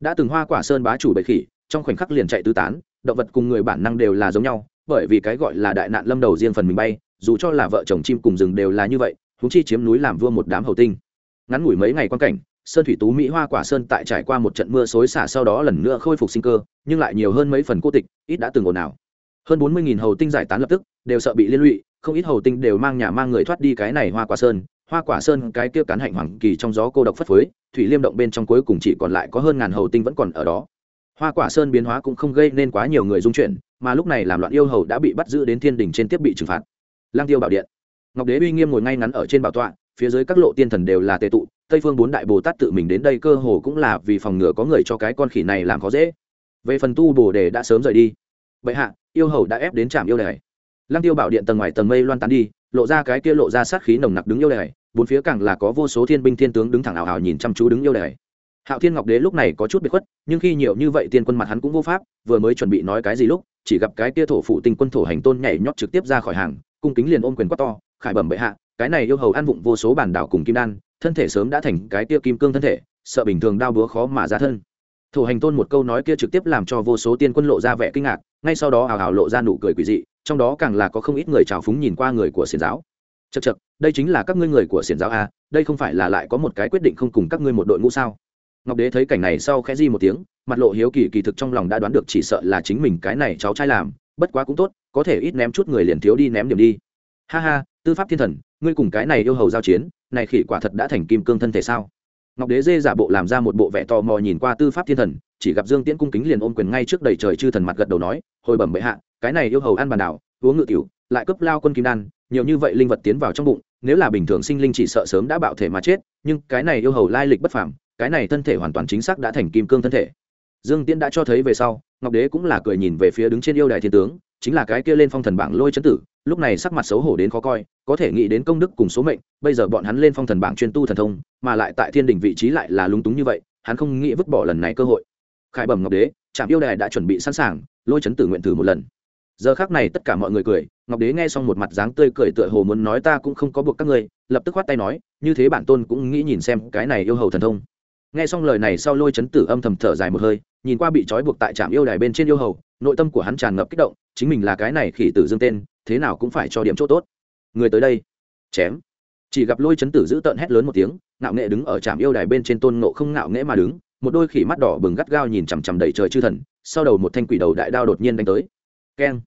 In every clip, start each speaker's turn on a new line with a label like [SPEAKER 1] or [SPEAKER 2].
[SPEAKER 1] đã từng hoa quả sơn bá chủ bệ khỉ, trong khoảnh khắc liền chạy tứ tán, động vật cùng người bản năng đều là giống nhau, bởi vì cái gọi là đại nạn lâm đầu riêng phần mình bay, dù cho là vợ chồng chim cùng rừng đều là như vậy húng chi chiếm núi làm vua một đám hầu tinh. Ngắn ngủi mấy ngày quan cảnh, sơn thủy tú mỹ hoa quả sơn tại trải qua một trận mưa xối xả sau đó lần nữa khôi phục sinh cơ, nhưng lại nhiều hơn mấy phần cô tịch, ít đã từng ồn ào. Hơn bốn mươi hầu tinh giải tán lập tức, đều sợ bị liên lụy, không ít hầu tinh đều mang nhà mang người thoát đi cái này hoa quả sơn, hoa quả sơn cái kia cán hạnh hoàng kỳ trong gió cô độc phất phới thủy liêm động bên trong cuối cùng chỉ còn lại có hơn ngàn hầu tinh vẫn còn ở đó. Hoa quả sơn biến hóa cũng không gây nên quá nhiều người dung chuyển, mà lúc này làm loạn yêu hầu đã bị bắt giữ đến thiên đình trên tiếp bị trừng phạt. Lang tiêu bảo điện. Ngọc đế uy nghiêm ngồi ngay ngắn ở trên bảo tọa, phía dưới các lộ tiên thần đều là tề tụ, tây phương bốn đại bồ tát tự mình đến đây cơ hồ cũng là vì phòng ngừa có người cho cái con khỉ này làm khó dễ. Về phần tu bồ đề đã sớm rời đi. Vậy hạ, yêu hầu đã ép đến trạm yêu đài. Lăng tiêu bảo điện tầng ngoài tầng mây loan tán đi, lộ ra cái kia lộ ra sát khí nồng nặc đứng yêu đài bốn phía càng là có vô số thiên binh thiên tướng đứng thẳng ảo ảo nhìn chăm chú đứng yêu đài. Hạo thiên ngọc đế lúc này có chút bị khuất, nhưng khi nhiều như vậy tiên quân mặt hắn cũng vô pháp, vừa mới chuẩn bị nói cái gì lúc, chỉ gặp cái kia thổ phụ tinh quân thổ hành tôn nhảy nhót trực tiếp ra khỏi hàng, cung kính liền ôm quyền quát to, khải bẩm bệ hạ, cái này yêu hầu ăn vụng vô số bản đảo cùng kim đan, thân thể sớm đã thành cái kia kim cương thân thể, sợ bình thường đao búa khó mà ra thân. Thổ hành tôn một câu nói kia trực tiếp làm cho vô số tiên quân lộ ra vẻ kinh ngạc, ngay sau đó hào hào lộ ra nụ cười quỷ dị, trong đó càng là có không ít người trào phúng nhìn qua người của xiển giáo chật chật, đây chính là các ngươi người của xiển giáo a, đây không phải là lại có một cái quyết định không cùng các ngươi một đội ngũ sao? Ngọc đế thấy cảnh này sau khẽ di một tiếng, mặt lộ hiếu kỳ kỳ thực trong lòng đã đoán được chỉ sợ là chính mình cái này cháu trai làm, bất quá cũng tốt, có thể ít ném chút người liền thiếu đi ném điểm đi. Ha ha, tư pháp thiên thần, ngươi cùng cái này yêu hầu giao chiến, này khỉ quả thật đã thành kim cương thân thể sao? Ngọc đế dê giả bộ làm ra một bộ vẻ tò mò nhìn qua tư pháp thiên thần, chỉ gặp dương tiễn cung kính liền ôm quyền ngay trước đầy trời chư thần mặt gật đầu nói, hồi bẩm bệ hạ, cái này yêu hầu ăn bàn đảo, uống ngự tiểu, lại cấp lao quân kim đan nhiều như vậy linh vật tiến vào trong bụng, nếu là bình thường sinh linh chỉ sợ sớm đã bạo thể mà chết, nhưng cái này yêu hầu lai lịch bất phàm, cái này thân thể hoàn toàn chính xác đã thành kim cương thân thể. Dương tiễn đã cho thấy về sau, ngọc đế cũng là cười nhìn về phía đứng trên yêu đài thiên tướng, chính là cái kia lên phong thần bảng lôi chấn tử, lúc này sắc mặt xấu hổ đến khó coi, có thể nghĩ đến công đức cùng số mệnh, bây giờ bọn hắn lên phong thần bảng chuyên tu thần thông, mà lại tại thiên đình vị trí lại là lúng túng như vậy, hắn không nghĩ vứt bỏ lần này cơ hội. Khải bẩm ngọc đế, trạm yêu đài đã chuẩn bị sẵn sàng, lôi chấn tử nguyện thử một lần. Giờ khác này tất cả mọi người cười ngọc đế nghe xong một mặt dáng tươi cười tựa hồ muốn nói ta cũng không có buộc các ngươi, lập tức khoát tay nói, như thế bản tôn cũng nghĩ nhìn xem cái này yêu hầu thần thông. Nghe xong lời này sau lôi chấn tử âm thầm thở dài một hơi, nhìn qua bị trói buộc tại trạm yêu đài bên trên yêu hầu, nội tâm của hắn tràn ngập kích động, chính mình là cái này khỉ tử dương tên, thế nào cũng phải cho điểm chỗ tốt. Người tới đây. Chém. Chỉ gặp lôi chấn tử giữ tợn hét lớn một tiếng, ngạo nghệ đứng ở trạm yêu đài bên trên tôn ngộ không ngạo nghệ mà đứng, một đôi khỉ mắt đỏ bừng gắt gao nhìn chằm chằm đầy trời chư thần, sau đầu một thanh quỷ đầu đại đao đột nhiên đánh tới. Keng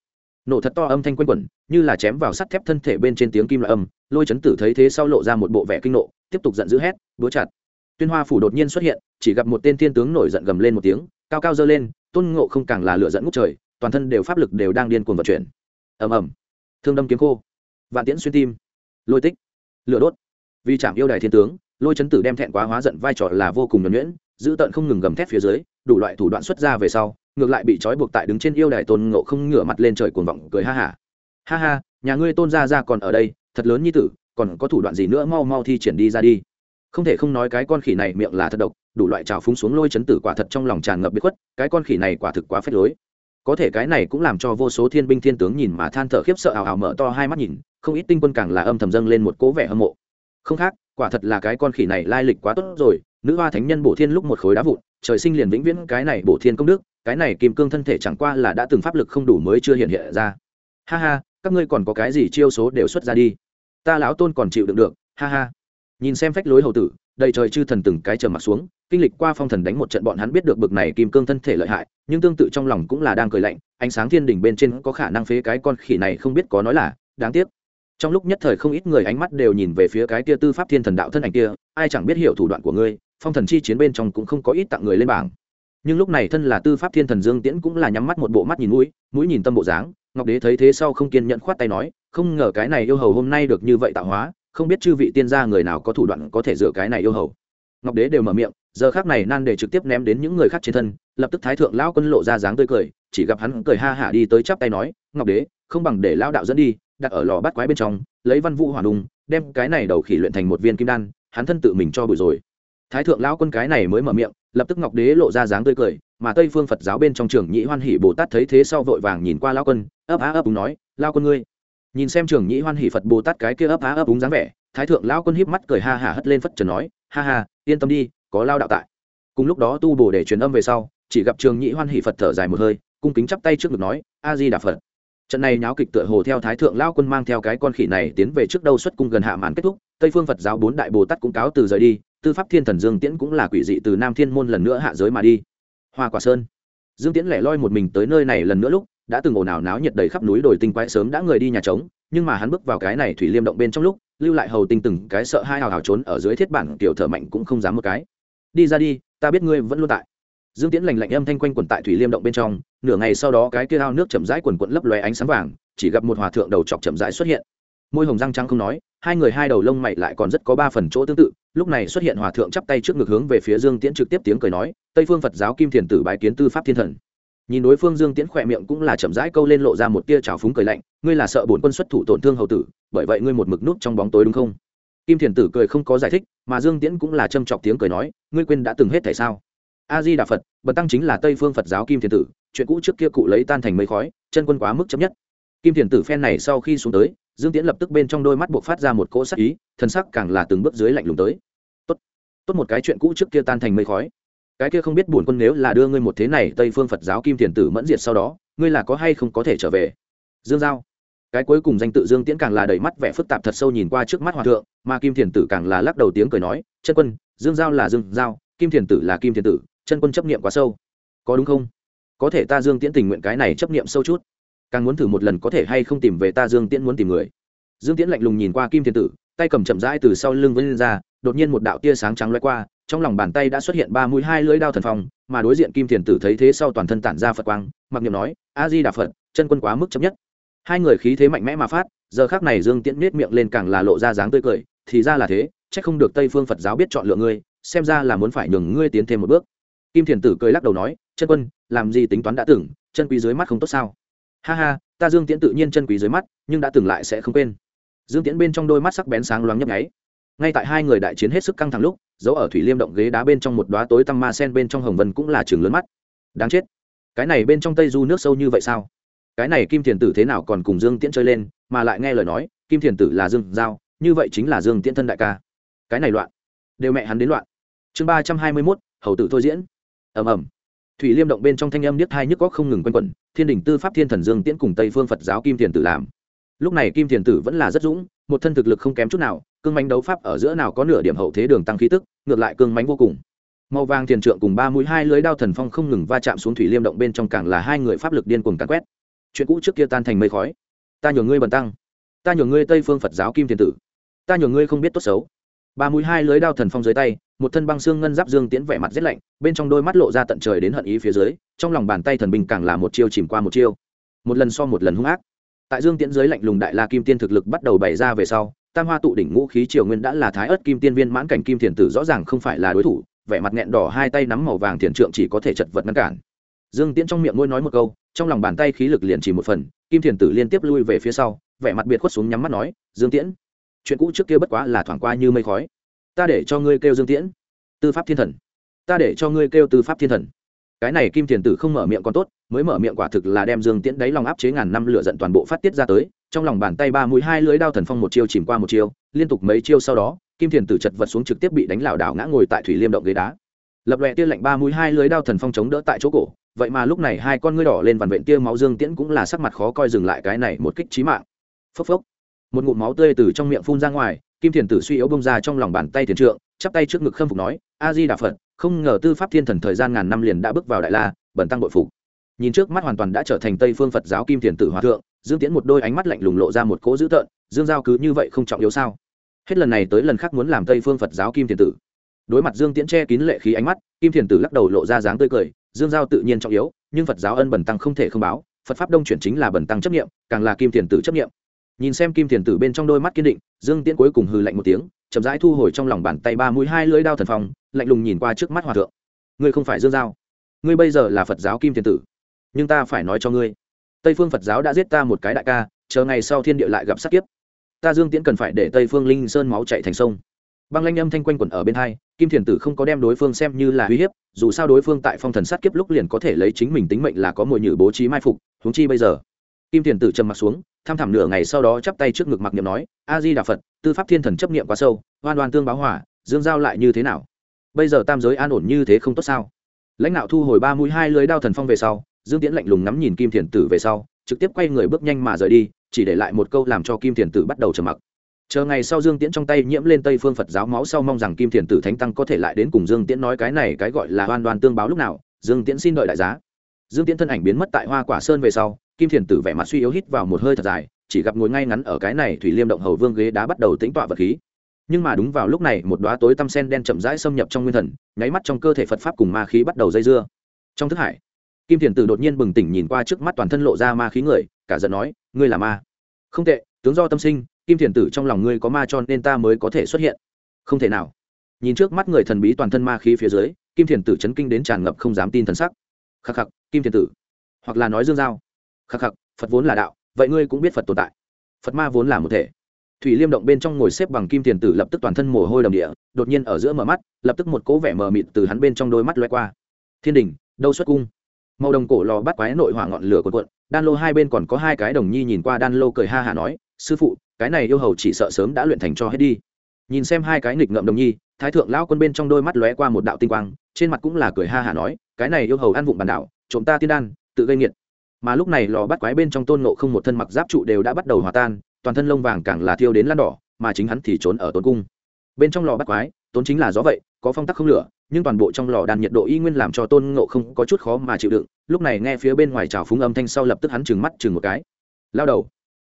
[SPEAKER 1] nổ thật to âm thanh quanh quẩn, như là chém vào sắt thép thân thể bên trên tiếng kim loại âm. Lôi chấn tử thấy thế sau lộ ra một bộ vẻ kinh nộ, tiếp tục giận dữ hét, búa chặt! Tuyên hoa phủ đột nhiên xuất hiện, chỉ gặp một tên thiên tướng nổi giận gầm lên một tiếng, cao cao dơ lên, tôn ngộ không càng là lửa dẫn ngút trời, toàn thân đều pháp lực đều đang điên cuồng vận chuyển. Ầm ầm. Thương đâm kiếm khô. Vạn tiễn xuyên tim. Lôi tích. Lửa đốt. Vì chạm yêu đài thiên tướng, lôi chấn tử đem thẹn quá hóa giận vai trò là vô cùng nhuẩn nhuyễn, giữ tận không ngừng gầm thét phía dưới, đủ loại thủ đoạn xuất ra về sau ngược lại bị trói buộc tại đứng trên yêu đài tôn ngộ không ngửa mặt lên trời cuồng vọng cười ha hả ha. ha ha, nhà ngươi tôn gia ra còn ở đây, thật lớn như tử, còn có thủ đoạn gì nữa mau mau thi triển đi ra đi. Không thể không nói cái con khỉ này miệng là thật độc, đủ loại trào phúng xuống lôi chấn tử quả thật trong lòng tràn ngập bí khuất, cái con khỉ này quả thực quá phết lối. Có thể cái này cũng làm cho vô số thiên binh thiên tướng nhìn mà than thở khiếp sợ hào hào mở to hai mắt nhìn, không ít tinh quân càng là âm thầm dâng lên một cố vẻ hâm mộ. Không khác, quả thật là cái con khỉ này lai lịch quá tốt rồi, nữ hoa thánh nhân bổ thiên lúc một khối đá vụn, trời sinh liền vĩnh viễn cái này bổ thiên công đức cái này kim cương thân thể chẳng qua là đã từng pháp lực không đủ mới chưa hiện hiện ra. Ha ha, các ngươi còn có cái gì chiêu số đều xuất ra đi. Ta lão tôn còn chịu đựng được, ha ha. Nhìn xem phách lối hầu tử, đầy trời chư thần từng cái trầm mặt xuống, kinh lịch qua phong thần đánh một trận bọn hắn biết được bực này kim cương thân thể lợi hại, nhưng tương tự trong lòng cũng là đang cười lạnh, ánh sáng thiên đỉnh bên trên có khả năng phế cái con khỉ này không biết có nói là, đáng tiếc. Trong lúc nhất thời không ít người ánh mắt đều nhìn về phía cái kia tư pháp thiên thần đạo thân ảnh kia, ai chẳng biết hiểu thủ đoạn của ngươi, phong thần chi chiến bên trong cũng không có ít tặng người lên bảng nhưng lúc này thân là tư pháp thiên thần dương tiễn cũng là nhắm mắt một bộ mắt nhìn mũi mũi nhìn tâm bộ dáng, ngọc đế thấy thế sau không kiên nhẫn khoát tay nói, không ngờ cái này yêu hầu hôm nay được như vậy tạo hóa, không biết chư vị tiên gia người nào có thủ đoạn có thể dựa cái này yêu hầu. Ngọc đế đều mở miệng, giờ khác này nan để trực tiếp ném đến những người khác trên thân, lập tức thái thượng lão quân lộ ra dáng tươi cười, chỉ gặp hắn cười ha hả đi tới chắp tay nói, ngọc đế, không bằng để lão đạo dẫn đi, đặt ở lò bắt quái bên trong, lấy văn vũ hỏa đùng đem cái này đầu khỉ luyện thành một viên kim đan, hắn thân tự mình cho bụi rồi thái thượng lão quân cái này mới mở miệng, lập tức ngọc đế lộ ra dáng tươi cười, mà tây phương phật giáo bên trong trường nhĩ hoan hỷ bồ tát thấy thế sau vội vàng nhìn qua lão quân, ấp á ấp đúng nói lao quân ngươi. Nhìn xem trường nhĩ hoan hỷ phật bồ tát cái kia ấp á ấp đúng dáng vẻ, thái thượng lão quân híp mắt cười ha hả hất lên phất trần nói, ha ha, yên tâm đi, có lao đạo tại. Cùng lúc đó tu bổ để truyền âm về sau, chỉ gặp trường nhĩ hoan hỷ phật thở dài một hơi, cung kính chắp tay trước ngực nói, a di đà phật. Trận này nháo kịch tựa hồ theo thái thượng lao quân mang theo cái con khỉ này tiến về trước đâu xuất cung gần hạ màn kết thúc, tây phương phật giáo bốn đại bồ tát cũng cáo từ rời đi tư pháp thiên thần dương tiễn cũng là quỷ dị từ nam thiên môn lần nữa hạ giới mà đi. Hoa quả sơn. Dương tiễn lẻ loi một mình tới nơi này lần nữa lúc, đã từng ồn ào náo nhiệt đầy khắp núi đồi tinh quái sớm đã người đi nhà trống, nhưng mà hắn bước vào cái này thủy liêm động bên trong lúc, lưu lại hầu tinh từng cái sợ hai hào hào trốn ở dưới thiết bản, tiểu thở mạnh cũng không dám một cái. Đi ra đi, ta biết ngươi vẫn luôn tại. Dương tiễn lành lạnh âm thanh quanh quẩn tại thủy liêm động bên trong, nửa ngày sau đó cái kia ao nước chậm rãi quần quận lấp lóe ánh sáng vàng, chỉ gặp một hòa thượng đầu chọc chậm rãi xuất hiện. Môi hồng răng trắng không nói, hai người hai đầu lông mày lại còn rất có ba phần chỗ tương tự lúc này xuất hiện hòa thượng chắp tay trước ngực hướng về phía dương tiễn trực tiếp tiếng cười nói, tây phương phật giáo kim thiền tử bái kiến tư pháp thiên thần. Nhìn đối phương dương tiễn khỏe miệng cũng là chậm rãi câu lên lộ ra một tia trào phúng cười lạnh, ngươi là sợ bổn quân xuất thủ tổn thương hầu tử, bởi vậy ngươi một mực nút trong bóng tối đúng không? Kim thiền tử cười không có giải thích, mà dương tiễn cũng là châm chọc tiếng cười nói, ngươi quên đã từng hết tại sao? A di đà phật bần tăng chính là tây phương phật giáo kim thiền tử, chuyện cũ trước kia cụ lấy tan thành mây khói, chân quân quá mức chấp nhất. Kim thiền tử phen này sau khi xuống tới dương tiễn lập tức bên trong đôi mắt buộc phát ra một cỗ sắc ý thần sắc càng là từng bước dưới lạnh lùng tới. Tốt tốt một cái chuyện cũ trước kia tan thành mây khói. Cái kia không biết buồn quân nếu là đưa ngươi một thế này, tây phương phật giáo kim thiền tử mẫn diệt sau đó, ngươi là có hay không có thể trở về? Dương giao. Cái cuối cùng danh tự dương tiễn càng là đầy mắt vẻ phức tạp thật sâu nhìn qua trước mắt hòa thượng, mà kim thiền tử càng là lắc đầu tiếng cười nói, chân quân, dương giao là dương giao, kim thiền tử là kim thiền tử, chân quân chấp niệm quá sâu. Có đúng không? Có thể ta dương tiễn tình nguyện cái này chấp niệm sâu chút càng muốn thử một lần có thể hay không tìm về ta dương tiễn muốn tìm người. Dương tiễn lạnh lùng nhìn qua kim Thiên tử, tay cầm chậm rãi từ sau lưng vân lên ra, đột nhiên một đạo tia sáng trắng loay qua, trong lòng bàn tay đã xuất hiện ba mũi hai lưỡi đao thần phong, mà đối diện kim thiền tử thấy thế sau toàn thân tản ra phật quang, mặc niệm nói, a di đà phật, chân quân quá mức chấp nhất. Hai người khí thế mạnh mẽ mà phát, giờ khác này dương tiễn nết miệng lên càng là lộ ra dáng tươi cười, thì ra là thế c h ắ c không được tây phương phật giáo biết chọn lựa ngươi, xem ra là muốn phải nhường ngươi tiến thêm một bước. Kim thiền tử cười lắc đầu nói, chân quân, làm gì tính toán đã tưởng chân quý dưới mắt không tốt sao? Ha ha, ta dương tiễn tự nhiên chân quý dưới mắt, nhưng đã từng lại sẽ không quên. Dương tiễn bên trong đôi mắt sắc bén sáng loáng nhấp nháy. Ngay tại hai người đại chiến hết sức căng thẳng lúc giấu ở thủy liêm động ghế đá bên trong một đoá tối tăm ma sen bên trong hồng vân cũng là trường lớn mắt. Đáng chết. Cái này bên trong tây du nước sâu như vậy sao? Cái này kim thiền tử thế nào còn cùng dương tiễn chơi lên, mà lại nghe lời nói, kim thiền tử là dương giao, như vậy chính là dương tiễn thân đại ca. Cái này loạn. Đều mẹ hắn đến loạn. Chương ba trăm hai mươi mốt, hầu tử thôi diễn. Ầm ầm. Thủy liêm động bên trong thanh âm điếc hai nhức góc không ngừng quanh quẩn thiên đình tư pháp thiên thần dương tiễn cùng tây phương phật giáo kim thiền tử làm. Lúc này kim thiền tử vẫn là rất dũng, một thân thực lực không kém chút nào, cương mánh đấu pháp ở giữa nào có nửa điểm hậu thế đường tăng khí tức, ngược lại cương mánh vô cùng. Màu vàng tiền trượng cùng ba mũi hai lưới đao thần phong không ngừng va chạm xuống thủy liêm động bên trong cảng là hai người pháp lực điên cuồng càn quét. Chuyện cũ trước kia tan thành mây khói. Ta nhường ngươi bần tăng. Ta nhường ngươi tây phương phật giáo kim thiền tử. Ta nhường ngươi không biết tốt xấu ba mũi hai lưới đao thần phong dưới tay, một thân băng xương ngân giáp dương tiến vẻ mặt rét lạnh, bên trong đôi mắt lộ ra tận trời đến hận ý phía dưới, trong lòng bàn tay thần binh càng là một chiêu chìm qua một chiêu. Một lần so một lần hung ác. Tại dương tiễn dưới lạnh lùng đại la kim tiên thực lực bắt đầu bày ra về sau, tam hoa tụ đỉnh ngũ khí triều nguyên đã là thái ớt kim tiên viên mãn cảnh kim thiền tử rõ ràng không phải là đối thủ, vẻ mặt nghẹn đỏ hai tay nắm màu vàng thiền trượng chỉ có thể chật vật ngăn cản. Dương tiễn trong miệng ngôi nói một câu, trong lòng bàn tay khí lực liền chỉ một phần, kim thiền tử liên tiếp lui về phía sau, vẻ mặt biệt khuất xuống nhắm mắt nói, dương tiễn chuyện cũ trước kia bất quá là thoảng qua như mây khói. Ta để cho ngươi kêu dương tiễn. Tư pháp thiên thần. Ta để cho ngươi kêu tư pháp thiên thần. Cái này kim thiền tử không mở miệng còn tốt, mới mở miệng quả thực là đem dương tiễn đáy lòng áp chế ngàn năm lửa giận toàn bộ phát tiết ra tới, trong lòng bàn tay ba mũi hai lưới đao thần phong một chiêu chìm qua một chiêu, liên tục mấy chiêu sau đó, kim thiền tử chật vật xuống trực tiếp bị đánh lảo đảo ngã ngồi tại thủy liêm động ghế đá. Lập lòe tia lạnh ba mũi hai lưới đao thần phong chống đỡ tại chỗ cổ, vậy mà lúc này hai con ngươi đỏ lên vằn vện tia máu dương tiễn cũng là sắc mặt khó coi dừng lại cái này một kích trí mạng. Phốc phốc một ngụm máu tươi từ trong miệng phun ra ngoài, kim thiền tử suy yếu bông ra trong lòng bàn tay thiền trượng, chắp tay trước ngực khâm phục nói, a di đà phật, không ngờ tư pháp thiên thần thời gian ngàn năm liền đã bước vào đại la bẩn tăng bội phục. Nhìn trước mắt hoàn toàn đã trở thành tây phương phật giáo kim thiền tử hòa thượng, dương tiễn một đôi ánh mắt lạnh lùng lộ ra một cỗ dữ tợn, dương giao cứ như vậy không trọng yếu sao? Hết lần này tới lần khác muốn làm tây phương phật giáo kim thiền tử. Đối mặt dương tiễn che kín lệ khí ánh mắt, kim thiền tử lắc đầu lộ ra dáng tươi cười, dương giao tự nhiên trọng yếu, nhưng phật giáo ân bẩn tăng không thể không báo, phật pháp đông chuyển chính là bẩn tăng chấp nghiệm càng là kim thiền tử chấp nghiệm nhìn xem kim thiền tử bên trong đôi mắt kiên định, dương tiễn cuối cùng hừ lạnh một tiếng, chậm rãi thu hồi trong lòng bàn tay ba mũi hai lưỡi đao thần phong, lạnh lùng nhìn qua trước mắt hòa thượng. Ngươi không phải dương giao. Ngươi bây giờ là phật giáo kim thiền tử. Nhưng ta phải nói cho ngươi, tây phương phật giáo đã giết ta một cái đại ca, chờ ngày sau thiên địa lại gặp sát kiếp. Ta dương tiễn cần phải để tây phương linh sơn máu chạy thành sông. Băng lanh âm thanh quanh quẩn ở bên hai, kim thiền tử không có đem đối phương xem như là uy hiếp, dù sao đối phương tại phong thần sát kiếp lúc liền có thể lấy chính mình tính mệnh là có mồi nhử bố trí mai phục, huống chi bây giờ kim thiền tử trầm mặt xuống, tham thẳm nửa ngày sau đó chắp tay trước ngực mặc niệm nói, a di đà phật, tư pháp thiên thần chấp niệm quá sâu, oan oan tương báo hỏa, dương giao lại như thế nào? Bây giờ tam giới an ổn như thế không tốt sao? Lãnh đạo thu hồi ba mũi hai lưới đao thần phong về sau, dương tiễn lạnh lùng ngắm nhìn kim thiền tử về sau, trực tiếp quay người bước nhanh mà rời đi, chỉ để lại một câu làm cho kim thiền tử bắt đầu trầm mặc. Chờ ngày sau dương tiễn trong tay nhiễm lên tây phương phật giáo máu sau mong rằng kim thiền tử thánh tăng có thể lại đến cùng dương tiễn nói cái này cái gọi là hoan đoan tương báo lúc nào, dương tiễn xin đợi đại giá. Dương tiễn thân ảnh biến mất tại hoa quả sơn về sau kim thiền tử vẻ mặt suy yếu hít vào một hơi thật dài, chỉ gặp ngồi ngay ngắn ở cái này thủy liêm động hầu vương ghế đá bắt đầu tĩnh tọa vật khí. Nhưng mà đúng vào lúc này, một đoá tối tăm sen đen chậm rãi xâm nhập trong nguyên thần, nháy mắt trong cơ thể phật pháp cùng ma khí bắt đầu dây dưa. Trong thức hải, kim thiền tử đột nhiên bừng tỉnh nhìn qua trước mắt toàn thân lộ ra ma khí người, cả giận nói, ngươi là ma? Không tệ, tướng do tâm sinh, kim thiền tử trong lòng ngươi có ma cho nên ta mới có thể xuất hiện. Không thể nào. Nhìn trước mắt người thần bí toàn thân ma khí phía dưới, kim thiền tử chấn kinh đến tràn ngập không dám tin thần sắc. Khắc khắc, kim thiền tử, hoặc là nói dương giao khắc khắc, phật vốn là đạo, vậy ngươi cũng biết phật tồn tại. Phật ma vốn là một thể. Thủy liêm động bên trong ngồi xếp bằng kim tiền tử lập tức toàn thân mồ hôi đầm địa, đột nhiên ở giữa mở mắt, lập tức một cố vẻ mờ mịt từ hắn bên trong đôi mắt loay qua. Thiên đình, đâu xuất cung. Màu đồng cổ lò bắt quái nội hỏa ngọn lửa cuộn cuộn, đan lô hai bên còn có hai cái đồng nhi nhìn qua đan lô cười ha hả nói, sư phụ, cái này yêu hầu chỉ sợ sớm đã luyện thành cho hết đi. Nhìn xem hai cái nghịch ngợm đồng nhi, thái thượng lão quân bên trong đôi mắt lóe qua một đạo tinh quang, trên mặt cũng là cười ha hả nói, cái này yêu hầu ăn vụng bàn đảo, trộm ta tiên đan, tự gây nghiệt mà lúc này lò bắt quái bên trong tôn nộ không một thân mặc giáp trụ đều đã bắt đầu hòa tan, toàn thân lông vàng càng là thiêu đến lan đỏ, mà chính hắn thì trốn ở tôn cung. Bên trong lò bắt quái, tốn chính là gió vậy, có phong tắc không lửa, nhưng toàn bộ trong lò đàn nhiệt độ y nguyên làm cho tôn ngộ không có chút khó mà chịu đựng, lúc này nghe phía bên ngoài trào phúng âm thanh sau lập tức hắn trừng mắt chừng một cái. Lao đầu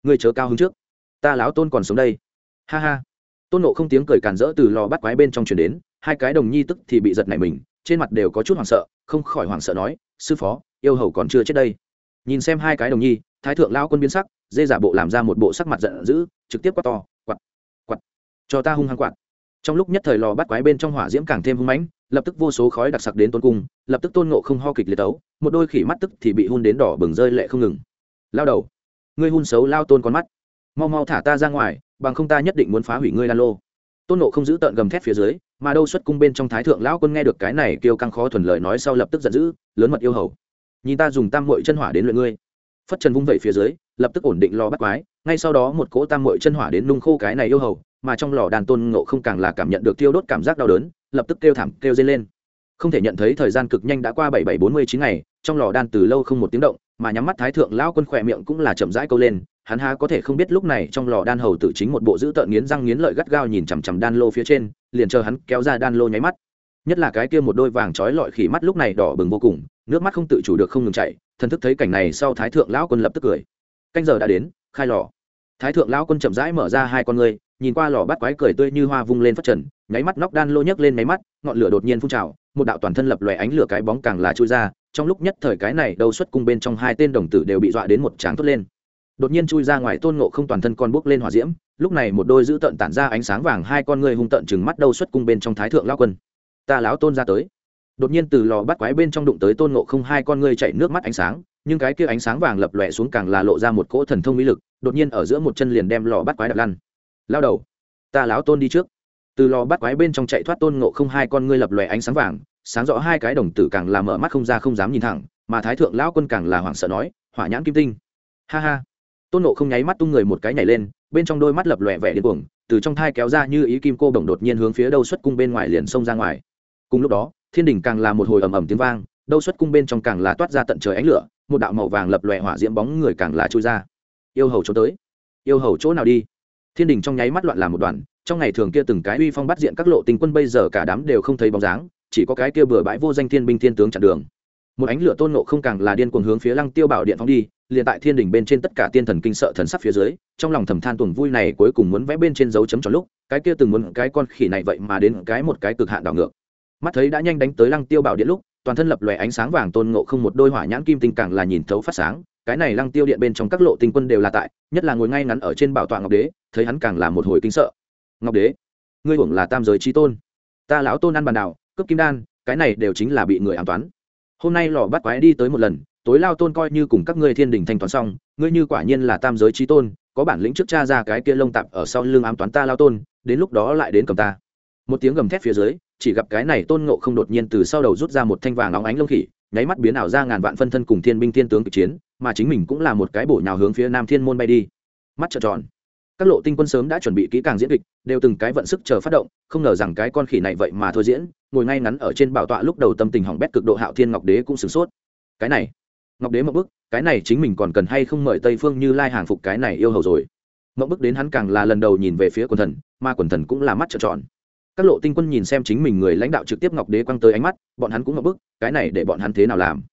[SPEAKER 1] người chớ cao hứng trước, ta láo tôn còn sống đây. Ha ha. Tôn nộ không tiếng cười càn rỡ từ lò bắt quái bên trong chuyển đến, hai cái đồng nhi tức thì bị giật nảy mình, trên mặt đều có chút hoảng sợ, không khỏi hoảng sợ nói, sư phó, yêu hầu còn chưa chết đây nhìn xem hai cái đồng nhi, thái thượng lao quân biến sắc, dê giả bộ làm ra một bộ sắc mặt giận dữ, trực tiếp quát to quặt quặt cho ta hung hăng quạt. Trong lúc nhất thời lò bắt quái bên trong hỏa diễm càng thêm hung mãnh, lập tức vô số khói đặc sặc đến tôn cung, lập tức tôn ngộ không ho kịch liệt tấu, một đôi khỉ mắt tức thì bị hun đến đỏ bừng rơi lệ không ngừng. Lao đầu, ngươi hun xấu lao tôn con mắt. Mau mau thả ta ra ngoài, bằng không ta nhất định muốn phá hủy ngươi lan lô. Tôn nộ không giữ tợn gầm thét phía dưới, mà đâu xuất cung bên trong thái thượng lão quân nghe được cái này kêu căng khó thuần lời nói sau lập tức giận dữ, lớn mật yêu hầu nhìn ta dùng tam mội chân hỏa đến luyện ngươi. Phất trần vung vẩy phía dưới, lập tức ổn định lò bắt quái, ngay sau đó một cỗ tam mội chân hỏa đến nung khô cái này yêu hầu, mà trong lò đàn tôn ngộ không càng là cảm nhận được tiêu đốt cảm giác đau đớn, lập tức kêu thảm, kêu dây lên. Không thể nhận thấy thời gian cực nhanh đã qua bảy bảy bốn mươi chín ngày, trong lò đan từ lâu không một tiếng động, mà nhắm mắt thái thượng lão quân khỏe miệng cũng là chậm rãi câu lên, hắn há có thể không biết lúc này trong lò đan hầu tử chính một bộ giữ tợn nghiến răng nghiến lợi gắt gao nhìn chằm chằm đan lô phía trên, liền chờ hắn kéo ra đan lô nháy mắt nhất là cái kia một đôi vàng trói lọi khỉ mắt lúc này đỏ bừng vô cùng, nước mắt không tự chủ được không ngừng chạy thần thức thấy cảnh này sau thái thượng lão quân lập tức cười. Canh giờ đã đến, khai lò. Thái thượng lão quân chậm rãi mở ra hai con ngươi, nhìn qua lò bắt quái cười tươi như hoa vung lên phát trần, nháy mắt nóc đan lô nhấc lên nháy mắt, ngọn lửa đột nhiên phun trào, một đạo toàn thân lập lòe ánh lửa cái bóng càng là chui ra, trong lúc nhất thời cái này đâu xuất cung bên trong hai tên đồng tử đều bị dọa đến một tráng thốt lên. Đột nhiên chui ra ngoài tôn ngộ không toàn thân con bước lên hỏa diễm, lúc này một đôi giữ tận tản ra ánh sáng vàng hai con người hung tận chừng mắt đâu xuất cung bên trong thái thượng lao quân ta lão tôn ra tới. Đột nhiên từ lò bắt quái bên trong đụng tới tôn ngộ không hai con ngươi chạy nước mắt ánh sáng, nhưng cái kia ánh sáng vàng lập lòe xuống càng là lộ ra một cỗ thần thông mỹ lực, đột nhiên ở giữa một chân liền đem lò bắt quái đập lăn. Lao đầu, ta lão tôn đi trước. Từ lò bắt quái bên trong chạy thoát tôn ngộ không hai con ngươi lập lòe ánh sáng vàng, sáng rõ hai cái đồng tử càng là mở mắt không ra không dám nhìn thẳng, mà thái thượng lão quân càng là hoảng sợ nói, hỏa nhãn kim tinh. Ha ha. Tôn nộ không nháy mắt tung người một cái nhảy lên, bên trong đôi mắt lập lòe vẻ điên cuồng, từ trong thai kéo ra như ý kim cô bổng đột nhiên hướng phía đâu xuất cung bên ngoài liền xông ra ngoài cùng lúc đó, thiên đình càng là một hồi ầm ầm tiếng vang, đâu xuất cung bên trong càng là toát ra tận trời ánh lửa, một đạo màu vàng lập lòe hỏa diễm bóng người càng là trôi ra. Yêu hầu chỗ tới. Yêu hầu chỗ nào đi? Thiên đình trong nháy mắt loạn làm một đoàn, trong ngày thường kia từng cái uy phong bắt diện các lộ tình quân bây giờ cả đám đều không thấy bóng dáng, chỉ có cái kia bừa bãi vô danh thiên binh thiên tướng chặn đường. Một ánh lửa tôn nộ không càng là điên cuồng hướng phía lăng tiêu bảo điện phóng đi, liền tại thiên đình bên trên tất cả tiên thần kinh sợ thần sắc phía dưới, trong lòng thầm than tuồng vui này cuối cùng muốn vẽ bên trên dấu chấm cho lúc, cái kia từng muốn cái con khỉ này vậy mà đến cái một cái cực hạn đảo ngược mắt thấy đã nhanh đánh tới lăng tiêu bảo điện lúc, toàn thân lập lòe ánh sáng vàng tôn ngộ không một đôi hỏa nhãn kim tinh càng là nhìn thấu phát sáng, cái này lăng tiêu điện bên trong các lộ tinh quân đều là tại, nhất là ngồi ngay ngắn ở trên bảo tọa ngọc đế, thấy hắn càng là một hồi kinh sợ. Ngọc đế, ngươi hưởng là tam giới trí tôn. Ta lão tôn ăn bàn đảo, cướp kim đan, cái này đều chính là bị người an toán. Hôm nay lò bắt quái đi tới một lần, tối lao tôn coi như cùng các ngươi thiên đình thanh toán xong, ngươi như quả nhiên là tam giới trí tôn, có bản lĩnh trước cha ra cái kia lông tạp ở sau lưng ám toán ta lao tôn, đến lúc đó lại đến cầm ta một tiếng gầm thét phía dưới, chỉ gặp cái này tôn ngộ không đột nhiên từ sau đầu rút ra một thanh vàng óng ánh lông khỉ, nháy mắt biến ảo ra ngàn vạn phân thân cùng thiên binh thiên tướng kịch chiến, mà chính mình cũng là một cái bổ nhào hướng phía nam thiên môn bay đi. Mắt trợn tròn. Các lộ tinh quân sớm đã chuẩn bị kỹ càng diễn kịch, đều từng cái vận sức chờ phát động, không ngờ rằng cái con khỉ này vậy mà thôi diễn, ngồi ngay ngắn ở trên bảo tọa lúc đầu tâm tình hỏng bét cực độ hạo thiên ngọc đế cũng sửng sốt. Cái này, ngọc đế mậu bức, cái này chính mình còn cần hay không mời tây phương như lai hàng phục cái này yêu hầu rồi? Mộng bức đến hắn càng là lần đầu nhìn về phía quần thần, mà quần thần cũng là mắt trợn tròn các lộ tinh quân nhìn xem chính mình người lãnh đạo trực tiếp ngọc đế quăng tới ánh mắt, bọn hắn cũng ngập bức, cái này để bọn hắn thế nào làm?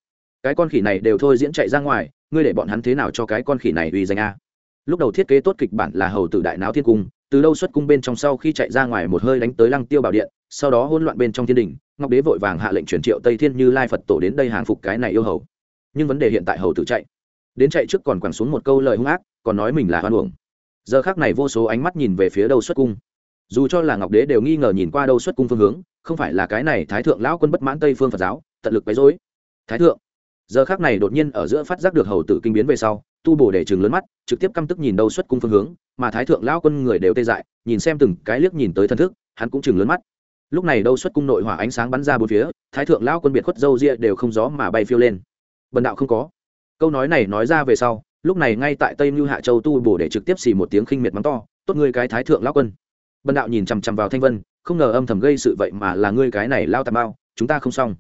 [SPEAKER 1] Cái con khỉ này đều thôi diễn chạy ra ngoài, ngươi để bọn hắn thế nào cho cái con khỉ này uy danh a? Lúc đầu thiết kế tốt kịch bản là hầu tử đại náo thiên cung, từ đâu xuất cung bên trong sau khi chạy ra ngoài một hơi đánh tới lăng tiêu bảo điện, sau đó hỗn loạn bên trong thiên đình, ngọc đế vội vàng hạ lệnh truyền triệu tây thiên như lai phật tổ đến đây hàng phục cái này yêu hầu. Nhưng vấn đề hiện tại hầu tử chạy. Đến chạy trước còn quẳng xuống một câu lời hung ác, còn nói mình là hoan uổng. Giờ khác này vô số ánh mắt nhìn về phía đầu xuất cung dù cho là ngọc đế đều nghi ngờ nhìn qua đâu xuất cung phương hướng, không phải là cái này thái thượng lão quân bất mãn tây phương phật giáo, tận lực quấy dối thái thượng. Giờ khác này đột nhiên ở giữa phát giác được hầu tử kinh biến về sau, tu bổ để chừng lớn mắt, trực tiếp căm tức nhìn đâu xuất cung phương hướng, mà thái thượng lão quân người đều tê dại, nhìn xem từng cái liếc nhìn tới thân thức, hắn cũng chừng lớn mắt. Lúc này đâu xuất cung nội hỏa ánh sáng bắn ra bốn phía, thái thượng lão quân biệt khuất dâu ria đều không gió mà bay phiêu lên. Bần đạo không có. Câu nói này nói ra về sau, lúc này ngay tại tây mưu hạ châu tu bổ để trực tiếp xì một tiếng khinh miệt mắng to, tốt người cái thái thượng lão quân bần đạo nhìn chằm chằm vào thanh vân, không ngờ âm thầm gây sự vậy mà là ngươi cái này lao tà bao chúng ta không xong.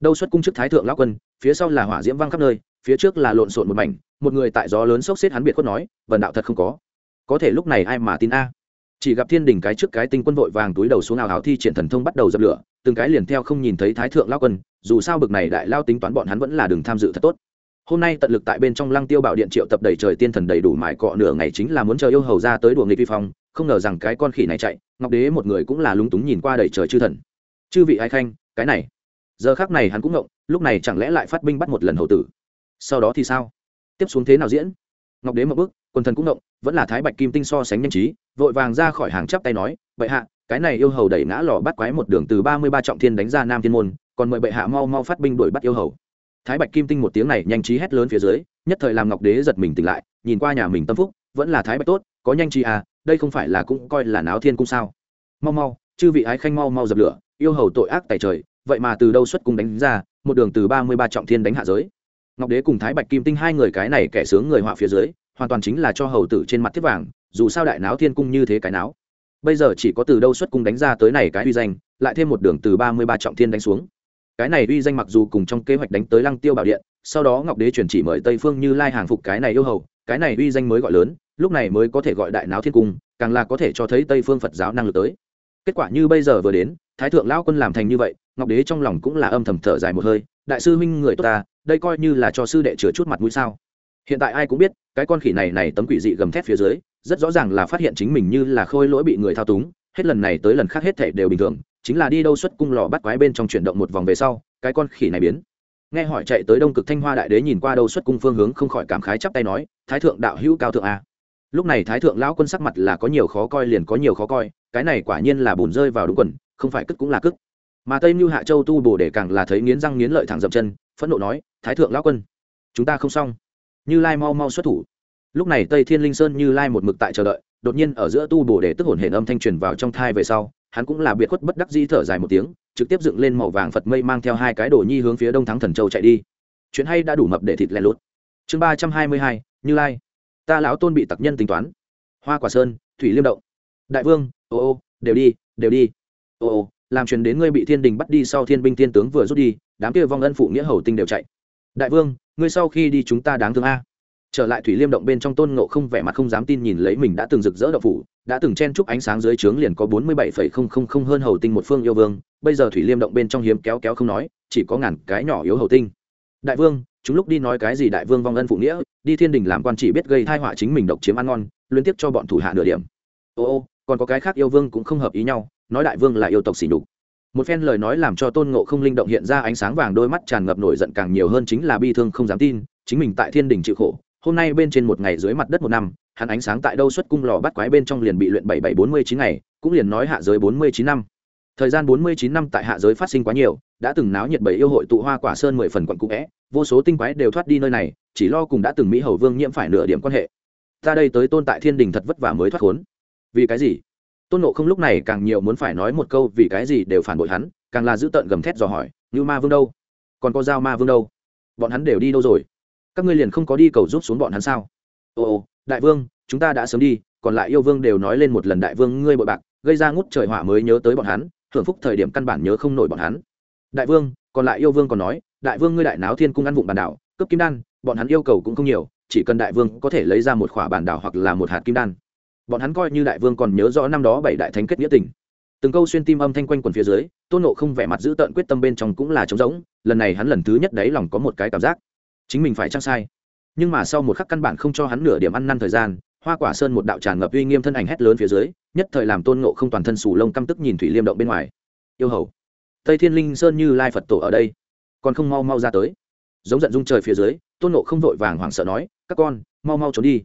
[SPEAKER 1] Đâu xuất cung chức thái thượng lão quân, phía sau là hỏa diễm văng khắp nơi, phía trước là lộn xộn một mảnh, một người tại gió lớn sốc xếp hắn biệt khuất nói, Bần đạo thật không có. Có thể lúc này ai mà tin a? Chỉ gặp thiên đình cái trước cái tinh quân vội vàng túi đầu xuống nào hảo thi triển thần thông bắt đầu dập lửa, từng cái liền theo không nhìn thấy thái thượng lao quân, dù sao bực này đại lao tính toán bọn hắn vẫn là đừng tham dự thật tốt. Hôm nay tận lực tại bên trong lăng tiêu bảo điện triệu tập đầy trời tiên thần đầy đủ mải cọ nửa ngày chính là muốn chờ yêu hầu ra tới đùa nghịch vi phong không ngờ rằng cái con khỉ này chạy, ngọc đế một người cũng là lúng túng nhìn qua đầy trời chư thần. Chư vị ai khanh, cái này. Giờ khác này hắn cũng ngộng, lúc này chẳng lẽ lại phát binh bắt một lần hậu tử? Sau đó thì sao? Tiếp xuống thế nào diễn? Ngọc đế một bước, quần thần cũng ngộng, vẫn là thái bạch kim tinh so sánh nhanh trí, vội vàng ra khỏi hàng chắp tay nói, bệ hạ, cái này yêu hầu đẩy ngã lò bắt quái một đường từ ba mươi ba trọng thiên đánh ra nam thiên môn, còn mời bệ hạ mau mau phát binh đuổi bắt yêu hầu. Thái bạch kim tinh một tiếng này nhanh trí hét lớn phía dưới, nhất thời làm ngọc đế giật mình tỉnh lại, nhìn qua nhà mình tâm phúc, vẫn là thái bạch tốt, có nhanh trí à đây không phải là cũng coi là náo thiên cung sao? Mau mau, chư vị ái khanh mau mau dập lửa, yêu hầu tội ác tài trời, vậy mà từ đâu xuất cung đánh ra, một đường từ ba mươi ba trọng thiên đánh hạ giới. Ngọc đế cùng thái bạch kim tinh hai người cái này kẻ sướng người họa phía dưới, hoàn toàn chính là cho hầu tử trên mặt thiết vàng, dù sao đại náo thiên cung như thế cái náo. Bây giờ chỉ có từ đâu xuất cung đánh ra tới này cái uy danh, lại thêm một đường từ ba mươi ba trọng thiên đánh xuống. Cái này uy danh mặc dù cùng trong kế hoạch đánh tới lăng tiêu bảo điện, sau đó ngọc đế chuyển chỉ mời tây phương như lai hàng phục cái này yêu hầu cái này uy danh mới gọi lớn, lúc này mới có thể gọi đại náo thiên cung, càng là có thể cho thấy tây phương phật giáo năng lực tới. Kết quả như bây giờ vừa đến, thái thượng lão quân làm thành như vậy, ngọc đế trong lòng cũng là âm thầm thở dài một hơi, đại sư huynh người tốt ta, đây coi như là cho sư đệ chừa chút mặt mũi sao? Hiện tại ai cũng biết, cái con khỉ này này tấm quỷ dị gầm thét phía dưới, rất rõ ràng là phát hiện chính mình như là khôi lỗi bị người thao túng, hết lần này tới lần khác hết thể đều bình thường, chính là đi đâu xuất cung lò bắt quái bên trong chuyển động một vòng về sau, cái con khỉ này biến nghe hỏi chạy tới đông cực thanh hoa đại đế nhìn qua đâu xuất cung phương hướng không khỏi cảm khái chắp tay nói, thái thượng đạo hữu cao thượng a lúc này thái thượng lão quân sắc mặt là có nhiều khó coi liền có nhiều khó coi, cái này quả nhiên là bùn rơi vào đúng quần, không phải cất cũng là cất mà tây mưu hạ châu tu bổ để càng là thấy nghiến răng nghiến lợi thẳng dậm chân, phẫn nộ nói, thái thượng lão quân, chúng ta không xong. Như lai mau mau xuất thủ. Lúc này tây thiên linh sơn như lai một mực tại chờ đợi, đột nhiên ở giữa tu bổ để tức hồn hển âm thanh truyền vào trong thai về sau, hắn cũng là biệt khuất bất đắc dĩ thở dài một tiếng trực tiếp dựng lên màu vàng phật mây mang theo hai cái đồ nhi hướng phía đông thắng thần châu chạy đi. Chuyện hay đã đủ mập để thịt lẻ lốt chương ba trăm hai mươi hai, như lai. Ta lão tôn bị tặc nhân tính toán. Hoa quả sơn, thủy liêm động. Đại vương, ô ô, đều đi đều đi. Ô ô, làm truyền đến ngươi bị thiên đình bắt đi sau thiên binh thiên tướng vừa rút đi, đám kia vong ân phụ nghĩa hầu tinh đều chạy. Đại vương, ngươi sau khi đi chúng ta đáng thương a trở lại thủy liêm động bên trong tôn ngộ không vẻ mặt không dám tin nhìn lấy mình đã từng rực rỡ đậu phủ, đã từng chen chúc ánh sáng dưới trướng liền có bốn mươi bảy phẩy không không không hơn hầu tinh một phương yêu vương, bây giờ thủy liêm động bên trong hiếm kéo kéo không nói, chỉ có ngàn cái nhỏ yếu hầu tinh. Đại vương, chúng lúc đi nói cái gì đại vương vong ân phụ nghĩa, đi thiên đình làm quan chỉ biết gây thai họa chính mình độc chiếm ăn ngon liên tiếp cho bọn thủ hạ nửa điểm. Ô ô, còn có cái khác yêu vương cũng không hợp ý nhau, nói đại vương là yêu tộc xỉ nhục. Một phen lời nói làm cho tôn ngộ không linh động hiện ra ánh sáng vàng, đôi mắt tràn ngập nổi giận càng nhiều hơn chính là bi thương không dám tin, chính mình tại thiên đình chịu khổ hôm nay bên trên một ngày dưới mặt đất một năm, hắn ánh sáng tại đâu xuất cung lò bắt quái bên trong liền bị luyện bảy bảy bốn mươi chín ngày, cũng liền nói hạ giới bốn mươi chín năm. Thời gian bốn mươi chín năm tại hạ giới phát sinh quá nhiều, đã từng náo nhiệt bảy yêu hội tụ hoa quả sơn mười phần quận cũ vẽ, vô số tinh quái đều thoát đi nơi này, chỉ lo cùng đã từng mỹ hầu vương nhiễm phải nửa điểm quan hệ. Ta đây tới tôn tại thiên đình thật vất vả mới thoát khốn. Vì cái gì? Tôn nộ không lúc này càng nhiều muốn phải nói một câu, vì cái gì đều phản bội hắn, càng là giữ tợn gầm thét dò hỏi như ma vương đâu? Còn có dao ma vương đâu? Bọn hắn đều đi đâu rồi? Các ngươi liền không có đi cầu giúp xuống bọn hắn sao? Ồ đại vương, chúng ta đã sớm đi, còn lại yêu vương đều nói lên một lần đại vương ngươi bội bạc, gây ra ngút trời hỏa mới nhớ tới bọn hắn hưởng phúc thời điểm căn bản nhớ không nổi bọn hắn. Đại vương, còn lại yêu vương còn nói, đại vương ngươi đại náo thiên cung ăn vụng bản đảo, cướp kim đan, bọn hắn yêu cầu cũng không nhiều, chỉ cần đại vương có thể lấy ra một khỏa bản đảo hoặc là một hạt kim đan. Bọn hắn coi như đại vương còn nhớ rõ năm đó bảy đại thánh kết nghĩa tình. Từng câu xuyên tim âm thanh quanh quần phía dưới, tôn nộ không vẻ mặt giữ tợn quyết tâm bên trong cũng là trống rỗng, lần này hắn lần thứ nhất đấy lòng có một cái cảm giác chính mình phải chăng sai? Nhưng mà sau một khắc căn bản không cho hắn nửa điểm ăn năn thời gian, hoa quả sơn một đạo tràn ngập uy nghiêm thân ảnh hét lớn phía dưới, nhất thời làm tôn ngộ không toàn thân sù lông căm tức nhìn thủy liêm động bên ngoài. Yêu hầu, tây thiên linh sơn như lai phật tổ ở đây, còn không mau mau ra tới. Giống giận dung trời phía dưới, tôn nộ không vội vàng hoảng sợ nói, các con, mau mau trốn đi.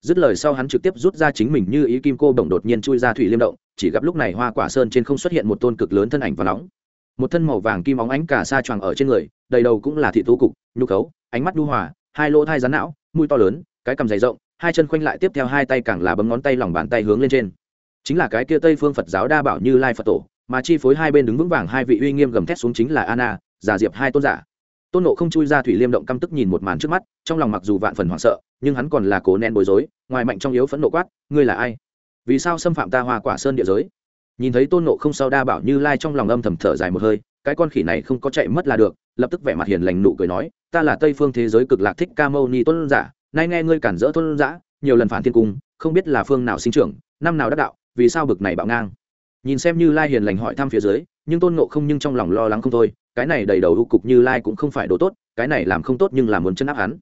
[SPEAKER 1] Dứt lời sau hắn trực tiếp rút ra chính mình như ý kim cô bổng đột nhiên chui ra thủy liêm động, chỉ gặp lúc này hoa quả sơn trên không xuất hiện một tôn cực lớn thân ảnh và nóng một thân màu vàng kim óng ánh cả sa choàng ở trên người, đầy đầu cũng là thị tú cục, nhu khấu, ánh mắt đu hòa, hai lỗ thai rắn não, mũi to lớn, cái cằm dày rộng, hai chân khoanh lại tiếp theo hai tay càng là bấm ngón tay lòng bàn tay hướng lên trên. Chính là cái kia tây phương phật giáo đa bảo như lai phật tổ, mà chi phối hai bên đứng vững vàng hai vị uy nghiêm gầm thét xuống chính là anna, giả diệp hai tôn giả. Tôn nộ không chui ra thủy liêm động căm tức nhìn một màn trước mắt, trong lòng mặc dù vạn phần hoảng sợ, nhưng hắn còn là cố nén bối rối, ngoài mạnh trong yếu phẫn nộ quát, ngươi là ai? Vì sao xâm phạm ta hoa quả sơn địa giới? Nhìn thấy tôn nộ không sao đa bảo như lai trong lòng âm thầm thở dài một hơi, cái con khỉ này không có chạy mất là được, lập tức vẻ mặt hiền lành nụ cười nói, ta là tây phương thế giới cực lạc thích ca mâu ni tôn giả, nay nghe ngươi cản rỡ tôn giả, nhiều lần phản thiên cung, không biết là phương nào sinh trưởng, năm nào đắc đạo, vì sao bực này bạo ngang? Nhìn xem như lai hiền lành hỏi thăm phía dưới, nhưng tôn nộ không nhưng trong lòng lo lắng không thôi, cái này đầy đầu ưu cục như lai cũng không phải đồ tốt, cái này làm không tốt nhưng làm muốn chân áp hắn.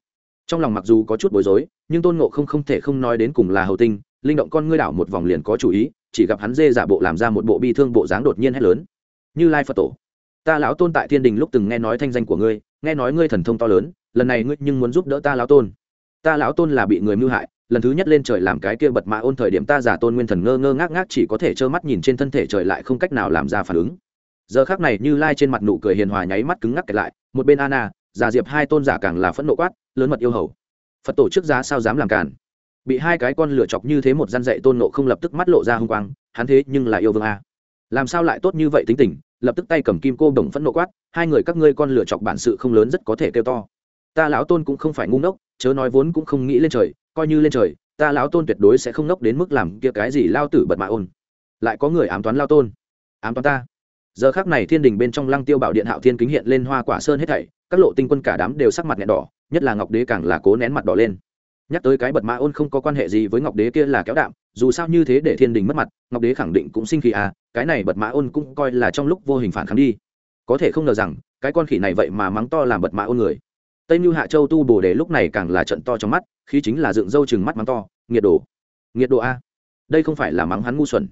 [SPEAKER 1] Trong lòng mặc dù có chút bối rối, nhưng tôn nộ không không thể không nói đến cùng là hầu tinh, linh động con ngươi đảo một vòng liền có chủ ý chỉ gặp hắn dê giả bộ làm ra một bộ bi thương bộ dáng đột nhiên hét lớn. Như lai phật tổ, ta lão tôn tại thiên đình lúc từng nghe nói thanh danh của ngươi, nghe nói ngươi thần thông to lớn, lần này ngươi nhưng muốn giúp đỡ ta lão tôn. Ta lão tôn là bị người mưu hại, lần thứ nhất lên trời làm cái kia bật mã ôn thời điểm ta giả tôn nguyên thần ngơ ngơ ngác ngác chỉ có thể trơ mắt nhìn trên thân thể trời lại không cách nào làm ra phản ứng. Giờ khác này như lai trên mặt nụ cười hiền hòa nháy mắt cứng ngắc kẹt lại, một bên anna, giả diệp hai tôn giả càng là phẫn nộ quát, lớn mật yêu hầu. Phật tổ chức giá sao dám làm cản bị hai cái con lửa chọc như thế một gian dạy tôn nộ không lập tức mắt lộ ra hung quang, hắn thế nhưng là yêu vương a. Làm sao lại tốt như vậy tính tình, lập tức tay cầm kim cô đồng phẫn nộ quát, hai người các ngươi con lửa chọc bản sự không lớn rất có thể kêu to. Ta lão tôn cũng không phải ngu ngốc, chớ nói vốn cũng không nghĩ lên trời, coi như lên trời, ta lão tôn tuyệt đối sẽ không ngốc đến mức làm kia cái gì lao tử bật mạ ôn. Lại có người ám toán lao tôn. Ám toán ta. Giờ khác này thiên đình bên trong lăng tiêu bảo điện hạo thiên kính hiện lên hoa quả sơn hết thảy, các lộ tinh quân cả đám đều sắc mặt nghẹn đỏ, nhất là ngọc đế càng là cố nén mặt đỏ lên nhắc tới cái bật mã ôn không có quan hệ gì với ngọc đế kia là kéo đạm, dù sao như thế để thiên đình mất mặt, ngọc đế khẳng định cũng sinh khí à cái này bật mã ôn cũng coi là trong lúc vô hình phản kháng đi. Có thể không ngờ rằng, cái con khỉ này vậy mà mắng to làm bật mã ôn người. Tây mưu hạ châu tu bồ đề lúc này càng là trận to trong mắt, khí chính là dựng râu chừng mắt mắng to, nghiệt đồ nghiệt đồ a, đây không phải là mắng hắn ngu xuẩn.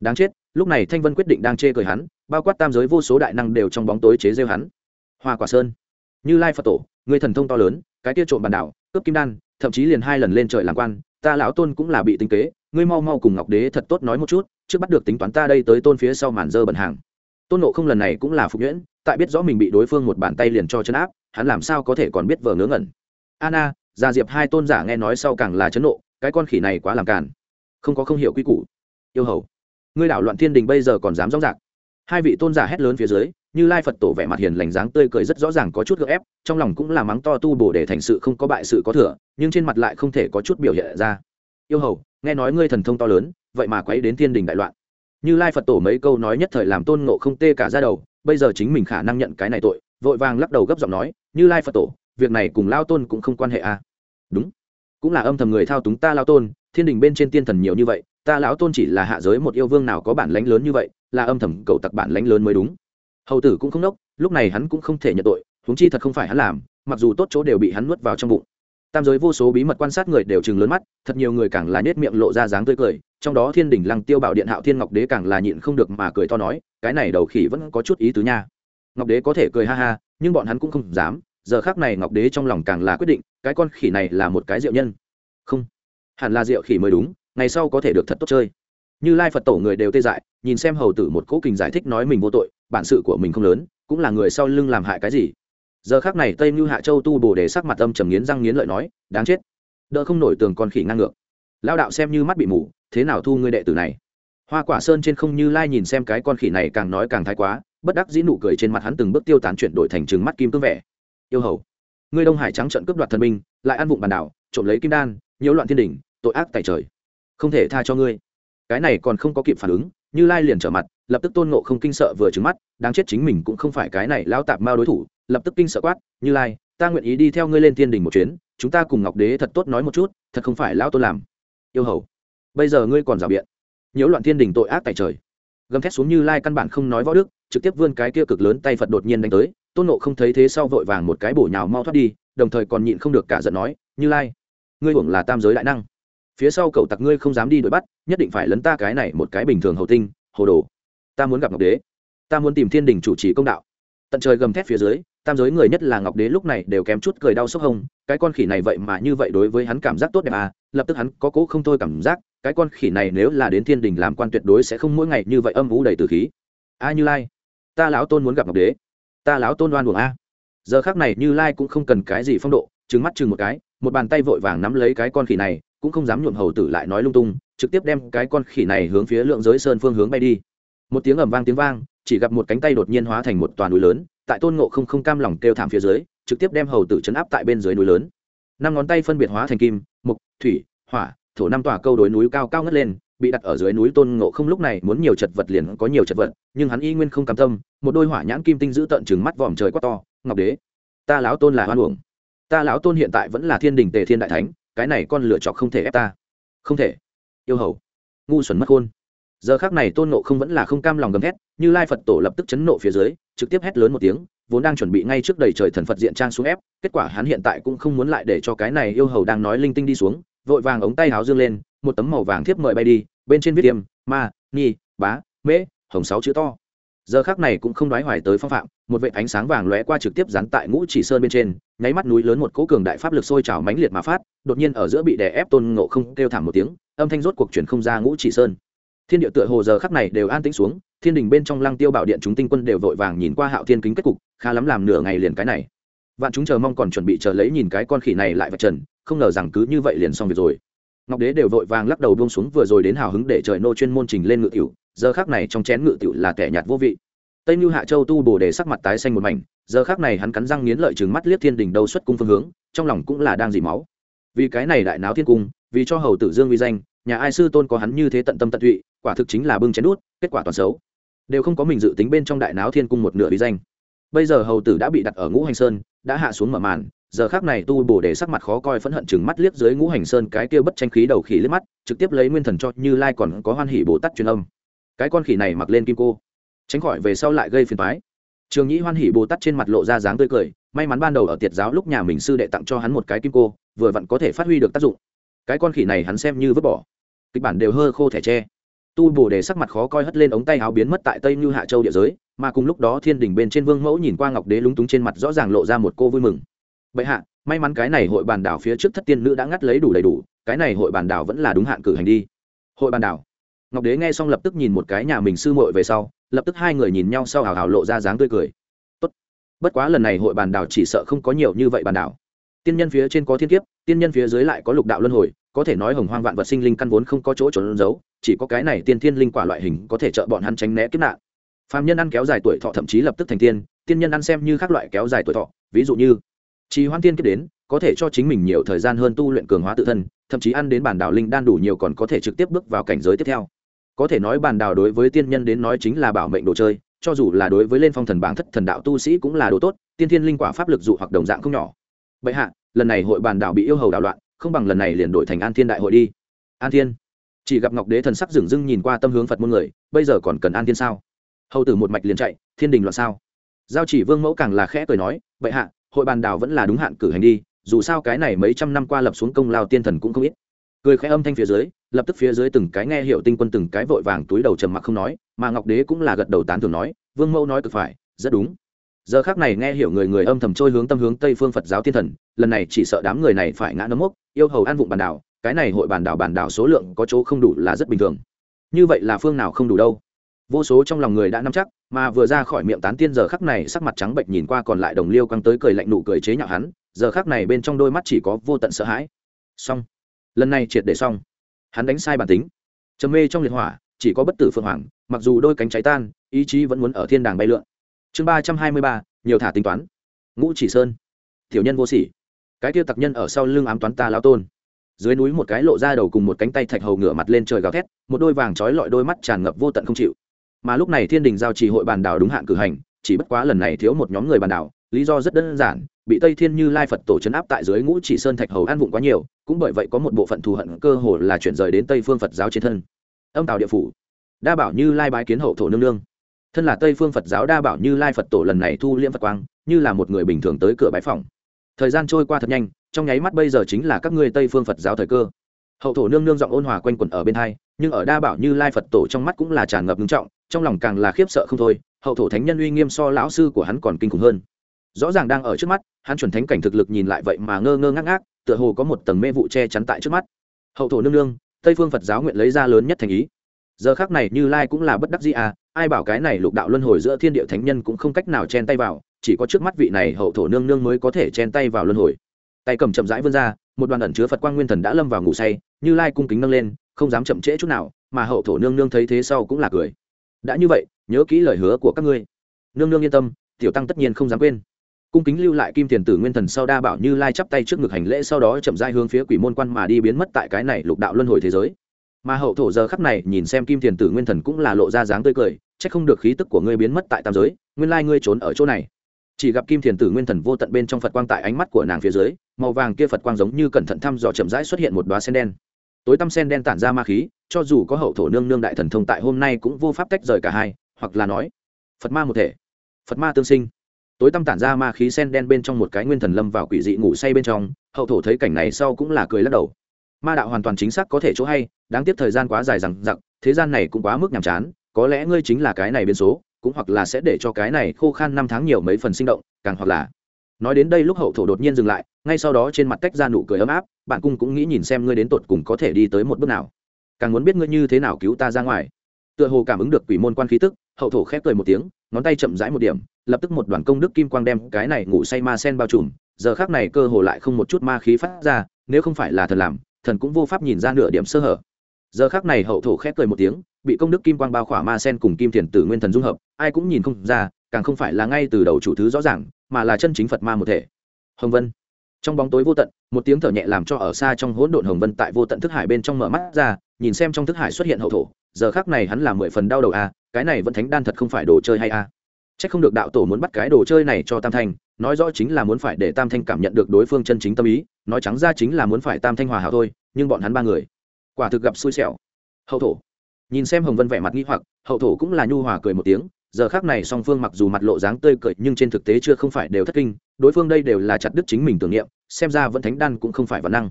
[SPEAKER 1] Đáng chết, lúc này thanh vân quyết định đang chê cười hắn, bao quát tam giới vô số đại năng đều trong bóng tối chế rêu hắn. Hoa quả sơn, như lai phật tổ, người thần thông to lớn cái kia trộm bản đảo, cướp kim đan, thậm chí liền hai lần lên trời làm quan, ta lão tôn cũng là bị tính kế, ngươi mau mau cùng ngọc đế thật tốt nói một chút, trước bắt được tính toán ta đây tới tôn phía sau màn dơ bẩn hàng. Tôn nộ không lần này cũng là phục nhuyễn, tại biết rõ mình bị đối phương một bàn tay liền cho chân áp, hắn làm sao có thể còn biết vờ ngớ ngẩn. Anna, gia diệp hai tôn giả nghe nói sau càng là chấn nộ, cái con khỉ này quá làm càn. Không có không hiểu quy củ. Yêu hầu. Ngươi đảo loạn thiên đình bây giờ còn dám rõ rạc. Hai vị tôn giả hét lớn phía dưới như lai phật tổ vẻ mặt hiền lành dáng tươi cười rất rõ ràng có chút gợ ép, trong lòng cũng là mắng to tu bổ để thành sự không có bại sự có thừa, nhưng trên mặt lại không thể có chút biểu hiện ra. Yêu hầu, nghe nói ngươi thần thông to lớn, vậy mà quấy đến thiên đình đại loạn. Như lai phật tổ mấy câu nói nhất thời làm tôn ngộ không tê cả ra đầu, bây giờ chính mình khả năng nhận cái này tội, vội vàng lắc đầu gấp giọng nói, như lai phật tổ, việc này cùng lao tôn cũng không quan hệ à? Đúng, cũng là âm thầm người thao túng ta lao tôn, thiên đình bên trên tiên thần nhiều như vậy, ta lão tôn chỉ là hạ giới một yêu vương nào có bản lãnh lớn như vậy, là âm thầm cầu tặc bản lãnh lớn mới đúng hầu tử cũng không nốc, lúc này hắn cũng không thể nhận tội, huống chi thật không phải hắn làm, mặc dù tốt chỗ đều bị hắn nuốt vào trong bụng. Tam giới vô số bí mật quan sát người đều chừng lớn mắt, thật nhiều người càng là nhét miệng lộ ra dáng tươi cười, trong đó thiên đình lăng tiêu bảo điện hạo thiên ngọc đế càng là nhịn không được mà cười to nói, cái này đầu khỉ vẫn có chút ý tứ nha. Ngọc đế có thể cười ha ha, nhưng bọn hắn cũng không dám, giờ khác này ngọc đế trong lòng càng là quyết định, cái con khỉ này là một cái rượu nhân. Không, hẳn là rượu khỉ mới đúng, ngày sau có thể được thật tốt chơi. Như lai phật tổ người đều tê dại, nhìn xem hầu tử một cố kình giải thích nói mình vô tội bản sự của mình không lớn cũng là người sau lưng làm hại cái gì. Giờ khác này tây mưu hạ châu tu bồ đề sắc mặt âm trầm nghiến răng nghiến lợi nói đáng chết đỡ không nổi tường con khỉ ngang ngược. Lao đạo xem như mắt bị mù thế nào thu ngươi đệ tử này? Hoa quả sơn trên không như lai nhìn xem cái con khỉ này càng nói càng thái quá bất đắc dĩ nụ cười trên mặt hắn từng bước tiêu tán chuyển đổi thành trừng mắt kim cương vẻ. Yêu hầu ngươi đông hải trắng trận cướp đoạt thần minh, lại ăn vụng bàn đảo trộm lấy kim đan nhiễu loạn thiên đình tội ác tại trời. Không thể tha cho ngươi. Cái này còn không có kịp phản ứng như lai liền trở mặt lập tức tôn nộ không kinh sợ vừa trứng mắt đáng chết chính mình cũng không phải cái này lao tạp mao đối thủ, lập tức kinh sợ quát, như lai, ta nguyện ý đi theo ngươi lên thiên đình một chuyến, chúng ta cùng ngọc đế thật tốt nói một chút, thật không phải lão tôn làm. Yêu hầu, bây giờ ngươi còn rào biện, nhiễu loạn thiên đình tội ác tại trời. Gầm thét xuống như lai căn bản không nói võ đức, trực tiếp vươn cái kia cực lớn tay phật đột nhiên đánh tới, tôn nộ không thấy thế sau vội vàng một cái bổ nhào mau thoát đi, đồng thời còn nhịn không được cả giận nói, như lai, ngươi hưởng là tam giới đại năng. Phía sau cậu tặc ngươi không dám đi đuổi bắt, nhất định phải lấn ta cái này một cái bình thường hầu tinh, hồ đồ. Ta muốn gặp ngọc đế ta muốn tìm thiên đình chủ trì công đạo. Tận trời gầm thét phía dưới, tam giới người nhất là ngọc đế lúc này đều kém chút cười đau sốc hông cái con khỉ này vậy mà như vậy đối với hắn cảm giác tốt đẹp à lập tức hắn có cố không thôi cảm giác, cái con khỉ này nếu là đến thiên đình làm quan tuyệt đối sẽ không mỗi ngày như vậy âm vũ đầy từ khí. A như lai, ta lão tôn muốn gặp ngọc đế. Ta lão tôn đoan buồng a. Giờ khác này như lai cũng không cần cái gì phong độ, trừng mắt chừng một cái, một bàn tay vội vàng nắm lấy cái con khỉ này, cũng không dám nhuộm hầu tử lại nói lung tung, trực tiếp đem cái con khỉ này hướng phía lượng giới sơn phương hướng bay đi. Một tiếng ầm vang tiếng vang chỉ gặp một cánh tay đột nhiên hóa thành một toàn núi lớn, tại tôn ngộ không không cam lòng kêu thảm phía dưới, trực tiếp đem hầu tử chấn áp tại bên dưới núi lớn. Năm ngón tay phân biệt hóa thành kim mục thủy, hỏa, thổ năm tòa câu đối núi cao cao ngất lên, bị đặt ở dưới núi tôn ngộ không lúc này muốn nhiều chật vật liền có nhiều chật vật, nhưng hắn y nguyên không cam tâm, một đôi hỏa nhãn kim tinh giữ tận chừng mắt vòm trời quá to, ngọc đế, ta lão tôn là hoan uổng. Ta lão tôn hiện tại vẫn là thiên đình tề thiên đại thánh, cái này con lựa chọc không thể ép ta. Không thể. Yêu hầu. Ngu xuẩn mất khôn giờ khác này tôn nộ không vẫn là không cam lòng gầm thét, như lai phật tổ lập tức chấn nộ phía dưới, trực tiếp hét lớn một tiếng, vốn đang chuẩn bị ngay trước đầy trời thần phật diện trang xuống ép, kết quả hắn hiện tại cũng không muốn lại để cho cái này yêu hầu đang nói linh tinh đi xuống, vội vàng ống tay háo dương lên, một tấm màu vàng thiếp mời bay đi, bên trên viết tiêm, ma nhi bá, mễ, hồng sáu chữ to. Giờ khác này cũng không đoái hoài tới phong phạm, một vệ ánh sáng vàng lóe qua trực tiếp dán tại ngũ chỉ sơn bên trên, nháy mắt núi lớn một cỗ cường đại pháp lực sôi trào mãnh liệt mà phát, đột nhiên ở giữa bị đè ép tôn ngộ không kêu thảm một tiếng, âm thanh rốt cuộc chuyển không ra ngũ chỉ sơn thiên địa tựa hồ giờ khắc này đều an tĩnh xuống, thiên đình bên trong lăng tiêu bảo điện chúng tinh quân đều vội vàng nhìn qua hạo thiên kính kết cục, khá lắm làm nửa ngày liền cái này. Vạn chúng chờ mong còn chuẩn bị chờ lấy nhìn cái con khỉ này lại vạch trần, không ngờ rằng cứ như vậy liền xong việc rồi. Ngọc đế đều vội vàng lắc đầu buông xuống, vừa rồi đến hào hứng để trời nô chuyên môn trình lên ngự tiểu, giờ khác này trong chén ngự tiểu là kẻ nhạt vô vị. Tây như hạ châu tu bồ đề sắc mặt tái xanh một mảnh, giờ khác này hắn cắn răng nghiến lợi chừng mắt liếc thiên đình đâu xuất cung phương hướng, trong lòng cũng là đang dì máu. Vì cái này đại náo thiên cung, vì cho hầu tử dương uy danh, nhà ai sư tôn có hắn như thế tận tâm tận tụy quả thực chính là bưng chén đút, kết quả toàn xấu. Đều không có mình dự tính bên trong đại náo thiên cung một nửa bí danh. Bây giờ hầu tử đã bị đặt ở ngũ hành sơn, đã hạ xuống mở màn, giờ khác này tu bổ để sắc mặt khó coi phẫn hận chừng mắt liếc dưới ngũ hành sơn cái kia bất tranh khí đầu khỉ liếc mắt, trực tiếp lấy nguyên thần cho như lai còn có hoan hỉ bồ tát truyền âm. Cái con khỉ này mặc lên kim cô, tránh khỏi về sau lại gây phiền phái trường nhĩ hoan hỉ bồ tát trên mặt lộ ra dáng tươi cười, may mắn ban đầu ở tiệt giáo lúc nhà mình sư đệ tặng cho hắn một cái kim cô, vừa vặn có thể phát huy được tác dụng. Cái con khỉ này hắn xem như vứt bỏ. Kịch bản đều hơ khô thẻ tre tu bồ đề sắc mặt khó coi hất lên ống tay áo biến mất tại tây như hạ châu địa giới, mà cùng lúc đó thiên đình bên trên vương mẫu nhìn qua ngọc đế lúng túng trên mặt rõ ràng lộ ra một cô vui mừng. Bệ hạ, may mắn cái này hội bàn đảo phía trước thất tiên nữ đã ngắt lấy đủ đầy đủ, cái này hội bàn đảo vẫn là đúng hạn cử hành đi. Hội bàn đảo. Ngọc đế nghe xong lập tức nhìn một cái nhà mình sư muội về sau, lập tức hai người nhìn nhau sau hào hào lộ ra dáng tươi cười. Tốt. Bất quá lần này hội bàn đảo chỉ sợ không có nhiều như vậy bàn đảo. Tiên nhân phía trên có thiên kiếp, tiên nhân phía dưới lại có lục đạo luân hồi có thể nói hồng hoang vạn vật sinh linh căn vốn không có chỗ trốn giấu, chỉ có cái này tiên thiên linh quả loại hình có thể trợ bọn hắn tránh né kiếp nạn. Phàm nhân ăn kéo dài tuổi thọ thậm chí lập tức thành tiên tiên nhân ăn xem như các loại kéo dài tuổi thọ, ví dụ như trì hoan tiên kiếp đến, có thể cho chính mình nhiều thời gian hơn tu luyện cường hóa tự thân, thậm chí ăn đến bản đảo linh đan đủ nhiều còn có thể trực tiếp bước vào cảnh giới tiếp theo. Có thể nói bản đảo đối với tiên nhân đến nói chính là bảo mệnh đồ chơi, cho dù là đối với lên phong thần bảng thất thần đạo tu sĩ cũng là đồ tốt, tiên thiên linh quả pháp lực dụ hoặc đồng dạng không nhỏ. Bệ hạ, lần này hội bàn đảo bị yêu hầu đảo loạn không bằng lần này liền đổi thành an thiên đại hội đi. An thiên, chỉ gặp ngọc đế thần sắc dửng dưng nhìn qua tâm hướng phật môn người, bây giờ còn cần an thiên sao? Hầu tử một mạch liền chạy, thiên đình loạn sao? Giao chỉ vương mẫu càng là khẽ cười nói, vậy hạ, hội bàn đảo vẫn là đúng hạn cử hành đi, dù sao cái này mấy trăm năm qua lập xuống công lao tiên thần cũng không ít. Cười khẽ âm thanh phía dưới, lập tức phía dưới từng cái nghe hiệu tinh quân từng cái vội vàng túi đầu trầm mặc không nói, mà ngọc đế cũng là gật đầu tán thường nói, vương mẫu nói cực phải, rất đúng giờ khác này nghe hiểu người người âm thầm trôi hướng tâm hướng tây phương phật giáo thiên thần, lần này chỉ sợ đám người này phải ngã nấm mốc, yêu hầu an vụng bàn đảo, cái này hội bàn đảo bàn đảo số lượng có chỗ không đủ là rất bình thường. Như vậy là phương nào không đủ đâu. Vô số trong lòng người đã nắm chắc, mà vừa ra khỏi miệng tán tiên giờ khắc này sắc mặt trắng bệnh nhìn qua còn lại đồng liêu căng tới cười lạnh nụ cười chế nhạo hắn, giờ khắc này bên trong đôi mắt chỉ có vô tận sợ hãi. Xong. Lần này triệt để xong. Hắn đánh sai bản tính. Trầm mê trong liệt hỏa, chỉ có bất tử phương hoàng, mặc dù đôi cánh cháy tan, ý chí vẫn muốn ở thiên đàng bay lượn chương ba trăm hai mươi ba, nhiều thả tính toán. Ngũ chỉ sơn. Tiểu nhân vô sỉ. Cái tiêu tặc nhân ở sau lưng ám toán ta lao tôn. Dưới núi một cái lộ ra đầu cùng một cánh tay thạch hầu ngửa mặt lên trời gào thét, một đôi vàng trói lọi đôi mắt tràn ngập vô tận không chịu. Mà lúc này thiên đình giao trì hội bàn đảo đúng hạn cử hành, chỉ bất quá lần này thiếu một nhóm người bàn đảo, lý do rất đơn giản, bị tây thiên như lai phật tổ chấn áp tại dưới ngũ chỉ sơn thạch hầu an vụng quá nhiều, cũng bởi vậy có một bộ phận thù hận cơ hồ là chuyển rời đến tây phương phật giáo trên thân. Âm tào địa phủ. Đa bảo như lai bái kiến hậu thổ nương nương thân là tây phương phật giáo đa bảo như lai phật tổ lần này thu liễm phật quang như là một người bình thường tới cửa bái phòng thời gian trôi qua thật nhanh trong nháy mắt bây giờ chính là các ngươi tây phương phật giáo thời cơ hậu thổ nương nương giọng ôn hòa quanh quẩn ở bên hai nhưng ở đa bảo như lai phật tổ trong mắt cũng là tràn ngập ngưng trọng trong lòng càng là khiếp sợ không thôi hậu thổ thánh nhân uy nghiêm so lão sư của hắn còn kinh khủng hơn rõ ràng đang ở trước mắt hắn chuẩn thánh cảnh thực lực nhìn lại vậy mà ngơ ngơ ngác ngác tựa hồ có một tầng mê vụ che chắn tại trước mắt hậu thổ nương nương tây phương phật giáo nguyện lấy ra lớn nhất thành ý giờ khác này như lai cũng là bất đắc dĩ à ai bảo cái này lục đạo luân hồi giữa thiên địa thánh nhân cũng không cách nào chen tay vào, chỉ có trước mắt vị này hậu thổ nương nương mới có thể chen tay vào luân hồi. Tay cầm chậm rãi vươn ra, một đoàn ẩn chứa phật quang nguyên thần đã lâm vào ngủ say, như lai cung kính nâng lên, không dám chậm trễ chút nào, mà hậu thổ nương nương thấy thế sau cũng là cười. Đã như vậy, nhớ kỹ lời hứa của các ngươi. Nương nương yên tâm, tiểu tăng tất nhiên không dám quên. Cung kính lưu lại kim tiền tử nguyên thần sau đa bảo như lai chắp tay trước ngực hành lễ sau đó chậm rãi hướng phía quỷ môn quan mà đi biến mất tại cái này lục đạo luân hồi thế giới mà hậu thổ giờ khắp này nhìn xem kim thiền tử nguyên thần cũng là lộ ra dáng tươi cười, chắc không được khí tức của ngươi biến mất tại tam giới, nguyên lai ngươi trốn ở chỗ này. Chỉ gặp kim thiền tử nguyên thần vô tận bên trong phật quang tại ánh mắt của nàng phía dưới, màu vàng kia phật quang giống như cẩn thận thăm dò chậm rãi xuất hiện một đoá sen đen. Tối tăm sen đen tản ra ma khí, cho dù có hậu thổ nương nương đại thần thông tại hôm nay cũng vô pháp tách rời cả hai, hoặc là nói, phật ma một thể, phật ma tương sinh. Tối tăm tản ra ma khí sen đen bên trong một cái nguyên thần lâm vào quỷ dị ngủ say bên trong, hậu thổ thấy cảnh này sau cũng là cười lắc đầu ma đạo hoàn toàn chính xác có thể chỗ hay đáng tiếc thời gian quá dài rằng rằng, thế gian này cũng quá mức nhàm chán có lẽ ngươi chính là cái này biến số cũng hoặc là sẽ để cho cái này khô khan năm tháng nhiều mấy phần sinh động càng hoặc là nói đến đây lúc hậu thổ đột nhiên dừng lại ngay sau đó trên mặt tách ra nụ cười ấm áp bạn cung cũng nghĩ nhìn xem ngươi đến tột cùng có thể đi tới một bước nào. Càng muốn biết ngươi như thế nào cứu ta ra ngoài. Tựa hồ cảm ứng được quỷ môn quan khí tức hậu thổ khép cười một tiếng ngón tay chậm rãi một điểm lập tức một đoàn công đức kim quang đem cái này ngủ say ma sen bao trùm giờ khác này cơ hồ lại không một chút ma khí phát ra nếu không phải là thần làm thần cũng vô pháp nhìn ra nửa điểm sơ hở. Giờ khác này hậu thổ khép cười một tiếng bị công đức kim quang bao khỏa ma sen cùng kim thiền tử nguyên thần dung hợp ai cũng nhìn không ra càng không phải là ngay từ đầu chủ thứ rõ ràng mà là chân chính phật ma một thể. Hồng vân. Trong bóng tối vô tận một tiếng thở nhẹ làm cho ở xa trong hỗn độn hồng vân tại vô tận thức hải bên trong mở mắt ra nhìn xem trong thức hải xuất hiện hậu thổ giờ khác này hắn là mười phần đau đầu a cái này vẫn thánh đan thật không phải đồ chơi hay a Chắc không được đạo tổ muốn bắt cái đồ chơi này cho Tam Thanh, nói rõ chính là muốn phải để Tam Thanh cảm nhận được đối phương chân chính tâm ý, nói trắng ra chính là muốn phải Tam Thanh hòa hảo thôi, nhưng bọn hắn ba người, quả thực gặp xui xẻo. Hậu thổ. Nhìn xem Hồng Vân vẻ mặt nghi hoặc, hậu thổ cũng là nhu hòa cười một tiếng, giờ khác này song phương mặc dù mặt lộ dáng tươi cười nhưng trên thực tế chưa không phải đều thất kinh, đối phương đây đều là chặt đứt chính mình tưởng niệm, xem ra vẫn thánh đan cũng không phải văn năng.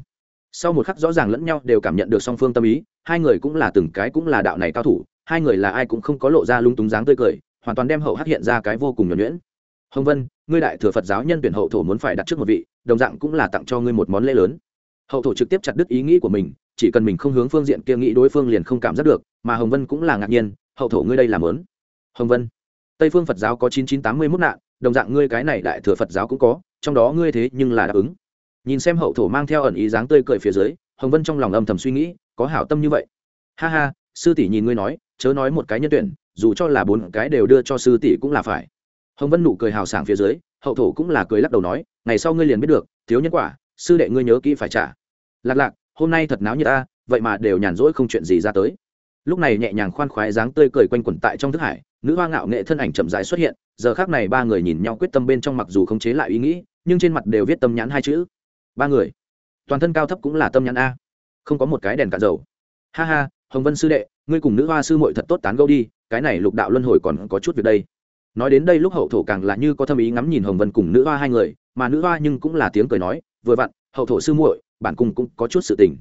[SPEAKER 1] Sau một khắc rõ ràng lẫn nhau đều cảm nhận được song phương tâm ý, hai người cũng là từng cái cũng là đạo này cao thủ, hai người là ai cũng không có lộ ra lung túng dáng tươi cười, hoàn toàn đem hậu hắc hiện ra cái vô cùng nhuẩn nhuyễn hồng vân ngươi đại thừa phật giáo nhân tuyển hậu thổ muốn phải đặt trước một vị, đồng dạng cũng là tặng cho ngươi một món lễ lớn. Hậu thổ trực tiếp chặt đứt ý nghĩ của mình, chỉ cần mình không hướng phương diện kia nghĩ đối phương liền không cảm giác được, mà hồng vân cũng là ngạc nhiên, hậu thổ ngươi đây làm lớn. Hồng vân, tây phương phật giáo có chín chín tám mươi mốt nạn, đồng dạng ngươi cái này đại thừa phật giáo cũng có, trong đó ngươi thế nhưng là đáp ứng. Nhìn xem hậu thổ mang theo ẩn ý dáng tươi cười phía dưới, hồng vân trong lòng âm thầm suy nghĩ, có hảo tâm như vậy. Ha ha, sư tỷ nhìn ngươi nói, chớ nói một cái nhân tuyển, dù cho là bốn cái đều đưa cho sư tỷ cũng là phải hồng vân nụ cười hào sảng phía dưới, hậu thổ cũng là cười lắc đầu nói, ngày sau ngươi liền biết được, thiếu nhân quả, sư đệ ngươi nhớ kỹ phải trả. Lạc lạc, hôm nay thật náo như ta, vậy mà đều nhàn rỗi không chuyện gì ra tới. Lúc này nhẹ nhàng khoan khoái dáng tươi cười quanh quẩn tại trong thức hải, nữ hoa ngạo nghệ thân ảnh chậm rãi xuất hiện, giờ khác này ba người nhìn nhau quyết tâm bên trong mặc dù không chế lại ý nghĩ, nhưng trên mặt đều viết tâm nhãn hai chữ. Ba người, toàn thân cao thấp cũng là tâm nhãn a. Không có một cái đèn cạn dầu. Ha ha, hồng vân sư đệ, ngươi cùng nữ hoa sư muội thật tốt tán gẫu đi, cái này lục đạo luân hồi còn có chút việc đây nói đến đây lúc hậu thổ càng là như có thâm ý ngắm nhìn hồng vân cùng nữ hoa hai người, mà nữ hoa nhưng cũng là tiếng cười nói, vừa vặn, hậu thổ sư muội, bản cung cũng có chút sự tình.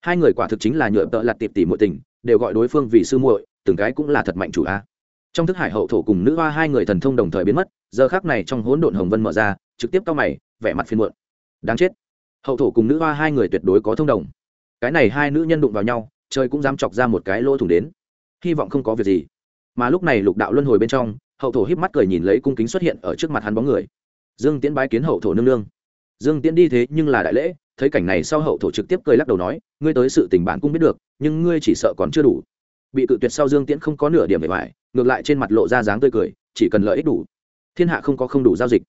[SPEAKER 1] Hai người quả thực chính là nhựa tợ lặt tiệp tỉ muội tình, đều gọi đối phương vì sư muội, từng cái cũng là thật mạnh chủ a. Trong thức hải hậu thổ cùng nữ hoa hai người thần thông đồng thời biến mất, giờ khác này trong hỗn độn hồng vân mở ra, trực tiếp cao mày, vẻ mặt phiên muộn. Đáng chết. Hậu thổ cùng nữ hoa hai người tuyệt đối có thông đồng. Cái này hai nữ nhân đụng vào nhau, trời cũng dám chọc ra một cái lỗ thủng đến. Hy vọng không có việc gì. Mà lúc này lục đạo luân hồi bên trong hậu thổ híp mắt cười nhìn lấy cung kính xuất hiện ở trước mặt hắn bóng người. Dương tiễn bái kiến hậu thổ nương nương. Dương tiễn đi thế nhưng là đại lễ, thấy cảnh này sau hậu thổ trực tiếp cười lắc đầu nói, ngươi tới sự tình bản cũng biết được, nhưng ngươi chỉ sợ còn chưa đủ. Bị cự tuyệt sau dương tiễn không có nửa điểm về vải, ngược lại trên mặt lộ ra dáng tươi cười, chỉ cần lợi ích đủ, thiên hạ không có không đủ giao dịch.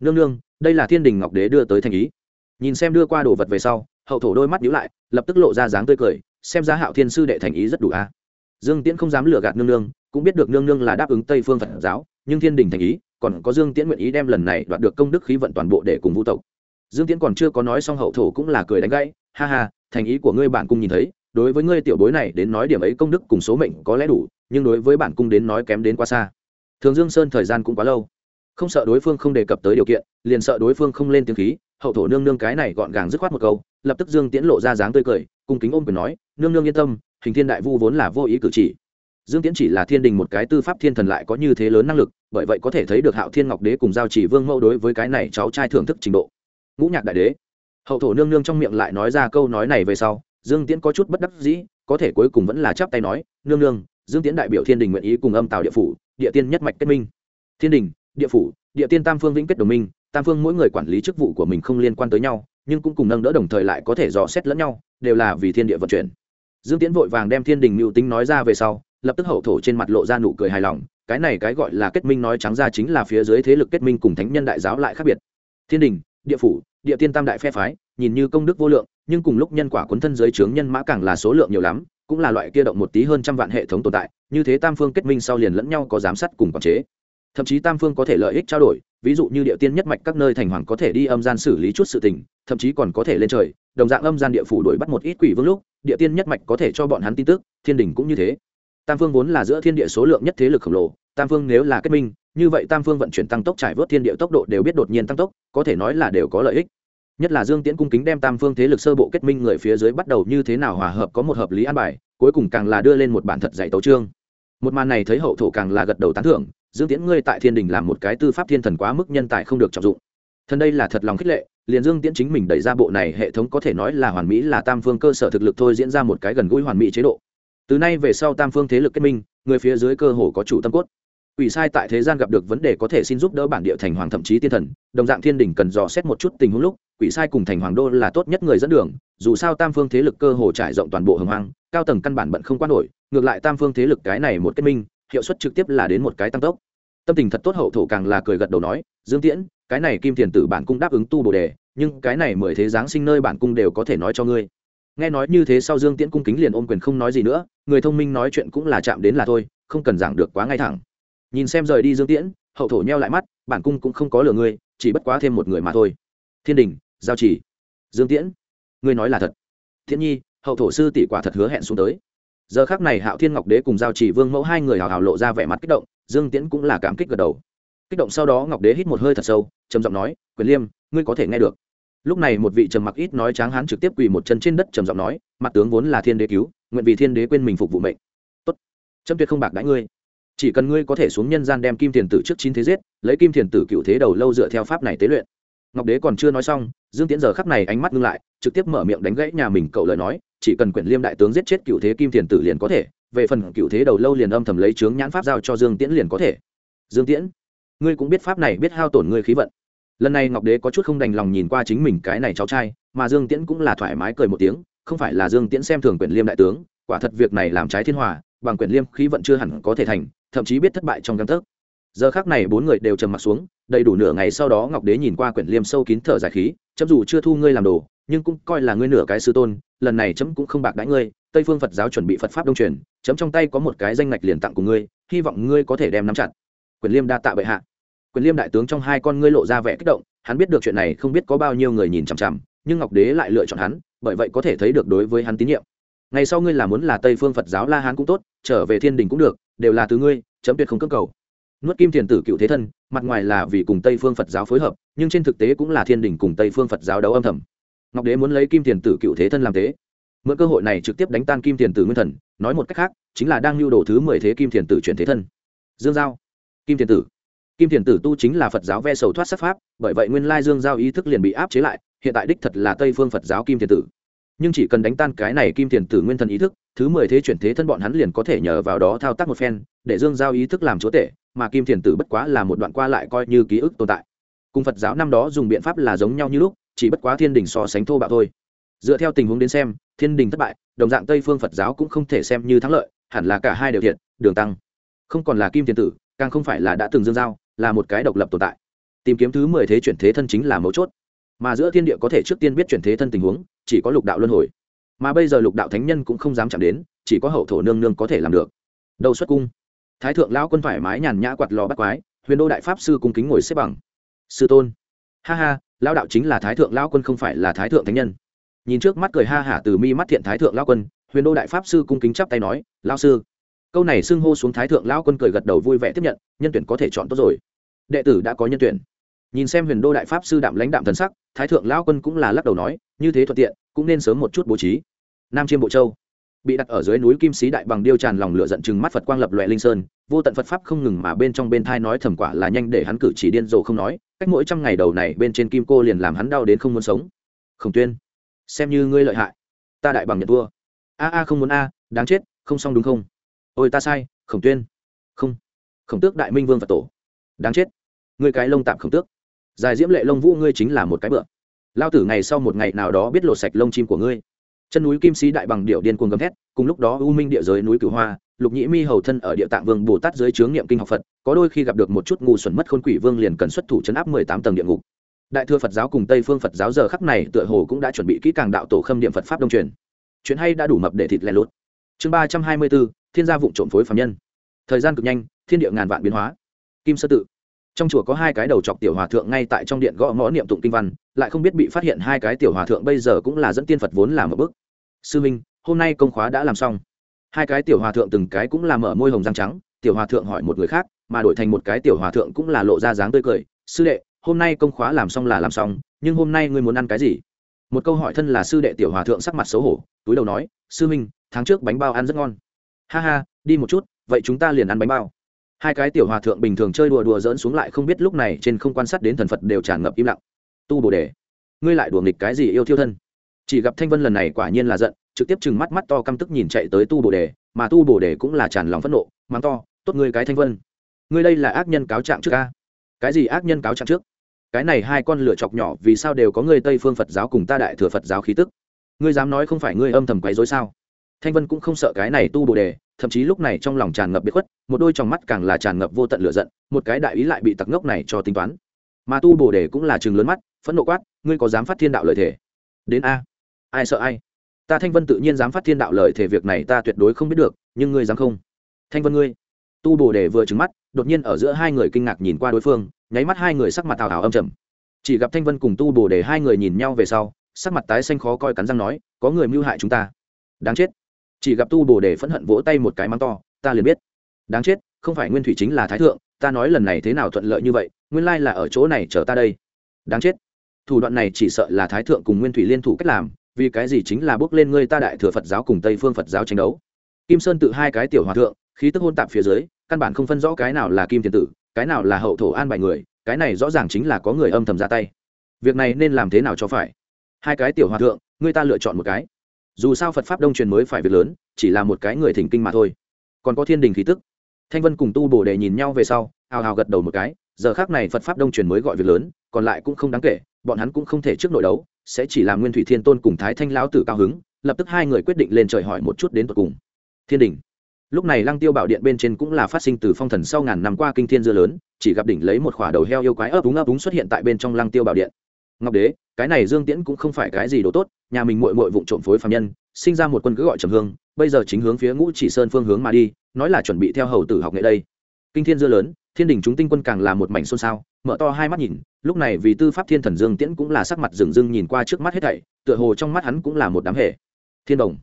[SPEAKER 1] Nương nương, đây là thiên đình ngọc đế đưa tới thành ý. Nhìn xem đưa qua đồ vật về sau, hậu thổ đôi mắt nhíu lại, lập tức lộ ra dáng tươi cười, xem ra hạo thiên sư đệ thành ý rất đủ a dương tiễn không dám lừa gạt nương nương, cũng biết được nương nương là đáp ứng tây phương phật giáo, nhưng thiên đình thành ý, còn có dương tiễn nguyện ý đem lần này đoạt được công đức khí vận toàn bộ để cùng vũ tộc. Dương tiễn còn chưa có nói xong hậu thổ cũng là cười đánh gãy, ha ha, thành ý của ngươi bản cung nhìn thấy, đối với ngươi tiểu bối này đến nói điểm ấy công đức cùng số mệnh có lẽ đủ, nhưng đối với bản cung đến nói kém đến quá xa. Thường dương sơn thời gian cũng quá lâu. Không sợ đối phương không đề cập tới điều kiện, liền sợ đối phương không lên tiếng khí, hậu thổ nương nương cái này gọn gàng dứt khoát một câu, lập tức dương tiễn lộ ra dáng tươi cười, cung kính ôm quyền nói, nương nương yên tâm hình thiên đại vu vốn là vô ý cử chỉ. Dương tiễn chỉ là thiên đình một cái tư pháp thiên thần lại có như thế lớn năng lực, bởi vậy có thể thấy được hạo thiên ngọc đế cùng giao chỉ vương mẫu đối với cái này cháu trai thưởng thức trình độ. Ngũ nhạc đại đế. Hậu thổ nương nương trong miệng lại nói ra câu nói này về sau, dương tiễn có chút bất đắc dĩ, có thể cuối cùng vẫn là chắp tay nói, nương nương, dương tiễn đại biểu thiên đình nguyện ý cùng âm tào địa phủ, địa tiên nhất mạch kết minh. Thiên đình, địa phủ, địa tiên tam phương vĩnh kết đồng minh, tam phương mỗi người quản lý chức vụ của mình không liên quan tới nhau, nhưng cũng cùng nâng đỡ đồng thời lại có thể dò xét lẫn nhau, đều là vì thiên địa vận chuyển dương tiễn vội vàng đem thiên đình mưu tính nói ra về sau, lập tức hậu thổ trên mặt lộ ra nụ cười hài lòng, cái này cái gọi là kết minh nói trắng ra chính là phía dưới thế lực kết minh cùng thánh nhân đại giáo lại khác biệt. Thiên đình, địa phủ, địa tiên tam đại phe phái, nhìn như công đức vô lượng, nhưng cùng lúc nhân quả cuốn thân giới trướng nhân mã càng là số lượng nhiều lắm, cũng là loại kia động một tí hơn trăm vạn hệ thống tồn tại, như thế tam phương kết minh sau liền lẫn nhau có giám sát cùng quản chế. Thậm chí tam phương có thể lợi ích trao đổi, ví dụ như địa tiên nhất mạch các nơi thành hoàng có thể đi âm gian xử lý chút sự tình, thậm chí còn có thể lên trời, đồng dạng âm gian địa phủ đuổi bắt một ít quỷ vương lúc địa tiên nhất mạch có thể cho bọn hắn tin tức, thiên đình cũng như thế. Tam phương vốn là giữa thiên địa số lượng nhất thế lực khổng lồ, tam phương nếu là kết minh, như vậy tam phương vận chuyển tăng tốc trải vớt thiên địa tốc độ đều biết đột nhiên tăng tốc, có thể nói là đều có lợi ích. Nhất là dương tiễn cung kính đem tam phương thế lực sơ bộ kết minh người phía dưới bắt đầu như thế nào hòa hợp có một hợp lý an bài, cuối cùng càng là đưa lên một bản thật dạy tấu trương một màn này thấy hậu thổ càng là gật đầu tán thưởng, dương tiễn ngươi tại thiên đình làm một cái tư pháp thiên thần quá mức nhân tài không được trọng dụng. Thân đây là thật lòng khích lệ liền dương tiễn chính mình đẩy ra bộ này hệ thống có thể nói là hoàn mỹ là tam phương cơ sở thực lực thôi diễn ra một cái gần gũi hoàn mỹ chế độ từ nay về sau tam phương thế lực kết minh người phía dưới cơ hồ có chủ tâm cốt Quỷ sai tại thế gian gặp được vấn đề có thể xin giúp đỡ bản địa thành hoàng thậm chí tiên thần, đồng dạng thiên đình cần dò xét một chút tình huống lúc, quỷ sai cùng thành hoàng đô là tốt nhất người dẫn đường, dù sao tam phương thế lực cơ hồ trải rộng toàn bộ hồng hoang, cao tầng căn bản bận không quan nổi, ngược lại tam phương thế lực cái này một kết minh, hiệu suất trực tiếp là đến một cái tăng tốc. Tâm tình thật tốt hậu thổ càng là cười gật đầu nói, Dương Tiễn, cái này kim tiền tử bản cung đáp ứng tu bổ đề, nhưng cái này mười thế giáng sinh nơi bản cung đều có thể nói cho ngươi. Nghe nói như thế sau Dương Tiễn cung kính liền ôm quyền không nói gì nữa, người thông minh nói chuyện cũng là chạm đến là thôi, không cần giảng được quá ngay thẳng. Nhìn xem rời đi dương tiễn hậu thổ nheo lại mắt bản cung cũng không có lừa ngươi chỉ bất quá thêm một người mà thôi. Thiên đình giao chỉ. Dương tiễn ngươi nói là thật. Thiên nhi hậu thổ sư tỷ quả thật hứa hẹn xuống tới. Giờ khác này hạo thiên ngọc đế cùng giao chỉ vương mẫu hai người hào hào lộ ra vẻ mặt kích động dương tiễn cũng là cảm kích gật đầu kích động sau đó ngọc đế hít một hơi thật sâu, trầm giọng nói, quyền liêm, ngươi có thể nghe được. Lúc này một vị trầm mặc ít nói tráng hán trực tiếp quỳ một chân trên đất trầm giọng nói, mặt tướng vốn là thiên đế cứu, nguyện vì thiên đế quên mình phục vụ mệnh. Tốt, trâm tuyệt không bạc đãi ngươi. Chỉ cần ngươi có thể xuống nhân gian đem kim thiền tử trước chín thế giết, lấy kim thiền tử cựu thế đầu lâu dựa theo pháp này tế luyện. Ngọc đế còn chưa nói xong, dương tiễn giờ khắp này ánh mắt ngưng lại, trực tiếp mở miệng đánh gãy nhà mình cậu lời nói, chỉ cần quyển liêm đại tướng giết chết cựu thế kim thiền tử liền có thể, về phần cựu thế đầu lâu liền âm thầm lấy chướng nhãn pháp giao cho dương tiễn liền có thể. Dương tiễn ngươi cũng biết pháp này biết hao tổn ngươi khí vận. Lần này ngọc đế có chút không đành lòng nhìn qua chính mình cái này cháu trai, mà dương tiễn cũng là thoải mái cười một tiếng, không phải là dương tiễn xem thường quyển liêm đại tướng, quả thật việc này làm trái thiên hòa, bằng quyển liêm khí vận chưa hẳn có thể thành, thậm chí biết thất bại trong căn tấc. Giờ khác này bốn người đều trầm m ặ t xuống, đầy đủ nửa ngày sau đó ngọc đế nhìn qua quyển liêm sâu kín thở dài khí, chấm dù chưa thu ngươi làm đồ, nhưng cũng coi là ngươi nửa cái sư tôn, lần này chấm cũng không bạc đãi ngươi, tây phương phật giáo chuẩn bị phật pháp đông truyền, chấm trong tay có một cái danh ngạch liền tặng của ngươi, hy vọng ngươi có thể đem nắm chặt. Quyển liêm đa tạ bệ hạ quyền liêm đại tướng trong hai con ngươi lộ ra vẻ kích động, hắn biết được chuyện này không biết có bao nhiêu người nhìn chằm chằm, nhưng ngọc đế lại lựa chọn hắn, bởi vậy có thể thấy được đối với hắn tín nhiệm. Ngày sau ngươi là muốn là tây phương phật giáo la hán cũng tốt, trở về thiên đình cũng được, đều là từ ngươi, chấm tuyệt không cưỡng cầu. Nuốt kim thiền tử cựu thế thân, mặt ngoài là vì cùng tây phương phật giáo phối hợp, nhưng trên thực tế cũng là thiên đình cùng tây phương phật giáo đấu âm thầm. Ngọc đế muốn lấy kim thiền tử cựu thế thân làm thế mượn cơ hội này trực tiếp đánh tan kim thiền tử nguyên thần, nói một cách khác, chính là đang lưu đồ thứ mười thế kim thiền tử chuyển thế thân. Dương giao. Kim thiền tử kim thiền tử tu chính là phật giáo ve sầu thoát sắc pháp, bởi vậy nguyên lai dương giao ý thức liền bị áp chế lại, hiện tại đích thật là tây phương phật giáo kim thiền tử. Nhưng chỉ cần đánh tan cái này kim thiền tử nguyên thần ý thức, thứ mười thế chuyển thế thân bọn hắn liền có thể nhờ vào đó thao tác một phen, để dương giao ý thức làm chúa tể, mà kim thiền tử bất quá là một đoạn qua lại coi như ký ức tồn tại. Cùng phật giáo năm đó dùng biện pháp là giống nhau như lúc, chỉ bất quá thiên đình so sánh thô bạo thôi. Dựa theo tình huống đến xem, thiên đình thất bại, đồng dạng tây phương phật giáo cũng không thể xem như thắng lợi, hẳn là cả hai đều thiệt, đường tăng. Không còn là kim thiền tử, càng không phải là đã từng dương giao là một cái độc lập tồn tại. Tìm kiếm thứ mười thế chuyển thế thân chính là mấu chốt. Mà giữa thiên địa có thể trước tiên biết chuyển thế thân tình huống, chỉ có lục đạo luân hồi. Mà bây giờ lục đạo thánh nhân cũng không dám chạm đến, chỉ có hậu thổ nương nương có thể làm được. Đầu xuất cung. Thái thượng lão quân thoải mái nhàn nhã quạt lò bắt quái, huyền đô đại pháp sư cung kính ngồi xếp bằng. Sư tôn. Ha ha, lão đạo chính là thái thượng lão quân không phải là thái thượng thánh nhân. Nhìn trước mắt cười ha hả từ mi mắt thiện thái thượng lão quân, huyền đô đại pháp sư cung kính chắp tay nói, lão sư. Câu này xưng hô xuống thái thượng lão quân cười gật đầu vui vẻ tiếp nhận, nhân tuyển có thể chọn tốt rồi đệ tử đã có nhân tuyển. Nhìn xem huyền đô đại pháp sư đạm lãnh đạm thần sắc, thái thượng lão quân cũng là lắc đầu nói, như thế thuận tiện, cũng nên sớm một chút bố trí. Nam chiêm bộ châu bị đặt ở dưới núi kim sĩ đại bằng điêu tràn lòng lửa giận chừng mắt phật quang lập loại linh sơn, vô tận phật pháp không ngừng mà bên trong bên thai nói thầm quả là nhanh để hắn cử chỉ điên rồ không nói, cách mỗi trăm ngày đầu này bên trên kim cô liền làm hắn đau đến không muốn sống. Khổng tuyên, xem như ngươi lợi hại, ta đại bằng nhận vua a a, không muốn a, đáng chết, không xong đúng không? Ôi, ta sai, khổng tuyên. Không, khổng tước đại minh vương phật tổ. Đáng chết ngươi cái lông tạm không tước. Dài diễm lệ lông vũ ngươi chính là một cái bựa. Lao tử ngày sau một ngày nào đó biết lột sạch lông chim của ngươi. Chân núi kim sĩ đại bằng điệu điên cuồng gầm thét, cùng lúc đó u minh địa giới núi cửu hoa, lục nhĩ mi hầu thân ở địa tạng vương bồ tát dưới chướng niệm kinh học phật, có đôi khi gặp được một chút ngu xuẩn mất khôn quỷ vương liền cần xuất thủ chấn áp mười tám tầng địa ngục. Đại thừa phật giáo cùng tây phương phật giáo giờ khắc này tựa hồ cũng đã chuẩn bị kỹ càng đạo tổ khâm niệm phật pháp đông truyền. Chuyện hay đã đủ mập để thịt lẻ lốt chương ba trăm hai mươi bốn, thiên gia vụ trộm phối phạm nhân. Thời gian cực nhanh, thiên địa ngàn vạn biến hóa. Kim sơ tự trong chùa có hai cái đầu chọc tiểu hòa thượng ngay tại trong điện gõ ngõ niệm tụng kinh văn, lại không biết bị phát hiện hai cái tiểu hòa thượng bây giờ cũng là dẫn tiên phật vốn làm ở bức sư minh, hôm nay công khóa đã làm xong. Hai cái tiểu hòa thượng từng cái cũng làm mở môi hồng răng trắng, tiểu hòa thượng hỏi một người khác, mà đổi thành một cái tiểu hòa thượng cũng là lộ ra dáng tươi cười, sư đệ, hôm nay công khóa làm xong là làm xong, nhưng hôm nay ngươi muốn ăn cái gì? Một câu hỏi thân là sư đệ tiểu hòa thượng sắc mặt xấu hổ, túi đầu nói, sư minh, tháng trước bánh bao ăn rất ngon. Ha ha, đi một chút, vậy chúng ta liền ăn bánh bao hai cái tiểu hòa thượng bình thường chơi đùa đùa dỡn xuống lại không biết lúc này trên không quan sát đến thần phật đều tràn ngập im lặng. Tu bồ đề, ngươi lại đùa nghịch cái gì yêu thiêu thân? Chỉ gặp thanh vân lần này quả nhiên là giận, trực tiếp chừng mắt mắt to căm tức nhìn chạy tới tu bồ đề, mà tu bồ đề cũng là tràn lòng phẫn nộ, mắng to, tốt ngươi cái thanh vân, ngươi đây là ác nhân cáo trạng trước ca cái gì ác nhân cáo trạng trước? Cái này hai con lửa chọc nhỏ vì sao đều có ngươi tây phương phật giáo cùng ta đại thừa phật giáo khí tức? Ngươi dám nói không phải ngươi âm thầm quấy dối sao? Thanh vân cũng không sợ cái này tu bồ đề thậm chí lúc này trong lòng tràn ngập biệt khuất, một đôi trong mắt càng là tràn ngập vô tận lửa giận, một cái đại ý lại bị tặc ngốc này cho tính toán. Mà tu bồ đề cũng là chừng lớn mắt, phẫn nộ quát, ngươi có dám phát thiên đạo lời thể đến a. Ai sợ ai? Ta thanh vân tự nhiên dám phát thiên đạo lời thể việc này ta tuyệt đối không biết được, nhưng ngươi dám không? Thanh vân ngươi. Tu bồ đề vừa trứng mắt, đột nhiên ở giữa hai người kinh ngạc nhìn qua đối phương, nháy mắt hai người sắc mặt thào hào âm trầm. Chỉ gặp thanh vân cùng tu bồ đề hai người nhìn nhau về sau, sắc mặt tái xanh khó coi cắn răng nói, có người mưu hại chúng ta. Đáng chết chỉ gặp tu bồ đề phẫn hận vỗ tay một cái mắng to, ta liền biết. Đáng chết, không phải nguyên thủy chính là thái thượng, ta nói lần này thế nào thuận lợi như vậy, nguyên lai là ở chỗ này chờ ta đây. Đáng chết. Thủ đoạn này chỉ sợ là thái thượng cùng nguyên thủy liên thủ cách làm, vì cái gì chính là bước lên ngươi ta đại thừa phật giáo cùng tây phương phật giáo tranh đấu? Kim sơn tự hai cái tiểu hòa thượng, khí tức hôn tạp phía dưới, căn bản không phân rõ cái nào là kim thiên tử, cái nào là hậu thổ an bài người, cái này rõ ràng chính là có người âm thầm ra tay. Việc này nên làm thế nào cho phải? Hai cái tiểu hòa thượng, ngươi ta lựa chọn một cái dù sao phật pháp đông truyền mới phải việc lớn, chỉ là một cái người thỉnh kinh mà thôi. Còn có thiên đình khí tức. Thanh vân cùng tu bồ đề nhìn nhau về sau, hào hào gật đầu một cái, giờ khác này phật pháp đông truyền mới gọi việc lớn, còn lại cũng không đáng kể, bọn hắn cũng không thể trước nội đấu, sẽ chỉ làm nguyên thủy thiên tôn cùng thái thanh lão tử cao hứng, lập tức hai người quyết định lên trời hỏi một chút đến tột cùng. Thiên đình. Lúc này lăng tiêu bảo điện bên trên cũng là phát sinh từ phong thần sau ngàn năm qua kinh thiên dưa lớn, chỉ gặp đỉnh lấy một khỏa đầu heo yêu quái ấp úng ấp úng xuất hiện tại bên trong lăng tiêu bảo điện. Ngọc đế cái này dương tiễn cũng không phải cái gì đồ tốt, nhà mình mội mội vụ trộm phối phạm nhân, sinh ra một quân cứ gọi trầm hương, bây giờ chính hướng phía ngũ chỉ sơn phương hướng mà đi, nói là chuẩn bị theo hầu tử học nghệ đây. Kinh thiên dưa lớn, thiên đình chúng tinh quân càng là một mảnh xôn xao, mở to hai mắt nhìn, lúc này vì tư pháp thiên thần dương tiễn cũng là sắc mặt rừng rưng nhìn qua trước mắt hết thảy, tựa hồ trong mắt hắn cũng là một đám hệ thiên đồng,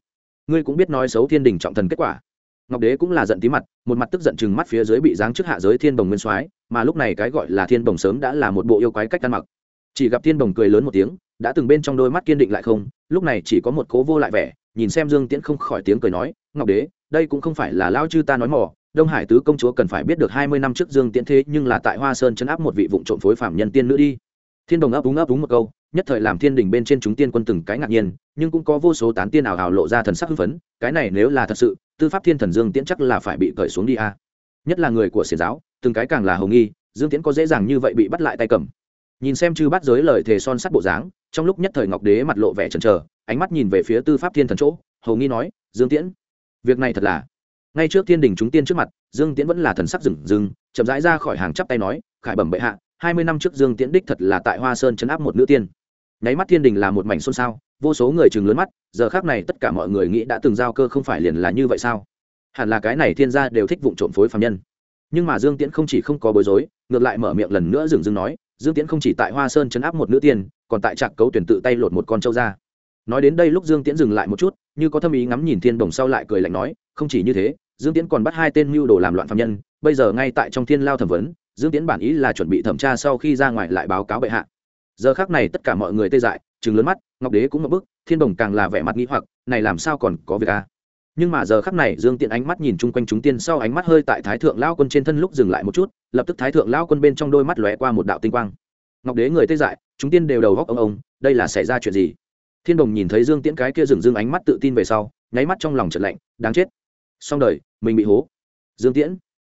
[SPEAKER 1] ngươi cũng biết nói xấu thiên đình trọng thần kết quả. Ngọc đế cũng là giận tí mặt, một mặt tức giận chừng mắt phía dưới bị giáng trước hạ giới thiên đồng nguyên soái, mà lúc này cái gọi là thiên đồng sớm đã là một bộ yêu quái cách ăn mặc chỉ gặp thiên đồng cười lớn một tiếng, đã từng bên trong đôi mắt kiên định lại không, lúc này chỉ có một cố vô lại vẻ, nhìn xem dương tiễn không khỏi tiếng cười nói, ngọc đế, đây cũng không phải là lao chư ta nói mỏ đông hải tứ công chúa cần phải biết được hai mươi năm trước dương tiễn thế nhưng là tại hoa sơn chấn áp một vị vụ trộm phối phạm nhân tiên nữ đi. Thiên đồng ấp úng ấp úng một câu, nhất thời làm thiên đình bên trên chúng tiên quân từng cái ngạc nhiên, nhưng cũng có vô số tán tiên ảo ảo lộ ra thần sắc hưng phấn, cái này nếu là thật sự, tư pháp thiên thần dương tiễn chắc là phải bị cởi xuống đi a. Nhất là người của xiển giáo, từng cái càng là hầu nghi, dương tiễn có dễ dàng như vậy bị bắt lại tay cầm nhìn xem chư bắt giới lời thề son sắt bộ dáng, trong lúc nhất thời ngọc đế mặt lộ vẻ chần chờ, ánh mắt nhìn về phía tư pháp thiên thần chỗ, hầu nghi nói, dương tiễn, việc này thật là ngay trước thiên đình chúng tiên trước mặt, dương tiễn vẫn là thần sắc rừng rừng, chậm rãi ra khỏi hàng chắp tay nói, khải bẩm bệ hạ, hai mươi năm trước dương tiễn đích thật là tại hoa sơn chấn áp một nữ tiên. Nháy mắt thiên đình là một mảnh xôn xao, vô số người chừng lớn mắt, giờ khác này tất cả mọi người nghĩ đã từng giao cơ không phải liền là như vậy sao? Hẳn là cái này thiên gia đều thích vụ trộm phối phạm nhân. Nhưng mà dương tiễn không chỉ không có bối rối, ngược lại mở miệng lần nữa dừng dừng nói dương tiễn không chỉ tại hoa sơn chấn áp một nữ tiên, còn tại trạc cấu tuyển tự tay lột một con trâu ra nói đến đây lúc dương tiễn dừng lại một chút, như có thâm ý ngắm nhìn thiên đồng sau lại cười lạnh nói, không chỉ như thế, dương tiễn còn bắt hai tên mưu đồ làm loạn phạm nhân, bây giờ ngay tại trong thiên lao thẩm vấn, dương tiễn bản ý là chuẩn bị thẩm tra sau khi ra ngoài lại báo cáo bệ hạ giờ khác này tất cả mọi người tê dại chừng lớn mắt, ngọc đế cũng ngập bức, thiên đồng càng là vẻ mặt nghĩ hoặc, này làm sao còn có việc a à? Nhưng mà giờ khắc này, dương tiện ánh mắt nhìn chung quanh chúng tiên sau ánh mắt hơi tại thái thượng lao quân trên thân lúc dừng lại một chút, lập tức thái thượng lao quân bên trong đôi mắt lóe qua một đạo tinh quang. Ngọc đế người tê dại, chúng tiên đều đầu góc ông ông, đây là xảy ra chuyện gì? Thiên đồng nhìn thấy dương tiễn cái kia dừng dưng ánh mắt tự tin về sau, nháy mắt trong lòng trận lạnh, đáng chết. Xong đời, mình bị hố. Dương tiễn,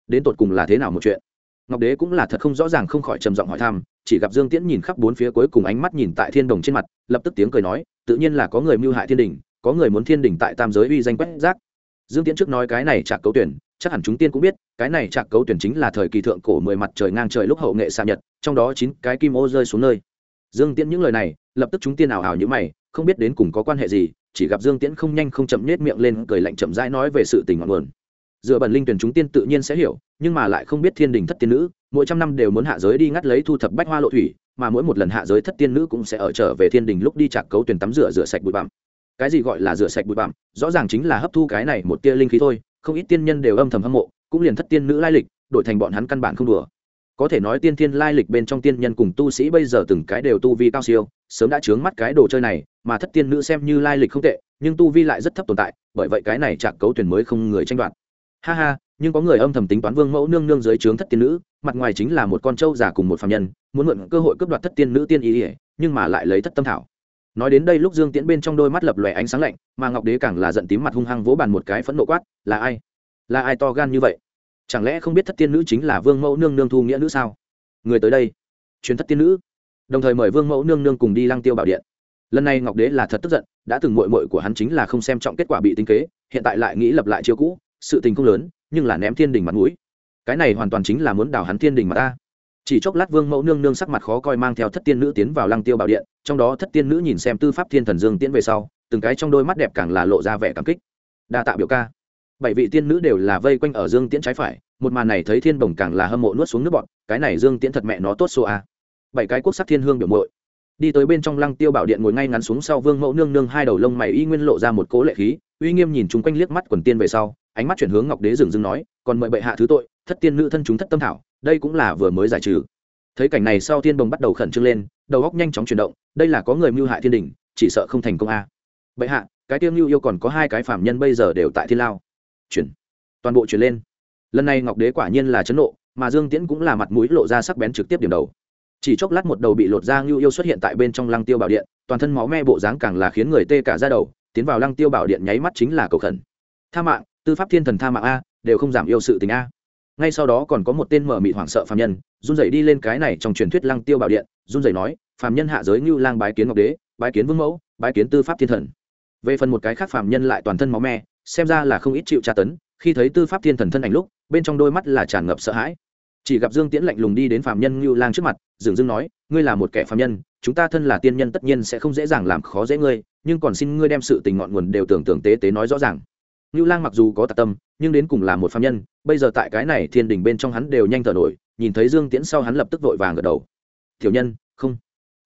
[SPEAKER 1] đến tột cùng là thế nào một chuyện? Ngọc đế cũng là thật không rõ ràng, không khỏi trầm giọng hỏi thăm, chỉ gặp dương tiễn nhìn khắp bốn phía cuối cùng ánh mắt nhìn tại thiên đồng trên mặt, lập tức tiếng cười nói, tự nhiên là có người mưu hại thiên đình có người muốn thiên đỉnh tại tam giới uy danh quét rác. Dương tiễn trước nói cái này chạc cấu tuyển, chắc hẳn chúng tiên cũng biết, cái này chạc cấu tuyển chính là thời kỳ thượng cổ mười mặt trời ngang trời lúc hậu nghệ xạ nhật, trong đó chín cái kim ô rơi xuống nơi. Dương tiễn những lời này, lập tức chúng tiên ảo ảo như mày, không biết đến cùng có quan hệ gì, chỉ gặp dương tiễn không nhanh không chậm nhét miệng lên, cười lạnh chậm rãi nói về sự tình ngọn nguồn. Dựa bẩn linh tuyển chúng tiên tự nhiên sẽ hiểu, nhưng mà lại không biết thiên đình thất tiên nữ, mỗi trăm năm đều muốn hạ giới đi ngắt lấy thu thập bách hoa lộ thủy, mà mỗi một lần hạ giới thất tiên nữ cũng sẽ ở trở về thiên đình lúc đi chạc cấu tuyển tắm rửa rửa sạch bụi bặm cái gì gọi là rửa sạch bụi bặm, rõ ràng chính là hấp thu cái này một tia linh khí thôi, không ít tiên nhân đều âm thầm hâm mộ, cũng liền thất tiên nữ lai lịch, đổi thành bọn hắn căn bản không đùa. Có thể nói tiên thiên lai lịch bên trong tiên nhân cùng tu sĩ bây giờ từng cái đều tu vi cao siêu, sớm đã chướng mắt cái đồ chơi này, mà thất tiên nữ xem như lai lịch không tệ, nhưng tu vi lại rất thấp tồn tại, bởi vậy cái này chạc cấu tuyển mới không người tranh đoạt. Ha ha, nhưng có người âm thầm tính toán vương mẫu nương nương dưới trướng thất tiên nữ, mặt ngoài chính là một con trâu già cùng một phạm nhân, muốn mượn cơ hội cướp đoạt thất tiên nữ tiên ý ỉa nhưng mà lại lấy thất tâm thảo nói đến đây lúc dương tiễn bên trong đôi mắt lập lòe ánh sáng lạnh, mà ngọc đế càng là giận tím mặt hung hăng vỗ bàn một cái phẫn nộ quát, là ai? Là ai to gan như vậy? Chẳng lẽ không biết thất tiên nữ chính là vương mẫu nương nương thu nghĩa nữ sao? Người tới đây chuyến thất tiên nữ. Đồng thời mời vương mẫu nương nương cùng đi lăng tiêu bảo điện. Lần này ngọc đế là thật tức giận, đã từng mội mội của hắn chính là không xem trọng kết quả bị tính kế, hiện tại lại nghĩ lập lại chiêu cũ, sự tình không lớn, nhưng là ném thiên đình mặt mũi. Cái này hoàn toàn chính là muốn đào hắn thiên đình mà ta chỉ chốc lát vương mẫu nương nương sắc mặt khó coi mang theo thất tiên nữ tiến vào lăng tiêu bảo điện, trong đó thất tiên nữ nhìn xem tư pháp thiên thần dương tiễn về sau, từng cái trong đôi mắt đẹp càng là lộ ra vẻ cảm kích. Đa tạ biểu ca. Bảy vị tiên nữ đều là vây quanh ở dương tiễn trái phải, một màn này thấy thiên bồng càng là hâm mộ nuốt xuống nước bọn cái này dương tiễn thật mẹ nó tốt xô a. Bảy cái quốc sắc thiên hương biểu mội đi tới bên trong lăng tiêu bảo điện ngồi ngay ngắn xuống sau vương mẫu nương nương hai đầu lông mày y nguyên lộ ra một cố lệ khí, uy nghiêm nhìn chung quanh liếc mắt quần tiên về sau, ánh mắt chuyển hướng ngọc đế dừng dừng nói, còn mời bệ hạ thứ tội, thất tiên nữ thân chúng thất tâm thảo đây cũng là vừa mới giải trừ. Thấy cảnh này sau thiên bồng bắt đầu khẩn trương lên, đầu góc nhanh chóng chuyển động, đây là có người mưu hại thiên đình, chỉ sợ không thành công a. Bệ hạ, cái tiêu mưu yêu còn có hai cái phạm nhân bây giờ đều tại thiên lao. Chuyển. Toàn bộ chuyển lên. Lần này ngọc đế quả nhiên là chấn nộ, mà dương tiễn cũng là mặt mũi lộ ra sắc bén trực tiếp điểm đầu. Chỉ chốc lát một đầu bị lột ra, ngưu yêu xuất hiện tại bên trong lăng tiêu bảo điện, toàn thân máu me bộ dáng càng là khiến người tê cả ra đầu, tiến vào lăng tiêu bảo điện nháy mắt chính là cầu khẩn. Tha mạng, tư pháp thiên thần tha mạng a, đều không giảm yêu sự tình a ngay sau đó còn có một tên mở mị hoảng sợ phàm nhân, run rẩy đi lên cái này trong truyền thuyết lăng tiêu bảo điện, run rẩy nói, phàm nhân hạ giới ngưu lang bái kiến ngọc đế, bái kiến vương mẫu, bái kiến tư pháp thiên thần. Về phần một cái khác phàm nhân lại toàn thân máu me, xem ra là không ít chịu tra tấn, khi thấy tư pháp thiên thần thân ảnh lúc, bên trong đôi mắt là tràn ngập sợ hãi. Chỉ gặp dương tiễn lạnh lùng đi đến phàm nhân ngưu lang trước mặt, dường dưng nói, ngươi là một kẻ phàm nhân, chúng ta thân là tiên nhân tất nhiên sẽ không dễ dàng làm khó dễ ngươi, nhưng còn xin ngươi đem sự tình ngọn nguồn đều tưởng tưởng tế tế nói rõ ràng. Ngưu lang mặc dù có tạc tâm, nhưng đến cùng là một phàm nhân bây giờ tại cái này thiên đình bên trong hắn đều nhanh thở nổi, nhìn thấy dương tiễn sau hắn lập tức vội vàng gật đầu. Tiểu nhân, không.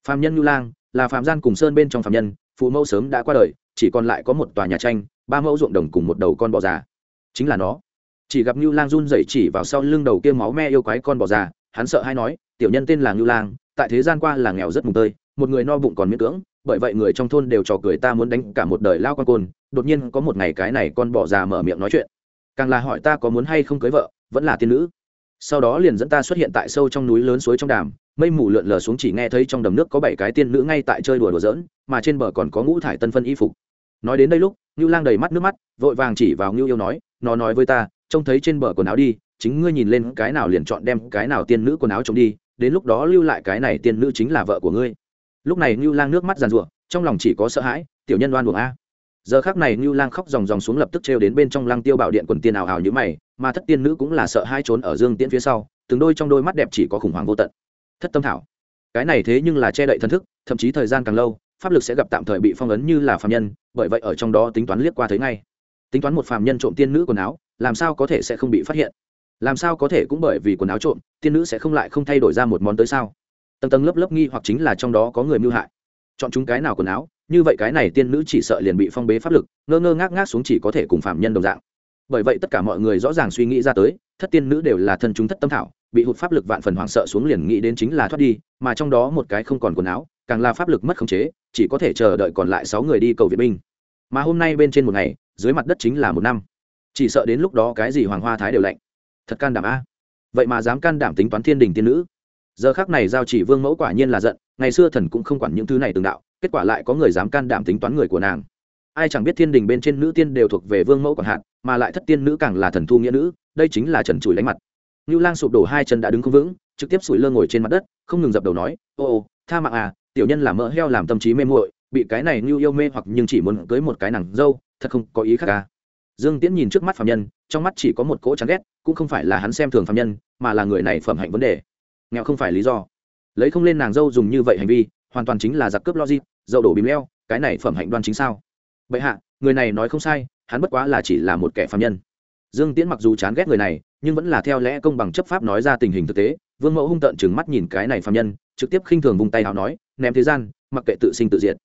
[SPEAKER 1] Phạm nhân nhu lang, là phạm gian cùng sơn bên trong phạm nhân, phụ mẫu sớm đã qua đời, chỉ còn lại có một tòa nhà tranh, ba mẫu ruộng đồng cùng một đầu con bò già. Chính là nó. Chỉ gặp nhu lang run rẩy chỉ vào sau lưng đầu kia máu me yêu quái con bò già, hắn sợ hay nói, tiểu nhân tên là nhu lang, tại thế gian qua là nghèo rất mùng tơi, một người no bụng còn miễn cưỡng, bởi vậy người trong thôn đều trò cười ta muốn đánh cả một đời lao con côn. Đột nhiên có một ngày cái này con bò già mở miệng nói chuyện càng là hỏi ta có muốn hay không cưới vợ, vẫn là tiên nữ. Sau đó liền dẫn ta xuất hiện tại sâu trong núi lớn suối trong đàm, mây mù lượn lờ xuống chỉ nghe thấy trong đầm nước có bảy cái tiên nữ ngay tại chơi đùa đùa giỡn, mà trên bờ còn có ngũ thải tân phân y phục. Nói đến đây lúc, ngưu lang đầy mắt nước mắt, vội vàng chỉ vào ngưu yêu nói, nó nói với ta, trông thấy trên bờ quần áo đi, chính ngươi nhìn lên cái nào liền chọn đem cái nào tiên nữ quần áo trông đi, đến lúc đó lưu lại cái này tiên nữ chính là vợ của ngươi. Lúc này ngưu lang nước mắt giàn rủa trong lòng chỉ có sợ hãi, tiểu nhân đoan buồng a giờ khác này như lang khóc dòng dòng xuống lập tức trêu đến bên trong lăng tiêu bảo điện quần tiên ảo ảo như mày, mà thất tiên nữ cũng là sợ hai trốn ở dương tiễn phía sau, từng đôi trong đôi mắt đẹp chỉ có khủng hoảng vô tận. Thất tâm thảo, cái này thế nhưng là che đậy thân thức, thậm chí thời gian càng lâu, pháp lực sẽ gặp tạm thời bị phong ấn như là phạm nhân, bởi vậy ở trong đó tính toán liếc qua thấy ngay. Tính toán một phạm nhân trộm tiên nữ quần áo, làm sao có thể sẽ không bị phát hiện? Làm sao có thể cũng bởi vì quần áo trộm, tiên nữ sẽ không lại không thay đổi ra một món tới sao? Tầng tầng lớp lớp nghi hoặc chính là trong đó có người mưu hại. Chọn chúng cái nào quần áo như vậy cái này tiên nữ chỉ sợ liền bị phong bế pháp lực, ngơ ngơ ngác ngác xuống chỉ có thể cùng phạm nhân đồng dạng. Bởi vậy tất cả mọi người rõ ràng suy nghĩ ra tới, thất tiên nữ đều là thân chúng thất tâm thảo, bị hụt pháp lực vạn phần hoảng sợ xuống liền nghĩ đến chính là thoát đi, mà trong đó một cái không còn quần áo, càng là pháp lực mất khống chế, chỉ có thể chờ đợi còn lại sáu người đi cầu viện binh. Mà hôm nay bên trên một ngày, dưới mặt đất chính là một năm. Chỉ sợ đến lúc đó cái gì hoàng hoa thái đều lạnh. Thật can đảm a. Vậy mà dám can đảm tính toán thiên đình tiên nữ. Giờ khác này giao chỉ vương mẫu quả nhiên là giận ngày xưa thần cũng không quản những thứ này từng đạo, kết quả lại có người dám can đảm tính toán người của nàng. Ai chẳng biết thiên đình bên trên nữ tiên đều thuộc về vương mẫu còn hạn mà lại thất tiên nữ càng là thần thu nghĩa nữ, đây chính là trần chùi lánh mặt. Ngưu lang sụp đổ hai chân đã đứng không vững, trực tiếp sủi lơ ngồi trên mặt đất, không ngừng dập đầu nói, ô ô, tha mạng à tiểu nhân là mỡ heo làm tâm trí mê muội, bị cái này ngưu yêu mê hoặc nhưng chỉ muốn cưới một cái nàng dâu, thật không có ý khác à. Dương tiễn nhìn trước mắt phạm nhân, trong mắt chỉ có một cỗ chán ghét, cũng không phải là hắn xem thường phạm nhân, mà là người này phẩm hạnh vấn đề. Nghèo không phải lý do lấy không lên nàng dâu dùng như vậy hành vi, hoàn toàn chính là giặc cướp logic, dậu đổ bìm leo, cái này phẩm hạnh đoan chính sao? Bệ hạ, người này nói không sai, hắn bất quá là chỉ là một kẻ phạm nhân. Dương tiễn mặc dù chán ghét người này, nhưng vẫn là theo lẽ công bằng chấp pháp nói ra tình hình thực tế. Vương mẫu hung tợn chừng mắt nhìn cái này phạm nhân, trực tiếp khinh thường vung tay nào nói, ném thế gian, mặc kệ tự sinh tự diệt.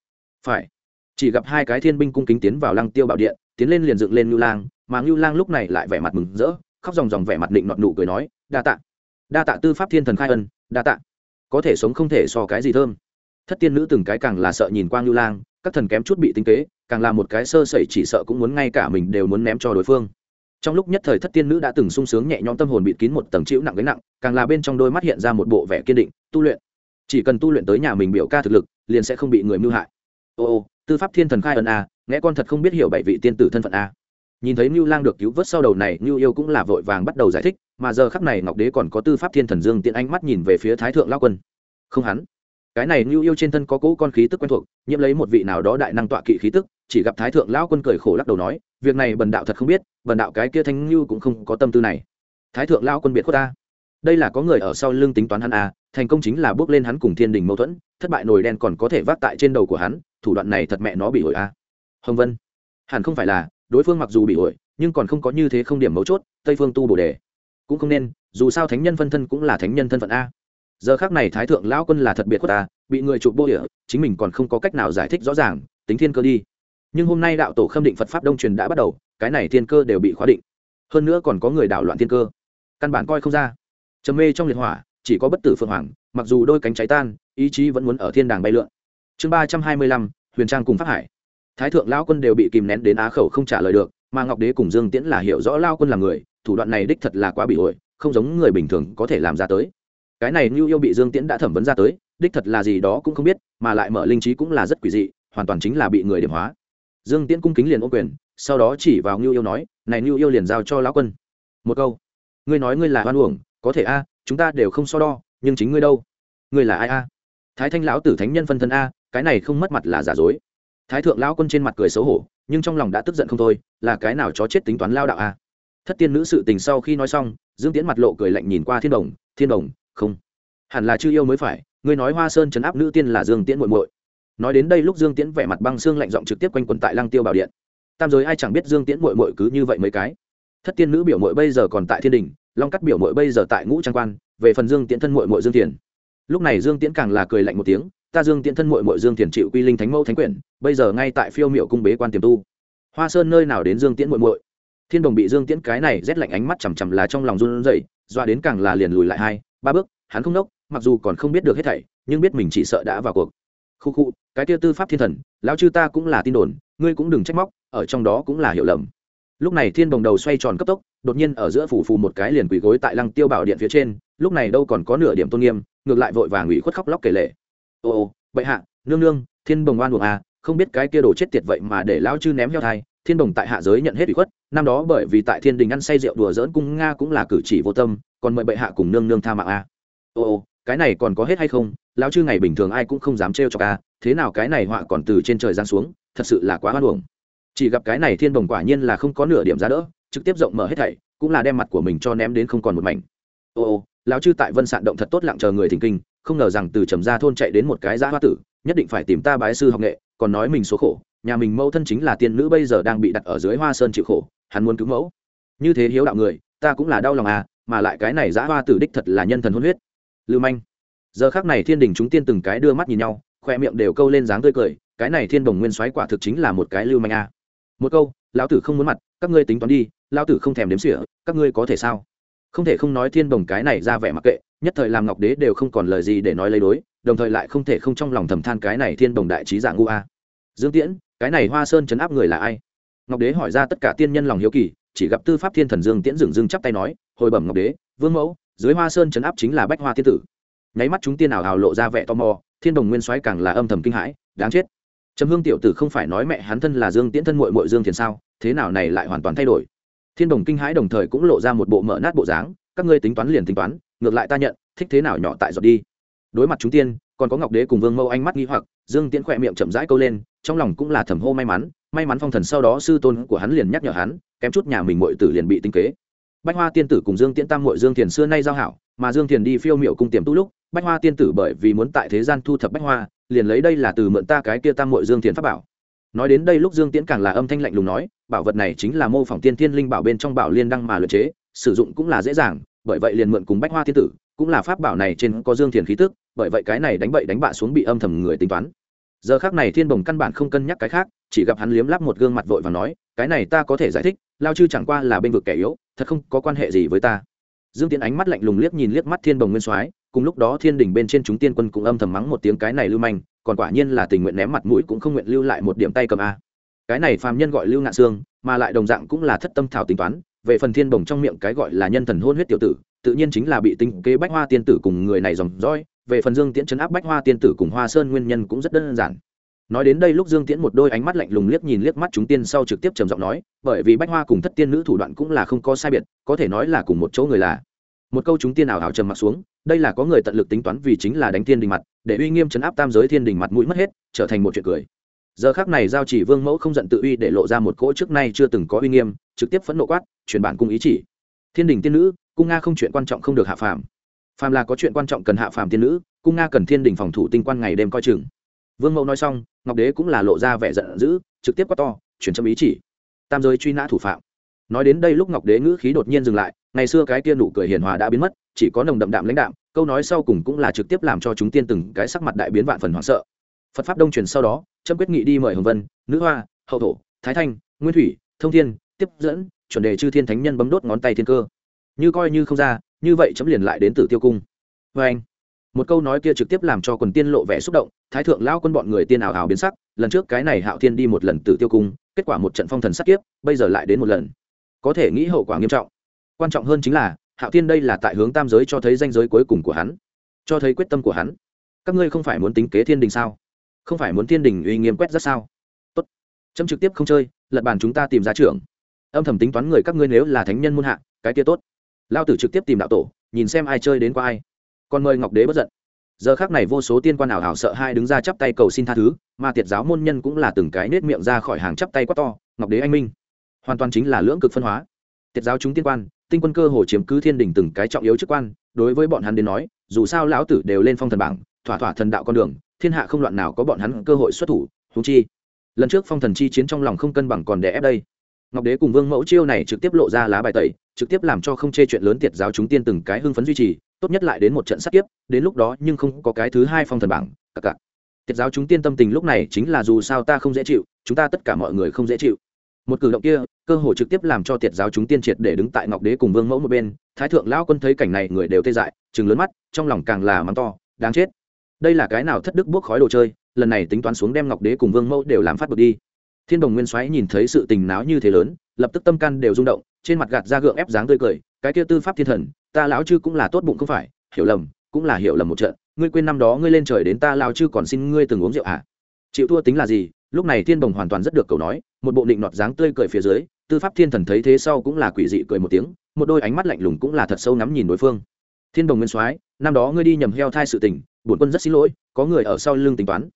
[SPEAKER 1] Phải. Chỉ gặp hai cái thiên binh cung kính tiến vào lăng tiêu bảo điện, tiến lên liền dựng lên ngưu lang, mà ngưu lang lúc này lại vẻ mặt mừng rỡ, khóc ròng ròng vẻ mặt định nọt nụ cười nói, đa tạ. Đa tạ tư pháp thiên thần khai ân, đa tạ có thể sống không thể so cái gì thơm. Thất tiên nữ từng cái càng là sợ nhìn quang lưu lang các thần kém chút bị tinh kế càng là một cái sơ sẩy chỉ sợ cũng muốn ngay cả mình đều muốn ném cho đối phương. Trong lúc nhất thời thất tiên nữ đã từng sung sướng nhẹ nhõm tâm hồn bịt kín một tầng chịu nặng gánh nặng càng là bên trong đôi mắt hiện ra một bộ vẻ kiên định tu luyện. Chỉ cần tu luyện tới nhà mình biểu ca thực lực liền sẽ không bị người mưu hại. Ô ô tư pháp thiên thần khai ân a nghe con thật không biết hiểu bảy vị tiên tử thân phận a. Nhìn thấy Nưu Lang được cứu vớt sau đầu này, Nưu Yêu cũng là vội vàng bắt đầu giải thích, mà giờ khắc này Ngọc Đế còn có Tư Pháp Thiên Thần Dương tiện ánh mắt nhìn về phía Thái thượng lão quân. Không hắn, cái này Nưu Yêu trên thân có cỗ con khí tức quen thuộc, nhiễm lấy một vị nào đó đại năng tọa kỵ khí tức, chỉ gặp Thái thượng lão quân cười khổ lắc đầu nói, việc này bần đạo thật không biết, bần đạo cái kia thanh Nưu cũng không có tâm tư này. Thái thượng lão quân biệt khuất ta. Đây là có người ở sau lưng tính toán hắn à, thành công chính là bước lên hắn cùng Thiên Đình mâu thuẫn, thất bại nồi đen còn có thể vác tại trên đầu của hắn, thủ đoạn này thật mẹ nó bị hội a. À. Hồng Vân, hẳn không phải là, đối phương mặc dù bị ổi nhưng còn không có như thế không điểm mấu chốt tây phương tu bồ đề cũng không nên, dù sao thánh nhân phân thân cũng là thánh nhân thân phận a. Giờ khác này thái thượng lão quân là thật biệt của ta, bị người chụp bô địa chính mình còn không có cách nào giải thích rõ ràng, tính thiên cơ đi. Nhưng hôm nay đạo tổ khâm định phật pháp đông truyền đã bắt đầu, cái này thiên cơ đều bị khóa định. Hơn nữa còn có người đảo loạn thiên cơ. Căn bản coi không ra. Trầm mê trong liệt hỏa, chỉ có bất tử phượng hoàng, mặc dù đôi cánh cháy tan, ý chí vẫn muốn ở thiên đàng bay lượn. Chương ba trăm hai mươi lăm, huyền trang cùng pháp hải. Thái thượng lão quân đều bị kìm nén đến á khẩu không trả lời được, mà ngọc đế cùng dương tiễn là hiểu rõ lao quân là người thủ đoạn này đích thật là quá bị ổi, không giống người bình thường có thể làm ra tới. Cái này như yêu bị dương tiễn đã thẩm vấn ra tới, đích thật là gì đó cũng không biết, mà lại mở linh trí cũng là rất quỷ dị, hoàn toàn chính là bị người điểm hóa. Dương tiễn cung kính liền ô quyền, sau đó chỉ vào như yêu nói, này như yêu liền giao cho lão quân. Một câu. Ngươi nói ngươi là hoan uổng, có thể a, chúng ta đều không so đo, nhưng chính ngươi đâu? Ngươi là ai a? Thái thanh lão tử thánh nhân phân thân a, cái này không mất mặt là giả dối. Thái thượng lão quân trên mặt cười xấu hổ, nhưng trong lòng đã tức giận không thôi, là cái nào chó chết tính toán lao đạo a? Thất tiên nữ sự tình sau khi nói xong, dương tiễn mặt lộ cười lạnh nhìn qua thiên đồng thiên đồng, không. Hẳn là chư yêu mới phải, ngươi nói hoa sơn chấn áp nữ tiên là dương tiễn muội muội. Nói đến đây lúc dương tiễn vẻ mặt băng xương lạnh giọng trực tiếp quanh quần tại lăng tiêu bảo điện. Tam giới ai chẳng biết dương tiễn muội muội cứ như vậy mấy cái. Thất tiên nữ biểu muội bây giờ còn tại thiên đình, long cắt biểu muội bây giờ tại ngũ trang quan, về phần dương tiễn thân muội muội dương tiền lúc này dương tiễn càng là cười lạnh một tiếng, ta dương tiễn thân muội muội dương tiền chịu quy linh thánh mẫu thánh quyển bây giờ ngay tại phiêu miệu cung bế quan tiềm tu. Hoa sơn nơi nào đến dương tiễn muội muội? Thiên đồng bị dương tiễn cái này rét lạnh ánh mắt chằm chằm là trong lòng run rẩy doa đến càng là liền lùi lại hai ba bước hắn không nốc mặc dù còn không biết được hết thảy nhưng biết mình chỉ sợ đã vào cuộc. Khu khu cái tiêu tư pháp thiên thần lão chư ta cũng là tin đồn ngươi cũng đừng trách móc ở trong đó cũng là hiểu lầm. Lúc này thiên đồng đầu xoay tròn cấp tốc đột nhiên ở giữa phủ phù một cái liền quỳ gối tại lăng tiêu bảo điện phía trên lúc này đâu còn có nửa điểm tôn nghiêm ngược lại vội vàng ủy khuất khóc lóc kể lệ ồ ô, bệ hạ nương nương thiên bồng oan buộc à không biết cái kia đồ chết tiệt vậy mà để lão chư ném heo thai thiên Đồng tại hạ giới nhận hết ủy khuất, năm đó bởi vì tại thiên đình ăn say rượu đùa dỡn cung nga cũng là cử chỉ vô tâm, còn mời bệ hạ cùng nương nương tha mạng à. ồ cái này còn có hết hay không lão chư ngày bình thường ai cũng không dám trêu cho ca thế nào cái này họa còn từ trên trời giáng xuống, thật sự là quá hoan luồng. chỉ gặp cái này thiên Đồng quả nhiên là không có nửa điểm giá đỡ, trực tiếp rộng mở hết thảy, cũng là đem mặt của mình cho ném đến không còn một mảnh ồ ồ lão chư tại vân sạn động thật tốt lặng chờ người thỉnh kinh, không ngờ rằng từ trầm ra thôn chạy đến một cái giã hoa tử, nhất định phải tìm ta bái sư học nghệ, còn nói mình số khổ nhà mình mẫu thân chính là tiên nữ bây giờ đang bị đặt ở dưới hoa sơn chịu khổ, hắn muốn cứu mẫu. Như thế hiếu đạo người, ta cũng là đau lòng à mà lại cái này giã hoa tử đích thật là nhân thần hôn huyết. Lưu manh. Giờ khác này thiên đình chúng tiên từng cái đưa mắt nhìn nhau, khoe miệng đều câu lên dáng tươi cười, cái này thiên đồng nguyên soái quả thực chính là một cái lưu manh a một câu, lão tử không muốn mặt, các ngươi tính toán đi, lão tử không thèm đếm xỉa, các ngươi có thể sao? Không thể không nói thiên đồng cái này ra vẻ mặc kệ, nhất thời làm ngọc đế đều không còn lời gì để nói lấy đối, đồng thời lại không thể không trong lòng thầm than cái này thiên đồng đại trí dạng ngu a dương tiễn cái này hoa sơn chấn áp người là ai? Ngọc đế hỏi ra tất cả tiên nhân lòng hiếu kỳ, chỉ gặp tư pháp thiên thần dương tiễn dừng dưng chắp tay nói, hồi bẩm ngọc đế, vương mẫu, dưới hoa sơn chấn áp chính là bách hoa thiên tử. Nháy mắt chúng tiên ảo hào lộ ra vẻ tò mò, thiên đồng nguyên soái càng là âm thầm kinh hãi, đáng chết! Trầm hương tiểu tử không phải nói mẹ hắn thân là dương tiễn thân mội mội dương thiền sao? Thế nào này lại hoàn toàn thay đổi? Thiên đồng kinh hãi đồng thời cũng lộ ra một bộ mở nát bộ dáng, các ngươi tính toán liền tính toán, ngược lại ta nhận, thích thế nào nhỏ tại giọt đi. Đối mặt chúng tiên, còn có ngọc đế cùng vương mẫu ánh mắt nghi hoặc, dương tiễn khỏe miệng chậm rãi câu lên trong lòng cũng là thầm hô may mắn may mắn phong thần sau đó sư tôn của hắn liền nhắc nhở hắn, kém chút nhà mình mội tử liền bị tinh kế. Bách hoa tiên tử cùng dương tiễn tam mội dương thiền xưa nay giao hảo, mà dương thiền đi phiêu miệu cung tiềm tu lúc, bách hoa tiên tử bởi vì muốn tại thế gian thu thập bách hoa, liền lấy đây là từ mượn ta cái kia tam mội dương thiền pháp bảo. Nói đến đây lúc dương tiễn càng là âm thanh lạnh lùng nói, bảo vật này chính là mô phỏng tiên thiên linh bảo bên trong bảo liên đăng mà luyện chế, sử dụng cũng là dễ dàng, bởi vậy liền mượn cùng bách hoa tiên tử, cũng là pháp bảo này trên có dương thiền khí tức, bởi vậy cái này đánh bậy đánh bạ xuống bị âm thầm người tính toán giờ khác này thiên bồng căn bản không cân nhắc cái khác, chỉ gặp hắn liếm lắp một gương mặt vội và nói, cái này ta có thể giải thích, lao chư chẳng qua là bên vực kẻ yếu, thật không có quan hệ gì với ta. Dương tiến ánh mắt lạnh lùng liếc nhìn liếc mắt thiên bồng nguyên soái, cùng lúc đó thiên đình bên trên chúng tiên quân cũng âm thầm mắng một tiếng cái này lưu manh, còn quả nhiên là tình nguyện ném mặt mũi cũng không nguyện lưu lại một điểm tay cầm a. Cái này phàm nhân gọi lưu ngạn xương mà lại đồng dạng cũng là thất tâm thảo tính toán, về phần thiên bồng trong miệng cái gọi là nhân thần hôn huyết tiểu tử, tự nhiên chính là bị tính kế bách hoa tiên tử cùng người này dòng dõi về phần dương tiễn chấn áp bách hoa tiên tử cùng hoa sơn nguyên nhân cũng rất đơn giản. Nói đến đây lúc dương tiễn một đôi ánh mắt lạnh lùng liếc nhìn liếc mắt chúng tiên sau trực tiếp trầm giọng nói, bởi vì bách hoa cùng thất tiên nữ thủ đoạn cũng là không có sai biệt, có thể nói là cùng một chỗ người là. Một câu chúng tiên ảo ảo trầm mặt xuống, đây là có người tận lực tính toán vì chính là đánh thiên đình mặt, để uy nghiêm chấn áp tam giới thiên đình mặt mũi mất hết, trở thành một chuyện cười. Giờ khác này giao chỉ vương mẫu không giận tự uy để lộ ra một cỗ trước nay chưa từng có uy nghiêm, trực tiếp phẫn nộ quát, truyền bản cung ý chỉ. Thiên đình tiên nữ, cung nga không chuyện quan trọng không được hạ phàm phàm là có chuyện quan trọng cần hạ phàm tiên nữ, cung nga cần thiên đình phòng thủ tinh quan ngày đêm coi chừng. Vương mẫu nói xong, ngọc đế cũng là lộ ra vẻ giận dữ, trực tiếp quát to, chuyển châm ý chỉ. Tam giới truy nã thủ phạm. Nói đến đây lúc ngọc đế ngữ khí đột nhiên dừng lại, ngày xưa cái kia nụ cười hiền hòa đã biến mất, chỉ có nồng đậm đạm lãnh đạm, câu nói sau cùng cũng là trực tiếp làm cho chúng tiên từng cái sắc mặt đại biến vạn phần hoảng sợ. Phật pháp đông truyền sau đó trâm quyết nghị đi mời hồng vân, nữ hoa, hậu thổ, thái thanh, nguyên thủy, thông thiên, tiếp dẫn, chuẩn đề chư thiên thánh nhân bấm đốt ngón tay thiên cơ. Như coi như không ra như vậy chấm liền lại đến tử tiêu cung. Vê anh, một câu nói kia trực tiếp làm cho quần tiên lộ vẻ xúc động, thái thượng lao quân bọn người tiên ảo ảo biến sắc, lần trước cái này hạo thiên đi một lần tử tiêu cung, kết quả một trận phong thần sắc kiếp, bây giờ lại đến một lần. Có thể nghĩ hậu quả nghiêm trọng. Quan trọng hơn chính là, hạo thiên đây là tại hướng tam giới cho thấy danh giới cuối cùng của hắn, cho thấy quyết tâm của hắn. Các ngươi không phải muốn tính kế thiên đình sao? Không phải muốn thiên đình uy nghiêm quét rất sao? Tốt. Chấm trực tiếp không chơi, lật bàn chúng ta tìm ra trưởng. Âm thầm tính toán người các ngươi nếu là thánh nhân muôn hạ, cái kia tốt lao tử trực tiếp tìm đạo tổ, nhìn xem ai chơi đến qua ai. Còn mời ngọc đế bất giận. Giờ khác này vô số tiên quan ảo ảo sợ hai đứng ra chắp tay cầu xin tha thứ, mà tiệt giáo môn nhân cũng là từng cái nết miệng ra khỏi hàng chắp tay quá to, ngọc đế anh minh. Hoàn toàn chính là lưỡng cực phân hóa. Tiệt giáo chúng tiên quan, tinh quân cơ hồ chiếm cứ thiên đình từng cái trọng yếu chức quan, đối với bọn hắn đến nói, dù sao lão tử đều lên phong thần bảng, thỏa thỏa thần đạo con đường, thiên hạ không loạn nào có bọn hắn cơ hội xuất thủ thú chi. Lần trước phong thần chi chiến trong lòng không cân bằng còn đè ép đây. Ngọc đế cùng vương mẫu chiêu này trực tiếp lộ ra lá bài tẩy trực tiếp làm cho không chê chuyện lớn tiệt giáo chúng tiên từng cái hưng phấn duy trì, tốt nhất lại đến một trận sát kiếp, đến lúc đó nhưng không có cái thứ hai phong thần bảng, cặc cặc. Tiệt giáo chúng tiên tâm tình lúc này chính là dù sao ta không dễ chịu, chúng ta tất cả mọi người không dễ chịu. Một cử động kia, cơ hội trực tiếp làm cho tiệt giáo chúng tiên triệt để đứng tại ngọc đế cùng vương mẫu một bên, thái thượng lão quân thấy cảnh này người đều tê dại chừng lớn mắt, trong lòng càng là mắng to, đáng chết. Đây là cái nào thất đức buốc khói đồ chơi, lần này tính toán xuống đem ngọc đế cùng vương mẫu đều làm phát bực đi. Thiên đồng nguyên soái nhìn thấy sự tình náo như thế lớn lập tức tâm căn đều rung động, trên mặt gạt ra gượng ép dáng tươi cười, cái kia tư pháp thiên thần, ta lão chư cũng là tốt bụng không phải, hiểu lầm, cũng là hiểu lầm một trận, ngươi quên năm đó ngươi lên trời đến ta lão chư còn xin ngươi từng uống rượu à? Chịu thua tính là gì? Lúc này thiên đồng hoàn toàn rất được cầu nói, một bộ định nọt dáng tươi cười phía dưới, tư pháp thiên thần thấy thế sau cũng là quỷ dị cười một tiếng, một đôi ánh mắt lạnh lùng cũng là thật sâu ngắm nhìn đối phương. Thiên đồng nguyên soái, năm đó ngươi đi nhầm heo thai sự tình, bổn quân rất xin lỗi, có người ở sau lưng tính toán.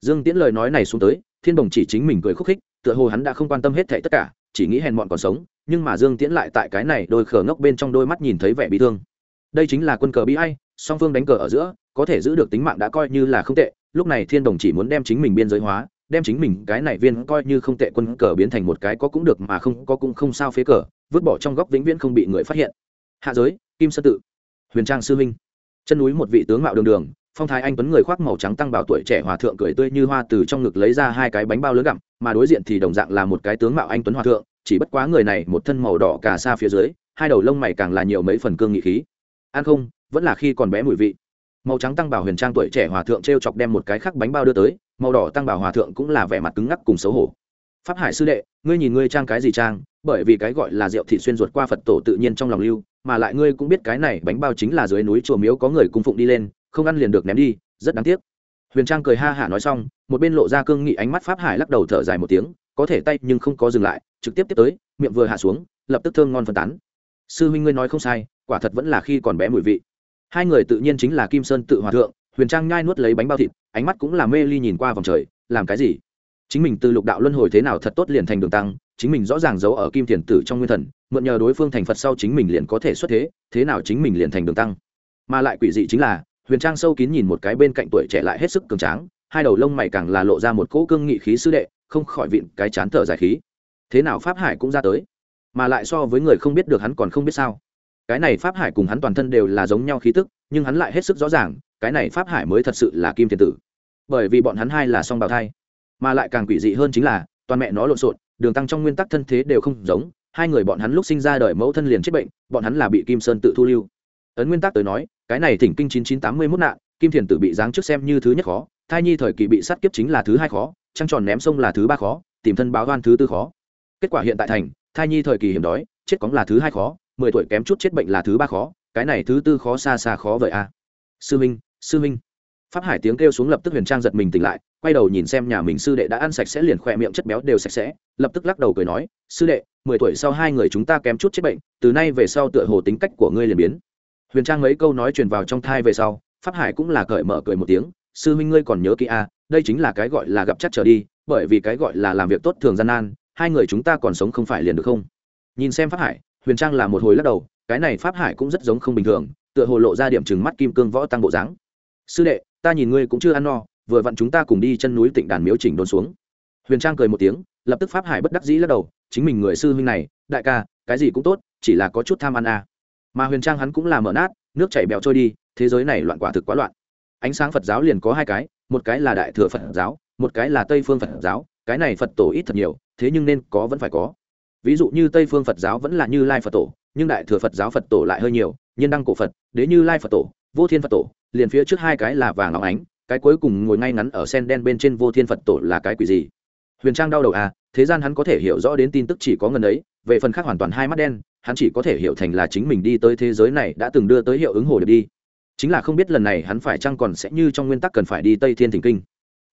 [SPEAKER 1] Dương tiễn lời nói này xuống tới, thiên đồng chỉ chính mình cười khúc khích, tựa hồ hắn đã không quan tâm hết thảy tất cả chỉ nghĩ hèn mọn còn sống, nhưng mà dương tiễn lại tại cái này đôi khờ ngốc bên trong đôi mắt nhìn thấy vẻ bị thương. Đây chính là quân cờ bi hay song phương đánh cờ ở giữa, có thể giữ được tính mạng đã coi như là không tệ, lúc này thiên đồng chỉ muốn đem chính mình biên giới hóa, đem chính mình cái này viên coi như không tệ quân cờ biến thành một cái có cũng được mà không có cũng không sao phế cờ, vứt bỏ trong góc vĩnh viễn không bị người phát hiện. Hạ giới, kim sơn tự, huyền trang sư minh. Chân núi một vị tướng mạo đường đường phong thái anh tuấn người khoác màu trắng tăng bảo tuổi trẻ hòa thượng cười tươi như hoa từ trong ngực lấy ra hai cái bánh bao lớn gặm, mà đối diện thì đồng dạng là một cái tướng mạo anh tuấn hòa thượng, chỉ bất quá người này một thân màu đỏ cả xa phía dưới, hai đầu lông mày càng là nhiều mấy phần cương nghị khí. Ăn không, vẫn là khi còn bé mùi vị. Màu trắng tăng bảo huyền trang tuổi trẻ hòa thượng t r e o chọc đem một cái khác bánh bao đưa tới, màu đỏ tăng bảo hòa thượng cũng là vẻ mặt cứng ngắc cùng xấu hổ. Pháp hải sư đệ, ngươi nhìn ngươi trang cái gì trang, bởi vì cái gọi là rượu thị xuyên ruột qua phật tổ tự nhiên trong lòng lưu, mà lại ngươi cũng biết cái này bánh bao chính là dưới núi chùa miếu có người cung phụng đi lên không ăn liền được ném đi, rất đáng tiếc. Huyền trang cười ha hả nói xong, một bên lộ ra cương nghị ánh mắt pháp hải lắc đầu thở dài một tiếng, có thể tay nhưng không có dừng lại, trực tiếp tiếp tới, miệng vừa hạ xuống, lập tức thơm ngon phân tán. Sư huynh ngươi nói không sai, quả thật vẫn là khi còn bé mùi vị. Hai người tự nhiên chính là kim sơn tự hòa thượng, huyền trang nhai nuốt lấy bánh bao thịt, ánh mắt cũng là mê ly nhìn qua vòng trời, làm cái gì? Chính mình từ lục đạo luân hồi thế nào thật tốt liền thành đường tăng, chính mình rõ ràng giấu ở kim thiền tử trong nguyên thần, mượn nhờ đối phương thành phật sau chính mình liền có thể xuất thế thế nào chính mình liền thành đường tăng. Mà lại quỷ dị chính là huyền trang sâu kín nhìn một cái bên cạnh tuổi trẻ lại hết sức cường tráng, hai đầu lông mày càng là lộ ra một cỗ cương nghị khí sư đệ, không khỏi vịn cái chán thở dài khí. Thế nào pháp hải cũng ra tới, mà lại so với người không biết được hắn còn không biết sao. Cái này pháp hải cùng hắn toàn thân đều là giống nhau khí tức, nhưng hắn lại hết sức rõ ràng, cái này pháp hải mới thật sự là kim thiên tử. Bởi vì bọn hắn hai là song bào thai, mà lại càng quỷ dị hơn chính là, toàn mẹ nó lộn xộn, đường tăng trong nguyên tắc thân thế đều không giống, hai người bọn hắn lúc sinh ra đời mẫu thân liền chết bệnh, bọn hắn là bị kim sơn tự thu lưu. Ấn nguyên tắc tới nói cái này thỉnh kinh chín chín tám mươi mốt nạn, kim thiền tử bị giáng trước xem như thứ nhất khó, thai nhi thời kỳ bị sát kiếp chính là thứ hai khó, trăng tròn ném sông là thứ ba khó, tìm thân báo oan thứ tư khó. Kết quả hiện tại thành, thai nhi thời kỳ hiểm đói, chết cóng là thứ hai khó, mười tuổi kém chút chết bệnh là thứ ba khó, cái này thứ tư khó xa xa khó vậy a. À. sư minh sư minh. Pháp hải tiếng kêu xuống lập tức huyền trang giật mình tỉnh lại, quay đầu nhìn xem nhà mình sư đệ đã ăn sạch sẽ liền khỏe miệng chất béo đều sạch sẽ, lập tức lắc đầu cười nói, sư đệ, mười tuổi sau hai người chúng ta kém chút chết bệnh, từ nay về sau tựa hồ tính cách của ngươi liền biến huyền trang mấy câu nói truyền vào trong thai về sau pháp hải cũng là cởi mở cười một tiếng sư huynh ngươi còn nhớ kỹ a à, đây chính là cái gọi là gặp chắc trở đi bởi vì cái gọi là làm việc tốt thường gian nan hai người chúng ta còn sống không phải liền được không? Nhìn xem pháp hải huyền trang là một hồi lắc đầu cái này pháp hải cũng rất giống không bình thường tựa hồ lộ ra điểm chừng mắt kim cương võ tăng bộ dáng. Sư đệ ta nhìn ngươi cũng chưa ăn no vừa vặn chúng ta cùng đi chân núi tịnh đàn miếu chỉnh đốn xuống. Huyền trang cười một tiếng lập tức pháp hải bất đắc dĩ lắc đầu chính mình người sư huynh này đại ca cái gì cũng tốt chỉ là có chút tham ăn à mà huyền trang hắn cũng là mở nát, nước chảy bèo trôi đi, thế giới này loạn quả thực quá loạn. Ánh sáng phật giáo liền có hai cái, một cái là đại thừa phật giáo, một cái là tây phương phật giáo, cái này phật tổ ít thật nhiều, thế nhưng nên có vẫn phải có. Ví dụ như tây phương phật giáo vẫn là như lai phật tổ, nhưng đại thừa phật giáo phật tổ lại hơi nhiều nhân đăng cổ phật, đế như lai phật tổ, vô thiên phật tổ, liền phía trước hai cái là vàng óng ánh, cái cuối cùng ngồi ngay ngắn ở sen đen bên trên vô thiên phật tổ là cái quỷ gì? Huyền trang đau đầu à thế gian hắn có thể hiểu rõ đến tin tức chỉ có ngần ấy, về phần khác hoàn toàn hai mắt đen hắn chỉ có thể hiểu thành là chính mình đi tới thế giới này đã từng đưa tới hiệu ứng hồ điệp đi. Chính là không biết lần này hắn phải chăng còn sẽ như trong nguyên tắc cần phải đi tây thiên thỉnh kinh.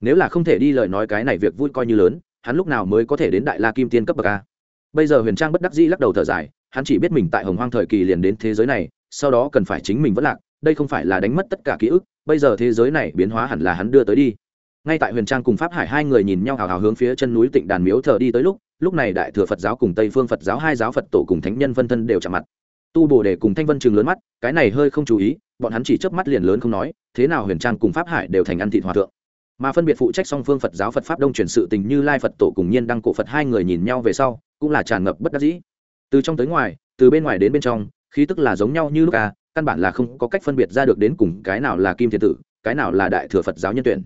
[SPEAKER 1] Nếu là không thể đi lời nói cái này việc vui coi như lớn, hắn lúc nào mới có thể đến đại la kim tiên cấp bậc a? Bây giờ huyền trang bất đắc dĩ lắc đầu thở dài, hắn chỉ biết mình tại hồng hoang thời kỳ liền đến thế giới này, sau đó cần phải chính mình vất lạc, đây không phải là đánh mất tất cả ký ức, bây giờ thế giới này biến hóa hẳn là hắn đưa tới đi. Ngay tại huyền trang cùng pháp hải hai người nhìn nhau hào hào hướng phía chân núi tịnh đàn miếu thờ đi tới lúc lúc này đại thừa phật giáo cùng tây phương phật giáo hai giáo phật tổ cùng thánh nhân phân thân đều chạm mặt. Tu bồ đề cùng thanh vân trường lớn mắt, cái này hơi không chú ý, bọn hắn chỉ chớp mắt liền lớn không nói, thế nào huyền trang cùng pháp hải đều thành ăn thịt hòa thượng. Mà phân biệt phụ trách song phương phật giáo phật pháp đông truyền sự tình như lai phật tổ cùng nhiên đăng cổ phật hai người nhìn nhau về sau, cũng là tràn ngập bất đắc dĩ. Từ trong tới ngoài, từ bên ngoài đến bên trong, khí tức là giống nhau như lúc à căn bản là không có cách phân biệt ra được đến cùng cái nào là kim thiên tử, cái nào là đại thừa phật giáo nhân tuyển.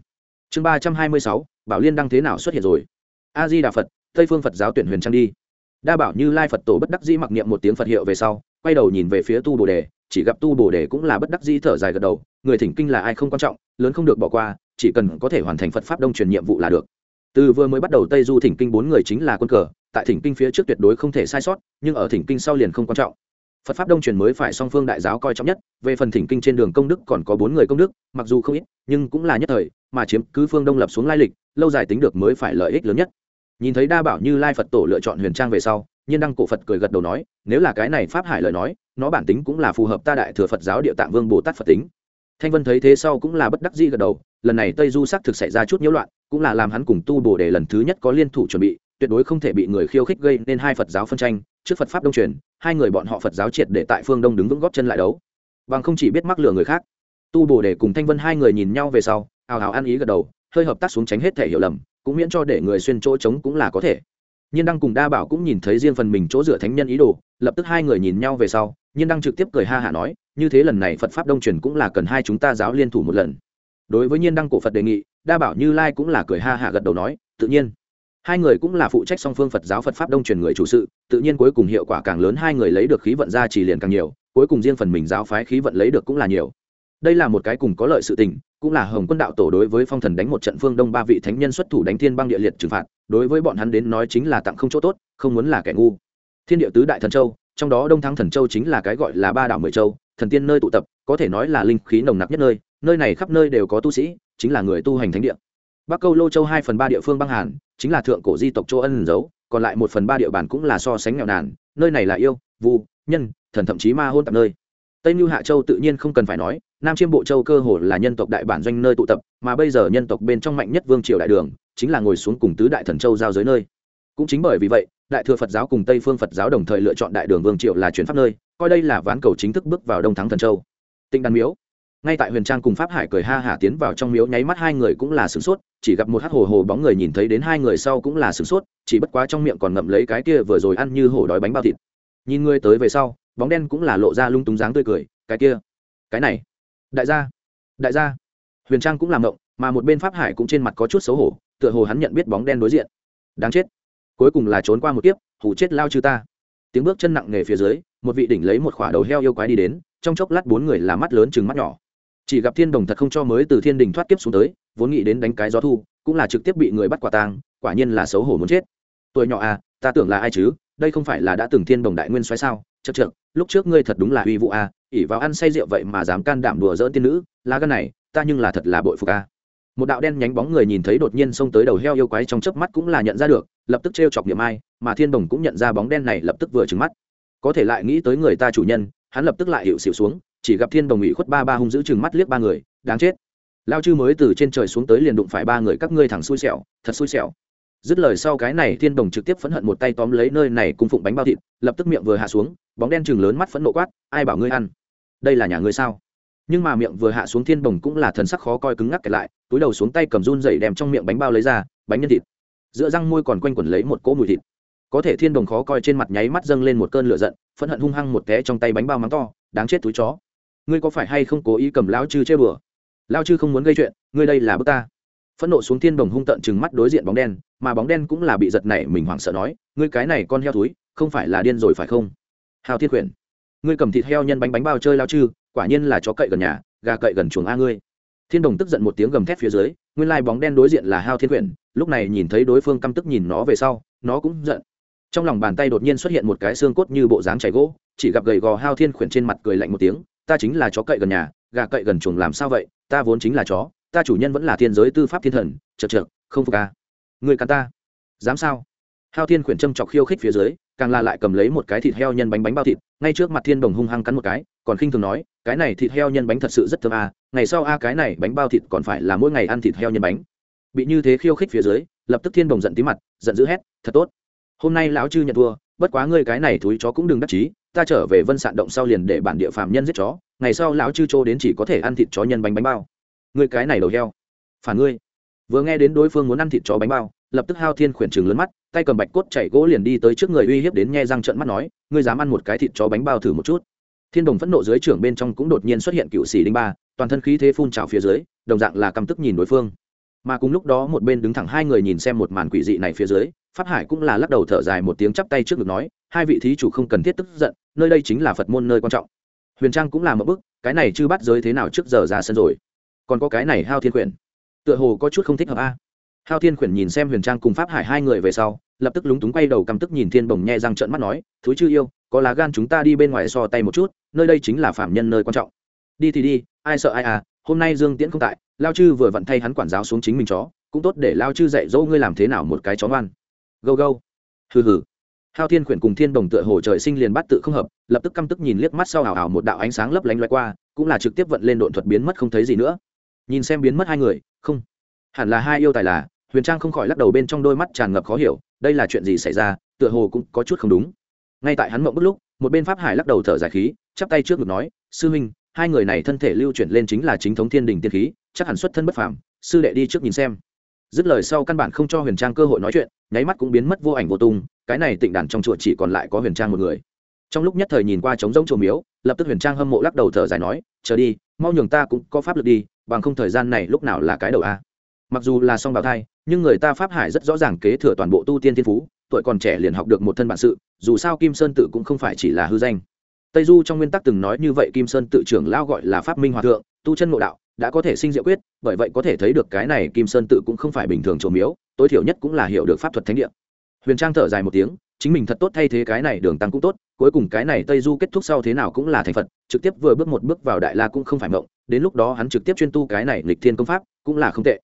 [SPEAKER 1] Chương ba trăm hai mươi sáu, bảo liên đăng thế nào xuất hiện rồi? A di đà phật tây phương phật giáo tuyển huyền trang đi. Đa bảo như lai phật tổ bất đắc dĩ mặc niệm một tiếng phật hiệu về sau, quay đầu nhìn về phía tu bồ đề, chỉ gặp tu bồ đề cũng là bất đắc dĩ thở dài gật đầu, người thỉnh kinh là ai không quan trọng, lớn không được bỏ qua, chỉ cần có thể hoàn thành phật pháp đông truyền nhiệm vụ là được. Từ vừa mới bắt đầu tây du thỉnh kinh bốn người chính là quân cờ, tại thỉnh kinh phía trước tuyệt đối không thể sai sót, nhưng ở thỉnh kinh sau liền không quan trọng. Phật pháp đông truyền mới phải song phương đại giáo coi trọng nhất, về phần thỉnh kinh trên đường công đức còn có bốn người công đức, mặc dù không ít, nhưng cũng là nhất thời, mà chiếm cứ phương đông lập xuống lai lịch, lâu dài tính được mới phải lợi ích lớn nhất nhìn thấy đa bảo như lai phật tổ lựa chọn huyền trang về sau, nhiên đăng cổ phật cười gật đầu nói, nếu là cái này pháp hải lời nói, nó bản tính cũng là phù hợp ta đại thừa phật giáo địa tạng vương bồ tát phật tính. Thanh vân thấy thế sau cũng là bất đắc dĩ gật đầu, lần này tây du xác thực xảy ra chút nhiễu loạn, cũng là làm hắn cùng tu bồ đề lần thứ nhất có liên thủ chuẩn bị, tuyệt đối không thể bị người khiêu khích gây nên hai phật giáo phân tranh, trước phật pháp đông truyền, hai người bọn họ phật giáo triệt để tại phương đông đứng vững góp chân lại đấu. Bằng không chỉ biết mắc lừa người khác. Tu bồ để cùng thanh vân hai người nhìn nhau về sau ào ào ăn ý gật đầu, hơi hợp tác xuống tránh hết thể hiểu lầm cũng miễn cho để người xuyên chỗ trống cũng là có thể. Nhiên đăng cùng đa bảo cũng nhìn thấy riêng phần mình chỗ dựa thánh nhân ý đồ, lập tức hai người nhìn nhau về sau, nhiên đăng trực tiếp cười ha hả nói, như thế lần này phật pháp đông truyền cũng là cần hai chúng ta giáo liên thủ một lần. Đối với nhiên đăng cổ phật đề nghị, đa bảo như lai cũng là cười ha hả gật đầu nói, tự nhiên. Hai người cũng là phụ trách song phương phật giáo phật pháp đông truyền người chủ sự, tự nhiên cuối cùng hiệu quả càng lớn hai người lấy được khí vận ra chỉ liền càng nhiều, cuối cùng riêng phần mình giáo phái khí vận lấy được cũng là nhiều. Đây là một cái cùng có lợi sự tình cũng là hồng quân đạo tổ đối với phong thần đánh một trận phương đông ba vị thánh nhân xuất thủ đánh thiên băng địa liệt trừng phạt, đối với bọn hắn đến nói chính là tặng không chỗ tốt, không muốn là kẻ ngu. Thiên địa tứ đại thần châu, trong đó đông thắng thần châu chính là cái gọi là ba đảo mười châu, thần tiên nơi tụ tập, có thể nói là linh khí nồng nặc nhất nơi nơi này khắp nơi đều có tu sĩ, chính là người tu hành thánh địa. Bắc câu lô châu hai phần ba địa phương băng hàn, chính là thượng cổ di tộc châu ân giấu còn lại một phần ba địa bàn cũng là so sánh nghèo nàn, nơi này là yêu, vu, nhân, thần thậm chí ma hôn tạp nơi tây mưu hạ châu tự nhiên không cần phải nói, nam chiêm bộ châu cơ hồ là nhân tộc đại bản doanh nơi tụ tập, mà bây giờ nhân tộc bên trong mạnh nhất vương triều đại đường, chính là ngồi xuống cùng tứ đại thần châu giao giới nơi. Cũng chính bởi vì vậy, đại thừa phật giáo cùng tây phương phật giáo đồng thời lựa chọn đại đường vương triều là chuyển pháp nơi, coi đây là ván cầu chính thức bước vào đông thắng thần châu. Tinh đàn miếu. Ngay tại huyền trang cùng pháp hải cười ha hả tiến vào trong miếu, nháy mắt hai người cũng là sửng sốt, chỉ gặp một hát hồ hồ bóng người nhìn thấy đến hai người sau cũng là sửng sốt, chỉ bất quá trong miệng còn ngậm lấy cái kia vừa rồi ăn như hổ đói bánh bao thịt. Nhìn ngươi tới về sau bóng đen cũng là lộ ra lung túng dáng tươi cười, cái kia, cái này, đại gia đại gia. Huyền trang cũng làm động mà một bên pháp hải cũng trên mặt có chút xấu hổ, tựa hồ hắn nhận biết bóng đen đối diện. Đáng chết, cuối cùng là trốn qua một kiếp hủ chết lao chư ta. Tiếng bước chân nặng nề phía dưới, một vị đỉnh lấy một khỏa đầu heo yêu quái đi đến, trong chốc lát bốn người là mắt lớn chừng mắt nhỏ. Chỉ gặp thiên đồng thật không cho mới từ thiên đình thoát kiếp xuống tới, vốn nghĩ đến đánh cái gió thu, cũng là trực tiếp bị người bắt quả tang, quả nhiên là xấu hổ muốn chết. Tuổi nhỏ à ta tưởng là ai chứ? Đây không phải là đã từng thiên đồng đại nguyên xoáy sao? Chật chật lúc trước ngươi thật đúng là uy vũ à ỉ vào ăn say rượu vậy mà dám can đảm đùa dỡn tiên nữ, lá gan này, ta nhưng là thật là bội phục à một đạo đen nhánh bóng người nhìn thấy đột nhiên xông tới đầu heo yêu quái trong chớp mắt cũng là nhận ra được, lập tức t chọc niệm ai mà thiên đồng cũng nhận ra bóng đen này lập tức vừa trừng mắt. Có thể lại nghĩ tới người ta chủ nhân, hắn lập tức lại hiệu xịu xuống, chỉ gặp thiên đồng ủy khuất ba ba hung giữ chừng mắt liếc ba người, đáng chết. Lao chư mới từ trên trời xuống tới liền đụng phải ba người các ngươi thẳng xui xẻo, thật xui xẻo dứt lời sau cái này thiên đồng trực tiếp phẫn hận một tay tóm lấy nơi này cung phụng bánh bao thịt, lập tức miệng vừa hạ xuống, bóng đen chừng lớn mắt phẫn nộ quát, ai bảo ngươi ăn? Đây là nhà ngươi sao? Nhưng mà miệng vừa hạ xuống thiên đồng cũng là thần sắc khó coi cứng ngắc kẹt lại, túi đầu xuống tay cầm run dậy đem trong miệng bánh bao lấy ra, bánh nhân thịt. Giữa răng môi còn quanh quẩn lấy một cỗ mùi thịt. Có thể thiên đồng khó coi trên mặt nháy mắt dâng lên một cơn lửa giận, phẫn hận hung hăng một té trong tay bánh bao mắng to, đáng chết túi chó! Ngươi có phải hay không cố ý cầm lão chư chơi bừa? Lao chư không muốn gây chuyện, ngươi đây là bức ta phẫn nộ xuống thiên đồng hung tợn chừng mắt đối diện bóng đen, mà bóng đen cũng là bị giật này mình hoảng sợ nói, ngươi cái này con heo túi không phải là điên rồi phải không? Hào thiên quyển ngươi cầm thịt heo nhân bánh bánh bao chơi lao chư, quả nhiên là chó cậy gần nhà, gà cậy gần chuồng a ngươi. Thiên đồng tức giận một tiếng gầm thét phía dưới, nguyên lai bóng đen đối diện là hao thiên quyển lúc này nhìn thấy đối phương căm tức nhìn nó về sau, nó cũng giận. Trong lòng bàn tay đột nhiên xuất hiện một cái xương cốt như bộ dáng chảy gỗ, chỉ gặp gầy gò hao thiên quyển trên mặt cười lạnh một tiếng, ta chính là chó cậy gần nhà, gà cậy gần chuồng làm sao vậy, ta vốn chính là chó ta chủ nhân vẫn là thiên giới tư pháp thiên thần, chật chật không phục ca người cắn ta. Dám sao? Hao thiên khuyển châm chọc khiêu khích phía dưới, càng là lại cầm lấy một cái thịt heo nhân bánh bánh bao thịt, ngay trước mặt thiên đồng hung hăng cắn một cái, còn khinh thường nói, cái này thịt heo nhân bánh thật sự rất thơm à ngày sau a, cái này bánh bao thịt còn phải là mỗi ngày ăn thịt heo nhân bánh. Bị như thế khiêu khích phía dưới, lập tức thiên đồng giận tí mặt, giận dữ hét, thật tốt. Hôm nay lão chư nhận thua, bất quá ngươi cái này thúi chó cũng đừng đắc chí, ta trở về vân sạn động sau liền để bản địa phạm nhân giết chó, ngày sau lão chư trô đến chỉ có thể ăn thịt chó nhân bánh bánh bao ngươi cái này đầu heo. Phản ngươi. Vừa nghe đến đối phương muốn ăn thịt chó bánh bao, lập tức hao thiên khuyển chừng lớn mắt, tay cầm bạch cốt chảy gỗ liền đi tới trước người uy hiếp đến nghe răng trợn mắt nói, ngươi dám ăn một cái thịt chó bánh bao thử một chút. Thiên đồng phẫn nộ dưới trưởng bên trong cũng đột nhiên xuất hiện cựu sĩ đinh ba, toàn thân khí thế phun trào phía dưới, đồng dạng là căm tức nhìn đối phương. Mà cùng lúc đó một bên đứng thẳng hai người nhìn xem một màn quỷ dị này phía dưới, pháp hải cũng là lắc đầu thở dài một tiếng chắp tay trước ngực nói, hai vị thí chủ không cần thiết tức giận, nơi đây chính là phật môn nơi quan trọng. Huyền trang cũng là một bức cái này chưa bắt giới thế nào trước giờ ra sân rồi? Còn có cái này hao thiên quyển. Tựa hồ có chút không thích hợp a. Hao thiên quyển nhìn xem huyền trang cùng pháp hải hai người về sau, lập tức lúng túng quay đầu căm tức nhìn thiên bồng nhe răng trợn mắt nói thúi chư yêu, có lá gan chúng ta đi bên ngoài so tay một chút, nơi đây chính là phạm nhân nơi quan trọng. Đi thì đi, ai sợ ai à hôm nay dương tiễn không tại, lao chư vừa vặn thay hắn quản giáo xuống chính mình chó, cũng tốt để lao chư dạy dỗ ngươi làm thế nào một cái chó ngoan. Gâu gâu. Hừ hừ. Hao thiên khuyển cùng thiên đồng tựa hồ trời sinh liền bắt tự không hợp, lập tức căm tức nhìn liếc mắt sau hào hào một đạo ánh sáng lấp lánh loay qua, cũng là trực tiếp vận lên độn thuật biến mất không thấy gì nữa nhìn xem biến mất hai người, không. Hẳn là hai yêu tài là, huyền trang không khỏi lắc đầu bên trong đôi mắt tràn ngập khó hiểu, đây là chuyện gì xảy ra, tựa hồ cũng có chút không đúng. Ngay tại hắn mộng bức lúc, một bên pháp hải lắc đầu thở dài khí, chắp tay trước ngực nói, sư huynh, hai người này thân thể lưu chuyển lên chính là chính thống thiên đình tiên khí, chắc hẳn xuất thân bất phàm, sư đệ đi trước nhìn xem. Dứt lời sau căn bản không cho huyền trang cơ hội nói chuyện, nháy mắt cũng biến mất vô ảnh vô tung, cái này tịnh đàn trong chùa chỉ còn lại có huyền trang một người. Trong lúc nhất thời nhìn qua trống rỗng chùa miếu, lập tức huyền trang hâm mộ lắc đầu thở dài nói, chờ đi, mau nhường ta cũng có pháp lực đi bằng không thời gian này lúc nào là cái đầu a? Mặc dù là song bào thai, nhưng người ta pháp hải rất rõ ràng kế thừa toàn bộ tu tiên thiên phú, tuổi còn trẻ liền học được một thân bản sự, dù sao kim sơn tự cũng không phải chỉ là hư danh. Tây du trong nguyên tắc từng nói như vậy kim sơn tự trưởng lao gọi là pháp minh hòa thượng, tu chân ngộ đạo, đã có thể sinh diệu quyết, bởi vậy có thể thấy được cái này kim sơn tự cũng không phải bình thường trổ miếu, tối thiểu nhất cũng là hiểu được pháp thuật thánh địa. Huyền trang thở dài một tiếng chính mình thật tốt thay thế cái này đường tăng cũng tốt, cuối cùng cái này tây du kết thúc sau thế nào cũng là thành phật, trực tiếp vừa bước một bước vào đại la cũng không phải mộng, đến lúc đó hắn trực tiếp chuyên tu cái này lịch thiên công pháp cũng là không tệ.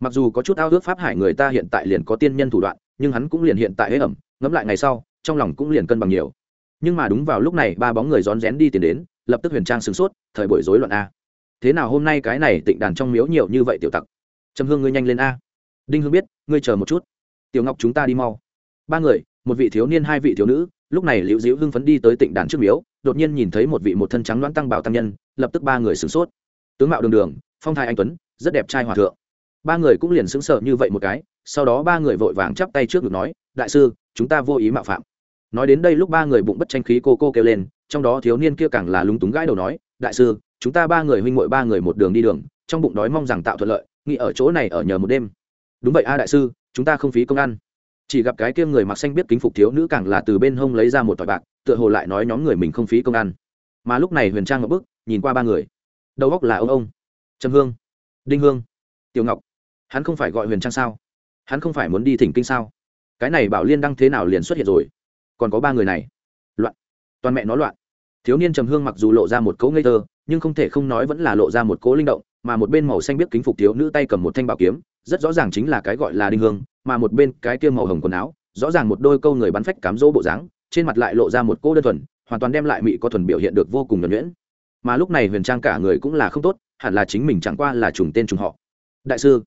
[SPEAKER 1] Mặc dù có chút ao ước pháp hải người ta hiện tại liền có tiên nhân thủ đoạn, nhưng hắn cũng liền hiện tại hế ẩm, ngẫm lại ngày sau, trong lòng cũng liền cân bằng nhiều. Nhưng mà đúng vào lúc này, ba bóng người rón rén đi tiền đến, lập tức huyền trang sửng sốt, thời buổi rối loạn a. Thế nào hôm nay cái này tịnh đàn trong miếu nhiều như vậy tiểu tặc? Trầm hương ngươi nhanh lên a. Đinh hương biết, ngươi chờ một chút. Tiểu ngọc chúng ta đi mau. Ba người một vị thiếu niên hai vị thiếu nữ, lúc này liễu diễu hưng phấn đi tới tịnh đàn trước miếu, đột nhiên nhìn thấy một vị một thân trắng đoán tăng bảo tăng nhân, lập tức ba người sửng sốt. Tướng mạo đường đường, phong thái anh tuấn, rất đẹp trai hòa thượng. Ba người cũng liền sững sờ như vậy một cái, sau đó ba người vội vàng chắp tay trước ngực nói, đại sư, chúng ta vô ý mạo phạm. Nói đến đây lúc ba người bụng bất tranh khí cô cô kêu lên, trong đó thiếu niên kia càng là lúng túng gãi đầu nói, đại sư, chúng ta ba người huynh muội ba người một đường đi đường, trong bụng đói mong rằng tạo thuận lợi, nghĩ ở chỗ này ở nhờ một đêm. Đúng vậy a đại sư, chúng ta không phí công ăn chỉ gặp cái kia người mặc xanh biết kính phục thiếu nữ càng là từ bên hông lấy ra một tỏi bạc, tựa hồ lại nói nhóm người mình không phí công ăn. Mà lúc này huyền trang ngập bức, nhìn qua ba người. Đầu góc là ông ông. Trầm hương. Đinh hương. Tiểu ngọc. Hắn không phải gọi huyền trang sao? Hắn không phải muốn đi thỉnh kinh sao? Cái này bảo liên đăng thế nào liền xuất hiện rồi? Còn có ba người này. Loạn. Toàn mẹ nó loạn. Thiếu niên trầm hương mặc dù lộ ra một cỗ ngây thơ, nhưng không thể không nói vẫn là lộ ra một cỗ linh động, mà một bên màu xanh biết kính phục thiếu nữ tay cầm một thanh bảo kiếm rất rõ ràng chính là cái gọi là đinh hương, mà một bên cái kia màu hồng quần áo, rõ ràng một đôi câu người bắn phách cám dỗ bộ dáng, trên mặt lại lộ ra một cô đơn thuần, hoàn toàn đem lại mị có thuần biểu hiện được vô cùng nhuẩn nhuyễn. Mà lúc này huyền trang cả người cũng là không tốt, hẳn là chính mình chẳng qua là trùng tên trùng họ. Đại sư,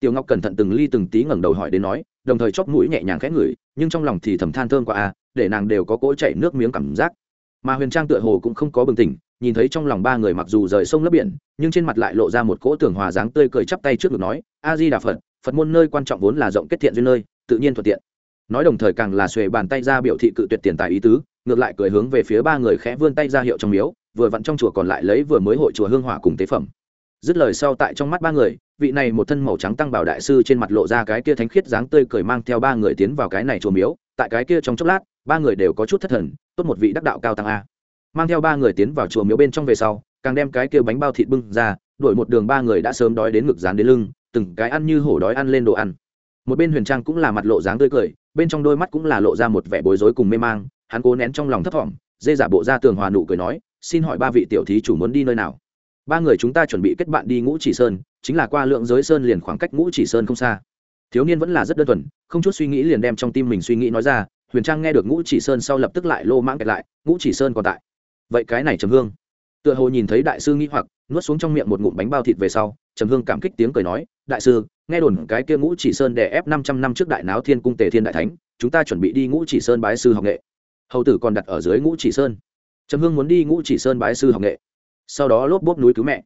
[SPEAKER 1] tiểu ngọc cẩn thận từng ly từng tí ngẩng đầu hỏi đến nói, đồng thời chóp mũi nhẹ nhàng khẽ ngửi, nhưng trong lòng thì thầm than thơm qua a à, để nàng đều có cỗ chảy nước miếng cảm giác. Mà huyền trang tựa hồ cũng không có bừng tỉnh nhìn thấy trong lòng ba người mặc dù rời sông lấp biển, nhưng trên mặt lại lộ ra một cỗ tưởng hòa dáng tươi cười chắp tay trước ngực nói a di đà phật phật môn nơi quan trọng vốn là rộng kết thiện duyên nơi, tự nhiên thuận tiện. Nói đồng thời càng là xuề bàn tay ra biểu thị cự tuyệt tiền tài ý tứ, ngược lại cười hướng về phía ba người khẽ vươn tay ra hiệu trong miếu, vừa vặn trong chùa còn lại lấy vừa mới hội chùa hương hỏa cùng tế phẩm. Dứt lời sau tại trong mắt ba người, vị này một thân màu trắng tăng bảo đại sư trên mặt lộ ra cái kia thánh khiết dáng tươi cười mang theo ba người tiến vào cái này chùa miếu, tại cái kia trong chốc lát, ba người đều có chút thất thần, tốt một vị đắc đạo cao tăng a mang theo ba người tiến vào chùa miếu bên trong về sau, càng đem cái kia bánh bao thịt bưng ra đổi một đường ba người đã sớm đói đến ngực dán đến lưng, từng cái ăn như hổ đói ăn lên đồ ăn. Một bên huyền trang cũng là mặt lộ dáng tươi cười, bên trong đôi mắt cũng là lộ ra một vẻ bối rối cùng mê mang, hắn cố nén trong lòng thấp thỏm, dê giả bộ ra tường hòa nụ cười nói, xin hỏi ba vị tiểu thí chủ muốn đi nơi nào? Ba người chúng ta chuẩn bị kết bạn đi ngũ chỉ sơn, chính là qua lượng giới sơn liền khoảng cách ngũ chỉ sơn không xa. Thiếu niên vẫn là rất đơn thuần, không chút suy nghĩ liền đem trong tim mình suy nghĩ nói ra, huyền trang nghe được ngũ chỉ sơn sau lập tức lại lô mãng kẹt lại, ngũ chỉ sơn còn tại vậy cái này trầm hương. Tựa hồ nhìn thấy đại sư nghĩ hoặc, nuốt xuống trong miệng một ngụm bánh bao thịt về sau, trầm hương cảm kích tiếng cười nói, đại sư, nghe đồn cái kia ngũ chỉ sơn đè ép năm trăm năm trước đại náo thiên cung tề thiên đại thánh, chúng ta chuẩn bị đi ngũ chỉ sơn bái sư học nghệ. Hầu tử còn đặt ở dưới ngũ chỉ sơn. Trầm hương muốn đi ngũ chỉ sơn bái sư học nghệ. Sau đó lốp bốp núi cứu mẹ.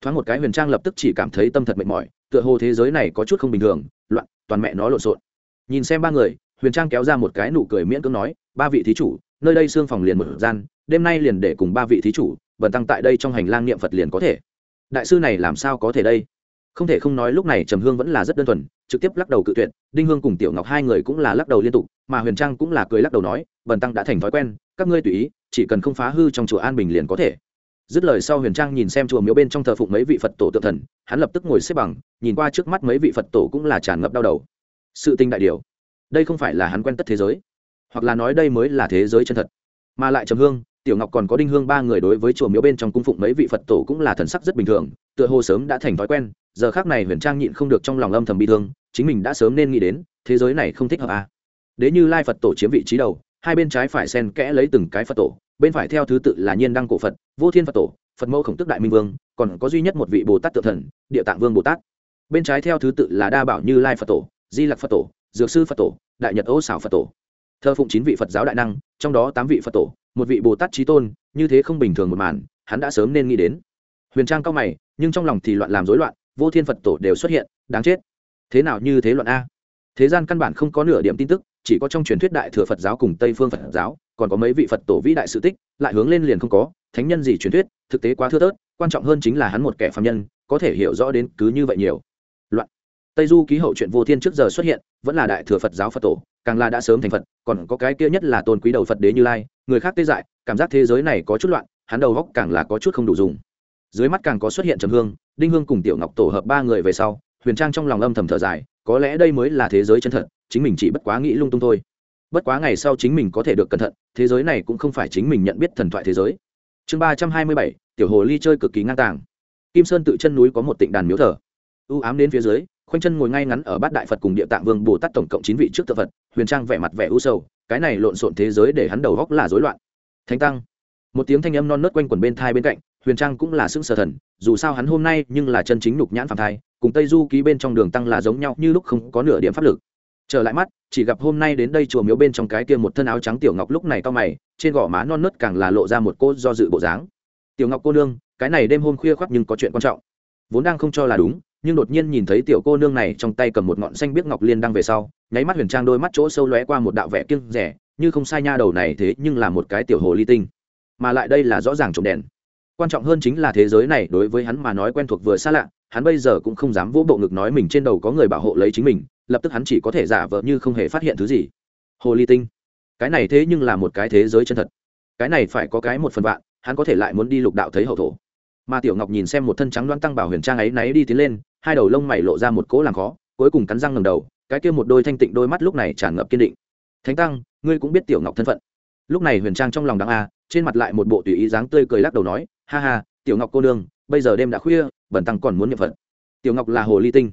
[SPEAKER 1] Thoáng một cái huyền trang lập tức chỉ cảm thấy tâm thật mệt mỏi, tựa hồ thế giới này có chút không bình thường, loạn, toàn mẹ nó lộn xộn. Nhìn xem ba người, huyền trang kéo ra một cái nụ cười miễn cưỡng nói, ba vị thí chủ, nơi đây xương phòng liền một gian đêm nay liền để cùng ba vị thí chủ, bần tăng tại đây trong hành lang niệm phật liền có thể. Đại sư này làm sao có thể đây? Không thể không nói lúc này trầm hương vẫn là rất đơn thuần, trực tiếp lắc đầu cự tuyệt, đinh hương cùng tiểu ngọc hai người cũng là lắc đầu liên tục, mà huyền trang cũng là cười lắc đầu nói, bần tăng đã thành thói quen, các ngươi tùy ý, chỉ cần không phá hư trong chùa an bình liền có thể. Dứt lời sau huyền trang nhìn xem chùa miếu bên trong thờ phụng mấy vị phật tổ tự thần, hắn lập tức ngồi xếp bằng, nhìn qua trước mắt mấy vị phật tổ cũng là tràn ngập đau đầu. Sự tinh đại điều. Đây không phải là hắn quen tất thế giới, hoặc là nói đây mới là thế giới chân thật. Mà lại trầm hương tiểu ngọc còn có đinh hương ba người đối với chùa miếu bên trong cung phụng mấy vị phật tổ cũng là thần sắc rất bình thường, tựa hồ sớm đã thành thói quen, giờ khác này huyền trang nhịn không được trong lòng âm thầm bị thương, chính mình đã sớm nên nghĩ đến, thế giới này không thích hợp à. đế như lai phật tổ chiếm vị trí đầu, hai bên trái phải xen kẽ lấy từng cái phật tổ, bên phải theo thứ tự là nhiên đăng cổ phật, vô thiên phật tổ, phật mẫu khổng tức đại minh vương, còn có duy nhất một vị bồ tát tự thần, địa tạng vương bồ tát bên trái theo thứ tự là đa bảo như lai phật tổ, di lặc phật tổ, dược sư phật tổ, đại nhật ô xảo phật tổ thơ phụng chín vị phật giáo đại năng, trong đó tám vị phật tổ một vị bồ tát trí tôn, như thế không bình thường một màn, hắn đã sớm nên nghĩ đến. Huyền trang cao mày, nhưng trong lòng thì loạn làm rối loạn, vô thiên phật tổ đều xuất hiện, đáng chết. Thế nào như thế loạn a? Thế gian căn bản không có nửa điểm tin tức, chỉ có trong truyền thuyết đại thừa phật giáo cùng tây phương phật giáo, còn có mấy vị phật tổ vĩ đại sự tích, lại hướng lên liền không có, thánh nhân gì truyền thuyết, thực tế quá thưa thớt, quan trọng hơn chính là hắn một kẻ phạm nhân, có thể hiểu rõ đến cứ như vậy nhiều. Loạn. Tây du ký hậu chuyện vô thiên trước giờ xuất hiện, vẫn là đại thừa phật giáo phật tổ càng là đã sớm thành phật, còn có cái kia nhất là tôn quý đầu phật đế như lai, người khác tê dại, cảm giác thế giới này có chút loạn, hắn đầu góc càng là có chút không đủ dùng. Dưới mắt càng có xuất hiện trầm hương, đinh hương cùng tiểu ngọc tổ hợp ba người về sau, huyền trang trong lòng âm thầm thở dài, có lẽ đây mới là thế giới chân thật, chính mình chỉ bất quá nghĩ lung tung thôi. Bất quá ngày sau chính mình có thể được cẩn thận, thế giới này cũng không phải chính mình nhận biết thần thoại thế giới. Chương ba trăm hai mươi bảy, tiểu hồ ly chơi cực kỳ ngang tàng. Kim sơn tự chân núi có một tịnh đàn miếu thờ. Ưu ám đến phía dưới, khoanh chân ngồi ngay ngắn ở bát đại phật cùng địa tạng vương bồ tát tổng cộng chín vị trước tự phật huyền trang vẻ mặt vẻ u sầu, cái này lộn xộn thế giới để hắn đầu góc là rối loạn. Thánh tăng. Một tiếng thanh âm non nớt quanh quẩn bên thai bên cạnh, huyền trang cũng là xưng sở thần, dù sao hắn hôm nay nhưng là chân chính lục nhãn phạm thai, cùng tây du ký bên trong đường tăng là giống nhau như lúc không có nửa điểm pháp lực. Trở lại mắt, chỉ gặp hôm nay đến đây chùa miếu bên trong cái kia một thân áo trắng tiểu ngọc lúc này to mày, trên gò má non nớt càng là lộ ra một cô do dự bộ dáng. Tiểu ngọc cô nương, cái này đêm hôm khuya khoác nhưng có chuyện quan trọng. Vốn đang không cho là đúng nhưng đột nhiên nhìn thấy tiểu cô nương này trong tay cầm một ngọn xanh biếc ngọc liên đang về sau, nháy mắt huyền trang đôi mắt chỗ sâu lóe qua một đạo vẻ kiêng rẻ, như không sai nha đầu này thế nhưng là một cái tiểu hồ ly tinh. Mà lại đây là rõ ràng trộm đèn. Quan trọng hơn chính là thế giới này đối với hắn mà nói quen thuộc vừa xa lạ, hắn bây giờ cũng không dám vỗ bộ ngực nói mình trên đầu có người bảo hộ lấy chính mình, lập tức hắn chỉ có thể giả vờ như không hề phát hiện thứ gì. Hồ ly tinh. Cái này thế nhưng là một cái thế giới chân thật. Cái này phải có cái một phần vạn, hắn có thể lại muốn đi lục đạo thấy hậu thổ. Mà tiểu ngọc nhìn xem một thân trắng đoan tăng bảo huyền trang ấy náy đi tiến lên hai đầu lông mày lộ ra một cỗ làm khó, cuối cùng cắn răng ngầm đầu, cái kia một đôi thanh tịnh đôi mắt lúc này tràn ngập kiên định. Thánh tăng, ngươi cũng biết tiểu ngọc thân phận. Lúc này huyền trang trong lòng đáng a, trên mặt lại một bộ tùy ý dáng tươi cười lắc đầu nói, ha ha, tiểu ngọc cô nương, bây giờ đêm đã khuya bẩn tăng còn muốn nhập phận tiểu ngọc là hồ ly tinh.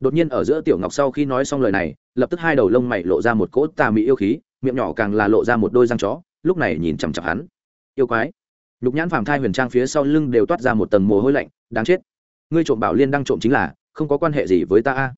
[SPEAKER 1] Đột nhiên ở giữa tiểu ngọc sau khi nói xong lời này, lập tức hai đầu lông mày lộ ra một cỗ tà mị yêu khí, miệng nhỏ càng là lộ ra một đôi răng chó, lúc này nhìn chằm chặp hắn. Yêu quái. Nhục nhãn phàm thai huyền trang phía sau lưng đều toát ra một tầng mồ hôi lạnh, đáng chết ngươi trộm bảo liên đang trộm chính là, không có quan hệ gì với ta a.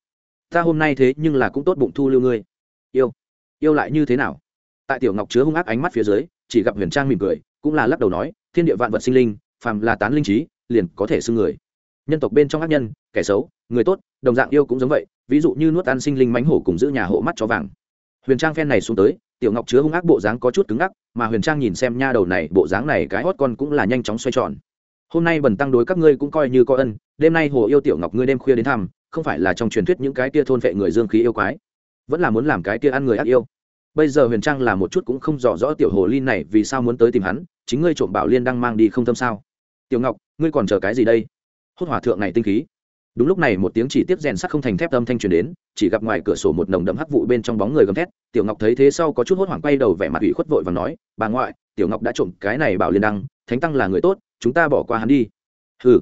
[SPEAKER 1] Ta hôm nay thế nhưng là cũng tốt bụng thu lưu ngươi. Yêu yêu lại như thế nào? Tại tiểu ngọc chứa hung ác ánh mắt phía dưới, chỉ gặp huyền trang mỉm cười, cũng là lắc đầu nói, thiên địa vạn vật sinh linh, phàm là tán linh trí, liền có thể xưng người. Nhân tộc bên trong ác nhân, kẻ xấu, người tốt, đồng dạng yêu cũng giống vậy, ví dụ như nuốt ăn sinh linh mánh hổ cùng giữ nhà hộ mắt cho vàng. Huyền trang phen này xuống tới, tiểu ngọc chứa hung ác bộ dáng có chút cứng ngắc, mà huyền trang nhìn xem nha đầu này, bộ dáng này cái hót con cũng là nhanh chóng xoay tròn hôm nay bần tăng đối các ngươi cũng coi như có ân, đêm nay hồ yêu tiểu ngọc ngươi đêm khuya đến thăm, không phải là trong truyền thuyết những cái kia thôn vệ người dương khí yêu quái, vẫn là muốn làm cái kia ăn người ác yêu. Bây giờ huyền trang là một chút cũng không rõ rõ tiểu hồ ly này vì sao muốn tới tìm hắn, chính ngươi trộm bảo liên đang mang đi không tâm sao? Tiểu ngọc, ngươi còn chờ cái gì đây? Hốt hỏa thượng này tinh khí. Đúng lúc này một tiếng chỉ tiếp rèn sắt không thành thép âm thanh truyền đến, chỉ gặp ngoài cửa sổ một nồng đậm hắc vụ bên trong bóng người gầm thét, tiểu ngọc thấy thế sau có chút hốt hoảng quay đầu vẻ mặt ủy khuất vội và nói, bà ngoại, tiểu ngọc đã trộm cái này bảo liên đăng, thánh tăng là người tốt chúng ta bỏ qua hắn đi. Ừ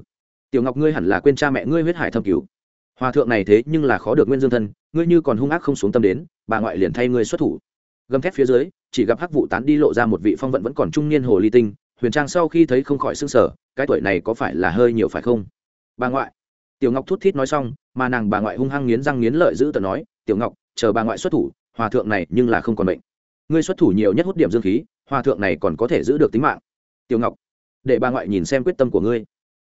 [SPEAKER 1] tiểu ngọc ngươi hẳn là quên cha mẹ ngươi huyết hải thâm cứu hòa thượng này thế nhưng là khó được nguyên dương thân, ngươi như còn hung ác không xuống tâm đến, bà ngoại liền thay ngươi xuất thủ. Gầm thép phía dưới, chỉ gặp hắc vụ tán đi lộ ra một vị phong vận vẫn còn trung niên hồ ly tinh, huyền trang sau khi thấy không khỏi s ư n g sở cái tuổi này có phải là hơi nhiều phải không? Bà ngoại. Tiểu ngọc thút thít nói xong, mà nàng bà ngoại hung hăng nghiến răng nghiến lợi giữ tờ nói, tiểu ngọc, chờ bà ngoại xuất thủ, hòa thượng này nhưng là không còn bệnh. Ngươi xuất thủ nhiều nhất hút điểm dương khí, hòa thượng này còn có thể giữ được tính mạng. Tiểu ngọc để bà ngoại nhìn xem quyết tâm của ngươi.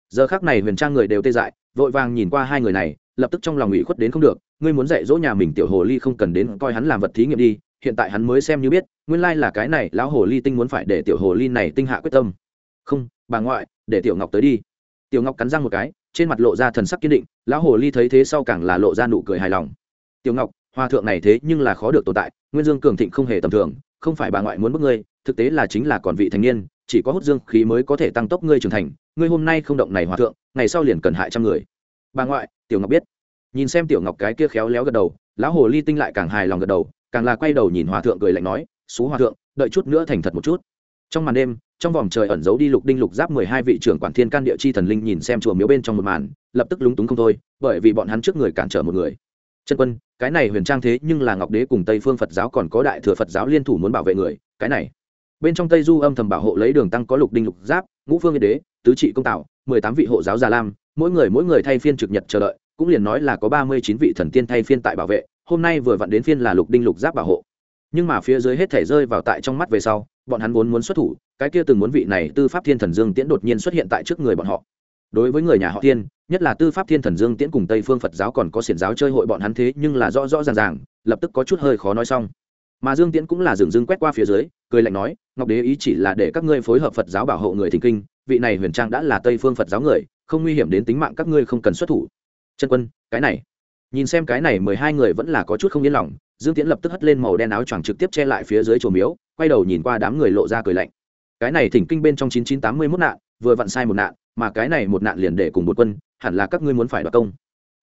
[SPEAKER 1] Giờ khác này huyền trang người đều tê dại, vội vàng nhìn qua hai người này, lập tức trong lòng ủy khuất đến không được, ngươi muốn dạy dỗ nhà mình tiểu hồ ly không cần đến coi hắn làm vật thí nghiệm đi, hiện tại hắn mới xem như biết, nguyên lai là cái này lão hồ ly tinh muốn phải để tiểu hồ ly này tinh hạ quyết tâm. Không, bà ngoại, để tiểu ngọc tới đi. Tiểu ngọc cắn răng một cái, trên mặt lộ ra thần sắc kiên định, lão hồ ly thấy thế sau càng là lộ ra nụ cười hài lòng. Tiểu ngọc, hòa thượng này thế nhưng là khó được tồn tại, nguyên dương cường thịnh không hề tầm thường, không phải bà ngoại muốn bức ngươi, thực tế là chính là còn vị thành niên chỉ có hút dương khí mới có thể tăng tốc ngươi trưởng thành, ngươi hôm nay không động này hòa thượng, ngày sau liền cần hại trăm người. Bà ngoại, tiểu ngọc biết. Nhìn xem tiểu ngọc cái kia khéo léo gật đầu, lão hồ ly tinh lại càng hài lòng gật đầu, càng là quay đầu nhìn hòa thượng cười lạnh nói, xú hòa thượng, đợi chút nữa thành thật một chút. Trong màn đêm, trong vòng trời ẩn giấu đi lục đinh lục giáp mười hai vị trưởng quản thiên can địa chi thần linh nhìn xem chùa miếu bên trong một màn, lập tức lúng túng không thôi, bởi vì bọn hắn trước người cản trở một người. Chân quân, cái này huyền trang thế nhưng là ngọc đế cùng tây phương phật giáo còn có đại thừa phật giáo liên thủ muốn bảo vệ người, cái này bên trong tây du âm thầm bảo hộ lấy đường tăng có lục đinh lục giáp, ngũ phương yên đế, tứ trị công tạo, mười tám vị hộ giáo già lam, mỗi người mỗi người thay phiên trực nhật chờ đợi, cũng liền nói là có ba mươi chín vị thần tiên thay phiên tại bảo vệ, hôm nay vừa vặn đến phiên là lục đinh lục giáp bảo hộ. Nhưng mà phía dưới hết thể rơi vào tại trong mắt về sau, bọn hắn vốn muốn xuất thủ, cái kia từng muốn vị này tư pháp thiên thần dương tiễn đột nhiên xuất hiện tại trước người bọn họ. Đối với người nhà họ thiên, nhất là tư pháp thiên thần dương tiễn cùng tây phương phật giáo còn có xiển giáo chơi hội bọn hắn thế nhưng là rõ rõ ràng ràng, lập tức có chút hơi khó nói xong. Mà dương tiễn cũng là dừng dưng quét qua phía dưới, cười lạnh nói ngọc đế ý chỉ là để các ngươi phối hợp phật giáo bảo hộ người thỉnh kinh, vị này huyền trang đã là tây phương phật giáo người, không nguy hiểm đến tính mạng các ngươi không cần xuất thủ. Chân quân, cái này. Nhìn xem cái này mười hai người vẫn là có chút không yên lòng, dương tiễn lập tức hất lên màu đen áo choàng trực tiếp che lại phía dưới chùa miếu, quay đầu nhìn qua đám người lộ ra cười lạnh. Cái này thỉnh kinh bên trong chín chín tám mươi mốt nạn, vừa vặn sai một nạn, mà cái này một nạn liền để cùng một quân, hẳn là các ngươi muốn phải đoạt công.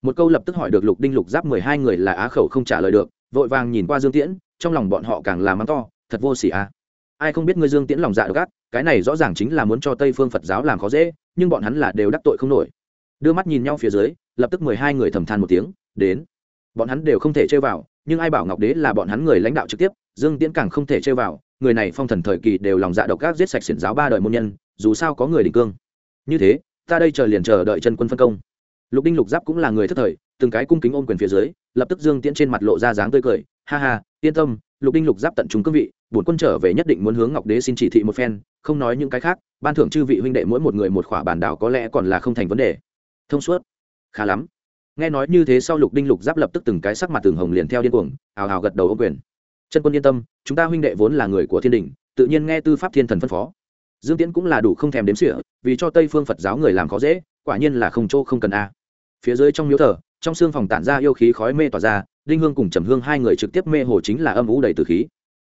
[SPEAKER 1] Một câu lập tức hỏi được lục đinh lục giáp mười hai người là á khẩu không trả lời được, vội vàng nhìn qua dương tiễn, trong lòng bọn họ càng là mắng to, thật vô xỉ à ai không biết ngươi dương tiễn lòng dạ gắt cái này rõ ràng chính là muốn cho tây phương phật giáo làm khó dễ, nhưng bọn hắn là đều đắc tội không nổi. Đưa mắt nhìn nhau phía dưới, lập tức mười hai người thầm than một tiếng, đến. Bọn hắn đều không thể chơi vào, nhưng ai bảo ngọc đế là bọn hắn người lãnh đạo trực tiếp, dương tiễn càng không thể chơi vào, người này phong thần thời kỳ đều lòng dạ độc ác giết sạch xiển giáo ba đời môn nhân, dù sao có người đỉnh cương. Như thế, ta đây chờ liền chờ đợi chân quân phân công. Lục đinh lục giáp cũng là người thất thời, từng cái cung kính ôm quyền phía dưới, lập tức dương tiễn trên mặt lộ ra dáng tươi cười, ha ha, yên tâm lục đinh lục giáp tận trung cương vị, bổn quân trở về nhất định muốn hướng ngọc đế xin chỉ thị một phen, không nói những cái khác, ban thưởng chư vị huynh đệ mỗi một người một khỏa bản đảo có lẽ còn là không thành vấn đề. Thông suốt. Khá lắm. Nghe nói như thế sau lục đinh lục giáp lập tức từng cái sắc mặt tường hồng liền theo điên cuồng, hào hào gật đầu ô quyền. Chân quân yên tâm, chúng ta huynh đệ vốn là người của thiên đình, tự nhiên nghe tư pháp thiên thần phân phó. Dương tiễn cũng là đủ không thèm đếm sỉa vì cho tây phương phật giáo người làm khó dễ, quả nhiên là không chỗ không cần a. Phía dưới trong miếu thờ, trong xương phòng tản ra yêu khí khói mê tỏa ra đinh hương cùng trầm hương hai người trực tiếp mê hồ chính là âm ủ đầy từ khí.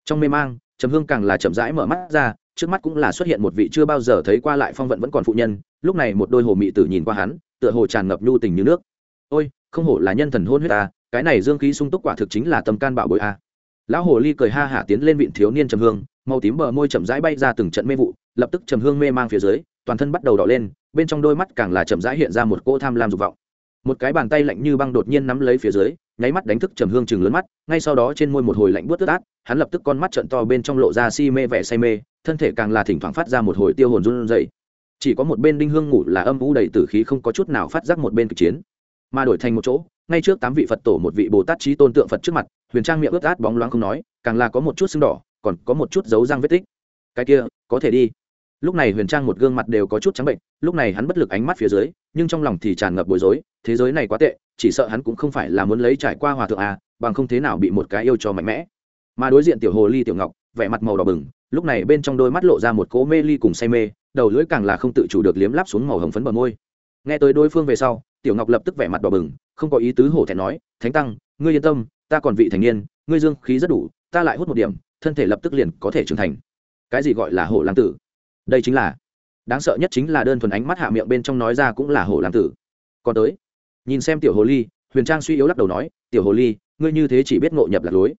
[SPEAKER 1] Trong mê mang, trầm hương càng là chậm rãi mở mắt ra, trước mắt cũng là xuất hiện một vị chưa bao giờ thấy qua lại phong vận vẫn còn phụ nhân, lúc này một đôi hồ mị tử nhìn qua hắn, tựa hồ tràn ngập nhu tình như nước. Ôi, không hổ là nhân thần hôn huyết ta cái này dương khí sung túc quả thực chính là tâm can bạo bội a lão hồ ly cười ha hả tiến lên vịn thiếu niên trầm hương, màu tím bờ môi chậm rãi bay ra từng trận mê vụ, lập tức trầm hương mê mang phía dưới, toàn thân bắt đầu đỏ lên, bên trong đôi mắt càng là chậm rãi hiện ra một cỗ tham lam dục vọng một cái bàn tay lạnh như băng đột nhiên nắm lấy phía dưới, nháy mắt đánh thức trầm hương chừng lớn mắt, ngay sau đó trên môi một hồi lạnh buốt tức át hắn lập tức con mắt trận to bên trong lộ ra si mê vẻ say mê, thân thể càng là thỉnh thoảng phát ra một hồi tiêu hồn run rẩy. Chỉ có một bên đinh hương ngủ là âm vũ đầy tử khí không có chút nào phát giác một bên kịch chiến. Mà đổi thành một chỗ, ngay trước tám vị phật tổ một vị bồ tát trí tôn tượng phật trước mặt, huyền trang miệng ướt át bóng loáng không nói, càng là có một chút sưng đỏ, còn có một chút dấu răng vết tích. Cái kia, có thể đi lúc này huyền trang một gương mặt đều có chút trắng bệnh, lúc này hắn bất lực ánh mắt phía dưới, nhưng trong lòng thì tràn ngập bối rối, thế giới này quá tệ, chỉ sợ hắn cũng không phải là muốn lấy trải qua hòa thượng à bằng không thế nào bị một cái yêu cho mạnh mẽ. Mà đối diện tiểu hồ ly tiểu ngọc, vẻ mặt màu đỏ bừng, lúc này bên trong đôi mắt lộ ra một cỗ mê ly cùng say mê, đầu lưỡi càng là không tự chủ được liếm láp xuống màu hồng phấn bờ môi. Nghe tới đối phương về sau, tiểu ngọc lập tức vẻ mặt đỏ bừng, không có ý tứ hổ thẹn nói, thánh tăng, ngươi yên tâm, ta còn vị thành niên, ngươi dương khí rất đủ, ta lại hút một điểm, thân thể lập tức liền có thể trưởng thành. Cái gì gọi là hổ lang tử? Đây chính là, đáng sợ nhất chính là đơn thuần ánh mắt hạ miệng bên trong nói ra cũng là hổ làm tử. Còn tới, nhìn xem tiểu hồ ly, huyền trang suy yếu lắc đầu nói, tiểu hồ ly, ngươi như thế chỉ biết ngộ nhập lạc lối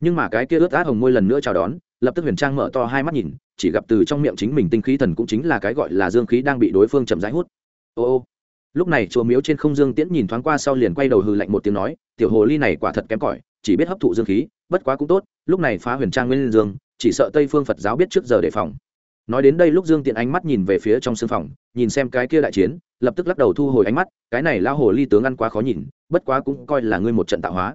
[SPEAKER 1] nhưng mà cái kia ướt át hồng môi lần nữa chào đón, lập tức huyền trang mở to hai mắt nhìn, chỉ gặp từ trong miệng chính mình tinh khí thần cũng chính là cái gọi là dương khí đang bị đối phương chậm rãi hút. Ô ô. Lúc này chùa miếu trên không dương tiễn nhìn thoáng qua sau liền quay đầu hư lạnh một tiếng nói, tiểu hồ ly này quả thật kém cỏi, chỉ biết hấp thụ dương khí, bất quá cũng tốt, lúc này phá huyền trang nguyên dương, chỉ sợ tây phương phật giáo biết trước giờ đề phòng nói đến đây lúc dương tiện ánh mắt nhìn về phía trong sương phòng, nhìn xem cái kia đại chiến, lập tức lắc đầu thu hồi ánh mắt, cái này lao hồ ly tướng ăn quá khó nhìn, bất quá cũng coi là ngươi một trận tạo hóa.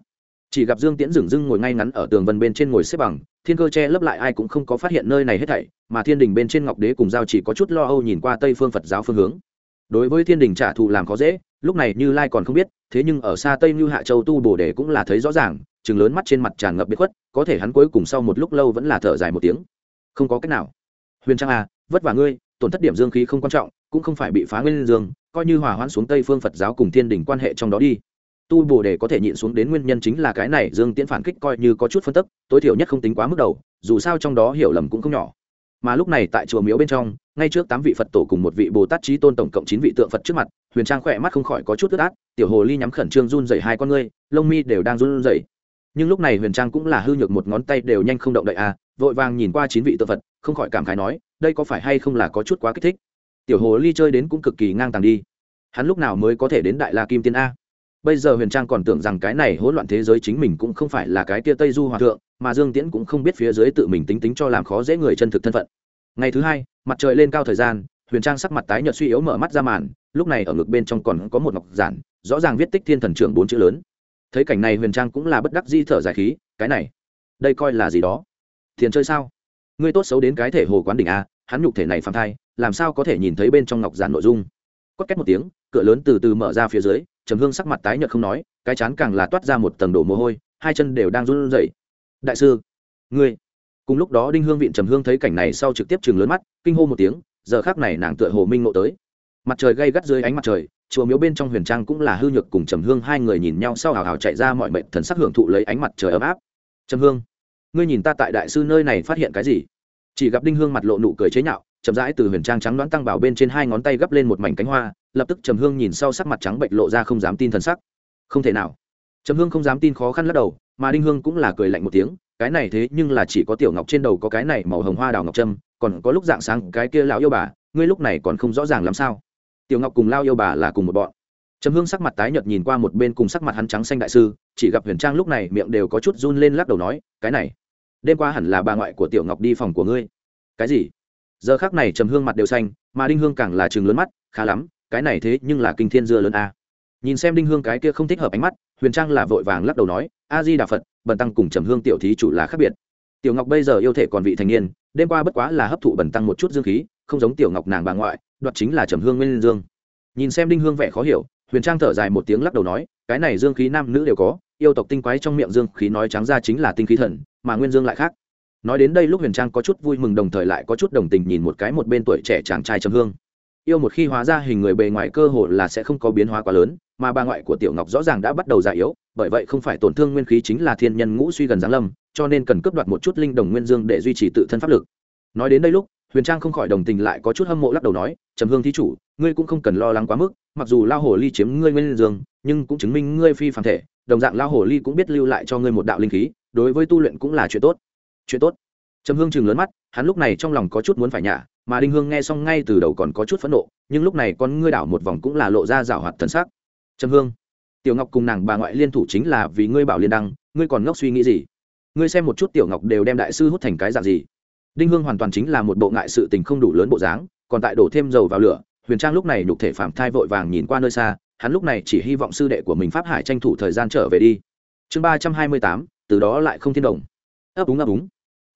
[SPEAKER 1] Chỉ gặp dương tiễn dừng dưng ngồi ngay ngắn ở tường vân bên trên ngồi xếp bằng, thiên cơ che lấp lại ai cũng không có phát hiện nơi này hết thảy, mà thiên đình bên trên ngọc đế cùng giao chỉ có chút lo âu nhìn qua tây phương phật giáo phương hướng. Đối với thiên đình trả thù làm khó dễ, lúc này như lai còn không biết, thế nhưng ở xa tây như hạ châu tu bồ đề cũng là thấy rõ ràng, chừng lớn mắt trên mặt tràn ngập biết khuất, có thể hắn cuối cùng sau một lúc lâu vẫn là thở dài một tiếng. Không có cách nào huyền trang à vất vả ngươi, tổn thất điểm dương khí không quan trọng, cũng không phải bị phá nguyên dương, coi như hòa hoãn xuống tây phương phật giáo cùng thiên đình quan hệ trong đó đi. Tu bồ đề có thể nhịn xuống đến nguyên nhân chính là cái này, dương tiễn phản kích coi như có chút phân tức tối thiểu nhất không tính quá mức đầu, dù sao trong đó hiểu lầm cũng không nhỏ. Mà lúc này tại chùa miếu bên trong, ngay trước tám vị phật tổ cùng một vị bồ tát trí tôn tổng cộng chín vị tượng phật trước mặt, huyền trang khỏe mắt không khỏi có chút tức át, tiểu hồ ly nhắm khẩn trương run dày hai con ngươi, lông mi đều đang run dày nhưng lúc này huyền trang cũng là hư nhược một ngón tay đều nhanh không động đậy à vội vàng nhìn qua chín vị tượng phật không khỏi cảm khái nói, đây có phải hay không là có chút quá kích thích? Tiểu hồ ly chơi đến cũng cực kỳ ngang tàng đi. Hắn lúc nào mới có thể đến đại la kim tiên a? Bây giờ huyền trang còn tưởng rằng cái này hỗn loạn thế giới chính mình cũng không phải là cái kia tây du hòa thượng, mà dương tiễn cũng không biết phía dưới tự mình tính tính cho làm khó dễ người chân thực thân phận. Ngày thứ hai, mặt trời lên cao thời gian, huyền trang sắc mặt tái nhợt suy yếu mở mắt ra màn, lúc này ở ngực bên trong còn có một ngọc giản, rõ ràng viết tích thiên thần trưởng bốn chữ lớn. Thấy cảnh này huyền trang cũng là bất đắc di thở dài khí, cái này, đây coi là gì đó? Thiền chơi sao? Ngươi tốt xấu đến cái thể hồ quán đỉnh a, hắn nhục thể này phạm thai, làm sao có thể nhìn thấy bên trong ngọc giản nội dung? Quất két một tiếng, cửa lớn từ từ mở ra phía dưới, trầm hương sắc mặt tái nhợt không nói, cái chán càng là toát ra một tầng đổ mồ hôi, hai chân đều đang run rẩy. Đại sư, ngươi. Cùng lúc đó đinh hương viện trầm hương thấy cảnh này sau trực tiếp chừng lớn mắt, kinh hô một tiếng, giờ khác này nàng tựa hồ minh ngộ tới. Mặt trời gay gắt dưới ánh mặt trời, chùa miếu bên trong huyền trang cũng là hư nhược cùng trầm hương hai người nhìn nhau sau hào hào chạy ra mọi mệnh thần sắc hưởng thụ lấy ánh mặt trời ấm áp. Trầm hương ngươi nhìn ta tại đại sư nơi này phát hiện cái gì? Chỉ gặp đinh hương mặt lộ nụ cười chế nhạo, chậm rãi từ huyền trang trắng đoán tăng bảo bên trên hai ngón tay gấp lên một mảnh cánh hoa, lập tức trầm hương nhìn sau sắc mặt trắng bệnh lộ ra không dám tin thần sắc. Không thể nào. Trầm hương không dám tin khó khăn lắc đầu, mà đinh hương cũng là cười lạnh một tiếng, cái này thế nhưng là chỉ có tiểu ngọc trên đầu có cái này màu hồng hoa đào ngọc trâm, còn có lúc dạng sáng cái kia lão yêu bà, ngươi lúc này còn không rõ ràng làm sao? Tiểu ngọc cùng lao yêu bà là cùng một bọn. Trầm hương sắc mặt tái nhợt nhìn qua một bên cùng sắc mặt hắn trắng xanh đại sư, chỉ gặp huyền trang lúc này miệng đều có chút run lên lắc đầu nói, cái này đêm qua hẳn là bà ngoại của tiểu ngọc đi phòng của ngươi. Cái gì? Giờ khác này trầm hương mặt đều xanh, mà đinh hương càng là chừng lớn mắt, khá lắm, cái này thế nhưng là kinh thiên dưa lớn a. Nhìn xem đinh hương cái kia không thích hợp ánh mắt, huyền trang là vội vàng lắc đầu nói, a di đà phật, bần tăng cùng trầm hương tiểu thí chủ là khác biệt. Tiểu ngọc bây giờ yêu thể còn vị thành niên, đêm qua bất quá là hấp thụ bần tăng một chút dương khí, không giống tiểu ngọc nàng bà ngoại, đoạt chính là trầm hương nguyên dương. Nhìn xem đinh hương vẻ khó hiểu, huyền trang thở dài một tiếng lắc đầu nói, cái này dương khí nam nữ đều có, yêu tộc tinh quái trong miệng dương khí nói trắng ra chính là tinh khí thần mà nguyên dương lại khác. Nói đến đây lúc huyền trang có chút vui mừng đồng thời lại có chút đồng tình nhìn một cái một bên tuổi trẻ chàng trai trầm hương. Yêu một khi hóa ra hình người bề ngoài cơ hồ là sẽ không có biến hóa quá lớn, mà bà ngoại của tiểu ngọc rõ ràng đã bắt đầu già yếu, bởi vậy không phải tổn thương nguyên khí chính là thiên nhân ngũ suy gần giáng lâm, cho nên cần cướp đoạt một chút linh đồng nguyên dương để duy trì tự thân pháp lực. Nói đến đây lúc, huyền trang không khỏi đồng tình lại có chút hâm mộ lắc đầu nói, trầm hương thí chủ, ngươi cũng không cần lo lắng quá mức, mặc dù lao hồ ly chiếm ngươi nguyên dương, nhưng cũng chứng minh ngươi phi phản thể, đồng dạng lao hồ ly cũng biết lưu lại cho ngươi một đạo linh khí đối với tu luyện cũng là chuyện tốt. Chuyện tốt. Trầm hương chừng lớn mắt, hắn lúc này trong lòng có chút muốn phải nhả, mà đinh hương nghe xong ngay từ đầu còn có chút phẫn nộ, nhưng lúc này con ngươi đảo một vòng cũng là lộ ra rào hoạt thần sắc. Trầm hương, tiểu ngọc cùng nàng bà ngoại liên thủ chính là vì ngươi bảo liên đăng, ngươi còn ngốc suy nghĩ gì? Ngươi xem một chút tiểu ngọc đều đem đại sư hút thành cái dạng gì? Đinh hương hoàn toàn chính là một bộ ngại sự tình không đủ lớn bộ dáng, còn tại đổ thêm dầu vào lửa, huyền trang lúc này nhục thể phạm thai vội vàng nhìn qua nơi xa, hắn lúc này chỉ hy vọng sư đệ của mình pháp hải tranh thủ thời gian trở về đi. Chương ba trăm hai mươi tám từ đó lại không thiên đồng. Ấp úng ấp úng.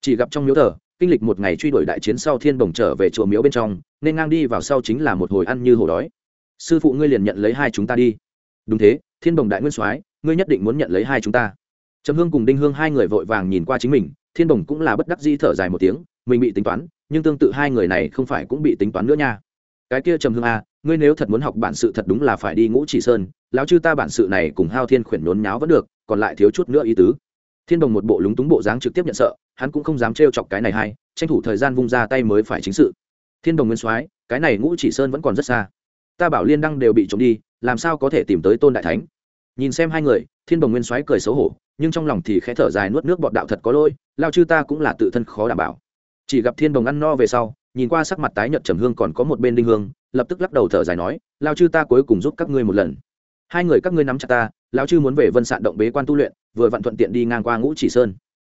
[SPEAKER 1] Chỉ gặp trong miếu thờ, kinh lịch một ngày truy đuổi đại chiến sau thiên đồng trở về chùa miếu bên trong, nên ngang đi vào sau chính là một hồi ăn như hổ đói. Sư phụ ngươi liền nhận lấy hai chúng ta đi. Đúng thế, thiên đồng đại nguyên soái, ngươi nhất định muốn nhận lấy hai chúng ta. Trầm hương cùng đinh hương hai người vội vàng nhìn qua chính mình, thiên đồng cũng là bất đắc di thở dài một tiếng, mình bị tính toán, nhưng tương tự hai người này không phải cũng bị tính toán nữa nha. Cái kia trầm hương a ngươi nếu thật muốn học bản sự thật đúng là phải đi ngũ chỉ sơn, lão chư ta bản sự này cùng hao thiên khuyển nhốn nháo vẫn được, còn lại thiếu chút nữa ý tứ thiên đồng một bộ lúng túng bộ dáng trực tiếp nhận sợ, hắn cũng không dám trêu chọc cái này hay, tranh thủ thời gian vung ra tay mới phải chính sự. Thiên đồng nguyên soái, cái này ngũ chỉ sơn vẫn còn rất xa. Ta bảo liên đăng đều bị trộm đi, làm sao có thể tìm tới tôn đại thánh? Nhìn xem hai người, thiên đồng nguyên soái cười xấu hổ, nhưng trong lòng thì khẽ thở dài nuốt nước bọt đạo thật có lỗi, lao chư ta cũng là tự thân khó đảm bảo. Chỉ gặp thiên đồng ăn no về sau, nhìn qua sắc mặt tái nhợt trầm hương còn có một bên đinh hương, lập tức lắc đầu thở dài nói, lao chư ta cuối cùng giúp các ngươi một lần. Hai người các ngươi nắm chặt ta lão chư muốn về vân sạn động bế quan tu luyện vừa vặn thuận tiện đi ngang qua ngũ chỉ sơn.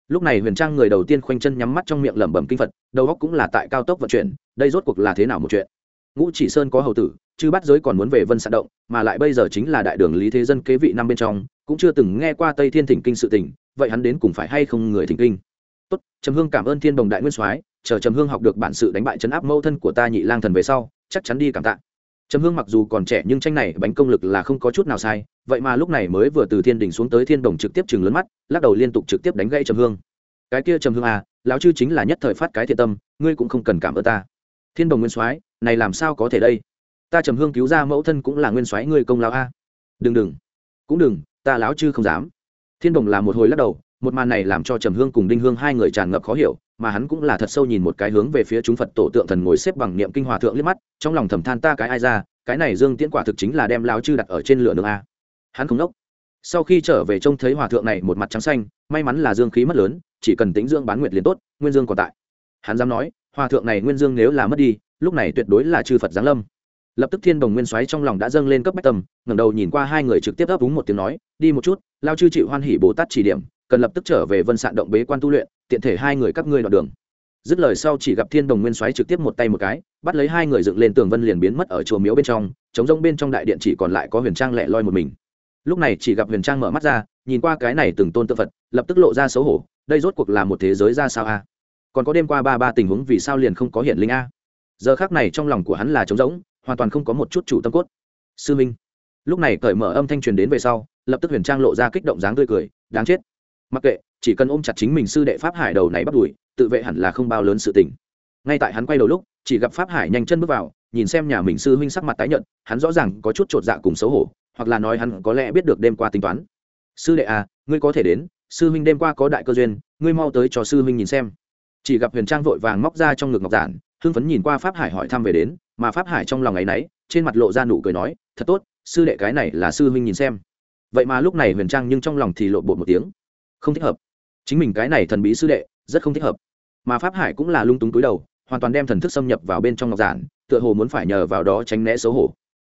[SPEAKER 1] Lúc này huyền trang người đầu tiên khoanh chân nhắm mắt trong miệng lẩm bẩm kinh phật, đầu óc cũng là tại cao tốc vận chuyển, đây rốt cuộc là thế nào một chuyện? Ngũ chỉ sơn có hầu tử chứ bắt giới còn muốn về vân sạn động, mà lại bây giờ chính là đại đường lý thế dân kế vị năm bên trong, cũng chưa từng nghe qua tây thiên thỉnh kinh sự tỉnh vậy hắn đến cùng phải hay không người thỉnh kinh? Tốt, trầm hương cảm ơn thiên đồng đại nguyên soái, chờ trầm hương học được bản sự đánh bại chấn áp mâu thân của ta nhị lang thần về sau, chắc chắn đi cảm tạ trầm hương mặc dù còn trẻ nhưng tranh này bánh công lực là không có chút nào sai, vậy mà lúc này mới vừa từ thiên đình xuống tới thiên đồng trực tiếp chừng lớn mắt, lắc đầu liên tục trực tiếp đánh gãy trầm hương. Cái kia trầm hương à lão chư chính là nhất thời phát cái thiện tâm, ngươi cũng không cần cảm ơn ta. Thiên đồng nguyên soái, này làm sao có thể đây? Ta trầm hương cứu ra mẫu thân cũng là nguyên soái ngươi công lão a. Đừng đừng, cũng đừng, ta lão chư không dám. Thiên đồng là một hồi lắc đầu, một màn này làm cho trầm hương cùng đinh hương hai người tràn ngập khó hiểu mà hắn cũng là thật sâu nhìn một cái hướng về phía chúng phật tổ tượng thần ngồi xếp bằng niệm kinh hòa thượng liếc mắt, trong lòng thầm than ta cái ai ra, cái này dương tiễn quả thực chính là đem lao chư đặt ở trên lửa đường a. Hắn không đốc sau khi trở về trông thấy hòa thượng này một mặt trắng xanh, may mắn là dương khí mất lớn, chỉ cần tính dương bán nguyệt liền tốt, nguyên dương còn tại. Hắn dám nói, hòa thượng này nguyên dương nếu là mất đi, lúc này tuyệt đối là chư phật giáng lâm. Lập tức thiên đồng nguyên xoáy trong lòng đã dâng lên cấp bách tâm, ngẩng đầu nhìn qua hai người trực tiếp ấp úng một tiếng nói, đi một chút lao chư chịu hoan hỉ bồ tát chỉ điểm cần lập tức trở về vân sạn động bế quan tu luyện, tiện thể hai người các ngươi đoạn đường. Dứt lời sau chỉ gặp thiên đồng nguyên xoáy trực tiếp một tay một cái, bắt lấy hai người dựng lên tường vân liền biến mất ở chùa miếu bên trong, chống rông bên trong đại điện chỉ còn lại có huyền trang lẻ loi một mình. Lúc này chỉ gặp huyền trang mở mắt ra, nhìn qua cái này từng tôn tự phật, lập tức lộ ra xấu hổ, đây rốt cuộc là một thế giới ra sao a? Còn có đêm qua ba ba tình huống vì sao liền không có hiện linh a? Giờ khác này trong lòng của hắn là trống rỗng, hoàn toàn không có một chút chủ tâm cốt. Sư minh, lúc này cởi mở âm thanh truyền đến về sau, lập tức huyền trang lộ ra kích động dáng tươi cười, đáng chết mặc kệ, chỉ cần ôm chặt chính mình sư đệ pháp hải đầu này bắt đuổi tự vệ hẳn là không bao lớn sự tình. Ngay tại hắn quay đầu lúc, chỉ gặp pháp hải nhanh chân bước vào, nhìn xem nhà mình sư huynh sắc mặt tái nhợt, hắn rõ ràng có chút chột dạ cùng xấu hổ, hoặc là nói hắn có lẽ biết được đêm qua tính toán. Sư đệ à ngươi có thể đến, sư huynh đêm qua có đại cơ duyên, ngươi mau tới cho sư huynh nhìn xem. Chỉ gặp huyền trang vội vàng móc ra trong ngực ngọc giản, hưng phấn nhìn qua pháp hải hỏi thăm về đến, mà pháp hải trong lòng ấ y n ấ y trên mặt lộ ra nụ cười nói, thật tốt, sư đệ cái này là sư huynh nhìn xem. Vậy mà lúc này huyền trang nhưng trong lòng thì lộ bột một tiếng không thích hợp. Chính mình cái này thần bí sư đệ, rất không thích hợp. Mà pháp hải cũng là lung túng túi đầu, hoàn toàn đem thần thức xâm nhập vào bên trong ngọc giản, tựa hồ muốn phải nhờ vào đó tránh né xấu hổ.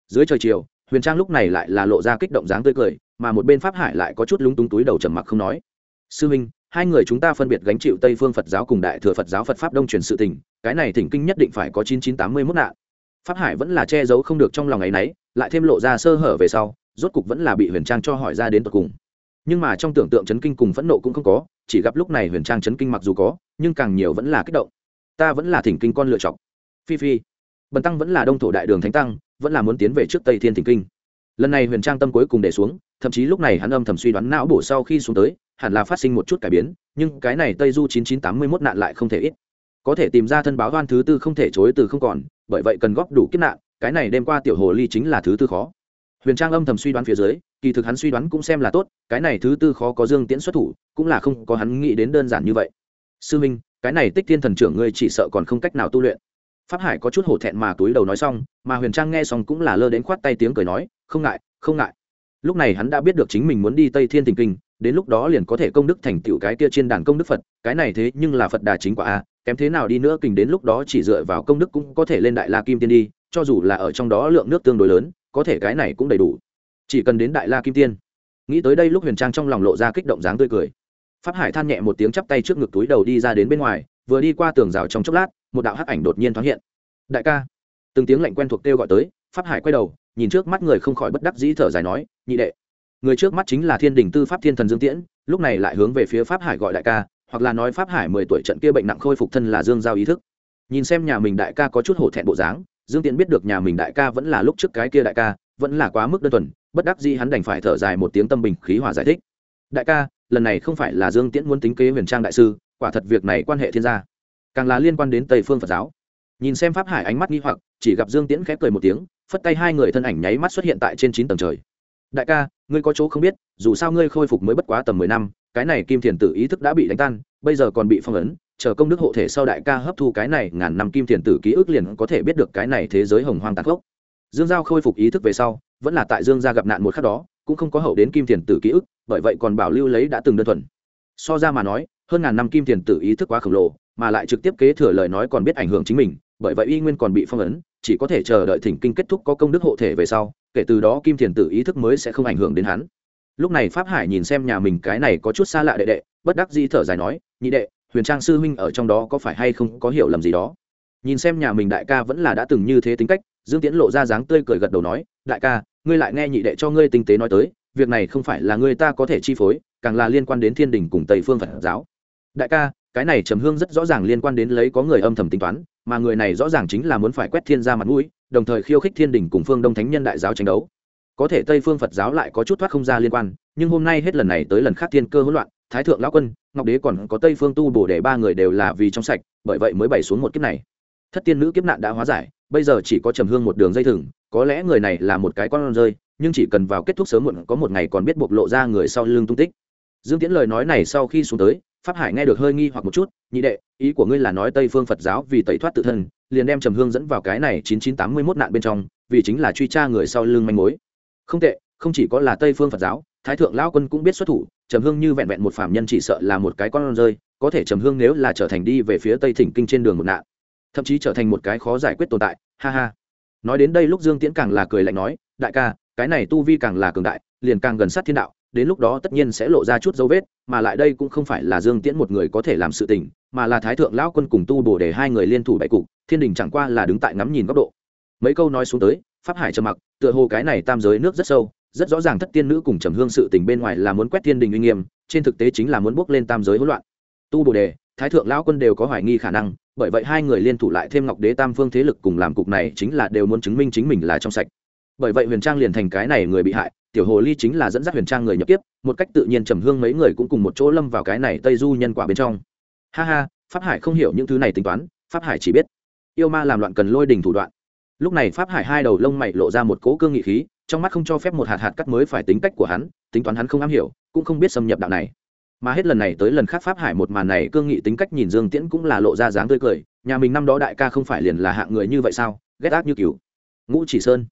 [SPEAKER 1] Dưới trời chiều, huyền trang lúc này lại là lộ ra kích động dáng tươi cười, mà một bên pháp hải lại có chút lung túng túi đầu trầm mặc không nói. Sư huynh hai người chúng ta phân biệt gánh chịu tây phương phật giáo cùng đại thừa phật giáo phật pháp đông truyền sự tình, cái này thỉnh kinh nhất định phải có chín chín tám mươi mốt nạn. Pháp hải vẫn là che giấu không được trong lòng ấ y n ấ y lại thêm lộ ra sơ hở về sau, rốt cục vẫn là bị huyền trang cho hỏi ra đến tột cùng nhưng mà trong tưởng tượng chấn kinh cùng phẫn nộ cũng không có, chỉ gặp lúc này huyền trang chấn kinh mặc dù có, nhưng càng nhiều vẫn là kích động. Ta vẫn là thỉnh kinh con lựa chọc phi phi. Bần tăng vẫn là đông thổ đại đường thánh tăng, vẫn là muốn tiến về trước tây thiên thỉnh kinh. Lần này huyền trang tâm cuối cùng để xuống, thậm chí lúc này hắn âm thầm suy đoán não bổ sau khi xuống tới, hẳn là phát sinh một chút cải biến, nhưng cái này tây du chín chín tám mươi mốt nạn lại không thể ít. Có thể tìm ra thân báo đoan thứ tư không thể chối từ không còn, bởi vậy cần góp đủ kiếp nạn, cái này đêm qua tiểu hồ ly chính là thứ tư khó huyền trang âm thầm suy đoán phía dưới, kỳ thực hắn suy đoán cũng xem là tốt, cái này thứ tư khó có dương tiễn xuất thủ, cũng là không có hắn nghĩ đến đơn giản như vậy. Sư minh, cái này tích thiên thần trưởng ngươi chỉ sợ còn không cách nào tu luyện. Pháp hải có chút hổ thẹn mà túi đầu nói xong, mà huyền trang nghe xong cũng là lơ đến khoát tay tiếng cười nói, không ngại không ngại. Lúc này hắn đã biết được chính mình muốn đi tây thiên tình kinh, đến lúc đó liền có thể công đức thành tựu cái kia trên đàn công đức phật, cái này thế nhưng là phật đà chính quả a, kém thế nào đi nữa kình đến lúc đó chỉ dựa vào công đức cũng có thể lên đại la kim tiên đi, cho dù là ở trong đó lượng nước tương đối lớn có thể cái này cũng đầy đủ. Chỉ cần đến đại la kim tiên. Nghĩ tới đây lúc huyền trang trong lòng lộ ra kích động dáng tươi cười. Pháp hải than nhẹ một tiếng chắp tay trước ngực túi đầu đi ra đến bên ngoài, vừa đi qua tường rào trong chốc lát, một đạo hắc ảnh đột nhiên thoáng hiện. Đại ca. Từng tiếng lệnh quen thuộc kêu gọi tới, pháp hải quay đầu, nhìn trước mắt người không khỏi bất đắc dĩ thở dài nói, nhị đệ, người trước mắt chính là thiên đình tư pháp thiên thần dương tiễn, lúc này lại hướng về phía pháp hải gọi đại ca, hoặc là nói pháp hải mười tuổi trận kia bệnh nặng khôi phục thân là dương giao ý thức. Nhìn xem nhà mình đại ca có chút hổ thẹn bộ dáng dương tiễn biết được nhà mình đại ca vẫn là lúc trước cái kia đại ca, vẫn là quá mức đơn thuần, bất đắc dĩ hắn đành phải thở dài một tiếng tâm bình khí hòa giải thích. Đại ca, lần này không phải là dương tiễn muốn tính kế huyền trang đại sư, quả thật việc này quan hệ thiên gia. Càng là liên quan đến tây phương phật giáo. Nhìn xem pháp hải ánh mắt nghi hoặc, chỉ gặp dương tiễn khép cười một tiếng, phất tay hai người thân ảnh nháy mắt xuất hiện tại trên chín tầng trời. Đại ca, ngươi có chỗ không biết, dù sao ngươi khôi phục mới bất quá tầm mười năm, cái này kim thiền tử ý thức đã bị đánh tan, bây giờ còn bị phong ấn chờ công đức hộ thể sau đại ca hấp thu cái này ngàn năm kim tiền tử ký ức liền có thể biết được cái này thế giới hồng hoang tàn khốc. Dương giao khôi phục ý thức về sau, vẫn là tại dương gia gặp nạn một khắc đó, cũng không có hậu đến kim tiền tử ký ức, bởi vậy còn bảo lưu lấy đã từng đơn thuần. So ra mà nói, hơn ngàn năm kim tiền tử ý thức quá khổng lồ, mà lại trực tiếp kế thừa lời nói còn biết ảnh hưởng chính mình, bởi vậy y nguyên còn bị phong ấn, chỉ có thể chờ đợi thỉnh kinh kết thúc có công đức hộ thể về sau, kể từ đó kim thiền tử ý thức mới sẽ không ảnh hưởng đến hắn. Lúc này pháp hải nhìn xem nhà mình cái này có chút xa lạ đệ đệ, bất đắc dĩ thở dài nói, nhị đệ huyền trang sư huynh ở trong đó có phải hay không có hiểu lầm gì đó? Nhìn xem nhà mình đại ca vẫn là đã từng như thế tính cách, dương tiễn lộ ra dáng tươi cười gật đầu nói, đại ca, ngươi lại nghe nhị đệ cho ngươi tinh tế nói tới, việc này không phải là ngươi ta có thể chi phối, càng là liên quan đến thiên đình cùng tây phương phật giáo. Đại ca, cái này trầm hương rất rõ ràng liên quan đến lấy có người âm thầm tính toán, mà người này rõ ràng chính là muốn phải quét thiên ra mặt mũi, đồng thời khiêu khích thiên đình cùng phương đông thánh nhân đại giáo tranh đấu. Có thể tây phương phật giáo lại có chút thoát không ra liên quan, nhưng hôm nay hết lần này tới lần khác thiên cơ hỗn loạn thái thượng lão quân, ngọc đế còn có tây phương tu bổ để ba người đều là vì trong sạch, bởi vậy mới bày xuống một kiếp này. Thất tiên nữ kiếp nạn đã hóa giải, bây giờ chỉ có trầm hương một đường dây thừng, có lẽ người này là một cái con rơi, nhưng chỉ cần vào kết thúc sớm muộn có một ngày còn biết bộc lộ ra người sau lưng tung tích. Dương tiễn lời nói này sau khi xuống tới, pháp hải nghe được hơi nghi hoặc một chút, nhị đệ, ý của ngươi là nói tây phương phật giáo vì tẩy thoát tự thân, liền đem trầm hương dẫn vào cái này chín chín tám mươi mốt nạn bên trong, vì chính là truy tra người sau lưng manh mối. Không tệ, không chỉ có là tây phương phật giáo, thái thượng lão quân cũng biết xuất thủ trầm hương như vẹn vẹn một phạm nhân chỉ sợ là một cái con rơi, có thể trầm hương nếu là trở thành đi về phía tây thỉnh kinh trên đường một nạn, thậm chí trở thành một cái khó giải quyết tồn tại, ha ha. Nói đến đây lúc dương tiễn càng là cười lạnh nói, đại ca, cái này tu vi càng là cường đại, liền càng gần sát thiên đạo, đến lúc đó tất nhiên sẽ lộ ra chút dấu vết, mà lại đây cũng không phải là dương tiễn một người có thể làm sự tình, mà là thái thượng lão quân cùng tu bổ để hai người liên thủ bại cục, thiên đình chẳng qua là đứng tại ngắm nhìn góc độ. Mấy câu nói xuống tới, pháp hải trầm mặc, tựa hồ cái này tam giới nước rất sâu rất rõ ràng thất tiên nữ cùng trầm hương sự tình bên ngoài là muốn quét thiên đình uy nghiêm, trên thực tế chính là muốn bước lên tam giới hỗn loạn. Tu bồ đề, thái thượng lão quân đều có hoài nghi khả năng, bởi vậy hai người liên thủ lại thêm ngọc đế tam phương thế lực cùng làm cục này chính là đều muốn chứng minh chính mình là trong sạch. Bởi vậy huyền trang liền thành cái này người bị hại, tiểu hồ ly chính là dẫn dắt huyền trang người nhập tiếp một cách tự nhiên trầm hương mấy người cũng cùng một chỗ lâm vào cái này tây du nhân quả bên trong. Ha ha, pháp hải không hiểu những thứ này tính toán, pháp hải chỉ biết, yêu ma làm loạn cần lôi đình thủ đoạn. Lúc này pháp hải hai đầu lông mày lộ ra một cỗ cương nghị khí trong mắt không cho phép một hạt hạt cắt mới phải tính cách của hắn, tính toán hắn không am hiểu, cũng không biết xâm nhập đạo này. Mà hết lần này tới lần khác pháp hải một màn này, cương nghị tính cách nhìn dương tiễn cũng là lộ ra dáng tươi cười, nhà mình năm đó đại ca không phải liền là hạng người như vậy sao, ghét ác như cừu ngũ chỉ sơn.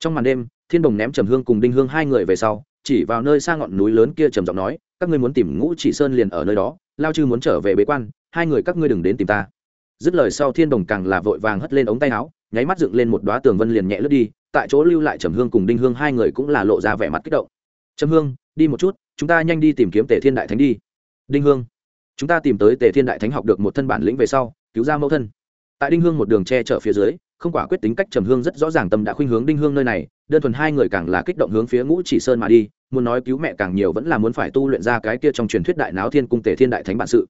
[SPEAKER 1] Trong màn đêm, thiên đồng ném trầm hương cùng đinh hương hai người về sau, chỉ vào nơi xa ngọn núi lớn kia trầm giọng nói, các ngươi muốn tìm ngũ chỉ sơn liền ở nơi đó, lao chư muốn trở về bế quan, hai người các ngươi đừng đến tìm ta. Dứt lời sau thiên đồng càng là vội vàng hất lên ống tay áo, nháy mắt dựng lên một đoá tường vân liền nhẹ lướt đi tại chỗ lưu lại trầm hương cùng đinh hương hai người cũng là lộ ra vẻ mặt kích động. Trầm hương, đi một chút, chúng ta nhanh đi tìm kiếm tề thiên đại thánh đi. Đinh hương, chúng ta tìm tới tề thiên đại thánh học được một thân bản lĩnh về sau, cứu ra mẫu thân. Tại đinh hương một đường che chở phía dưới, không quả quyết tính cách trầm hương rất rõ ràng tâm đã khuynh hướng đinh hương nơi này, đơn thuần hai người càng là kích động hướng phía ngũ chỉ sơn mà đi, muốn nói cứu mẹ càng nhiều vẫn là muốn phải tu luyện ra cái kia trong truyền thuyết đại náo thiên cung tề thiên đại thánh bản sự.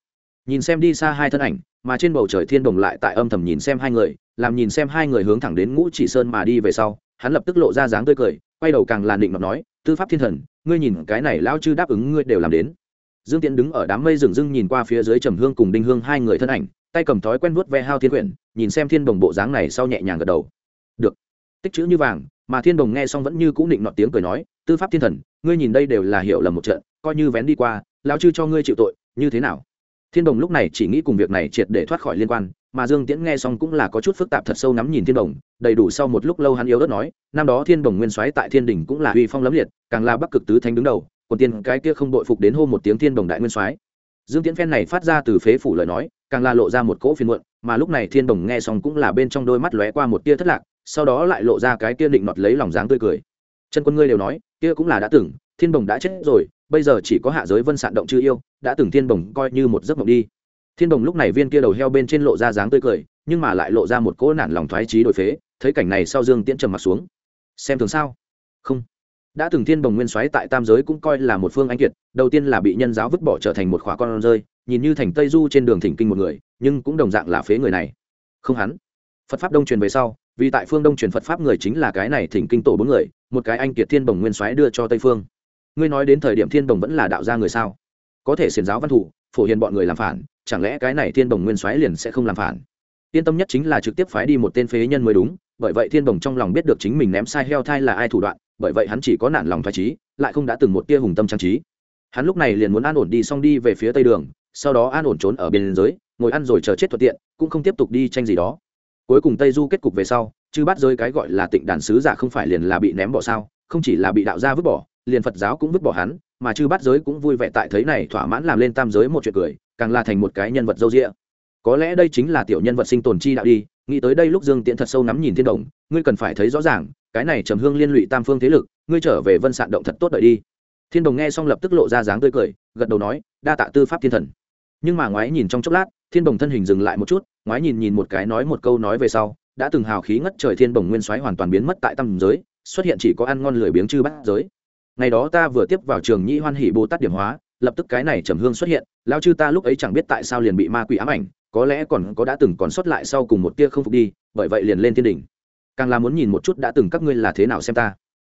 [SPEAKER 1] Nhìn xem đi xa hai thân ảnh, mà trên bầu trời thiên đồng lại tại âm thầm nhìn xem hai người, làm nhìn xem hai người hướng thẳng đến ngũ chỉ sơn mà đi về sau hắn lập tức lộ ra dáng tươi cười, quay đầu càng làn định mà nói, tư pháp thiên thần, ngươi nhìn cái này lao chư đáp ứng ngươi đều làm đến. Dương tiễn đứng ở đám mây rừng rưng nhìn qua phía dưới trầm hương cùng đinh hương hai người thân ảnh, tay cầm thói quen vuốt ve hao thiên quyển, nhìn xem thiên đồng bộ dáng này sau nhẹ nhàng gật đầu. Được. Tích chữ như vàng, mà thiên đồng nghe xong vẫn như cũ định nọ tiếng cười nói, tư pháp thiên thần, ngươi nhìn đây đều là hiểu lầm một trận, coi như vén đi qua, lão chư cho ngươi chịu tội, như thế nào? Thiên đồng lúc này chỉ nghĩ cùng việc này triệt để thoát khỏi liên quan mà dương tiễn nghe xong cũng là có chút phức tạp thật sâu nắm nhìn thiên đồng, đầy đủ sau một lúc lâu hắn yếu đất nói, năm đó thiên đồng nguyên soái tại thiên đình cũng là uy phong lấm liệt, càng là bắc cực tứ thánh đứng đầu còn tiên cái kia không đội phục đến hô một tiếng thiên đồng đại nguyên soái. Dương tiễn phen này phát ra từ phế phủ lời nói, càng là lộ ra một cỗ phiền muộn, mà lúc này thiên đồng nghe xong cũng là bên trong đôi mắt lóe qua một tia thất lạc, sau đó lại lộ ra cái kia định nọt lấy lòng dáng tươi cười. Chân quân ngươi đều nói, kia cũng là đã từng, thiên đồng đã chết rồi, bây giờ chỉ có hạ giới vân sạn động chưa yêu, đã từng thiên đồng coi như một giấc mộng đi thiên đồng lúc này viên kia đầu heo bên trên lộ ra dáng tươi cười, nhưng mà lại lộ ra một cỗ nản lòng thoái trí đổi phế, thấy cảnh này sau dương tiễn trầm mặt xuống. Xem thường sao? Không. Đã từng thiên đồng nguyên soái tại tam giới cũng coi là một phương anh kiệt, đầu tiên là bị nhân giáo vứt bỏ trở thành một khóa con rơi, nhìn như thành tây du trên đường thỉnh kinh một người, nhưng cũng đồng dạng là phế người này. Không hắn. Phật pháp đông truyền về sau, vì tại phương đông truyền phật pháp người chính là cái này thỉnh kinh tổ bốn người, một cái anh kiệt thiên đồng nguyên soái đưa cho tây phương. Ngươi nói đến thời điểm thiên đồng vẫn là đạo gia người sao? Có thể xiển giáo văn thủ, phổ hiền bọn người làm phản chẳng lẽ cái này thiên đồng nguyên soái liền sẽ không làm phản? Yên tâm nhất chính là trực tiếp phái đi một tên phế nhân mới đúng, bởi vậy thiên đồng trong lòng biết được chính mình ném sai heo thai là ai thủ đoạn, bởi vậy hắn chỉ có nản lòng thoải trí lại không đã từng một tia hùng tâm trang trí. Hắn lúc này liền muốn an ổn đi xong đi về phía tây đường, sau đó an ổn trốn ở bên giới, ngồi ăn rồi chờ chết thuận tiện, cũng không tiếp tục đi tranh gì đó. Cuối cùng tây du kết cục về sau chứ bắt rơi cái gọi là tịnh đàn sứ giả không phải liền là bị ném bỏ sao, không chỉ là bị đạo gia vứt bỏ, liền phật giáo cũng vứt bỏ hắn, mà chư bắt giới cũng vui vẻ tại thấy này thỏa mãn làm lên tam giới một chuyện cười càng là thành một cái nhân vật dâu rịa có lẽ đây chính là tiểu nhân vật sinh tồn chi đạo đi, nghĩ tới đây lúc dương tiễn thật sâu nắm nhìn thiên đồng, ngươi cần phải thấy rõ ràng, cái này trầm hương liên lụy tam phương thế lực, ngươi trở về vân sạn động thật tốt đợi đi. Thiên đồng nghe xong lập tức lộ ra dáng tươi cười, gật đầu nói, đa tạ tư pháp thiên thần. Nhưng mà ngoái nhìn trong chốc lát, thiên đồng thân hình dừng lại một chút, ngoái nhìn nhìn một cái nói một câu nói về sau, đã từng hào khí ngất trời thiên đồng nguyên soái hoàn toàn biến mất tại tâm giới, xuất hiện chỉ có ăn ngon lười biếng chư bát giới. Ngày đó ta vừa tiếp vào trường nhĩ hoan hỷ bồ tát điểm hóa lập tức cái này trầm hương xuất hiện, lao chư ta lúc ấy chẳng biết tại sao liền bị ma quỷ ám ảnh, có lẽ còn có đã từng còn sót lại sau cùng một tia không phục đi, bởi vậy liền lên thiên đỉnh. Càng là muốn nhìn một chút đã từng các ngươi là thế nào xem ta.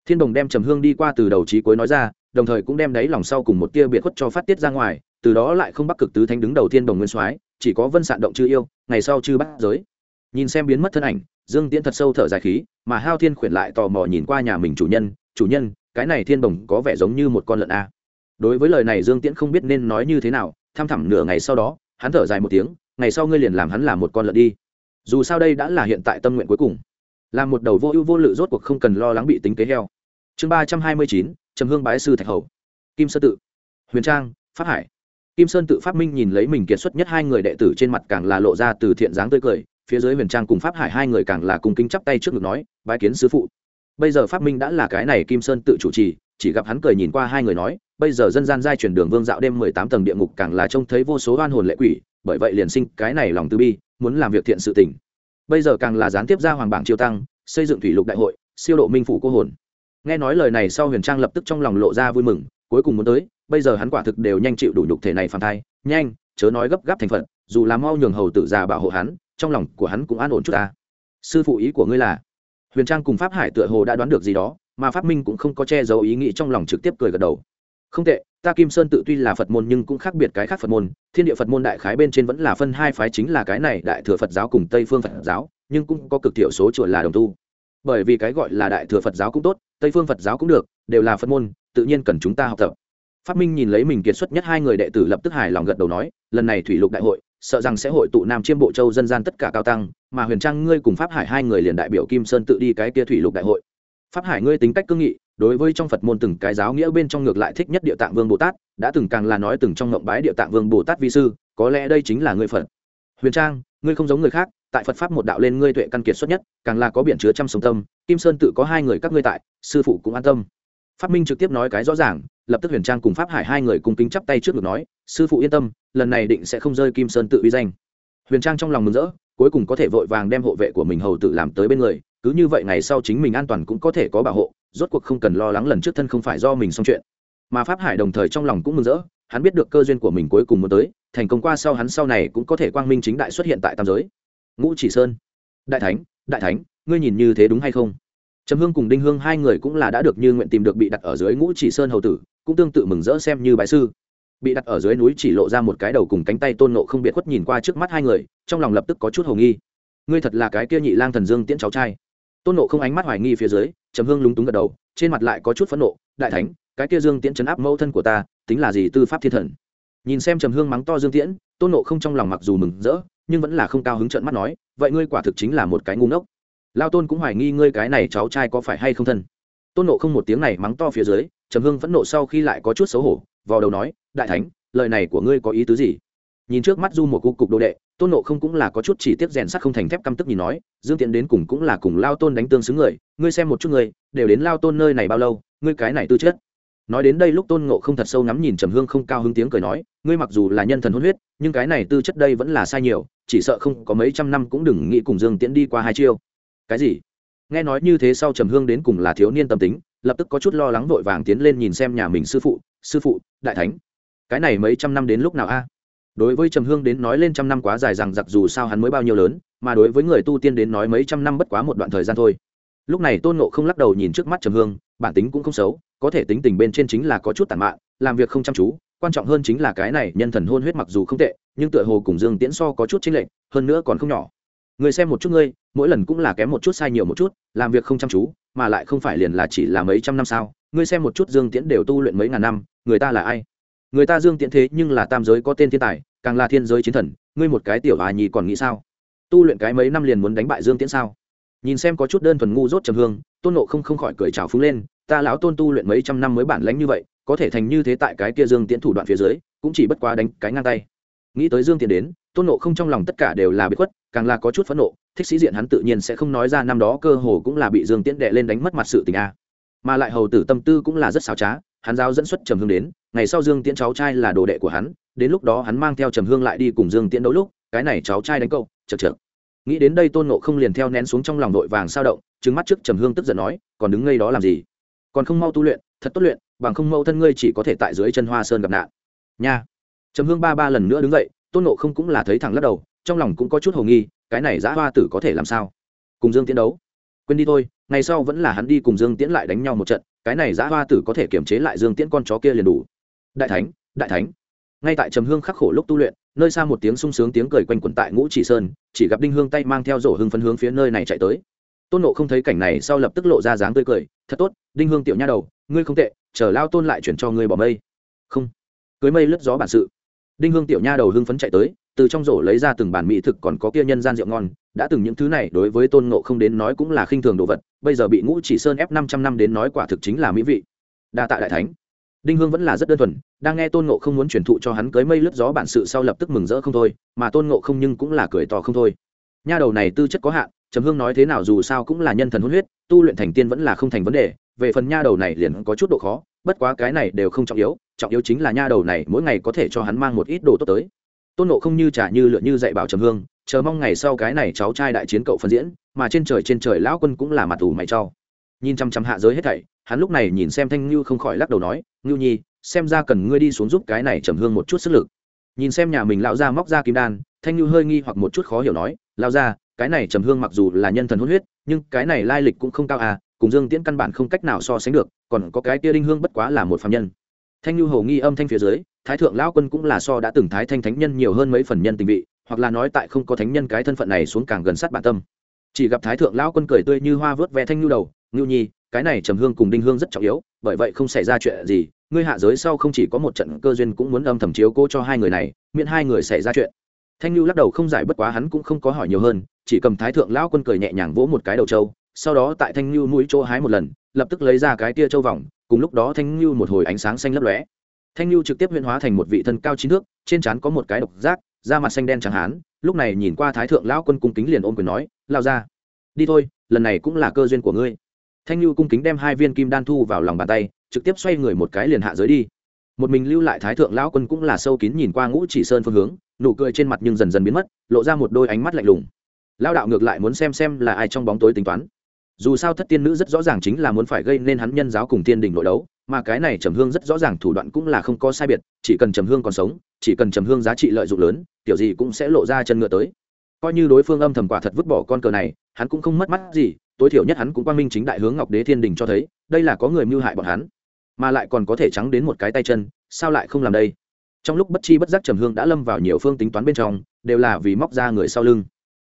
[SPEAKER 1] Thiên đồng đem trầm hương đi qua từ đầu trí cuối nói ra, đồng thời cũng đem đáy lòng sau cùng một tia biệt khuất cho phát tiết ra ngoài, từ đó lại không bắc cực tứ thánh đứng đầu thiên đồng nguyên soái, chỉ có vân sạn động chư yêu, ngày sau chư bắt giới. Nhìn xem biến mất thân ảnh, dương tiễn thật sâu thở dài khí, mà hao thiên khuyển lại tò mò nhìn qua nhà mình chủ nhân chủ nhân, cái này thiên đồng có vẻ giống như một con lợn a đối với lời này dương tiễn không biết nên nói như thế nào, tham thẳm nửa ngày sau đó, hắn thở dài một tiếng, ngày sau ngươi liền làm hắn làm một con lợn đi. Dù sao đây đã là hiện tại tâm nguyện cuối cùng. Làm một đầu vô ưu vô lự rốt cuộc không cần lo lắng bị tính kế heo. Chương ba trăm hai mươi chín, trầm hương bái sư thạch hầu. Kim sơ tự. Huyền trang phát hải. Kim sơn tự phát minh nhìn lấy mình kiệt xuất nhất hai người đệ tử trên mặt càng là lộ ra từ thiện dáng tươi cười, phía dưới huyền trang cùng pháp hải hai người càng là cùng kính chắp tay trước ngực nói, bái kiến sứ phụ. Bây giờ phát minh đã là cái này kim sơn tự chủ trì chỉ gặp hắn cười nhìn qua hai người nói, bây giờ dân gian giai truyền đường vương dạo đêm mười tám tầng địa ngục càng là trông thấy vô số oan hồn lệ quỷ, bởi vậy liền sinh cái này lòng từ bi, muốn làm việc thiện sự tình. Bây giờ càng là gián tiếp ra hoàng bảng chiêu tăng, xây dựng thủy lục đại hội, siêu độ minh phủ cô hồn. Nghe nói lời này sau huyền trang lập tức trong lòng lộ ra vui mừng, cuối cùng muốn tới, bây giờ hắn quả thực đều nhanh chịu đủ nhục thể này phản thai, nhanh, chớ nói gấp gáp thành phận dù là mau nhường hầu tử già bảo hộ hắn, trong lòng của hắn cũng an ổn chút ta. Sư phụ ý của ngươi là, huyền trang cùng pháp hải tựa hồ đã đoán được gì đó mà pháp minh cũng không có che giấu ý nghĩ trong lòng trực tiếp cười gật đầu. Không tệ, ta kim sơn tự tuy là phật môn nhưng cũng khác biệt cái khác phật môn. Thiên địa phật môn đại khái bên trên vẫn là phân hai phái chính là cái này đại thừa phật giáo cùng tây phương phật giáo, nhưng cũng có cực thiểu số chùa là đồng tu. Bởi vì cái gọi là đại thừa phật giáo cũng tốt, tây phương phật giáo cũng được, đều là phật môn, tự nhiên cần chúng ta học tập. Phát minh nhìn lấy mình kiệt xuất nhất hai người đệ tử lập tức hài lòng gật đầu nói, lần này thủy lục đại hội, sợ rằng sẽ hội tụ nam chiêm bộ châu dân gian tất cả cao tăng, mà huyền trang ngươi cùng pháp hải hai người liền đại biểu kim sơn tự đi cái kia thủy lục đại hội pháp hải ngươi tính cách cương nghị, đối với trong phật môn từng cái giáo nghĩa bên trong ngược lại thích nhất địa tạng vương bồ tát, đã từng càng là nói từng trong ngộng bái địa tạng vương bồ tát vi sư, có lẽ đây chính là ngươi phật. Huyền trang, ngươi không giống người khác, tại phật pháp một đạo lên ngươi tuệ căn kiệt xuất nhất, càng là có biển chứa trăm sống tâm, kim sơn tự có hai người các ngươi tại, sư phụ cũng an tâm. Phát minh trực tiếp nói cái rõ ràng, lập tức huyền trang cùng pháp hải hai người cùng kính chắp tay trước ngực nói, sư phụ yên tâm, lần này định sẽ không rơi kim sơn tự uy danh. Huyền trang trong lòng mừng rỡ, cuối cùng có thể vội vàng đem hộ vệ của mình hầu tự làm tới bên người cứ như vậy ngày sau chính mình an toàn cũng có thể có bảo hộ, rốt cuộc không cần lo lắng lần trước thân không phải do mình xong chuyện. Mà pháp hải đồng thời trong lòng cũng mừng rỡ, hắn biết được cơ duyên của mình cuối cùng muốn tới, thành công qua sau hắn sau này cũng có thể quang minh chính đại xuất hiện tại tam giới. Ngũ chỉ sơn. Đại thánh đại thánh, ngươi nhìn như thế đúng hay không? Trầm hương cùng đinh hương hai người cũng là đã được như nguyện tìm được bị đặt ở dưới ngũ chỉ sơn hầu tử, cũng tương tự mừng rỡ xem như bái sư. Bị đặt ở dưới núi chỉ lộ ra một cái đầu cùng cánh tay tôn nộ không biệt khuất nhìn qua trước mắt hai người, trong lòng lập tức có chút hồ nghi. Ngươi thật là cái kia nhị lang thần dương tiễn cháu trai tôn nộ không ánh mắt hoài nghi phía dưới, trầm hương lúng túng gật đầu, trên mặt lại có chút phẫn nộ. Đại thánh, cái kia dương tiễn chấn áp mẫu thân của ta, tính là gì tư pháp thiên thần? Nhìn xem trầm hương mắng to dương tiễn, tôn nộ không trong lòng mặc dù mừng rỡ, nhưng vẫn là không cao hứng trợn mắt nói, vậy ngươi quả thực chính là một cái ngu ngốc. Lao tôn cũng hoài nghi ngươi cái này cháu trai có phải hay không thân. Tôn nộ không một tiếng này mắng to phía dưới, trầm hương phẫn nộ sau khi lại có chút xấu hổ vào đầu nói, đại thánh, lời này của ngươi có ý tứ gì? Nhìn trước mắt du một cục cục đồ đệ tôn nộ không cũng là có chút chỉ tiếp rèn sắt không thành thép căm tức nhìn nói, dương tiện đến cùng cũng là cùng lao tôn đánh tương xứng người, ngươi xem một chút người đều đến lao tôn nơi này bao lâu, ngươi cái này tư chất. Nói đến đây lúc tôn ngộ không thật sâu ngắm nhìn trầm hương không cao hứng tiếng cười nói, ngươi mặc dù là nhân thần hôn huyết, nhưng cái này tư chất đây vẫn là sai nhiều, chỉ sợ không có mấy trăm năm cũng đừng nghĩ cùng dương tiễn đi qua hai chiêu. Cái gì? Nghe nói như thế sau trầm hương đến cùng là thiếu niên tâm tính, lập tức có chút lo lắng vội vàng tiến lên nhìn xem nhà mình sư phụ sư phụ, đại thánh, cái này mấy trăm năm đến lúc nào a? Đối với trầm hương đến nói lên trăm năm quá dài rằng giặc dù sao hắn mới bao nhiêu lớn, mà đối với người tu tiên đến nói mấy trăm năm bất quá một đoạn thời gian thôi. Lúc này tôn nộ không lắc đầu nhìn trước mắt trầm hương, bản tính cũng không xấu, có thể tính tình bên trên chính là có chút tàn mạn, làm việc không chăm chú, quan trọng hơn chính là cái này nhân thần hôn huyết mặc dù không tệ, nhưng tựa hồ cùng dương tiễn so có chút chính lệnh hơn nữa còn không nhỏ. Người xem một chút ngươi, mỗi lần cũng là kém một chút sai nhiều một chút, làm việc không chăm chú, mà lại không phải liền là chỉ là mấy trăm năm sao? Ngươi xem một chút dương tiễn đều tu luyện mấy ngàn năm, người ta là ai? Người ta dương tiễn thế nhưng là tam giới có tên thiên tài, càng là thiên giới chiến thần, ngươi một cái tiểu hà nhì còn nghĩ sao? Tu luyện cái mấy năm liền muốn đánh bại dương tiễn sao? Nhìn xem có chút đơn thuần ngu dốt trầm hương, tôn nộ không không khỏi cười trào phúng lên, ta lão tôn tu luyện mấy trăm năm mới bản lánh như vậy, có thể thành như thế tại cái kia dương tiễn thủ đoạn phía dưới, cũng chỉ bất quá đánh cái ngang tay. Nghĩ tới dương tiễn đến, tôn nộ không trong lòng tất cả đều là bị khuất, càng là có chút phẫn nộ, thích sĩ diện hắn tự nhiên sẽ không nói ra năm đó cơ hồ cũng là bị dương tiễn đệ lên đánh mất mặt sự tình a. Mà lại hầu tử tâm tư cũng là rất xào trá, hắn giao dẫn xuất trầm hương đến ngày sau dương tiễn cháu trai là đồ đệ của hắn, đến lúc đó hắn mang theo trầm hương lại đi cùng dương tiễn đấu lúc, cái này cháu trai đánh cậu, chật chật nghĩ đến đây tôn nộ không liền theo nén xuống trong lòng đội vàng sao động trứng mắt trước trầm hương tức giận nói, còn đứng ngây đó làm gì? Còn không mau tu luyện, thật tốt luyện, bằng không mâu thân ngươi chỉ có thể tại dưới chân hoa sơn gặp nạn. Nha. Trầm hương ba ba lần nữa đứng dậy, tôn nộ không cũng là thấy thẳng lắc đầu, trong lòng cũng có chút hồ nghi, cái này giã hoa tử có thể làm sao? Cùng dương tiễn đấu. Quên đi thôi, ngày sau vẫn là hắn đi cùng dương tiễn lại đánh nhau một trận, cái này giã hoa tử có thể kiềm chế lại dương tiễn con chó kia liền đủ đại thánh đại thánh. Ngay tại trầm hương khắc khổ lúc tu luyện, nơi xa một tiếng sung sướng tiếng cười quanh quẩn tại ngũ chỉ sơn, chỉ gặp đinh hương tay mang theo rổ hưng phấn hướng phía nơi này chạy tới. Tôn nộ không thấy cảnh này sau lập tức lộ ra dáng tươi cười, thật tốt, đinh hương tiểu nha đầu, ngươi không tệ, chờ lao tôn lại chuyển cho ngươi bỏ mây. Không. Cưới mây lướt gió bản sự. Đinh hương tiểu nha đầu hưng phấn chạy tới, từ trong rổ lấy ra từng bản mỹ thực còn có kia nhân gian rượu ngon, đã từng những thứ này đối với tôn nộ không đến nói cũng là khinh thường đồ vật, bây giờ bị ngũ chỉ sơn ép năm trăm năm đến nói quả thực chính là mỹ vị. Đa tạ đại thánh đinh hương vẫn là rất đơn thuần, đang nghe tôn nộ không muốn truyền thụ cho hắn cưới mây lướt gió bản sự sau lập tức mừng rỡ không thôi, mà tôn nộ không nhưng cũng là cười to không thôi. Nha đầu này tư chất có hạn, trầm hương nói thế nào dù sao cũng là nhân thần huấn huyết, tu luyện thành tiên vẫn là không thành vấn đề, về phần nha đầu này liền có chút độ khó, bất quá cái này đều không trọng yếu trọng yếu chính là nha đầu này mỗi ngày có thể cho hắn mang một ít đồ tốt tới. Tôn nộ không như trả như lựa như dạy bảo trầm hương, chờ mong ngày sau cái này cháu trai đại chiến cậu phân diễn, mà trên trời trên trời lão quân cũng là mặt ủ mày trao nhìn chăm chăm hạ giới hết thảy, hắn lúc này nhìn xem thanh ngưu không khỏi lắc đầu nói, ngưu nhi, xem ra cần ngươi đi xuống giúp cái này trầm hương một chút sức lực. Nhìn xem nhà mình lão ra móc ra kim đan, thanh nhu hơi nghi hoặc một chút khó hiểu nói lao ra cái này trầm hương mặc dù là nhân thần hôn huyết, nhưng cái này lai lịch cũng không cao à cùng dương tiễn căn bản không cách nào so sánh được, còn có cái kia đinh hương bất quá là một phạm nhân. Thanh nhu hầu nghi âm thanh phía dưới, thái thượng lão quân cũng là so đã từng thái thanh thánh nhân nhiều hơn mấy phần nhân tình vị, hoặc là nói tại không có thánh nhân cái thân phận này xuống càng gần sát bản tâm. Chỉ gặp thái thượng lão quân cười tươi như hoa vớt ve thanh nhu đầu ngưu nhi, cái này trầm hương cùng đinh hương rất trọng yếu, bởi vậy không xảy ra chuyện gì, ngươi hạ giới sau không chỉ có một trận cơ duyên cũng muốn âm thầm chiếu cô cho hai người này, miễn hai người xảy ra chuyện. Thanh Lưu lắc đầu không giải bất quá hắn cũng không có hỏi nhiều hơn, chỉ cầm thái thượng lão quân cười nhẹ nhàng vỗ một cái đầu trâu, sau đó tại thanh Lưu mũi chỗ hái một lần, lập tức lấy ra cái tia trâu vòng, cùng lúc đó thanh Lưu một hồi ánh sáng xanh lấp lóe. Thanh Lưu trực tiếp huyễn hóa thành một vị thân cao chín thước, trên trán có một cái độc giác, da mặt xanh đen chẳng hán, lúc này nhìn qua thái thượng lão quân cung kính liền ôm quyền nói lao ra đi thôi, lần này cũng là cơ duyên của ngươi thanh Lưu cung kính đem hai viên kim đan thu vào lòng bàn tay, trực tiếp xoay người một cái liền hạ giới đi. Một mình lưu lại thái thượng lão quân cũng là sâu kín nhìn qua ngũ chỉ sơn phương hướng, nụ cười trên mặt nhưng dần dần biến mất, lộ ra một đôi ánh mắt lạnh lùng. Lao đạo ngược lại muốn xem xem là ai trong bóng tối tính toán. Dù sao thất tiên nữ rất rõ ràng chính là muốn phải gây nên hắn nhân giáo cùng tiên đình nội đấu, mà cái này trầm hương rất rõ ràng thủ đoạn cũng là không có sai biệt, chỉ cần trầm hương còn sống, chỉ cần trầm hương giá trị lợi dụng lớn, kiểu gì cũng sẽ lộ ra chân ngựa tới. Coi như đối phương âm thầm quả thật vứt bỏ con cờ này, hắn cũng không mất mắt gì tối thiểu nhất hắn cũng quang minh chính đại hướng ngọc đế thiên đình cho thấy, đây là có người mưu hại bọn hắn, mà lại còn có thể trắng đến một cái tay chân, sao lại không làm đây? Trong lúc bất chi bất giác trầm hương đã lâm vào nhiều phương tính toán bên trong, đều là vì móc ra người sau lưng.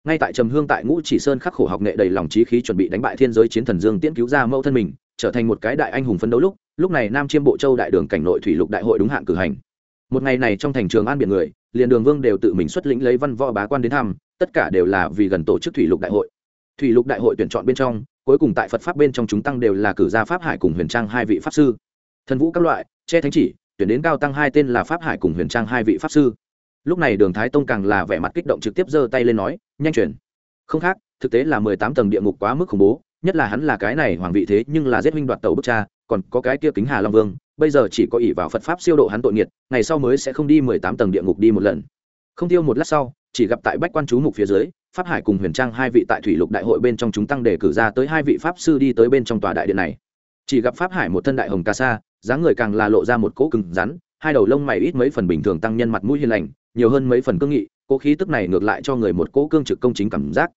[SPEAKER 1] Ngay tại trầm hương tại ngũ chỉ sơn khắc khổ học nghệ đầy lòng trí khí chuẩn bị đánh bại thiên giới chiến thần dương tiễn cứu ra mẫu thân mình, trở thành một cái đại anh hùng phấn đấu lúc lúc này nam chiêm bộ châu đại đường cảnh nội thủy lục đại hội đúng hạn cử hành. Một ngày này trong thành trường an biển người, liền đường vương đều tự mình xuất lĩnh lấy văn võ bá quan đến thăm, tất cả đều là vì gần tổ chức thủy lục đại hội thủy lục đại hội tuyển chọn bên trong, cuối cùng tại phật pháp bên trong chúng tăng đều là cử gia pháp hải cùng huyền trang hai vị pháp sư. Thần vũ các loại, che thánh chỉ, tuyển đến cao tăng hai tên là pháp hải cùng huyền trang hai vị pháp sư. Lúc này đường thái tông càng là vẻ mặt kích động trực tiếp giơ tay lên nói, nhanh chuyển. Không khác, thực tế là mười tám tầng địa ngục quá mức khủng bố, nhất là hắn là cái này hoàng vị thế nhưng là giết huynh đoạt tàu bức cha, còn có cái kia kính hà long vương, bây giờ chỉ có ỷ vào phật pháp siêu độ hắn tội nghiệt, ngày sau mới sẽ không đi mười tám tầng địa ngục đi một lần không tiêu một lát sau, chỉ gặp tại bách quan chú mục phía dưới, pháp hải cùng huyền trang hai vị tại thủy lục đại hội bên trong chúng tăng đề cử ra tới hai vị pháp sư đi tới bên trong tòa đại điện này. Chỉ gặp pháp hải một thân đại hồng ca sa, dáng người càng là lộ ra một cỗ cứng rắn, hai đầu lông mày ít mấy phần bình thường tăng nhân mặt mũi hiền lành, nhiều hơn mấy phần cương nghị, cỗ khí tức này ngược lại cho người một cỗ cương trực công chính cảm giác.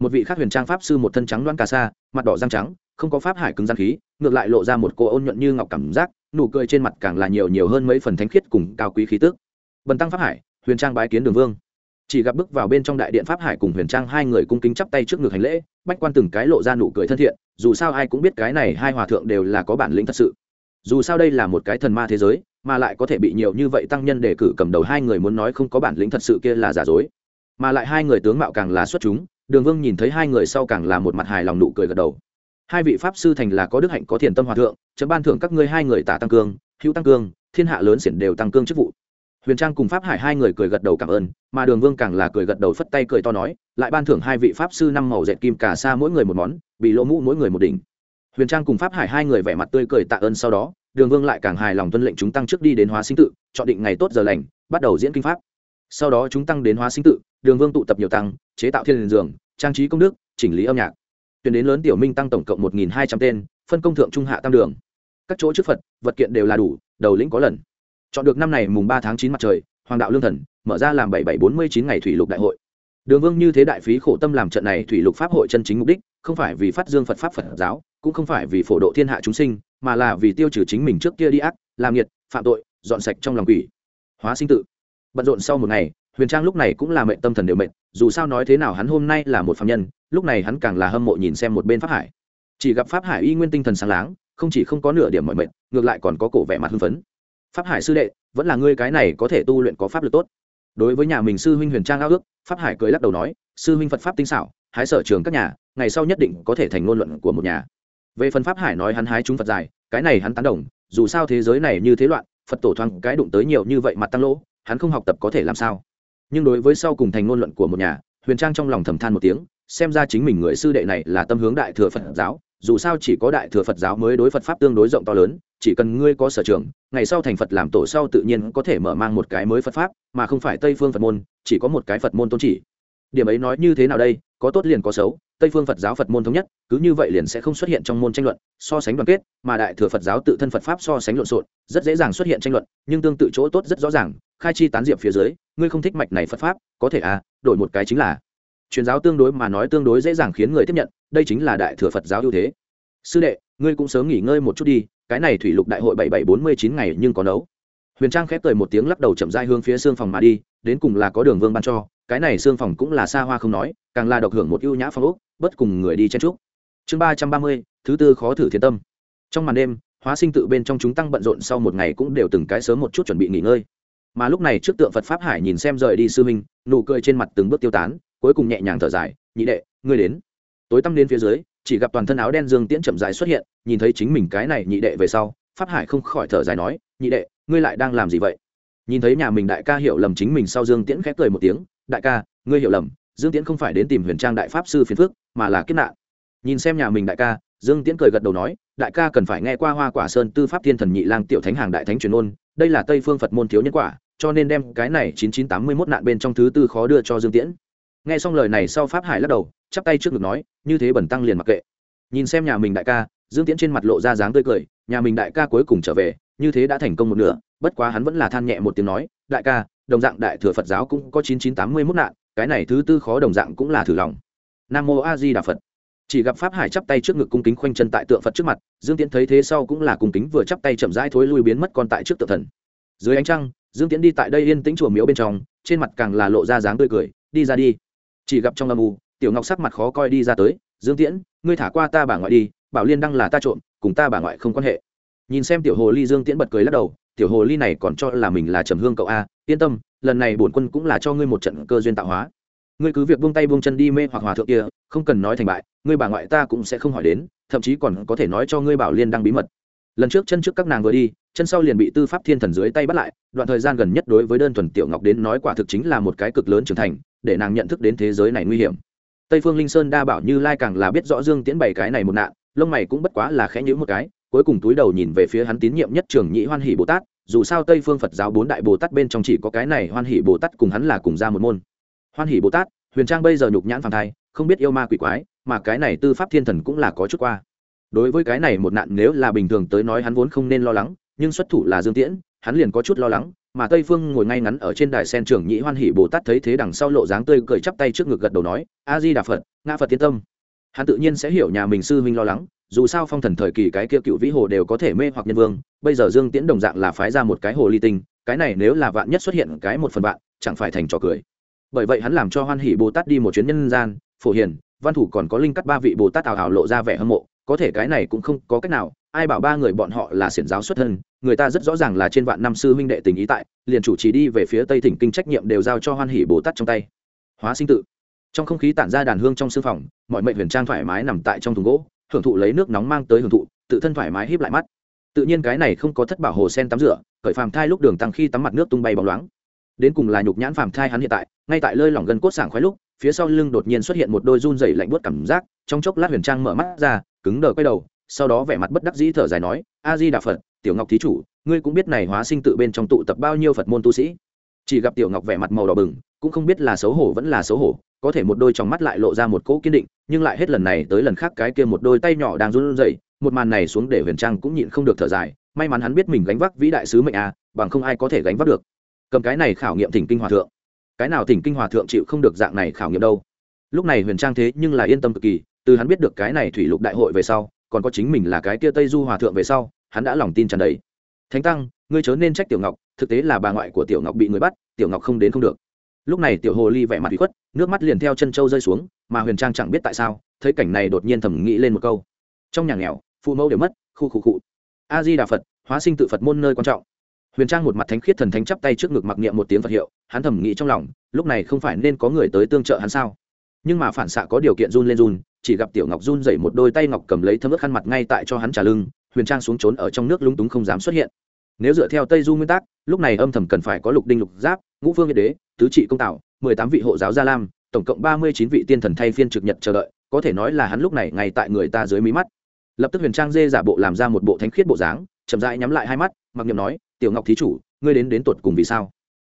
[SPEAKER 1] Một vị khác huyền trang pháp sư một thân trắng đoan ca sa, mặt đỏ răng trắng, không có pháp hải cứng răng khí, ngược lại lộ ra một cỗ ôn nhuận như ngọc cảm giác, nụ cười trên mặt càng là nhiều nhiều hơn mấy phần thánh khiết cùng cao quý khí tức. Bần tăng pháp hải huyền trang bái kiến đường vương. Chỉ gặp bước vào bên trong đại điện pháp hải cùng huyền trang hai người cung kính chắp tay trước ngực hành lễ, bách quan từng cái lộ ra nụ cười thân thiện, dù sao ai cũng biết cái này hai hòa thượng đều là có bản lĩnh thật sự. Dù sao đây là một cái thần ma thế giới, mà lại có thể bị nhiều như vậy tăng nhân đề cử cầm đầu hai người muốn nói không có bản lĩnh thật sự kia là giả dối. Mà lại hai người tướng mạo càng là xuất chúng, đường vương nhìn thấy hai người sau càng là một mặt hài lòng nụ cười gật đầu. Hai vị pháp sư thành là có đức hạnh có thiền tâm hòa thượng chấm ban thưởng các ngươi hai người tả tăng cương, hữu tăng cương, thiên hạ lớn xiển đều tăng cương chức vụ huyền trang cùng pháp hải hai người cười gật đầu cảm ơn, mà đường vương càng là cười gật đầu phất tay cười to nói, lại ban thưởng hai vị pháp sư năm màu dệt kim cả xa mỗi người một món, bị lỗ mũ mỗi người một đỉnh. Huyền trang cùng pháp hải hai người vẻ mặt tươi cười tạ ơn sau đó, đường vương lại càng hài lòng tuân lệnh chúng tăng trước đi đến hóa sinh tự, chọn định ngày tốt giờ lành, bắt đầu diễn kinh pháp. Sau đó chúng tăng đến hóa sinh tự, đường vương tụ tập nhiều tăng, chế tạo thiên liền giường, trang trí công đức, chỉnh lý âm nhạc. Tuyển đến lớn tiểu minh tăng tổng cộng một nghìn hai trăm tên, phân công thượng trung hạ tam đường. Các chỗ trước phật, vật kiện đều là đủ, đầu lĩnh có lần chọn được năm này mùng ba tháng chín mặt trời, hoàng đạo lương thần, mở ra làm bảy bảy bốn mươi chín ngày thủy lục đại hội. Đường vương như thế đại phí khổ tâm làm trận này thủy lục pháp hội chân chính mục đích, không phải vì phát dương phật pháp phật giáo, cũng không phải vì phổ độ thiên hạ chúng sinh, mà là vì tiêu trừ chính mình trước kia đi ác, làm nhiệt phạm tội, dọn sạch trong lòng quỷ. Hóa sinh tự. Bận rộn sau một ngày, huyền trang lúc này cũng là mệnh tâm thần đều mệnh dù sao nói thế nào hắn hôm nay là một phạm nhân, lúc này hắn càng là hâm mộ nhìn xem một bên pháp hải. Chỉ gặp pháp hải y nguyên tinh thần sáng láng, không chỉ không có nửa điểm mọi mệnh ngược lại còn có cổ vẻ mặt hưng phấn pháp hải sư đệ, vẫn là ngươi cái này có thể tu luyện có pháp lực tốt. Đối với nhà mình sư huynh huyền trang ao ước, pháp hải cười lắc đầu nói, sư huynh phật pháp tinh xảo, hái sở trường các nhà, ngày sau nhất định có thể thành ngôn luận của một nhà. Về phần pháp hải nói hắn hái chúng phật dài, cái này hắn tán đồng, dù sao thế giới này như thế loạn, phật tổ thoáng cái đụng tới nhiều như vậy mặt tăng lỗ, hắn không học tập có thể làm sao. Nhưng đối với sau cùng thành ngôn luận của một nhà, huyền trang trong lòng thầm than một tiếng, xem ra chính mình người sư đệ này là tâm hướng đại thừa phật giáo dù sao chỉ có đại thừa phật giáo mới đối phật pháp tương đối rộng to lớn, chỉ cần ngươi có sở trường, ngày sau thành phật làm tổ sau tự nhiên có thể mở mang một cái mới phật pháp, mà không phải tây phương phật môn, chỉ có một cái phật môn tôn chỉ. Điểm ấy nói như thế nào đây? Có tốt liền có xấu, tây phương phật giáo phật môn thống nhất, cứ như vậy liền sẽ không xuất hiện trong môn tranh luận, so sánh đoàn kết, mà đại thừa phật giáo tự thân phật pháp so sánh lộn xộn, rất dễ dàng xuất hiện tranh luận, nhưng tương tự chỗ tốt rất rõ ràng, khai chi tán diệp phía dưới, ngươi không thích mạch này phật pháp, có thể à đổi một cái chính là truyền giáo tương đối mà nói tương đối dễ dàng khiến người tiếp nhận, đây chính là đại thừa phật giáo ưu thế. Sư đệ, ngươi cũng sớm nghỉ ngơi một chút đi, cái này thủy lục đại hội bảy bảy bốn mươi chín ngày nhưng có nấu. Huyền trang khép cười một tiếng lắc đầu chậm dai hướng phía xương phòng mà đi, đến cùng là có đường vương ban cho, cái này xương phòng cũng là xa hoa không nói, càng là độc hưởng một ưu nhã phong úc bất cùng người đi chen trúc chương ba trăm ba mươi, thứ tư khó thử thiên tâm. Trong màn đêm, hóa sinh tự bên trong chúng tăng bận rộn sau một ngày cũng đều từng cái sớm một chút chuẩn bị nghỉ ngơi. Mà lúc này trước tượng phật pháp hải nhìn xem rời đi sư minh nụ cười trên mặt từng bước tiêu tán cuối cùng nhẹ nhàng thở dài, nhị đệ, ngươi đến. Tối tăm đến phía dưới, chỉ gặp toàn thân áo đen dương tiễn chậm dài xuất hiện, nhìn thấy chính mình cái này nhị đệ về sau, pháp hải không khỏi thở dài nói, nhị đệ, ngươi lại đang làm gì vậy? Nhìn thấy nhà mình đại ca hiểu lầm chính mình sau dương tiễn khép cười một tiếng, đại ca, ngươi hiểu lầm, dương tiễn không phải đến tìm huyền trang đại pháp sư phiền phước mà là kết nạn. Nhìn xem nhà mình đại ca, dương tiễn cười gật đầu nói, đại ca cần phải nghe qua hoa quả sơn tư pháp thiên thần nhị lang tiểu thánh hàng đại thánh truyền ôn, đây là tây phương phật môn thiếu nhân quả, cho nên đem cái này chín chín tám mươi mốt nạn bên trong thứ tư khó đưa cho dương tiễn nghe xong lời này sau pháp hải lắc đầu, chắp tay trước ngực nói, như thế bẩn tăng liền mặc kệ. Nhìn xem nhà mình đại ca, dương tiễn trên mặt lộ ra dáng tươi cười, nhà mình đại ca cuối cùng trở về, như thế đã thành công một nửa, bất quá hắn vẫn là than nhẹ một tiếng nói, đại ca, đồng dạng đại thừa phật giáo cũng có chín chín tám mươi mốt nạn, cái này thứ tư khó đồng dạng cũng là thử lòng. Nam mô a di đà phật. Chỉ gặp pháp hải chắp tay trước ngực cung kính khoanh chân tại tượng phật trước mặt, dương tiễn thấy thế sau cũng là cung kính vừa chắp tay chậm rãi thối lui biến mất còn tại trước tượng thần. Dưới ánh trăng, dương tiễn đi tại đây yên tĩnh chùa miếu bên trong, trên mặt càng là lộ ra dáng tươi cười, đi ra đi chỉ gặp trong âm u, tiểu ngọc sắc mặt khó coi đi ra tới, dương tiễn, ngươi thả qua ta bà ngoại đi, bảo liên đăng là ta trộm, cùng ta bà ngoại không quan hệ. Nhìn xem tiểu hồ ly, dương tiễn bật cười lắc đầu, tiểu hồ ly này còn cho là mình là trầm hương cậu a, yên tâm, lần này bổn quân cũng là cho ngươi một trận cơ duyên tạo hóa. Ngươi cứ việc buông tay buông chân đi mê hoặc hòa thượng kia, không cần nói thành bại, ngươi bà ngoại ta cũng sẽ không hỏi đến, thậm chí còn có thể nói cho ngươi bảo liên đăng bí mật. Lần trước chân trước các nàng vừa đi, chân sau liền bị tư pháp thiên thần dưới tay bắt lại, đoạn thời gian gần nhất đối với đơn thuần tiểu ngọc đến nói quả thực chính là một cái cực lớn trưởng thành để nàng nhận thức đến thế giới này nguy hiểm. Tây phương linh sơn đa bảo như lai càng là biết rõ dương tiễn bày cái này một nạn, lông mày cũng bất quá là khẽ nhữ một cái, cuối cùng túi đầu nhìn về phía hắn tín nhiệm nhất trường nhị hoan hỷ bồ tát, dù sao tây phương phật giáo bốn đại bồ tát bên trong chỉ có cái này hoan hỷ bồ tát cùng hắn là cùng ra một môn. Hoan hỷ bồ tát, huyền trang bây giờ nhục nhãn phàng thai, không biết yêu ma quỷ quái, mà cái này tư pháp thiên thần cũng là có chút qua. Đối với cái này một nạn nếu là bình thường tới nói hắn vốn không nên lo lắng, nhưng xuất thủ là dương tiễn, hắn liền có chút lo lắng mà tây phương ngồi ngay ngắn ở trên đài sen trưởng nhĩ hoan hỷ bồ tát thấy thế đằng sau lộ dáng tươi cười chắp tay trước ngực gật đầu nói, a di đà phật nga phật tiên tâm. Hắn tự nhiên sẽ hiểu nhà mình sư huynh lo lắng, dù sao phong thần thời kỳ cái kia cựu vĩ hồ đều có thể mê hoặc nhân vương, bây giờ dương tiễn đồng dạng là phái ra một cái hồ ly tinh, cái này nếu là vạn nhất xuất hiện cái một phần vạn, chẳng phải thành trò cười. Bởi vậy hắn làm cho hoan hỷ bồ tát đi một chuyến nhân gian, phổ hiền, văn thủ còn có linh cắt ba vị bồ tát ảo ảo lộ ra vẻ hâm mộ, có thể cái này cũng không có cách nào ai bảo ba người bọn họ là xiển giáo xuất thân, người ta rất rõ ràng là trên vạn năm sư huynh đệ tình ý tại, liền chủ trì đi về phía tây thỉnh kinh trách nhiệm đều giao cho hoan hỷ bồ tát trong tay. Hóa sinh tự. Trong không khí tản ra đàn hương trong sư phòng, mọi mệnh huyền trang thoải mái nằm tại trong thùng gỗ, hưởng thụ lấy nước nóng mang tới hưởng thụ, tự thân thoải mái híp lại mắt. Tự nhiên cái này không có thất bảo hồ sen tắm rửa, khởi phàm thai lúc đường tăng khi tắm mặt nước tung bay bóng loáng. Đến cùng là nhục nhãn phàm thai hắn hiện tại, ngay tại lơi lỏng gần cốt sảng khoái lúc, phía sau lưng đột nhiên xuất hiện một đôi run dày lạnh buốt cảm giác, trong chốc lát huyền trang mở mắt ra, cứng đờ quay đầu sau đó vẻ mặt bất đắc dĩ thở dài nói, a di đà phật, tiểu ngọc thí chủ, ngươi cũng biết này hóa sinh tự bên trong tụ tập bao nhiêu phật môn tu sĩ. Chỉ gặp tiểu ngọc vẻ mặt màu đỏ bừng, cũng không biết là xấu hổ vẫn là xấu hổ, có thể một đôi trong mắt lại lộ ra một cỗ kiên định, nhưng lại hết lần này tới lần khác cái kia một đôi tay nhỏ đang run rẩy, một màn này xuống để huyền trang cũng nhịn không được thở dài, may mắn hắn biết mình gánh vác vĩ đại sứ mệnh à bằng không ai có thể gánh vác được. Cầm cái này khảo nghiệm thỉnh kinh hòa thượng. Cái nào thỉnh kinh hòa thượng chịu không được dạng này khảo nghiệm đâu. Lúc này huyền trang thế nhưng là yên tâm cực kỳ, từ hắn biết được cái này thủy lục đại hội về sau còn có chính mình là cái kia tây du hòa thượng về sau, hắn đã lòng tin tràn đầy. Thánh tăng, ngươi chớ nên trách tiểu ngọc, thực tế là bà ngoại của tiểu ngọc bị người bắt, tiểu ngọc không đến không được. Lúc này tiểu hồ ly vẻ mặt bị khuất, nước mắt liền theo chân châu rơi xuống, mà huyền trang chẳng biết tại sao, thấy cảnh này đột nhiên thầm nghĩ lên một câu. Trong nhà nghèo, phụ mẫu đều mất, khu khu cụ a di đà phật, hóa sinh tự phật môn nơi quan trọng. Huyền trang một mặt thánh khiết thần thánh chắp tay trước ngực mặc niệm một tiếng phật hiệu, hắn thầm nghĩ trong lòng, lúc này không phải nên có người tới tương trợ hắn sao? Nhưng mà phản xạ có điều kiện run lên run chỉ gặp tiểu ngọc run dậy một đôi tay ngọc cầm lấy thấm ướt khăn mặt ngay tại cho hắn trả lưng, huyền trang xuống trốn ở trong nước lúng túng không dám xuất hiện. Nếu dựa theo tây du nguyên tắc, lúc này âm thầm cần phải có lục đinh lục giáp, ngũ phương nhiệt đế, tứ trị công tạo, mười tám vị hộ giáo gia lam, tổng cộng ba mươi chín vị tiên thần thay phiên trực nhật chờ đợi, có thể nói là hắn lúc này ngay tại người ta dưới mí mắt. Lập tức huyền trang dê giả bộ làm ra một bộ thánh khiết bộ dáng, chậm rãi nhắm lại hai mắt, mặc niệm nói, tiểu ngọc thí chủ, ngươi đến đến tuột cùng vì sao?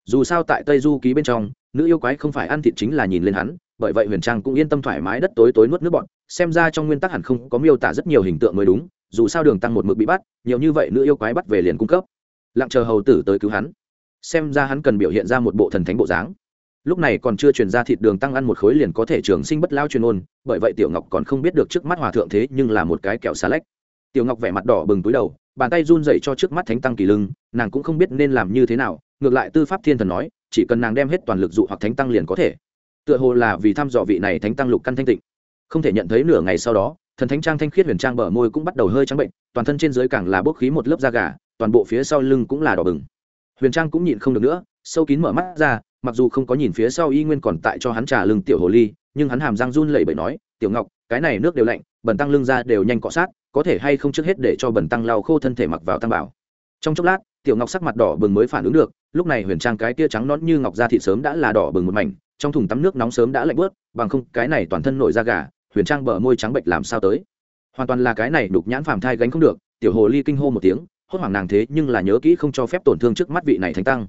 [SPEAKER 1] Dù sao tại tây du ký bên trong, nữ yêu quái không phải ăn thịt chính là nhìn lên hắn bởi vậy huyền trang cũng yên tâm thoải mái đất tối tối nuốt nước bọn xem ra trong nguyên tắc hẳn không có miêu tả rất nhiều hình tượng mới đúng, dù sao đường tăng một mực bị bắt, nhiều như vậy nữ yêu quái bắt về liền cung cấp. Lặng chờ hầu tử tới cứu hắn. Xem ra hắn cần biểu hiện ra một bộ thần thánh bộ dáng. Lúc này còn chưa truyền ra thịt đường tăng ăn một khối liền có thể trường sinh bất lao chuyên ôn bởi vậy tiểu ngọc còn không biết được trước mắt hòa thượng thế nhưng là một cái kẹo xà lách. Tiểu ngọc vẻ mặt đỏ bừng túi đầu, bàn tay run dậy cho trước mắt thánh tăng kỳ lưng, nàng cũng không biết nên làm như thế nào, ngược lại tư pháp thiên thần nói, chỉ cần nàng đem hết toàn lực dụ hoặc thánh tăng liền có thể tựa hồ là vì thăm dò vị này thánh tăng lục căn thanh tịnh. Không thể nhận thấy nửa ngày sau đó, thần thánh trang thanh khiết huyền trang bờ môi cũng bắt đầu hơi trắng bệnh, toàn thân trên dưới càng là bốc khí một lớp da gà, toàn bộ phía sau lưng cũng là đỏ bừng. Huyền trang cũng nhịn không được nữa, sâu kín mở mắt ra, mặc dù không có nhìn phía sau y nguyên còn tại cho hắn trả lưng tiểu hồ ly, nhưng hắn hàm răng run lẩy bẩy nói, tiểu ngọc, cái này nước đều lạnh, bẩn tăng lưng ra đều nhanh cọ sát, có thể hay không trước hết để cho bẩn tăng lau khô thân thể mặc vào tăng bảo? Trong chốc lát, tiểu ngọc sắc mặt đỏ bừng mới phản ứng được, lúc này huyền trang cái tia trắng nón như ngọc da thị sớm đã là đỏ bừng một mảnh trong thùng tắm nước nóng sớm đã lạnh bớt, bằng không, cái này toàn thân nổi da gà, huyền trang bờ môi trắng bệnh làm sao tới? Hoàn toàn là cái này đục nhãn phàm thai gánh không được, tiểu hồ ly kinh hô một tiếng, hốt hoảng nàng thế nhưng là nhớ kỹ không cho phép tổn thương trước mắt vị này thánh tăng.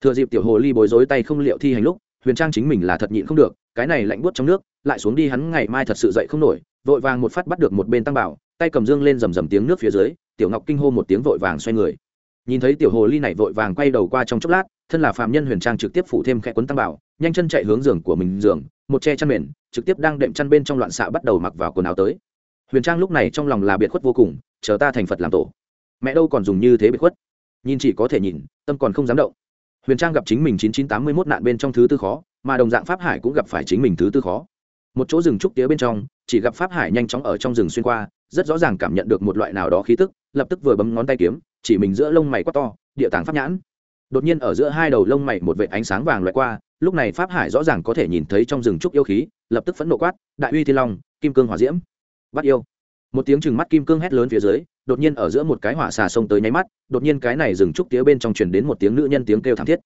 [SPEAKER 1] Thừa dịp tiểu hồ ly bối rối tay không liệu thi hành lúc, huyền trang chính mình là thật nhịn không được, cái này lạnh buốt trong nước, lại xuống đi hắn ngày mai thật sự dậy không nổi, vội vàng một phát bắt được một bên tăng bảo, tay cầm dương lên rầm rầm tiếng nước phía dưới, tiểu ngọc kinh hô một tiếng vội vàng xoay người nhìn thấy tiểu hồ ly này vội vàng quay đầu qua trong chốc lát, thân là phạm nhân huyền trang trực tiếp phủ thêm khẽ quấn tăng bảo, nhanh chân chạy hướng giường của mình giường, một che chăn mền, trực tiếp đang đệm chăn bên trong loạn xạ bắt đầu mặc vào quần áo tới. Huyền trang lúc này trong lòng là biệt khuất vô cùng, chờ ta thành phật làm tổ. Mẹ đâu còn dùng như thế biệt khuất? Nhìn chỉ có thể nhìn, tâm còn không dám động. Huyền trang gặp chính mình chín chín tám mươi mốt nạn bên trong thứ tư khó, mà đồng dạng pháp hải cũng gặp phải chính mình thứ tư khó. Một chỗ rừng trúc tía bên trong, chỉ gặp pháp hải nhanh chóng ở trong rừng xuyên qua, rất rõ ràng cảm nhận được một loại nào đó khí tức, lập tức vừa bấm ngón tay kiếm chỉ mình giữa lông mày quá to, địa tàng pháp nhãn. Đột nhiên ở giữa hai đầu lông mày một vệ ánh sáng vàng loại qua, lúc này pháp hải rõ ràng có thể nhìn thấy trong rừng trúc yêu khí, lập tức phẫn nộ quát, đại uy thiên long, kim cương hỏa diễm. Bắt yêu. Một tiếng chừng mắt kim cương hét lớn phía dưới, đột nhiên ở giữa một cái hỏa xà sông tới nháy mắt, đột nhiên cái này rừng trúc tía bên trong truyền đến một tiếng nữ nhân tiếng kêu thảm thiết.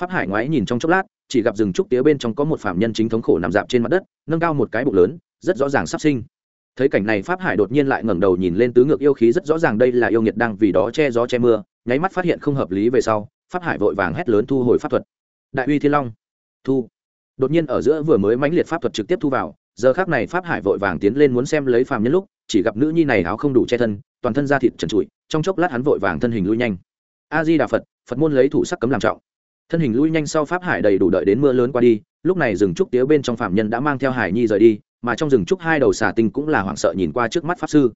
[SPEAKER 1] Pháp hải ngoái nhìn trong chốc lát, chỉ gặp rừng trúc tía bên trong có một phạm nhân chính thống khổ nằm dạp trên mặt đất, nâng cao một cái bụng lớn, rất rõ ràng sắp sinh thấy cảnh này pháp hải đột nhiên lại ngẩng đầu nhìn lên tứ ngược yêu khí rất rõ ràng đây là yêu nghiệt đang vì đó che gió che mưa, nháy mắt phát hiện không hợp lý về sau, pháp hải vội vàng hét lớn thu hồi pháp thuật. Đại uy thiên long. Thu. Đột nhiên ở giữa vừa mới mãnh liệt pháp thuật trực tiếp thu vào, giờ khác này pháp hải vội vàng tiến lên muốn xem lấy phàm nhân lúc, chỉ gặp nữ nhi này áo không đủ che thân, toàn thân da thịt trần trụi, trong chốc lát hắn vội vàng thân hình lui nhanh. A di đà phật phật môn lấy thủ sắc cấm làm trọng. Thân hình lui nhanh sau pháp hải đầy đủ đợi đến mưa lớn qua đi, lúc này rừng trúc tía bên trong phạm nhân đã mang theo hải nhi rời đi mà trong rừng trúc hai đầu xà tinh cũng là hoảng sợ nhìn qua trước mắt pháp sư.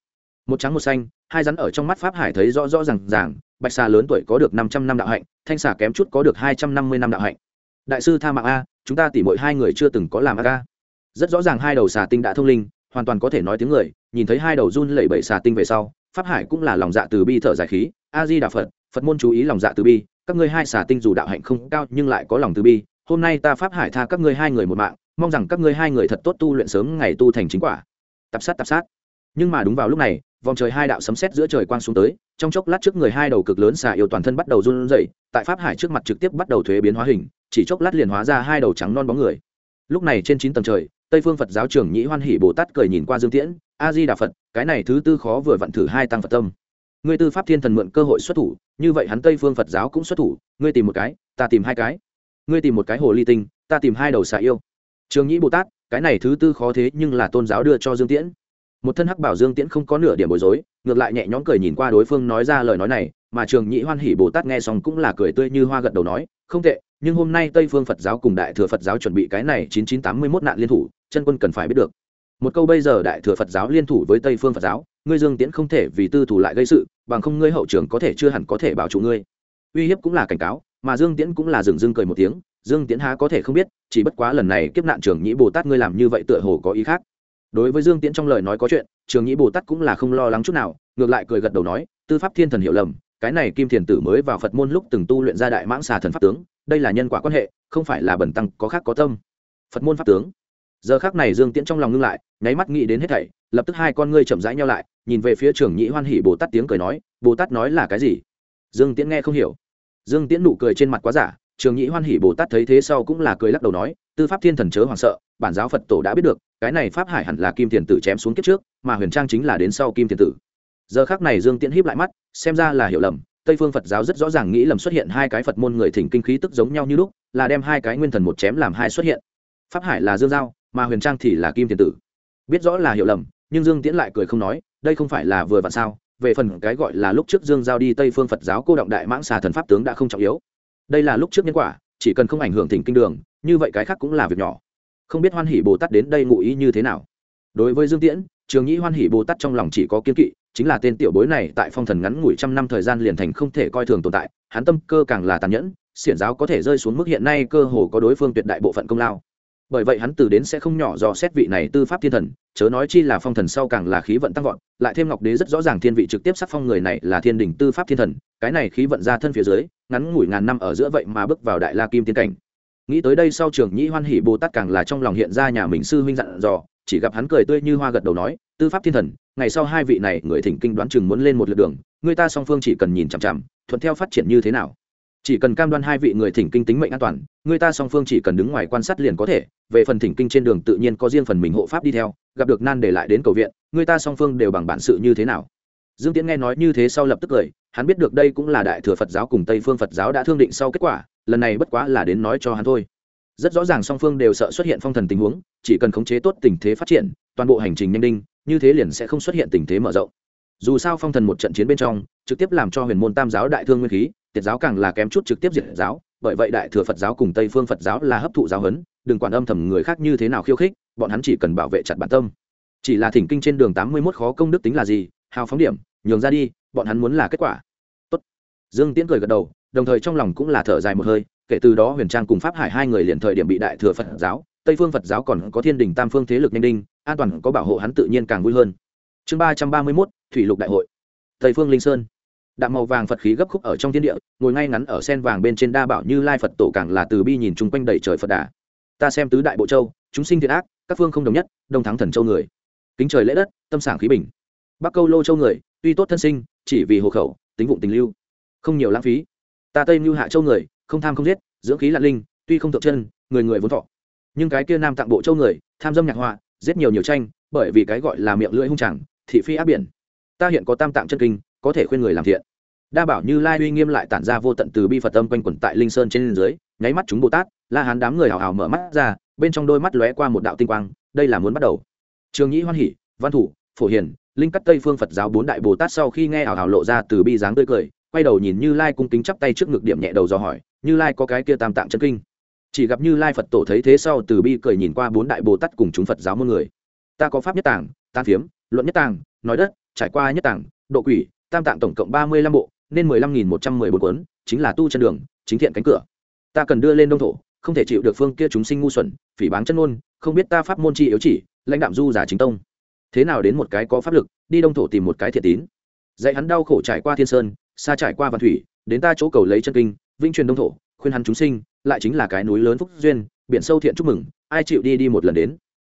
[SPEAKER 1] Một trắng một xanh, hai rắn ở trong mắt pháp hải thấy rõ rõ r à n g ràng, bạch xà lớn tuổi có được năm trăm năm đạo hạnh, thanh xà kém chút có được hai trăm năm mươi năm đạo hạnh. Đại sư tha mạng a, chúng ta tỉ mỗi hai người chưa từng có làm a. Ca rất rõ ràng hai đầu xà tinh đã thông linh, hoàn toàn có thể nói tiếng người, nhìn thấy hai đầu run lẩy bẩy xà tinh về sau, pháp hải cũng là lòng dạ từ bi thở dài khí a di đà phật phật môn chú ý lòng dạ từ bi, các ngươi hai xà tinh dù đạo hạnh không cao nhưng lại có lòng từ bi, hôm nay ta pháp hải tha các ngươi hai người một mạng mong rằng các ngươi hai người thật tốt tu luyện sớm ngày tu thành chính quả. Tập sát tập sát. Nhưng mà đúng vào lúc này, vòng trời hai đạo sấm sét giữa trời quang xuống tới, trong chốc lát trước người hai đầu cực lớn xà yêu toàn thân bắt đầu run rẩy, tại pháp hải trước mặt trực tiếp bắt đầu thuế biến hóa hình, chỉ chốc lát liền hóa ra hai đầu trắng non bóng người. Lúc này trên chín tầng trời, tây phương phật giáo trưởng nhĩ hoan hỷ bồ tát cười nhìn qua dương tiễn, a di đà phật, cái này thứ tư khó vừa vặn thử hai tăng phật tâm. Ngươi tư pháp thiên thần mượn cơ hội xuất thủ, như vậy hắn tây phương phật giáo cũng xuất thủ, ngươi tìm một cái, ta tìm hai cái. Ngươi tìm một cái hồ ly tinh, ta tìm hai đầu xà yêu trường nhĩ bồ tát, cái này thứ tư khó thế nhưng là tôn giáo đưa cho dương tiễn. Một thân hắc bảo dương tiễn không có nửa điểm bối rối, ngược lại nhẹ nhõm cười nhìn qua đối phương nói ra lời nói này, mà trường nhĩ hoan hỉ bồ tát nghe xong cũng là cười tươi như hoa gật đầu nói, không tệ, nhưng hôm nay tây phương phật giáo cùng đại thừa phật giáo chuẩn bị cái này chín chín tám mươi mốt nạn liên thủ, chân quân cần phải biết được. Một câu bây giờ đại thừa phật giáo liên thủ với tây phương phật giáo, ngươi dương tiễn không thể vì tư thủ lại gây sự, bằng không ngươi hậu trường có thể chưa hẳn có thể bảo chủ ngươi. Uy hiếp cũng là cảnh cáo, mà dương tiễn cũng là dừng dưng cười một tiếng dương tiễn há có thể không biết, chỉ bất quá lần này kiếp nạn trường nhĩ bồ tát ngươi làm như vậy tựa hồ có ý khác. Đối với dương tiễn trong lời nói có chuyện, trường nhĩ bồ tát cũng là không lo lắng chút nào, ngược lại cười gật đầu nói, tư pháp thiên thần hiểu lầm, cái này kim thiền tử mới vào phật môn lúc từng tu luyện ra đại mãng xà thần pháp tướng, đây là nhân quả quan hệ, không phải là bẩn tăng, có khác có tâm. Phật môn pháp tướng. Giờ khác này dương tiễn trong lòng ngưng lại, nháy mắt nghĩ đến hết thảy, lập tức hai con ngươi chậm rãi nhau lại, nhìn về phía trường nhĩ hoan hỉ bồ tát tiếng cười nói, bồ tát nói là cái gì? Dương tiễn nghe không hiểu. Dương tiễn nụ cười trên mặt quá giả trường nhĩ hoan hỷ bồ tát thấy thế sau cũng là cười lắc đầu nói, tư pháp thiên thần chớ hoàng sợ, bản giáo phật tổ đã biết được, cái này pháp hải hẳn là kim thiền tử chém xuống kiếp trước, mà huyền trang chính là đến sau kim thiền tử. Giờ khác này dương tiễn híp lại mắt, xem ra là hiểu lầm, tây phương phật giáo rất rõ ràng nghĩ lầm xuất hiện hai cái phật môn người thỉnh kinh khí tức giống nhau như lúc, là đem hai cái nguyên thần một chém làm hai xuất hiện. Pháp hải là dương giao, mà huyền trang thì là kim thiền tử. Biết rõ là hiểu lầm, nhưng dương tiễn lại cười không nói, đây không phải là vừa vặn sao, về phần cái gọi là lúc trước dương giao đi tây phương phật giáo cô động đại mãng xà thần pháp tướng đã không trọng yếu đây là lúc trước nhân quả, chỉ cần không ảnh hưởng thỉnh kinh đường, như vậy cái khác cũng là việc nhỏ. Không biết hoan hỷ bồ tát đến đây ngụ ý như thế nào. Đối với dương tiễn, trường nhĩ hoan hỷ bồ tát trong lòng chỉ có kiên kỵ, chính là tên tiểu bối này tại phong thần ngắn ngủi trăm năm thời gian liền thành không thể coi thường tồn tại, hắn tâm cơ càng là tàn nhẫn, xiển giáo có thể rơi xuống mức hiện nay cơ hồ có đối phương tuyệt đại bộ phận công lao bởi vậy hắn từ đến sẽ không nhỏ do xét vị này tư pháp thiên thần, chớ nói chi là phong thần sau càng là khí vận tăng vọt, lại thêm ngọc đế rất rõ ràng thiên vị trực tiếp sắc phong người này là thiên đình tư pháp thiên thần, cái này khí vận ra thân phía dưới, ngắn ngủi ngàn năm ở giữa vậy mà bước vào đại la kim tiến cảnh. Nghĩ tới đây sau trường nhĩ hoan hỷ bồ tát càng là trong lòng hiện ra nhà mình sư huynh dặn dò, chỉ gặp hắn cười tươi như hoa gật đầu nói, tư pháp thiên thần, ngày sau hai vị này người thỉnh kinh đoán chừng muốn lên một lượt đường, người ta song phương chỉ cần nhìn chằm chằm, thuận theo phát triển như thế nào chỉ cần cam đoan hai vị người thỉnh kinh tính mệnh an toàn, người ta song phương chỉ cần đứng ngoài quan sát liền có thể. Về phần thỉnh kinh trên đường tự nhiên có riêng phần mình hộ pháp đi theo, gặp được nan để lại đến cầu viện, người ta song phương đều bằng bản sự như thế nào? Dương tiễn nghe nói như thế sau lập tức cười, hắn biết được đây cũng là đại thừa phật giáo cùng tây phương phật giáo đã thương định sau kết quả, lần này bất quá là đến nói cho hắn thôi. Rất rõ ràng song phương đều sợ xuất hiện phong thần tình huống, chỉ cần khống chế tốt tình thế phát triển, toàn bộ hành trình nhanh đinh, như thế liền sẽ không xuất hiện tình thế mở rộng. Dù sao phong thần một trận chiến bên trong, trực tiếp làm cho huyền môn tam giáo đại thương nguyên khí tiệt giáo càng là kém chút trực tiếp diệt giáo, bởi vậy đại thừa phật giáo cùng tây phương phật giáo là hấp thụ giáo huấn, đừng quản âm thầm người khác như thế nào khiêu khích, bọn hắn chỉ cần bảo vệ chặt bản tâm. Chỉ là thỉnh kinh trên đường tám mươi mốt khó công đức tính là gì, hào phóng điểm, nhường ra đi, bọn hắn muốn là kết quả. Tốt. dương tiễn cười gật đầu, đồng thời trong lòng cũng là thở dài một hơi, kể từ đó huyền trang cùng pháp hải hai người liền thời điểm bị đại thừa phật giáo, tây phương phật giáo còn có thiên đình tam phương thế lực nhanh đinh, an toàn có bảo hộ hắn tự nhiên càng vui hơn. Chương ba trăm ba mươi mốt, thủy lục đại hội. Tây phương linh sơn đạm màu vàng phật khí gấp khúc ở trong thiên địa, ngồi ngay ngắn ở sen vàng bên trên đa bảo như lai phật tổ càng là từ bi nhìn chung quanh đầy trời phật đà. Ta xem tứ đại bộ châu, chúng sinh thiện ác, các phương không đồng nhất, đông thắng thần châu người. Kính trời lễ đất, tâm sảng khí bình. Bắc câu lô châu người, tuy tốt thân sinh, chỉ vì hộ khẩu, tính vụng tình lưu. Không nhiều lãng phí. Ta tây mưu hạ châu người, không tham không giết, dưỡng khí lạn linh, tuy không thượng chân, người người vốn thọ. Nhưng cái kia nam tạng bộ châu người, tham dâm nhạc họa, giết nhiều nhiều tranh, bởi vì cái gọi là miệng lưỡi hung chẳng, thị phi áp biển. Ta hiện có tam tạng chân kinh có thể khuyên người làm thiện. Đa bảo như lai uy nghiêm lại tản ra vô tận từ bi phật tâm quanh quẩn tại linh sơn trên dưới, nháy mắt chúng bồ tát, la hán đám người hào hào mở mắt ra, bên trong đôi mắt lóe qua một đạo tinh quang, đây là muốn bắt đầu. Trường nhĩ hoan hỷ, văn thủ, phổ hiền, linh cắt tây phương phật giáo bốn đại bồ tát sau khi nghe hào hào lộ ra từ bi dáng tươi cười, quay đầu nhìn như lai cung kính chắp tay trước ngực điểm nhẹ đầu do hỏi, như lai có cái kia tam tạng chân kinh? Chỉ gặp như lai phật tổ thấy thế sau từ bi cười nhìn qua bốn đại bồ tát cùng chúng phật giáo muôn người. Ta có pháp nhất tàng tan phiếm, luận nhất tàng, nói đất, trải qua nhất tàng, độ quỷ tam tạng tổng cộng ba mươi lăm bộ, nên mười lăm nghìn một trăm mười bốn cuốn, chính là tu chân đường, chính thiện cánh cửa. Ta cần đưa lên đông thổ, không thể chịu được phương kia chúng sinh ngu xuẩn, phỉ báng chân ngôn, không biết ta pháp môn chi yếu chỉ, lãnh đạm du giả chính tông. Thế nào đến một cái có pháp lực, đi đông thổ tìm một cái thiện tín. Dạy hắn đau khổ trải qua thiên sơn, xa trải qua văn thủy, đến ta chỗ cầu lấy chân kinh vinh truyền đông thổ, khuyên hắn chúng sinh, lại chính là cái núi lớn phúc duyên, biển sâu thiện chúc mừng, ai chịu đi đi một lần đến.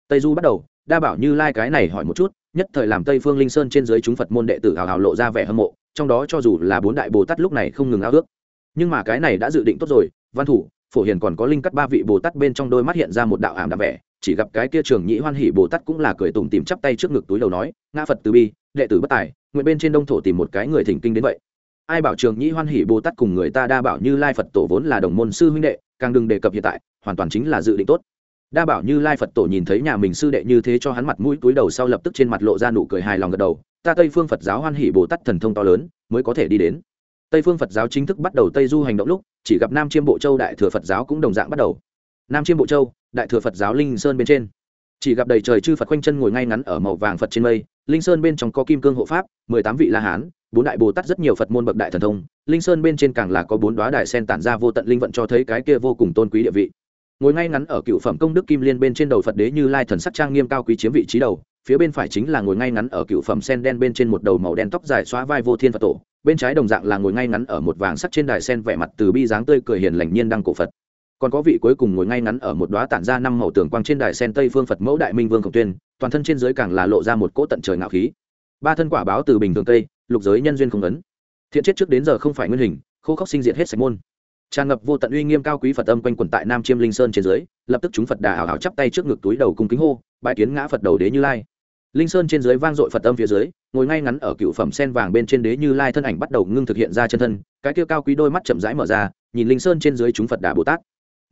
[SPEAKER 1] Tây du bắt đầu, đa bảo như lai cái này hỏi một chút nhất thời làm tây phương linh sơn trên dưới chúng phật môn đệ tử hào hào lộ ra vẻ hâm mộ, trong đó cho dù là bốn đại bồ tát lúc này không ngừng ao ước. Nhưng mà cái này đã dự định tốt rồi, văn thủ, phổ hiền còn có linh cắt ba vị bồ tát bên trong đôi mắt hiện ra một đạo ảm đạm vẻ, chỉ gặp cái kia trường nhĩ hoan hỷ bồ tát cũng là cười tủm tìm chắp tay trước ngực túi đầu nói, ngã phật từ bi, đệ tử bất tài, nguyện bên trên đông thổ tìm một cái người thỉnh kinh đến vậy. Ai bảo trường nhĩ hoan hỷ bồ tát cùng người ta đa bảo như lai phật tổ vốn là đồng môn sư huynh đệ, càng đừng đề cập hiện tại, hoàn toàn chính là dự định tốt đa bảo như lai phật tổ nhìn thấy nhà mình sư đệ như thế cho hắn mặt mũi túi đầu sau lập tức trên mặt lộ ra nụ cười hài lòng gật đầu, ta tây phương phật giáo hoan hỷ bồ tát thần thông to lớn, mới có thể đi đến. Tây phương phật giáo chính thức bắt đầu tây du hành động lúc, chỉ gặp nam chiêm bộ châu đại thừa phật giáo cũng đồng dạng bắt đầu. Nam chiêm bộ châu, đại thừa phật giáo linh sơn bên trên. Chỉ gặp đầy trời chư phật quanh chân ngồi ngay ngắn ở màu vàng phật trên mây, linh sơn bên trong có kim cương hộ pháp, mười tám vị la hán, bốn đại bồ tát rất nhiều phật môn bậc đại thần thông. Linh sơn bên trên càng là có bốn đoá đại sen tản ra vô tận linh vận cho thấy cái kia vô cùng tôn quý địa vị ngồi ngay ngắn ở cựu phẩm công đức kim liên bên trên đầu phật đế như lai thần sắc trang nghiêm cao quý chiếm vị trí đầu, phía bên phải chính là ngồi ngay ngắn ở cựu phẩm sen đen bên trên một đầu màu đen tóc dài xóa vai vô thiên phật tổ, bên trái đồng dạng là ngồi ngay ngắn ở một vàng sắc trên đài sen vẻ mặt từ bi dáng tươi cười hiền lành nhiên đăng cổ phật. Còn có vị cuối cùng ngồi ngay ngắn ở một đóa tản ra năm màu tường quang trên đài sen tây phương phật mẫu đại minh vương khổng tuyên, toàn thân trên dưới càng là lộ ra một cỗ tận trời ngạo khí. Ba thân quả báo từ bình thường tây, lục giới nhân duyên không ấn. Thiện chết trước đến giờ không phải nguyên hình, khô khốc sinh diệt hết sạch môn tràn ngập vô tận uy nghiêm cao quý phật âm quanh quần tại nam chiêm linh sơn trên dưới, lập tức chúng phật đà hào hào chắp tay trước ngực túi đầu cung kính hô bãi kiến ngã phật đầu đế như lai. Linh sơn trên dưới vang dội phật âm phía dưới, ngồi ngay ngắn ở cựu phẩm sen vàng bên trên đế như lai thân ảnh bắt đầu ngưng thực hiện ra chân thân, cái kia cao quý đôi mắt chậm rãi mở ra, nhìn linh sơn trên dưới chúng phật đà bồ tát.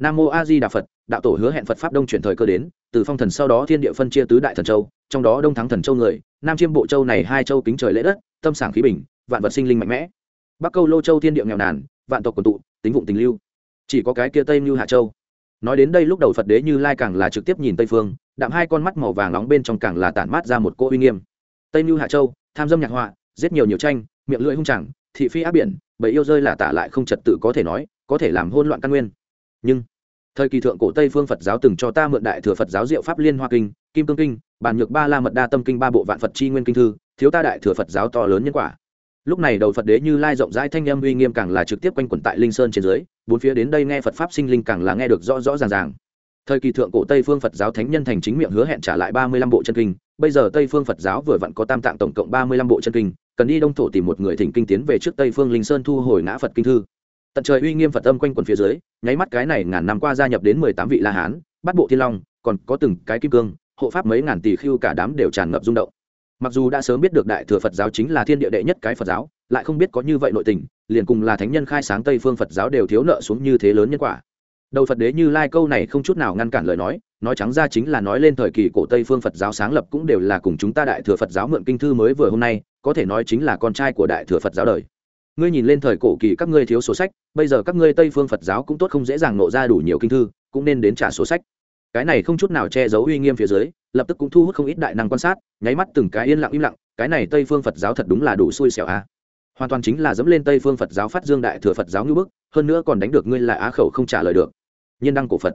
[SPEAKER 1] Nam mô a di đà phật, đạo tổ hứa hẹn phật pháp đông chuyển thời cơ đến, từ phong thần sau đó thiên địa phân chia tứ đại thần châu, trong đó đông thắng thần châu người, nam chiêm bộ châu này hai châu kính trời lễ đất, tâm sảng khí bình, vạn vật sinh linh mạnh mẽ. Bắc câu lô châu thiên địa nghèo nàn, vạn tộc quần tụ tính vụng tình lưu. Chỉ có cái kia tây như hạ châu. Nói đến đây lúc đầu phật đế như lai càng là trực tiếp nhìn tây phương, đạm hai con mắt màu vàng nóng bên trong càng là tản mát ra một cỗ uy nghiêm. Tây như hạ châu, tham dâm nhạc họa, giết nhiều nhiều tranh, miệng lưỡi hung chẳng, thị phi áp biển, bầy yêu rơi là tả lại không trật tự có thể nói, có thể làm hôn loạn căn nguyên. Nhưng, thời kỳ thượng cổ tây phương phật giáo từng cho ta mượn đại thừa phật giáo diệu pháp liên hoa kinh, kim cương kinh, bản nhược ba la mật đa tâm kinh ba bộ vạn phật chi nguyên kinh thư, thiếu ta đại thừa phật giáo to lớn nhân quả lúc này đầu phật đế như lai rộng rãi thanh âm uy nghiêm càng là trực tiếp quanh quẩn tại linh sơn trên dưới, bốn phía đến đây nghe phật pháp sinh linh càng là nghe được rõ rõ ràng ràng. Thời kỳ thượng cổ tây phương phật giáo thánh nhân thành chính miệng hứa hẹn trả lại ba mươi lăm bộ chân kinh, bây giờ tây phương phật giáo vừa vặn có tam tạng tổng cộng ba mươi lăm bộ chân kinh, cần đi đông thổ tìm một người thỉnh kinh tiến về trước tây phương linh sơn thu hồi ngã phật kinh thư. Tận trời uy nghiêm phật âm quanh quần phía dưới, nháy mắt cái này ngàn năm qua gia nhập đến mười tám vị la hán bắt bộ thiên long, còn có từng cái kim cương, hộ pháp mấy ngàn tỷ khiêu cả đám đều tràn ngập rung động mặc dù đã sớm biết được đại thừa phật giáo chính là thiên địa đệ nhất cái phật giáo, lại không biết có như vậy nội tình, liền cùng là thánh nhân khai sáng tây phương phật giáo đều thiếu nợ xuống như thế lớn nhân quả. Đầu phật đế như lai câu này không chút nào ngăn cản lời nói nói trắng ra chính là nói lên thời kỳ cổ tây phương phật giáo sáng lập cũng đều là cùng chúng ta đại thừa phật giáo mượn kinh thư mới vừa hôm nay, có thể nói chính là con trai của đại thừa phật giáo đời. Ngươi nhìn lên thời cổ kỳ các ngươi thiếu số sách, bây giờ các ngươi tây phương phật giáo cũng tốt không dễ dàng nộ ra đủ nhiều kinh thư, cũng nên đến trả số sách cái này không chút nào che giấu uy nghiêm phía dưới, lập tức cũng thu hút không ít đại năng quan sát, nháy mắt từng cái yên lặng im lặng, cái này tây phương phật giáo thật đúng là đủ xui xẻo a. Hoàn toàn chính là dẫm lên tây phương phật giáo phát dương đại thừa phật giáo như bức, hơn nữa còn đánh được ngươi là á khẩu không trả lời được. Nhiên đăng cổ phật.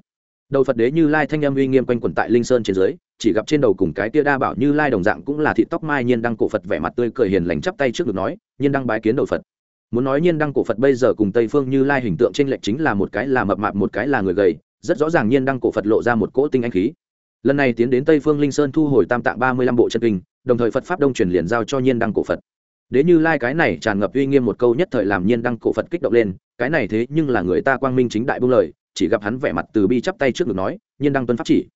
[SPEAKER 1] Đầu phật đế như lai thanh âm uy nghiêm quanh quẩn tại linh sơn trên dưới, chỉ gặp trên đầu cùng cái tia đa bảo như lai đồng dạng cũng là thị tóc mai nhiên đăng cổ phật vẻ mặt tươi cười hiền lành chắp tay trước ngực nói, nhiên đăng bái kiến đầu phật. Muốn nói nhiên đăng cổ phật bây giờ cùng tây phương như lai hình tượng trên lệch chính là một cái là mập mạp, một cái là người gầy rất rõ ràng nhiên đăng cổ phật lộ ra một cỗ tinh anh khí. Lần này tiến đến tây phương linh sơn thu hồi tam tạng ba mươi lăm bộ chân kinh, đồng thời phật pháp đông truyền liền giao cho nhiên đăng cổ phật. Đế như lai cái này tràn ngập uy nghiêm một câu nhất thời làm nhiên đăng cổ phật kích động lên, cái này thế nhưng là người ta quang minh chính đại buông lời, chỉ gặp hắn vẻ mặt từ bi chắp tay trước ngực nói, nhiên đăng tuân pháp chỉ.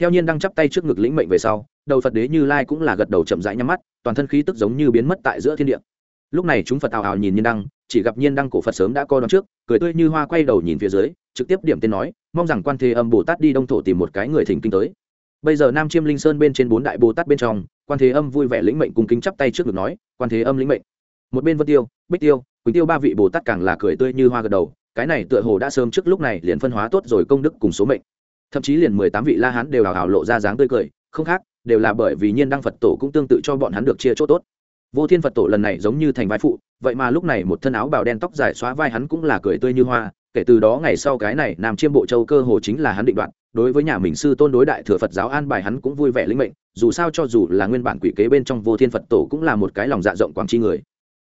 [SPEAKER 1] Theo nhiên đăng chắp tay trước ngực lĩnh mệnh về sau, đầu phật đế như lai cũng là gật đầu chậm rãi nhắm mắt, toàn thân khí tức giống như biến mất tại giữa thiên địa. Lúc này chúng phật ào ào nhìn nhiên đăng, chỉ gặp nhiên đăng cổ phật sớm đã co đón trước, cười tươi như hoa quay đầu nhìn phía dưới, trực tiếp điểm tên nói mong rằng quan thế âm bồ tát đi đông thổ tìm một cái người thỉnh kinh tới. Bây giờ nam chiêm linh sơn bên trên bốn đại bồ tát bên trong, quan thế âm vui vẻ lĩnh mệnh cùng kính chắp tay trước ngực nói, quan thế âm lĩnh mệnh. Một bên vân tiêu, bích tiêu, quỳnh tiêu ba vị bồ tát càng là cười tươi như hoa gật đầu, cái này tựa hồ đã sớm trước lúc này liền phân hóa tốt rồi công đức cùng số mệnh. Thậm chí liền mười tám vị la hán đều hào hào lộ ra dáng tươi cười, không khác, đều là bởi vì nhiên đăng phật tổ cũng tương tự cho bọn hắn được chia chỗ tốt. Vô thiên phật tổ lần này giống như thành vai phụ, vậy mà lúc này một thân áo bào đen tóc dài xóa vai hắn cũng là cười tươi như hoa kể từ đó ngày sau cái này nam chiêm bộ châu cơ hồ chính là hắn định đoạn đối với nhà mình sư tôn đối đại thừa phật giáo an bài hắn cũng vui vẻ linh mệnh, dù sao cho dù là nguyên bản quỷ kế bên trong vô thiên phật tổ cũng là một cái lòng dạ rộng quảng chi người.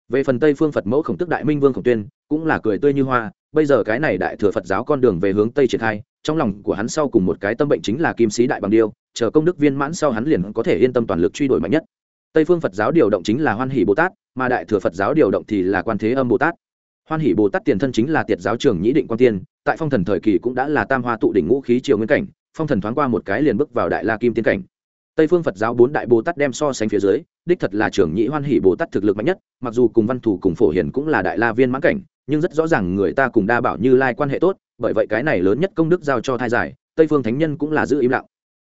[SPEAKER 1] Về phần tây phương phật mẫu khổng tức đại minh vương khổng tuyên, cũng là cười tươi như hoa, bây giờ cái này đại thừa phật giáo con đường về hướng tây triển khai, trong lòng của hắn sau cùng một cái tâm bệnh chính là kim sĩ đại bằng điêu, chờ công đức viên mãn sau hắn liền có thể yên tâm toàn lực truy đuổi mạnh nhất. Tây phương phật giáo điều động chính là hoan hỷ bồ tát, mà đại thừa phật giáo điều động thì là quan thế âm bồ tát hoan hỷ bồ tát tiền thân chính là tiệt giáo trưởng nhĩ định quan tiên, tại phong thần thời kỳ cũng đã là tam hoa tụ đỉnh ngũ khí triều nguyên cảnh, phong thần thoáng qua một cái liền bước vào đại la kim tiên cảnh. Tây phương phật giáo bốn đại bồ tát đem so sánh phía dưới, đích thật là trưởng nhĩ hoan hỷ bồ tát thực lực mạnh nhất, mặc dù cùng văn thủ cùng phổ hiền cũng là đại la viên mãn cảnh, nhưng rất rõ ràng người ta cùng đa bảo như lai quan hệ tốt, bởi vậy cái này lớn nhất công đức giao cho thai giải, tây phương thánh nhân cũng là giữ im lặng.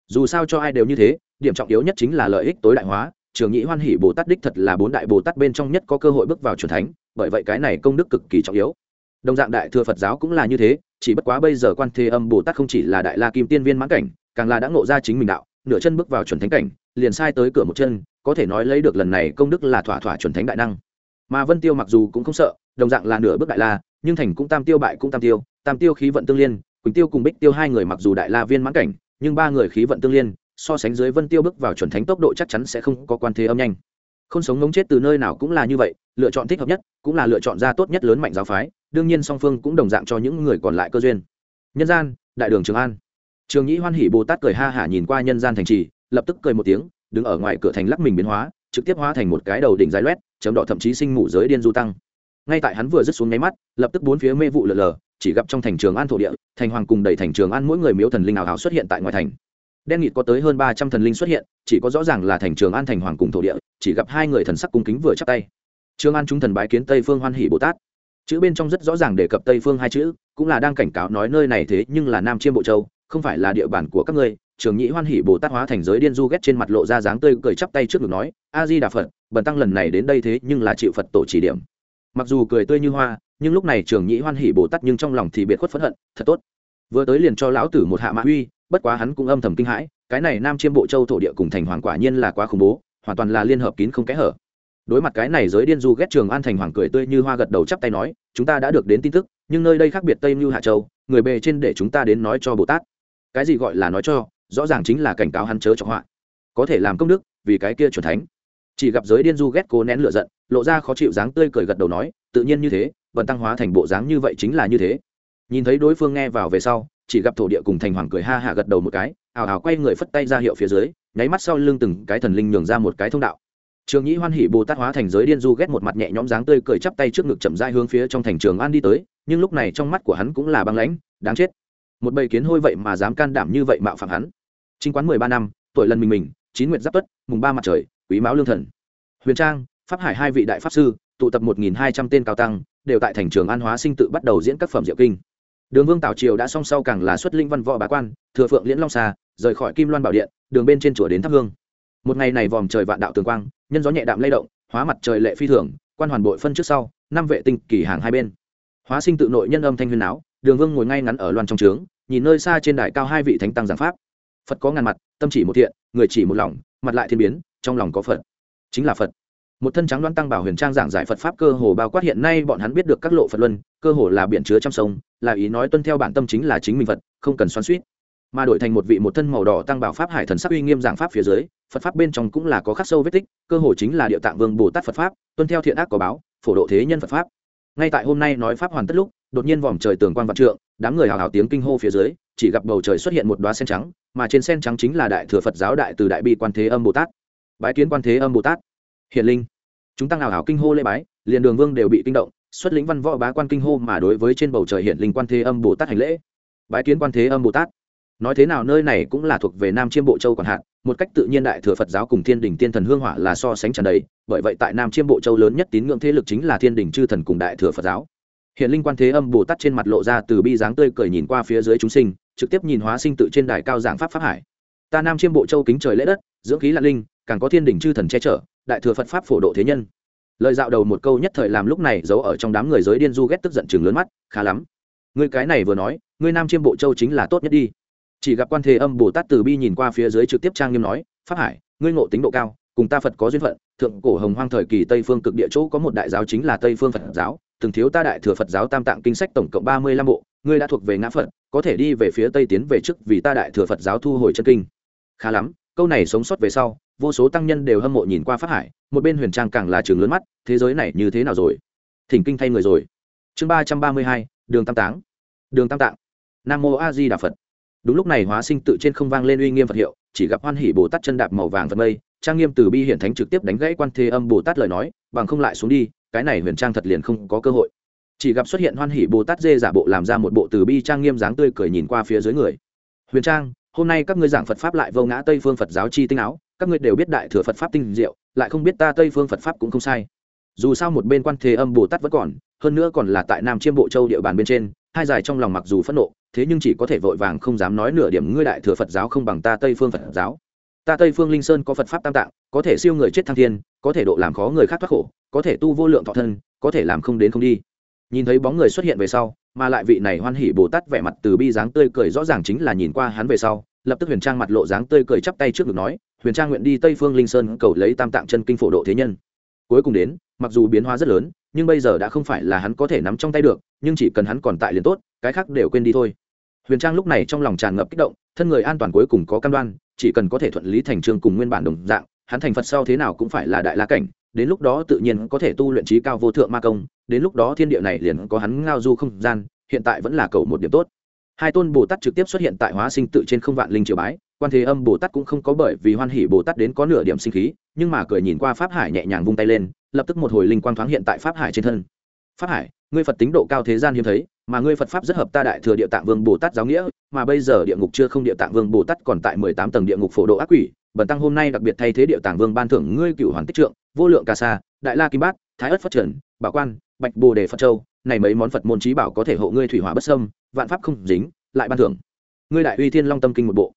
[SPEAKER 1] Dù sao cho ai đều như thế, điểm trọng yếu nhất chính là lợi ích tối đại hóa trường nhĩ hoan hỷ bồ tát đích thật là bốn đại bồ tát bên trong nhất có cơ hội bước vào c thánh bởi vậy cái này công đức cực kỳ trọng yếu. Đồng dạng đại thừa phật giáo cũng là như thế, chỉ bất quá bây giờ quan thế âm bồ tát không chỉ là đại la kim tiên viên mãn cảnh, càng là đã ngộ ra chính mình đạo, nửa chân bước vào chuẩn thánh cảnh, liền sai tới cửa một chân, có thể nói lấy được lần này công đức là thỏa thỏa chuẩn thánh đại năng. Mà vân tiêu mặc dù cũng không sợ, đồng dạng là nửa bước đại la, nhưng thành cũng tam tiêu, bại cũng tam tiêu tam tiêu khí vận tương liên, quỳnh tiêu cùng bích tiêu hai người mặc dù đại la viên mãn cảnh, nhưng ba người khí vận tương liên, so sánh dưới vân tiêu bước vào chuẩn thánh tốc độ chắc chắn sẽ không có quan thế âm nhanh không sống ngống chết từ nơi nào cũng là như vậy, lựa chọn thích hợp nhất, cũng là lựa chọn ra tốt nhất lớn mạnh giáo phái, đương nhiên song phương cũng đồng dạng cho những người còn lại cơ duyên. Nhân gian, đại đường trường an. Trường nhĩ hoan hỉ bồ tát cười ha hả nhìn qua nhân gian thành trì, lập tức cười một tiếng, đứng ở ngoài cửa thành lắc mình biến hóa, trực tiếp hóa thành một cái đầu đỉnh dài loét, chấm đỏ thậm chí sinh mủ giới điên du tăng. Ngay tại hắn vừa dứt xuống nháy mắt, lập tức bốn phía mê vụ lờ lờ, chỉ gặp trong thành trường an thổ địa, thành hoàng cùng đầy thành trường an mỗi người miếu thần linh nào hào xuất hiện tại ngoài thành đen nghịt có tới hơn ba trăm thần linh xuất hiện, chỉ có rõ ràng là thành trường an thành hoàng cùng thổ địa, chỉ gặp hai người thần sắc cung kính vừa chắp tay. Trường an chúng thần bái kiến tây phương hoan hỷ bồ tát. Chữ bên trong rất rõ ràng đề cập tây phương hai chữ, cũng là đang cảnh cáo nói nơi này thế nhưng là nam chiêm bộ châu, không phải là địa bàn của các ngươi. Trường nhĩ hoan hỷ bồ tát hóa thành giới điên du ghét trên mặt lộ ra dáng tươi cười chắp tay trước ngực nói, a di đà phật, bần tăng lần này đến đây thế nhưng là chịu phật tổ chỉ điểm. Mặc dù cười tươi như hoa, nhưng lúc này trường nhĩ hoan hỷ bồ tát nhưng trong lòng thì biệt khuất phẫn hận, thật tốt. Vừa tới liền cho lão tử một hạ mã uy bất quá hắn cũng âm thầm kinh hãi, cái này nam chiêm bộ châu thổ địa cùng thành hoàng quả nhiên là quá khủng bố, hoàn toàn là liên hợp kín không kẽ hở. Đối mặt cái này giới điên du ghét trường an thành hoàng cười tươi như hoa gật đầu chắp tay nói, chúng ta đã được đến tin tức, nhưng nơi đây khác biệt tây mưu hạ châu, người bề trên để chúng ta đến nói cho bồ tát. Cái gì gọi là nói cho, rõ ràng chính là cảnh cáo hắn chớ cho họa. Có thể làm công đức, vì cái kia chuẩn thánh. Chỉ gặp giới điên du ghét cố nén lửa giận, lộ ra khó chịu dáng tươi cười gật đầu nói, tự nhiên như thế, vận tăng hóa thành bộ dáng như vậy chính là như thế. Nhìn thấy đối phương nghe vào về sau chỉ gặp thổ địa cùng thành hoàng cười ha hạ gật đầu một cái, ào ào quay người phất tay ra hiệu phía dưới, nháy mắt sau lưng từng cái thần linh nhường ra một cái thông đạo. Trường nhĩ hoan hỉ bồ tát hóa thành giới điên du ghét một mặt nhẹ nhõm dáng tươi cười chắp tay trước ngực chậm dai hướng phía trong thành trường an đi tới, nhưng lúc này trong mắt của hắn cũng là băng lãnh, đáng chết. Một bầy kiến hôi vậy mà dám can đảm như vậy mạo phạm hắn. Chính quán mười ba năm, tuổi lần mình mình, chín nguyện giáp tuất, mùng ba mặt trời, quý mão lương thần. Huyền trang, pháp hải hai vị đại pháp sư, tụ tập một nghìn hai trăm tên cao tăng, đều tại thành trường an hóa sinh tự bắt đầu diễn các phẩm diệu kinh đường vương tào triều đã song sau càng là xuất linh văn võ bá quan, thừa phượng liễn long xà rời khỏi kim loan bảo điện, đường bên trên chùa đến thắp hương. Một ngày này vòm trời vạn đạo tường quang, nhân gió nhẹ đạm lay động, hóa mặt trời lệ phi thường, quan hoàn bội phân trước sau, năm vệ tinh kỳ hàng hai bên. Hóa sinh tự nội nhân âm thanh huyền áo, đường vương ngồi ngay ngắn ở loan trong trướng, nhìn nơi xa trên đài cao hai vị thánh tăng giảng pháp. Phật có ngàn mặt, tâm chỉ một thiện, người chỉ một lòng, mặt lại thiên biến, trong lòng có phật. Chính là phật một thân trắng đoan tăng bảo huyền trang giảng giải phật pháp cơ hồ bao quát hiện nay bọn hắn biết được các lộ phật luân, cơ hồ là biển chứa trong sông, là ý nói tuân theo bản tâm chính là chính mình phật, không cần xoắn suýt mà đổi thành một vị một thân màu đỏ tăng bảo pháp hải thần sắc uy nghiêm giảng pháp phía dưới, phật pháp bên trong cũng là có khắc sâu vết tích, cơ hồ chính là địa tạng vương bồ tát phật pháp, tuân theo thiện ác có báo, phổ độ thế nhân phật pháp. Ngay tại hôm nay nói pháp hoàn tất lúc, đột nhiên vòm trời tường quan vạn trượng, đám người hào hào tiếng kinh hô phía dưới, chỉ gặp bầu trời xuất hiện một đoá sen trắng, mà trên sen trắng chính là đại thừa phật giáo đại từ đại bi quan thế âm bồ tát. Bái kiến quan thế âm bồ tát hiển linh. Chúng tăng ảo ảo kinh hô lễ bái, liền đường vương đều bị kinh động, xuất lĩnh văn võ bá quan kinh hô mà đối với trên bầu trời hiển linh quan thế âm bồ tát hành lễ. Bái kiến quan thế âm bồ tát. Nói thế nào, nơi này cũng là thuộc về nam chiêm bộ châu còn hạn một cách tự nhiên đại thừa phật giáo cùng thiên đình tiên thần hương hỏa là so sánh tràn đầy, bởi vậy tại nam chiêm bộ châu lớn nhất tín ngưỡng thế lực chính là thiên đình chư thần cùng đại thừa phật giáo. Hiện linh quan thế âm bồ tát trên mặt lộ ra từ bi dáng tươi cười nhìn qua phía dưới chúng sinh, trực tiếp nhìn hóa sinh tự trên đài cao giảng pháp pháp hải. Ta nam chiêm bộ châu kính trời lễ đất, dưỡng khí là linh, càng có thiên đình chư thần che chở đại thừa phật pháp phổ độ thế nhân. Lời dạo đầu một câu nhất thời làm lúc này giấu ở trong đám người giới điên du ghét tức giận chừng lớn mắt, khá lắm. Ngươi cái này vừa nói, ngươi nam chiêm bộ châu chính là tốt nhất đi. Chỉ gặp quan thế âm bồ tát từ bi nhìn qua phía dưới trực tiếp trang nghiêm nói, pháp hải, ngươi ngộ tính độ cao, cùng ta phật có duyên phận, thượng cổ hồng hoang thời kỳ tây phương cực địa chỗ có một đại giáo chính là tây phương phật giáo, từng thiếu ta đại thừa phật giáo tam tạng kinh sách tổng cộng ba mươi lăm bộ, ngươi đã thuộc về ngã phật, có thể đi về phía tây tiến về trước vì ta đại thừa phật giáo thu hồi chân kinh. Khá lắm, câu này sống sót về sau vô số tăng nhân đều hâm mộ nhìn qua pháp hải, một bên huyền trang càng là trường lớn mắt, thế giới này như thế nào rồi? Thỉnh kinh thay người rồi. Chương ba trăm ba mươi hai, đường tam táng. Đường tam tạng. Nam mô a di đà phật. Đúng lúc này hóa sinh tự trên không vang lên uy nghiêm phật hiệu, chỉ gặp hoan hỷ bồ tát chân đạp màu vàng phật mây, trang nghiêm từ bi hiển thánh trực tiếp đánh gãy quan thế âm bồ tát lời nói, bằng không lại xuống đi, cái này huyền trang thật liền không có cơ hội. Chỉ gặp xuất hiện hoan hỷ bồ tát dê giả bộ làm ra một bộ từ bi trang nghiêm dáng tươi cười nhìn qua phía dưới người. Huyền trang, hôm nay các ngươi giảng phật pháp lại vô ngã tây phương phật giáo chi tinh áo các ngươi đều biết đại thừa phật pháp tinh diệu, lại không biết ta tây phương phật pháp cũng không sai. Dù sao một bên quan thế âm bồ tát vẫn còn, hơn nữa còn là tại nam chiêm bộ châu địa bàn bên trên, hai dài trong lòng mặc dù phẫn nộ, thế nhưng chỉ có thể vội vàng không dám nói nửa điểm ngươi đại thừa phật giáo không bằng ta tây phương phật giáo. Ta tây phương linh sơn có phật pháp tam tạng, có thể siêu người chết thăng thiên, có thể độ làm khó người khác thoát khổ, có thể tu vô lượng thọ thân, có thể làm không đến không đi. Nhìn thấy bóng người xuất hiện về sau, mà lại vị này hoan hỉ bồ tát vẻ mặt từ bi dáng tươi cười rõ ràng chính là nhìn qua hắn về sau, lập tức huyền trang mặt lộ dáng tươi cười chắp tay trước ngực nói huyền trang nguyện đi tây phương linh sơn cầu lấy tam tạng chân kinh phổ độ thế nhân. Cuối cùng đến, mặc dù biến hóa rất lớn, nhưng bây giờ đã không phải là hắn có thể nắm trong tay được, nhưng chỉ cần hắn còn tại liền tốt, cái khác đều quên đi thôi. Huyền trang lúc này trong lòng tràn ngập kích động, thân người an toàn cuối cùng có căn đoan, chỉ cần có thể thuận lý thành trường cùng nguyên bản đồng dạng, hắn thành phật sau thế nào cũng phải là đại la cảnh, đến lúc đó tự nhiên có thể tu luyện trí cao vô thượng ma công, đến lúc đó thiên địa này liền có hắn ngao du không gian, hiện tại vẫn là cầu một điểm tốt. Hai tôn bồ tát trực tiếp xuất hiện tại hóa sinh tự trên không vạn linh triều bái quan thế âm bồ tát cũng không có bởi vì hoan hỷ bồ tát đến có nửa điểm sinh khí, nhưng mà cười nhìn qua pháp hải nhẹ nhàng vung tay lên, lập tức một hồi linh quang thoáng hiện tại pháp hải trên thân. Pháp hải, ngươi phật tính độ cao thế gian hiếm thấy, mà ngươi phật pháp rất hợp ta đại thừa địa tạng vương bồ tát giáo nghĩa, mà bây giờ địa ngục chưa không địa tạng vương bồ tát còn tại mười tám tầng địa ngục phổ độ ác quỷ, bần tăng hôm nay đặc biệt thay thế địa tạng vương ban thưởng ngươi cựu hoàn tích trượng, vô lượng ca sa, đại la kim bát, thái ất phát trần, bảo quan, bạch bồ đề phật châu, này mấy món phật môn trí bảo có thể hộ ngươi thủy hỏa bất sâm vạn pháp không dính, lại ban thưởng. Ngươi đại uy thiên long tâm kinh một bộ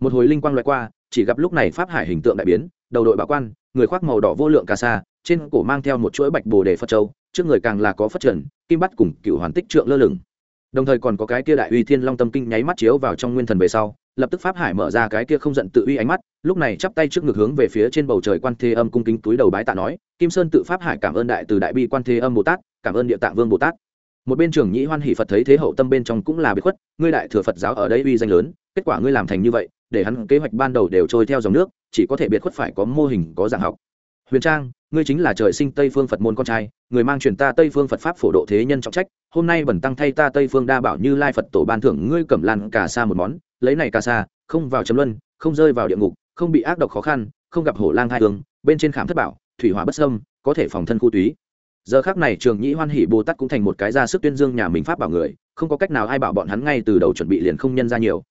[SPEAKER 1] một hồi linh quang loại qua, chỉ gặp lúc này pháp hải hình tượng đại biến, đầu đội bảo quan, người khoác màu đỏ vô lượng ca sa, trên cổ mang theo một chuỗi bạch bồ đề phật châu, trước người càng là có phất trần, kim bắt cùng cựu hoàn tích trượng lơ lửng. Đồng thời còn có cái kia đại uy thiên long tâm kinh nháy mắt chiếu vào trong nguyên thần về sau, lập tức pháp hải mở ra cái kia không giận tự uy ánh mắt, lúc này chắp tay trước ngực hướng về phía trên bầu trời quan thế âm cung kính túi đầu bái tạ nói, kim sơn tự pháp hải cảm ơn đại từ đại bi quan thế âm bồ tát, cảm ơn địa tạng vương bồ tát. Một bên trưởng nhĩ hoan hỷ phật thấy thế hậu tâm bên trong cũng là bị khuất, ngươi đại thừa phật giáo ở đây uy danh lớn, kết quả ngươi làm thành như vậy để hắn kế hoạch ban đầu đều trôi theo dòng nước, chỉ có thể biệt khuất phải có mô hình, có dạng học. Huyền trang, ngươi chính là trời sinh tây phương phật môn con trai, người mang truyền ta tây phương phật pháp phổ độ thế nhân trọng trách, hôm nay bẩn tăng thay ta tây phương đa bảo như lai phật tổ ban thưởng ngươi cẩm lan cả sa một món, lấy này cả sa, không vào chấm luân, không rơi vào địa ngục, không bị ác độc khó khăn, không gặp hổ lang hai tường bên trên khảm thất bảo, thủy hỏa bất sâm có thể phòng thân khu túy. Giờ khác này trường nhĩ hoan hỷ bồ tát cũng thành một cái ra sức tuyên dương nhà mình pháp bảo người, không có cách nào ai bảo bọn hắn ngay từ đầu chuẩn bị liền không nhân ra nhiều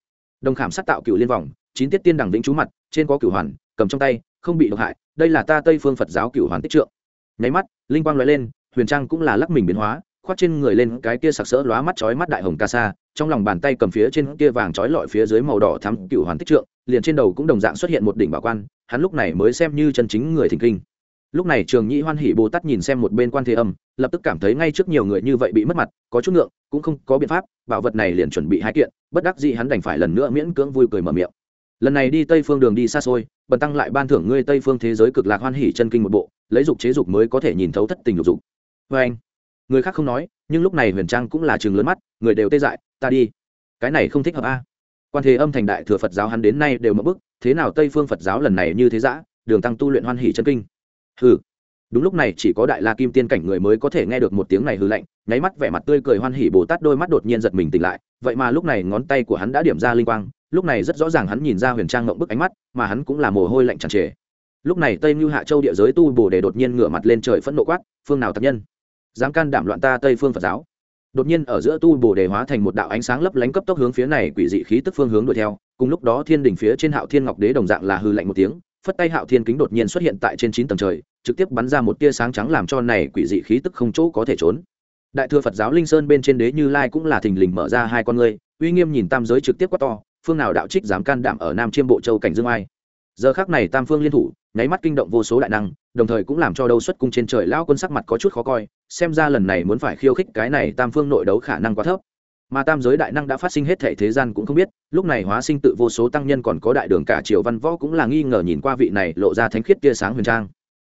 [SPEAKER 1] đồng khảm sát tạo cựu liên vòng, chín tiết tiên đẳng vĩnh trú mặt, trên có cửu hoàn, cầm trong tay, không bị độc hại, đây là ta tây phương phật giáo cửu hoàn tích trượng. Nháy mắt, linh quang loại lên, huyền trang cũng là lắc mình biến hóa, khoác trên người lên cái kia sặc sỡ lóa mắt chói mắt đại hồng ca sa, trong lòng bàn tay cầm phía trên kia vàng chói lọi phía dưới màu đỏ thắm cửu hoàn tích trượng, liền trên đầu cũng đồng dạng xuất hiện một đỉnh bảo quan, hắn lúc này mới xem như chân chính người thỉnh kinh lúc này trường nhĩ hoan hỉ bồ tát nhìn xem một bên quan thế âm, lập tức cảm thấy ngay trước nhiều người như vậy bị mất mặt, có chút ngượng, cũng không có biện pháp, bảo vật này liền chuẩn bị hai kiện, bất đắc dĩ hắn đành phải lần nữa miễn cưỡng vui cười mở miệng. Lần này đi tây phương đường đi xa xôi, bần tăng lại ban thưởng ngươi tây phương thế giới cực lạc hoan hỉ chân kinh một bộ, lấy dục chế dục mới có thể nhìn thấu thất tình lục dục. Vê anh, người khác không nói, nhưng lúc này huyền trang cũng là chừng lớn mắt, người đều tê dại, ta đi. Cái này không thích hợp a. Quan thế âm thành đại thừa phật giáo hắn đến nay đều mất bức, thế nào tây phương phật giáo lần này như thế giã đường tăng tu luyện hoan hỉ chân kinh hừ. Đúng lúc này chỉ có đại la kim tiên cảnh người mới có thể nghe được một tiếng này hư lạnh, nháy mắt vẻ mặt tươi cười hoan hỉ bồ tát đôi mắt đột nhiên giật mình tỉnh lại, vậy mà lúc này ngón tay của hắn đã điểm ra linh quang, lúc này rất rõ ràng hắn nhìn ra huyền trang ngộng bức ánh mắt, mà hắn cũng là mồ hôi lạnh tràn trề. Lúc này tây mưu hạ châu địa giới tu bồ đề đột nhiên ngửa mặt lên trời phẫn nộ quát, phương nào tập nhân? Dám can đảm loạn ta tây phương phật giáo? Đột nhiên ở giữa tu bồ đề hóa thành một đạo ánh sáng lấp lánh cấp tốc hướng phía này quỷ dị khí tức phương hướng đuổi theo, cùng lúc đó thiên đỉnh phía trên hạo thiên ngọc đế đồng dạng là hư lạnh một tiếng phất tay hạo thiên kính đột nhiên xuất hiện tại trên chín tầng trời, trực tiếp bắn ra một tia sáng trắng làm cho này quỷ dị khí tức không chỗ có thể trốn. Đại thừa phật giáo linh sơn bên trên đế như lai cũng là thình lình mở ra hai con ngươi, uy nghiêm nhìn tam giới trực tiếp quát to, phương nào đạo trích dám can đảm ở nam chiêm bộ châu cảnh dương ai. Giờ khác này tam phương liên thủ, nháy mắt kinh động vô số đại năng, đồng thời cũng làm cho đâu xuất cung trên trời lão quân sắc mặt có chút khó coi, xem ra lần này muốn phải khiêu khích cái này tam phương nội đấu khả năng quá thấp mà tam giới đại năng đã phát sinh hết thể thế gian cũng không biết, lúc này hóa sinh tự vô số tăng nhân còn có đại đường cả triều văn võ cũng là nghi ngờ nhìn qua vị này lộ ra thánh khiết tia sáng huyền trang.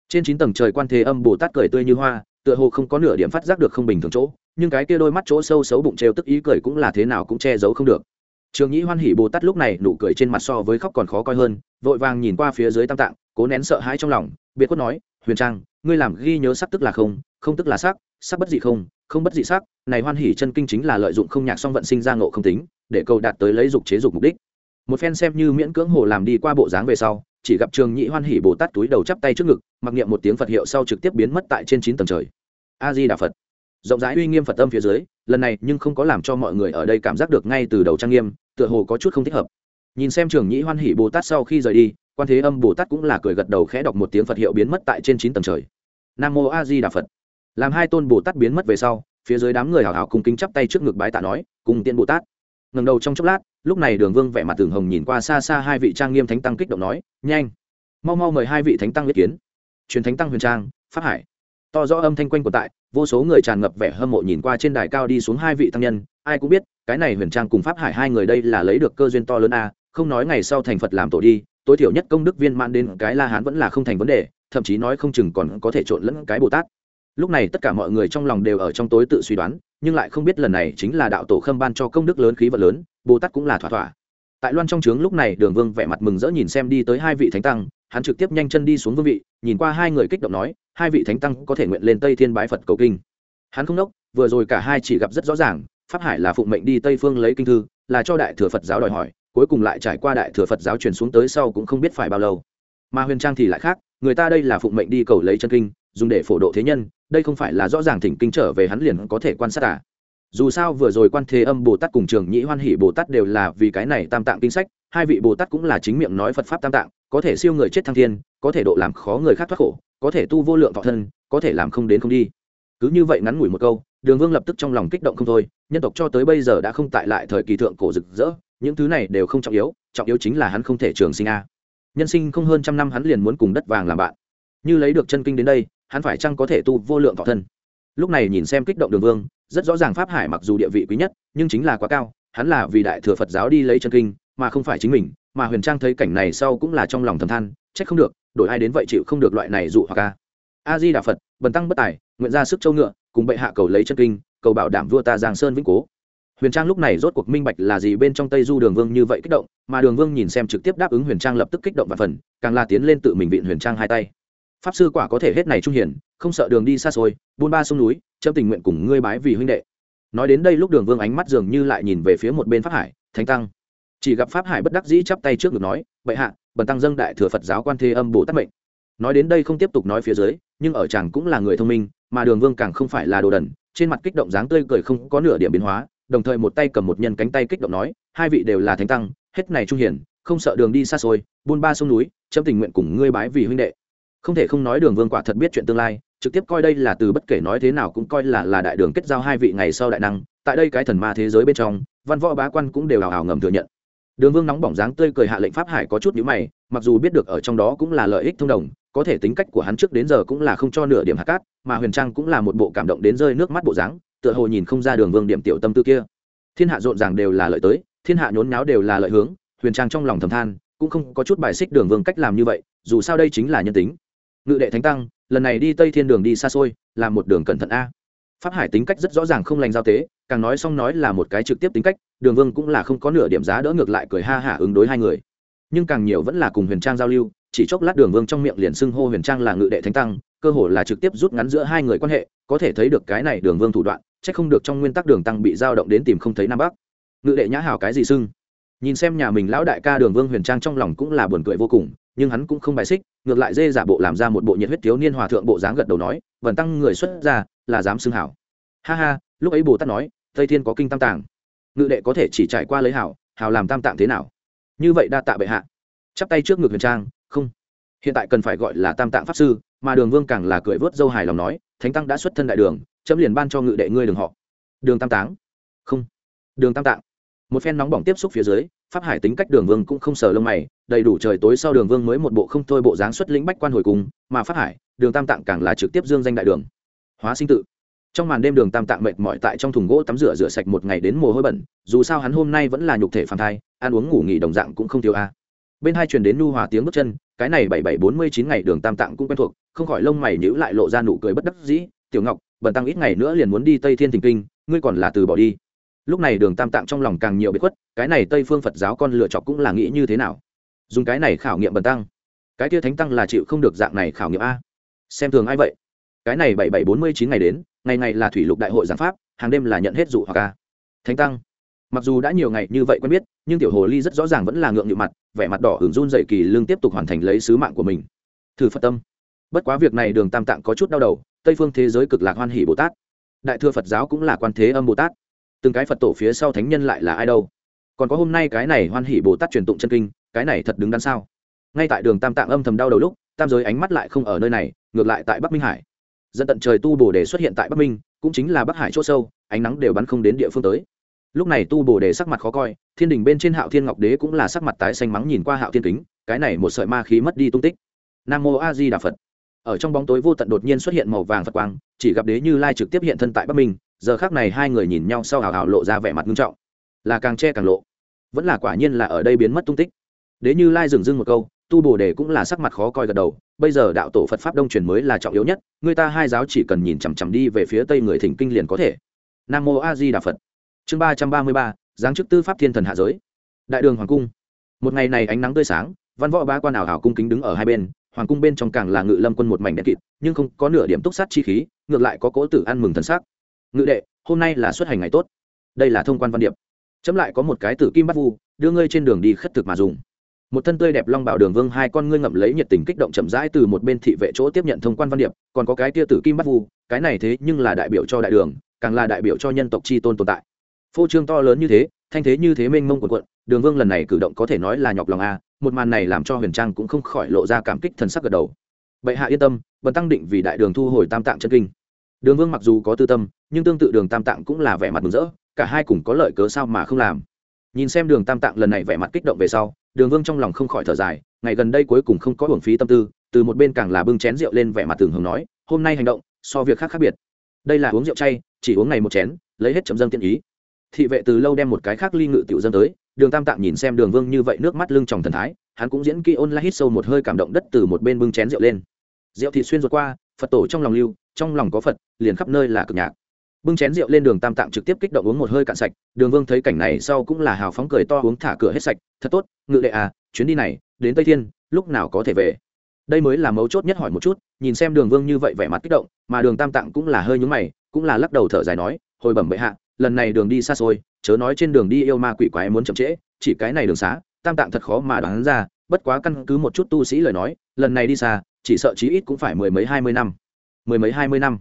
[SPEAKER 1] Trên chín tầng trời quan thế âm bồ tát cười tươi như hoa, tựa hồ không có nửa điểm phát giác được không bình thường chỗ, nhưng cái kia đôi mắt chỗ sâu xấu bụng trêu tức ý cười cũng là thế nào cũng che giấu không được. Trường nhĩ hoan hỉ bồ tát lúc này nụ cười trên mặt so với khóc còn khó coi hơn, vội vàng nhìn qua phía dưới tam tạng, cố nén sợ hãi trong lòng, biệt khuất nói, huyền trang, ngươi làm ghi nhớ sắc tức là không không tức là sắc sắc bất dị không không bất dị sắc, này hoan hỉ chân kinh chính là lợi dụng không nhạc song vận sinh ra ngộ không tính, để cầu đạt tới lấy dục chế dục mục đích. Một phen xem như miễn cưỡng hồ làm đi qua bộ dáng về sau, chỉ gặp trường nhị hoan hỉ bồ tát túi đầu chắp tay trước ngực, mặc niệm một tiếng phật hiệu sau trực tiếp biến mất tại trên chín tầng trời. A di đà phật. Rộng rãi uy nghiêm phật tâm phía dưới, lần này nhưng không có làm cho mọi người ở đây cảm giác được ngay từ đầu trang nghiêm, tựa hồ có chút không thích hợp. Nhìn xem trường nhị hoan hỉ bồ tát sau khi rời đi, quan thế âm bồ tát cũng là cười gật đầu khẽ đọc một tiếng phật hiệu biến mất tại trên chín tầng trời. Nam mô a di đà phật làm hai tôn bồ tát biến mất về sau, phía dưới đám người hào hào cùng kính chắp tay trước ngực bái tạ nói, cùng tiên bồ tát. Ngần đầu trong chốc lát, lúc này đường vương vẻ mặt tường hồng nhìn qua xa xa hai vị trang nghiêm thánh tăng kích động nói, nhanh, mau mau mời hai vị thánh tăng ý kiến. Truyền thánh tăng huyền trang, pháp hải. To rõ âm thanh quanh của tại, vô số người tràn ngập vẻ hâm mộ nhìn qua trên đài cao đi xuống hai vị tăng nhân, ai cũng biết, cái này huyền trang cùng pháp hải hai người đây là lấy được cơ duyên to lớn a, không nói ngày sau thành phật làm tổ đi, tối thiểu nhất công đức viên mãn đến cái la hán vẫn là không thành vấn đề, thậm chí nói không chừng còn có thể trộn lẫn cái bồ tát lúc này tất cả mọi người trong lòng đều ở trong tối tự suy đoán, nhưng lại không biết lần này chính là đạo tổ khâm ban cho công đức lớn khí vật lớn, bồ tát cũng là thỏa thỏa. Tại loan trong trướng lúc này, đường vương vẻ mặt mừng rỡ nhìn xem đi tới hai vị thánh tăng, hắn trực tiếp nhanh chân đi xuống vương vị, nhìn qua hai người kích động nói, hai vị thánh tăng có thể nguyện lên tây thiên bái phật cầu kinh. Hắn không đốc, vừa rồi cả hai chỉ gặp rất rõ ràng, pháp hải là phụng mệnh đi tây phương lấy kinh thư, là cho đại thừa phật giáo đòi hỏi, cuối cùng lại trải qua đại thừa phật giáo truyền xuống tới sau cũng không biết phải bao lâu. Mà huyền trang thì lại khác, người ta đây là phụng mệnh đi cầu lấy chân kinh dùng để phổ độ thế nhân, đây không phải là rõ ràng thỉnh kinh trở về hắn liền có thể quan sát à. Dù sao vừa rồi quan thế âm bồ tát cùng trường nhĩ hoan hỷ bồ tát đều là vì cái này tam tạng kinh sách, hai vị bồ tát cũng là chính miệng nói phật pháp tam tạng, có thể siêu người chết thăng thiên, có thể độ làm khó người khác thoát khổ, có thể tu vô lượng thọ thân, có thể làm không đến không đi. Cứ như vậy ngắn ngủi một câu, đường vương lập tức trong lòng kích động không thôi, nhân tộc cho tới bây giờ đã không tại lại thời kỳ thượng cổ rực rỡ, những thứ này đều không trọng yếu trọng yếu chính là hắn không thể trường sinh a nhân sinh không hơn trăm năm hắn liền muốn cùng đất vàng làm bạn. Như lấy được chân kinh đến đây hắn phải chăng có thể tu vô lượng thọ thân? Lúc này nhìn xem kích động đường vương, rất rõ ràng pháp hải mặc dù địa vị quý nhất, nhưng chính là quá cao, hắn là vì đại thừa phật giáo đi lấy chân kinh, mà không phải chính mình, mà huyền trang thấy cảnh này sau cũng là trong lòng thầm than, trách không được, đổi ai đến vậy chịu không được loại này dụ hoặc ca a. Di đà phật, bần tăng bất tài, nguyện ra sức châu ngựa, cùng bệ hạ cầu lấy chân kinh, cầu bảo đảm vua ta giang sơn vĩnh cố. Huyền trang lúc này rốt cuộc minh bạch là gì bên trong tây du đường vương như vậy kích động, mà đường vương nhìn xem trực tiếp đáp ứng huyền trang lập tức kích động và phần, càng là tiến lên tự mình vịn huyền trang hai tay pháp sư quả có thể hết này trung hiển, không sợ đường đi xa xôi, buôn ba sông núi, chấm tình nguyện cùng ngươi bái vì huynh đệ. Nói đến đây lúc đường vương ánh mắt dường như lại nhìn về phía một bên pháp hải, thánh tăng. Chỉ gặp pháp hải bất đắc dĩ chắp tay trước ngực nói, bệ hạ, bần tăng dâng đại thừa phật giáo quan thế âm bồ tát mệnh. Nói đến đây không tiếp tục nói phía dưới, nhưng ở chàng cũng là người thông minh, mà đường vương càng không phải là đồ đần, trên mặt kích động dáng tươi cười không có nửa điểm biến hóa, đồng thời một tay cầm một nhân cánh tay kích động nói, hai vị đều là thánh tăng, hết này trung hiển, không sợ đường đi xa xôi, buôn ba sông núi, chấm tình nguyện cùng ngươi bái vì huynh đệ không thể không nói đường vương quả thật biết chuyện tương lai, trực tiếp coi đây là từ bất kể nói thế nào cũng coi là là đại đường kết giao hai vị ngày sau đại năng, tại đây cái thần ma thế giới bên trong, văn võ bá quan cũng đều hào hào ngầm thừa nhận. Đường vương nóng bỏng dáng tươi cười hạ lệnh pháp hải có chút nhữ mày, mặc dù biết được ở trong đó cũng là lợi ích thông đồng, có thể tính cách của hắn trước đến giờ cũng là không cho nửa điểm hạt cát, mà huyền trang cũng là một bộ cảm động đến rơi nước mắt bộ dáng, tựa hồ nhìn không ra đường vương điểm tiểu tâm tư kia. Thiên hạ rộn ràng đều là lợi tới, thiên hạ nhốn nháo đều là lợi hướng, huyền trang trong lòng thầm than, cũng không có chút bài xích đường vương cách làm như vậy, dù sao đây chính là nhân tính ngự đệ thánh tăng, lần này đi tây thiên đường đi xa xôi, là một đường cẩn thận a. Pháp hải tính cách rất rõ ràng không lành giao tế, càng nói xong nói là một cái trực tiếp tính cách, đường vương cũng là không có nửa điểm giá đỡ ngược lại cười ha hả ứng đối hai người. Nhưng càng nhiều vẫn là cùng huyền trang giao lưu, chỉ chốc lát đường vương trong miệng liền xưng hô huyền trang là ngự đệ thánh tăng, cơ hồ là trực tiếp rút ngắn giữa hai người quan hệ, có thể thấy được cái này đường vương thủ đoạn c h ắ c không được trong nguyên tắc đường tăng bị giao động đến tìm không thấy nam bắc. Ngự đệ nhã hào cái gì xưng? Nhìn xem nhà mình lão đại ca đường vương huyền trang trong lòng cũng là buồn cười vô cùng nhưng hắn cũng không bài xích, ngược lại dê giả bộ làm ra một bộ nhiệt huyết thiếu niên hòa thượng bộ dáng gật đầu nói, vần tăng người xuất ra là dám xưng hảo. Ha ha, lúc ấy bồ tát nói, tây thiên có kinh tam tàng ngự đệ có thể chỉ trải qua lấy hảo hảo làm tam tạng thế nào? Như vậy đa tạ bệ hạ. Chắp tay trước ngực huyền trang, không, hiện tại cần phải gọi là tam tạng pháp sư, mà đường vương càng là cười vớt dâu hài lòng nói, thánh tăng đã xuất thân đại đường, chấm liền ban cho ngự đệ ngươi đường họ. Đường tam táng? Không, đường tam tạng. Một phen nóng bỏng tiếp xúc phía dưới pháp hải tính cách đường vương cũng không sờ lông mày, đầy đủ trời tối sau đường vương mới một bộ không thôi bộ dáng xuất lĩnh bách quan hồi cùng mà pháp hải, đường tam tạng càng là trực tiếp dương danh đại đường. Hóa sinh tự. Trong màn đêm đường tam tạng mệt mỏi tại trong thùng gỗ tắm rửa rửa sạch một ngày đến mồ hôi bẩn, dù sao hắn hôm nay vẫn là nhục thể phản thai, ăn uống ngủ nghỉ đồng dạng cũng không thiếu a. Bên hai truyền đến nu hòa tiếng bước chân, cái này bảy bảy bốn mươi chín ngày đường tam tạng cũng quen thuộc, không khỏi lông mày nhữ lại lộ ra nụ cười bất đắc dĩ, tiểu ngọc, bần tăng ít ngày nữa liền muốn đi tây thiên thình kinh, ngươi còn là từ bỏ đi lúc này đường tam tạng trong lòng càng nhiều bị khuất, cái này tây phương phật giáo con lựa chọc cũng là nghĩ như thế nào? Dùng cái này khảo nghiệm bần tăng. Cái kia thánh tăng là chịu không được dạng này khảo nghiệm a. Xem thường ai vậy? Cái này bảy bảy bốn mươi chín ngày đến, ngày ngày là thủy lục đại hội giảng pháp, hàng đêm là nhận hết dụ hoặc a. Thánh tăng. Mặc dù đã nhiều ngày như vậy quen biết, nhưng tiểu hồ ly rất rõ ràng vẫn là ngượng nhịu mặt, vẻ mặt đỏ hưởng run dậy kỳ lương tiếp tục hoàn thành lấy sứ mạng của mình. Thử phật tâm. Bất quá việc này đường tam tạng có chút đau đầu, tây phương thế giới cực lạc hoan hỷ bồ tát. Đại thừa phật giáo cũng là quan thế âm bồ tát từng cái phật tổ phía sau thánh nhân lại là ai đâu? Còn có hôm nay cái này hoan hỷ bồ tát truyền tụng chân kinh, cái này thật đứng đắn sao? Ngay tại đường tam tạng âm thầm đau đầu lúc, tam giới ánh mắt lại không ở nơi này, ngược lại tại bắc minh hải. Dân tận trời tu bồ đề xuất hiện tại bắc minh, cũng chính là bắc hải c h ỗ sâu, ánh nắng đều bắn không đến địa phương tới. Lúc này tu bồ đề sắc mặt khó coi, thiên đình bên trên hạo thiên ngọc đế cũng là sắc mặt tái xanh mắng nhìn qua hạo thiên kính, cái này một sợi ma khí mất đi tung tích. Nam mô a di đà phật. Ở trong bóng tối vô tận đột nhiên xuất hiện màu vàng phật quang, chỉ gặp đế như lai trực tiếp hiện thân tại bắc minh giờ khác này hai người nhìn nhau sau hào hào lộ ra vẻ mặt nghiêm trọng. Là càng che càng lộ. Vẫn là quả nhiên là ở đây biến mất tung tích. Đế như lai dừng dưng một câu, tu bồ đề cũng là sắc mặt khó coi gật đầu, bây giờ đạo tổ phật pháp đông truyền mới là trọng yếu nhất, người ta hai giáo chỉ cần nhìn chằm chằm đi về phía tây người thỉnh kinh liền có thể. Nam mô a di đà phật. Chương ba trăm ba mươi ba, giáng chức tư pháp thiên thần hạ giới. Đại đường hoàng cung. Một ngày này ánh nắng tươi sáng, văn võ ba quan ảo hảo cung kính đứng ở hai bên, hoàng cung bên trong càng là ngự lâm quân một mảnh đen kịt, nhưng không có nửa điểm túc sát chi khí, ngược lại có cố tử ăn mừng thần sắc ngự đệ, hôm nay là xuất hành ngày tốt. Đây là thông quan văn điệp. Chấm lại có một cái tử kim bắt vu, đưa ngươi trên đường đi khất thực mà dùng. Một thân tươi đẹp long bảo đường vương hai con ngươi ngậm lấy nhiệt tình kích động chậm rãi từ một bên thị vệ chỗ tiếp nhận thông quan văn điệp, còn có cái tia tử kim bắt vu, cái này thế nhưng là đại biểu cho đại đường, càng là đại biểu cho nhân tộc chi tôn tồn tại. Phô trương to lớn như thế, thanh thế như thế mênh mông quần quận đường vương lần này cử động có thể nói là nhọc lòng a, một màn này làm cho huyền trang cũng không khỏi lộ ra cảm kích thần sắc gật đầu. Bệ hạ yên tâm bần tăng định vì đại đường thu hồi tam tạng chân kinh đường vương mặc dù có tư tâm, nhưng tương tự đường tam tạng cũng là vẻ mặt mừng rỡ, cả hai cùng có lợi cớ sao mà không làm. Nhìn xem đường tam tạng lần này vẻ mặt kích động về sau, đường vương trong lòng không khỏi thở dài, ngày gần đây cuối cùng không có hưởng phí tâm tư, từ một bên càng là bưng chén rượu lên vẻ mặt tường hưởng nói, hôm nay hành động, so việc khác khác biệt. Đây là uống rượu chay, chỉ uống ngày một chén, lấy hết chấm dâng tiện ý. Thị vệ từ lâu đem một cái khác ly ngự tiểu dâng tới, đường tam tạng nhìn xem đường vương như vậy nước mắt lưng tròng thần thái, hắn cũng diễn kỹ ôn la hít sâu một hơi cảm động đất từ một bên bưng chén rượu lên. Rượu thì xuyên ruột qua, phật tổ trong lòng lưu trong lòng có phật, liền khắp nơi là cực nhạc. Bưng chén rượu lên đường tam tạng trực tiếp kích động uống một hơi cạn sạch, đường vương thấy cảnh này sau cũng là hào phóng cười to uống thả cửa hết sạch, thật tốt, ngự đệ à chuyến đi này, đến tây thiên, lúc nào có thể về? Đây mới là mấu chốt nhất hỏi một chút, nhìn xem đường vương như vậy vẻ mặt kích động, mà đường tam tạng cũng là hơi nhúng mày, cũng là lắc đầu thở dài nói, hồi bẩm bệ hạ, lần này đường đi xa xôi, chớ nói trên đường đi yêu ma quỷ quái muốn chậm trễ, chỉ cái này đường xá, tam tạng thật khó mà đoán ra, bất quá căn cứ một chút tu sĩ lời nói, lần này đi xa, chỉ sợ chí ít cũng phải mười mấy hai mươi năm mười mấy hai mươi năm.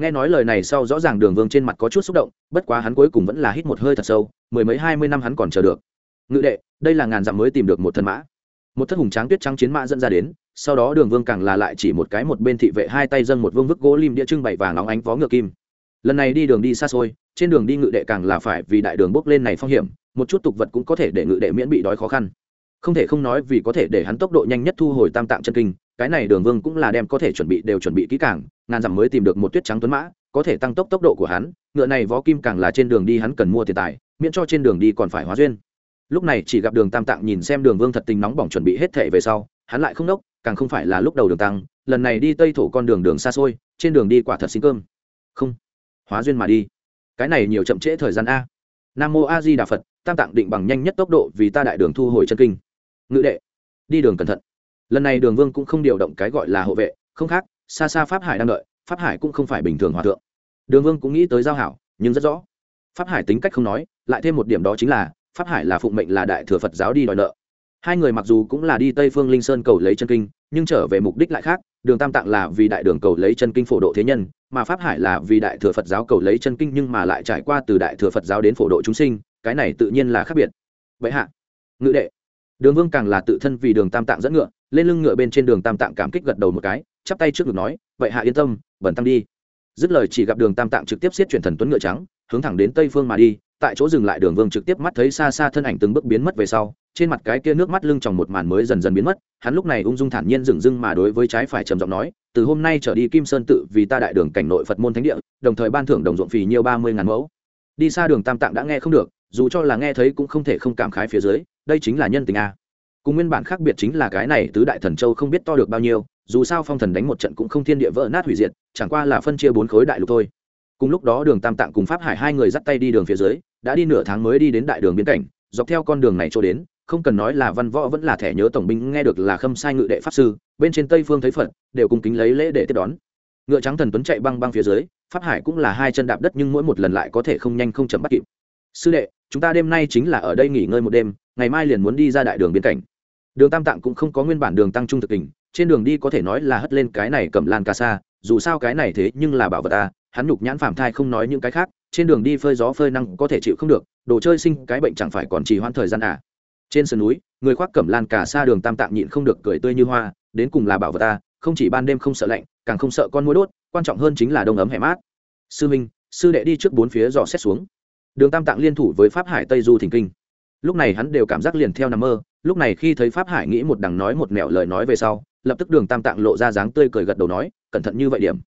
[SPEAKER 1] Nghe nói lời này sau rõ ràng đường vương trên mặt có chút xúc động, bất quá hắn cuối cùng vẫn là hít một hơi thật sâu, mười mấy hai mươi năm hắn còn chờ được. Ngự đệ, đây là ngàn dặm mới tìm được một thân mã. Một thất hùng tráng tuyết trắng chiến mã dẫn ra đến, sau đó đường vương càng là lại chỉ một cái một bên thị vệ hai tay dâng một vương vức gỗ lim đĩa trưng bày vàng óng ánh vó ngựa kim. Lần này đi đường đi xa xôi, trên đường đi ngự đệ càng là phải vì đại đường bốc lên này phong hiểm, một chút tục vật cũng có thể để ngự đệ miễn bị đói khó khăn. Không thể không nói vì có thể để hắn tốc độ nhanh nhất thu hồi tam tạng chân kinh cái này đường vương cũng là đem có thể chuẩn bị đều chuẩn bị kỹ càng, ngàn dặm mới tìm được một tuyết trắng tuấn mã, có thể tăng tốc tốc độ của hắn, ngựa này vó kim càng là trên đường đi hắn cần mua tiền tài, miễn cho trên đường đi còn phải hóa duyên. Lúc này chỉ gặp đường tam tạng nhìn xem đường vương thật tình nóng bỏng chuẩn bị hết thệ về sau, hắn lại không đốc càng không phải là lúc đầu đường tăng, lần này đi tây thổ con đường đường xa xôi, trên đường đi quả thật xin cơm. Không, hóa duyên mà đi. Cái này nhiều chậm trễ thời gian a. Nam mô a di đà phật, tam tạng định bằng nhanh nhất tốc độ vì ta đại đường thu hồi chân kinh. Ngự đệ, đi đường cẩn thận lần này đường vương cũng không điều động cái gọi là hộ vệ, không khác, xa xa pháp hải đang đợi, pháp hải cũng không phải bình thường hòa thượng. Đường vương cũng nghĩ tới giao hảo, nhưng rất rõ. Pháp hải tính cách không nói, lại thêm một điểm đó chính là, pháp hải là phụng mệnh là đại thừa phật giáo đi đòi nợ. Hai người mặc dù cũng là đi tây phương linh sơn cầu lấy chân kinh, nhưng trở về mục đích lại khác, đường tam tạng là vì đại đường cầu lấy chân kinh phổ độ thế nhân, mà pháp hải là vì đại thừa phật giáo cầu lấy chân kinh nhưng mà lại trải qua từ đại thừa phật giáo đến phổ độ chúng sinh, cái này tự nhiên là khác biệt. Vậy hạ, ngự đệ. Đường vương càng là tự thân vì đường tam tạng dẫn ngựa lên lưng ngựa bên trên đường tam tạng cảm kích gật đầu một cái, chắp tay trước ngực nói, vậy hạ yên tâm, bẩn tăng đi. Dứt lời chỉ gặp đường tam tạng trực tiếp xiết chuyển thần tuấn ngựa trắng, hướng thẳng đến tây phương mà đi, tại chỗ dừng lại đường vương trực tiếp mắt thấy xa xa thân ảnh từng bước biến mất về sau, trên mặt cái kia nước mắt lưng tròng một màn mới dần dần biến mất, hắn lúc này ung dung thản nhiên dừng dưng mà đối với trái phải trầm giọng nói, từ hôm nay trở đi kim sơn tự vì ta đại đường cảnh nội phật môn thánh địa, đồng thời ban thưởng đồng ruộng phì nhiêu ba mươi ngàn mẫu. Đi xa đường tam tạng đã nghe không được, dù cho là nghe thấy cũng không thể không cảm khái phía dưới, đây chính là nhân tình a cùng nguyên bản khác biệt chính là cái này tứ đại thần châu không biết to được bao nhiêu, dù sao phong thần đánh một trận cũng không thiên địa vỡ nát hủy diệt, chẳng qua là phân chia bốn khối đại lục thôi. Cùng lúc đó đường tam tạng cùng pháp hải hai người dắt tay đi đường phía dưới, đã đi nửa tháng mới đi đến đại đường biên cảnh, dọc theo con đường này cho đến, không cần nói là văn võ vẫn là thẻ nhớ tổng binh, nghe được là khâm sai ngự đệ pháp sư, bên trên tây phương thấy phật, đều cùng kính lấy lễ để tiếp đón. Ngựa trắng thần tuấn chạy băng băng phía dưới, pháp hải cũng là hai chân đạp đất nhưng mỗi một lần lại có thể không nhanh không chậm bắt kịp. Sư đệ, chúng ta đêm nay chính là ở đây nghỉ ngơi một đêm, ngày mai liền muốn đi ra đại đường biên cảnh đường tam tạng cũng không có nguyên bản đường tăng trung thực tình trên đường đi có thể nói là hất lên cái này cầm lan ca sa, dù sao cái này thế nhưng là bảo vật ta, hắn nhục nhãn phạm thai không nói những cái khác, trên đường đi phơi gió phơi năng có thể chịu không được, đồ chơi sinh cái bệnh chẳng phải còn trì hoãn thời gian à. Trên sườn núi, người khoác cẩm lan cả xa đường tam tạng nhịn không được cười tươi như hoa, đến cùng là bảo vật ta, không chỉ ban đêm không sợ lạnh, càng không sợ con mũi đốt, quan trọng hơn chính là đông ấm hẻ mát. Sư minh, sư đệ đi trước bốn phía dò xét xuống. Đường tam tạng liên thủ với pháp hải tây du thỉnh kinh lúc này hắn đều cảm giác liền theo nằm mơ, lúc này khi thấy pháp hải nghĩ một đằng nói một mẹo lời nói về sau, lập tức đường tam tạng lộ ra dáng tươi cười gật đầu nói, cẩn thận như vậy điểm.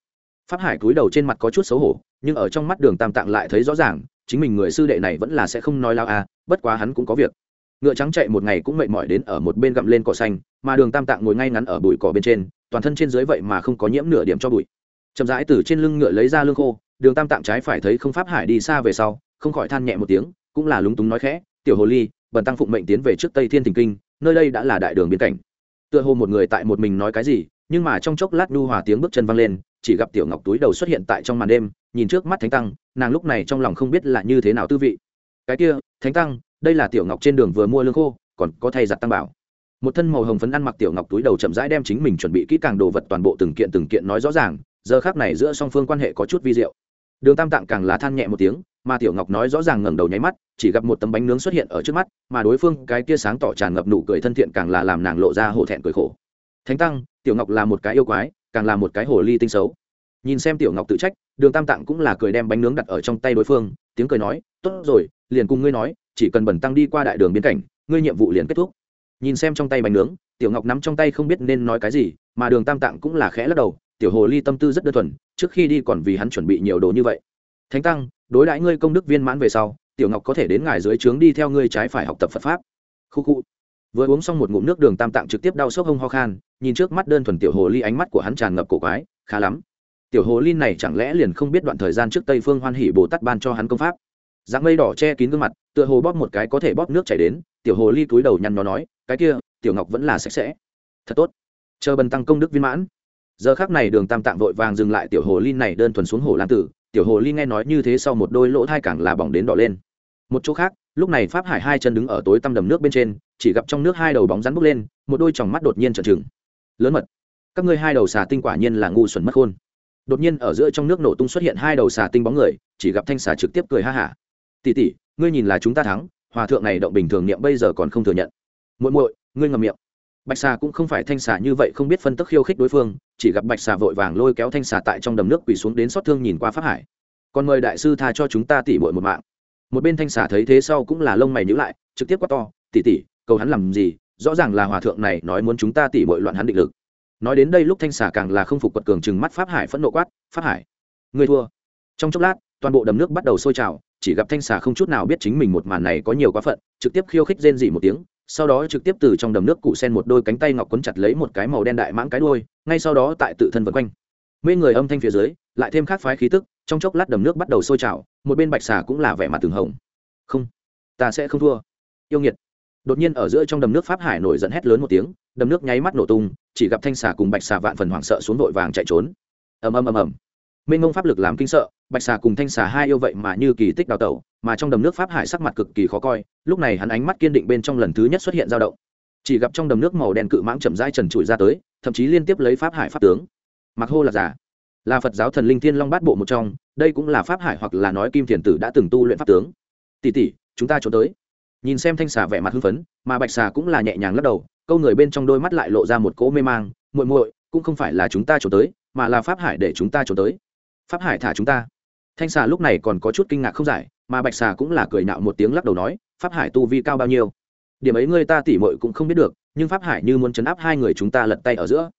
[SPEAKER 1] Pháp hải cúi đầu trên mặt có chút xấu hổ, nhưng ở trong mắt đường tam tạng lại thấy rõ ràng, chính mình người sư đệ này vẫn là sẽ không nói lao à bất quá hắn cũng có việc. Ngựa trắng chạy một ngày cũng mệt mỏi đến ở một bên gặm lên cỏ xanh, mà đường tam tạng ngồi ngay ngắn ở bụi cỏ bên trên, toàn thân trên dưới vậy mà không có nhiễm nửa điểm cho bụi. Chậm rãi từ trên lưng ngựa lấy ra lưng khô, đường tam tạng trái phải thấy không pháp hải đi xa về sau, không khỏi than nhẹ một tiếng, cũng là lúng túng nói khẽ tiểu hồ ly, bần tăng phụng mệnh tiến về trước tây thiên thình kinh, nơi đây đã là đại đường biên cảnh. Tựa hồ một người tại một mình nói cái gì, nhưng mà trong chốc lát nhu hòa tiếng bước chân văng lên, chỉ gặp tiểu ngọc túi đầu xuất hiện tại trong màn đêm, nhìn trước mắt thánh tăng, nàng lúc này trong lòng không biết là như thế nào tư vị. Cái kia, thánh tăng, đây là tiểu ngọc trên đường vừa mua lương khô, còn có thay giặt tăng bảo. Một thân màu hồng phấn ăn mặc tiểu ngọc túi đầu chậm rãi đem chính mình chuẩn bị kỹ càng đồ vật toàn bộ từng kiện từng kiện nói rõ ràng, giờ khác này giữa song phương quan hệ có chút vi diệu. Đường tam tạng càng là than nhẹ một tiếng mà tiểu ngọc nói rõ ràng ngẩng đầu nháy mắt, chỉ gặp một tấm bánh nướng xuất hiện ở trước mắt, mà đối phương cái kia sáng tỏ tràn ngập nụ cười thân thiện càng là làm nàng lộ ra hổ thẹn cười khổ. Thánh tăng, tiểu ngọc là một cái yêu quái, càng là một cái hồ ly tinh xấu. Nhìn xem tiểu ngọc tự trách, đường tam tạng cũng là cười đem bánh nướng đặt ở trong tay đối phương, tiếng cười nói, tốt rồi, liền cùng ngươi nói, chỉ cần bẩn tăng đi qua đại đường biên cảnh, ngươi nhiệm vụ liền kết thúc. Nhìn xem trong tay bánh nướng, tiểu ngọc nắm trong tay không biết nên nói cái gì, mà đường tam tạng cũng là khẽ lắc đầu, tiểu hồ ly tâm tư rất đơn thuần, trước khi đi còn vì hắn chuẩn bị nhiều đồ như vậy thánh tăng, đối đãi ngươi công đức viên mãn về sau, tiểu ngọc có thể đến ngài dưới trướng đi theo ngươi trái phải học tập phật pháp. Khu khu. Vừa uống xong một ngụm nước đường tam tạng trực tiếp đau sốc hông ho khan, nhìn trước mắt đơn thuần tiểu hồ ly ánh mắt của hắn tràn ngập cổ quái, khá lắm. Tiểu hồ ly này chẳng lẽ liền không biết đoạn thời gian trước tây phương hoan hỉ bồ tát ban cho hắn công pháp? Dáng mây đỏ che kín gương mặt, tựa hồ bóp một cái có thể bóp nước chảy đến, tiểu hồ ly túi đầu nhăn nó nói, cái kia, tiểu ngọc vẫn là sạch sẽ. Thật tốt. Chờ bần tăng công đức viên mãn. Giờ khác này đường tam tạng vội vàng dừng lại tiểu hồ ly này đơn thuần xuống hồ lan tử tiểu hồ ly nghe nói như thế sau một đôi lỗ thai càng là bỏng đến đỏ lên. Một chỗ khác, lúc này pháp hải hai chân đứng ở tối tăm đầm nước bên trên, chỉ gặp trong nước hai đầu bóng rắn bốc lên, một đôi tròng mắt đột nhiên trợn trừng. Lớn mật. Các ngươi hai đầu xà tinh quả nhiên là ngu xuẩn mất khôn. Đột nhiên ở giữa trong nước nổ tung xuất hiện hai đầu xà tinh bóng người, chỉ gặp thanh xà trực tiếp cười ha hả. Tỉ tỉ ngươi nhìn là chúng ta thắng, hòa thượng này động bình thường niệm bây giờ còn không thừa nhận. Muội muội, ngươi ngầm miệng bạch xà cũng không phải thanh xà như vậy không biết phân tức khiêu khích đối phương, chỉ gặp bạch xà vội vàng lôi kéo thanh xà tại trong đầm nước quỳ xuống đến xót thương nhìn qua pháp hải. Còn mời đại sư tha cho chúng ta tỉ bội một mạng. Một bên thanh xà thấy thế sau cũng là lông mày nhữ lại, trực tiếp quát to, tỉ tỉ, cầu hắn làm gì? Rõ ràng là hòa thượng này nói muốn chúng ta tỉ bội loạn hắn định lực. Nói đến đây lúc thanh xà càng là không phục quật cường chừng mắt pháp hải phẫn nộ quát, pháp hải, người thua. Trong chốc lát, toàn bộ đầm nước bắt đầu sôi trào, chỉ gặp thanh xà không chút nào biết chính mình một màn này có nhiều quá phận, trực tiếp khiêu khích rên dỉ một tiếng sau đó trực tiếp từ trong đầm nước cụ sen một đôi cánh tay ngọc quấn chặt lấy một cái màu đen đại mãng cái đôi ngay sau đó tại tự thân vân quanh. Mê người âm thanh phía dưới, lại thêm khác phái khí tức, trong chốc lát đầm nước bắt đầu sôi trào, một bên bạch xà cũng là vẻ mặt từng hồng. Không, ta sẽ không thua. Yêu nghiệt. Đột nhiên ở giữa trong đầm nước pháp hải nổi giận hét lớn một tiếng, đầm nước nháy mắt nổ tung, chỉ gặp thanh xà cùng bạch xà vạn phần hoảng sợ xuống vội vàng chạy trốn. Ầm ầm ầm ầm. Mênh ngông pháp lực làm kinh sợ bạch xà cùng thanh xà hai yêu vậy mà như kỳ tích đào tẩu, mà trong đầm nước pháp hải sắc mặt cực kỳ khó coi, lúc này hắn ánh mắt kiên định bên trong lần thứ nhất xuất hiện dao động. Chỉ gặp trong đầm nước màu đen cự mãng chậm rãi trần trụi ra tới, thậm chí liên tiếp lấy pháp hải pháp tướng. Mặc hô là giả. Là phật giáo thần linh thiên long bát bộ một trong, đây cũng là pháp hải hoặc là nói kim thiền tử đã từng tu luyện pháp tướng. Tỷ tỷ, chúng ta trốn tới. Nhìn xem thanh xà vẻ mặt hưng phấn, mà bạch xà cũng là nhẹ nhàng lắc đầu, câu người bên trong đôi mắt lại lộ ra một cỗ mê mang, muội muội, cũng không phải là chúng ta trốn tới, mà là pháp hải để chúng ta trốn tới. Pháp hải thả chúng ta thanh xà lúc này còn có chút kinh ngạc không giải, mà bạch xà cũng là cười nạo một tiếng lắc đầu nói, pháp hải tu vi cao bao nhiêu? Điểm ấy ngươi ta tỉ mội cũng không biết được, nhưng pháp hải như muốn chấn áp hai người chúng ta lật tay ở giữa.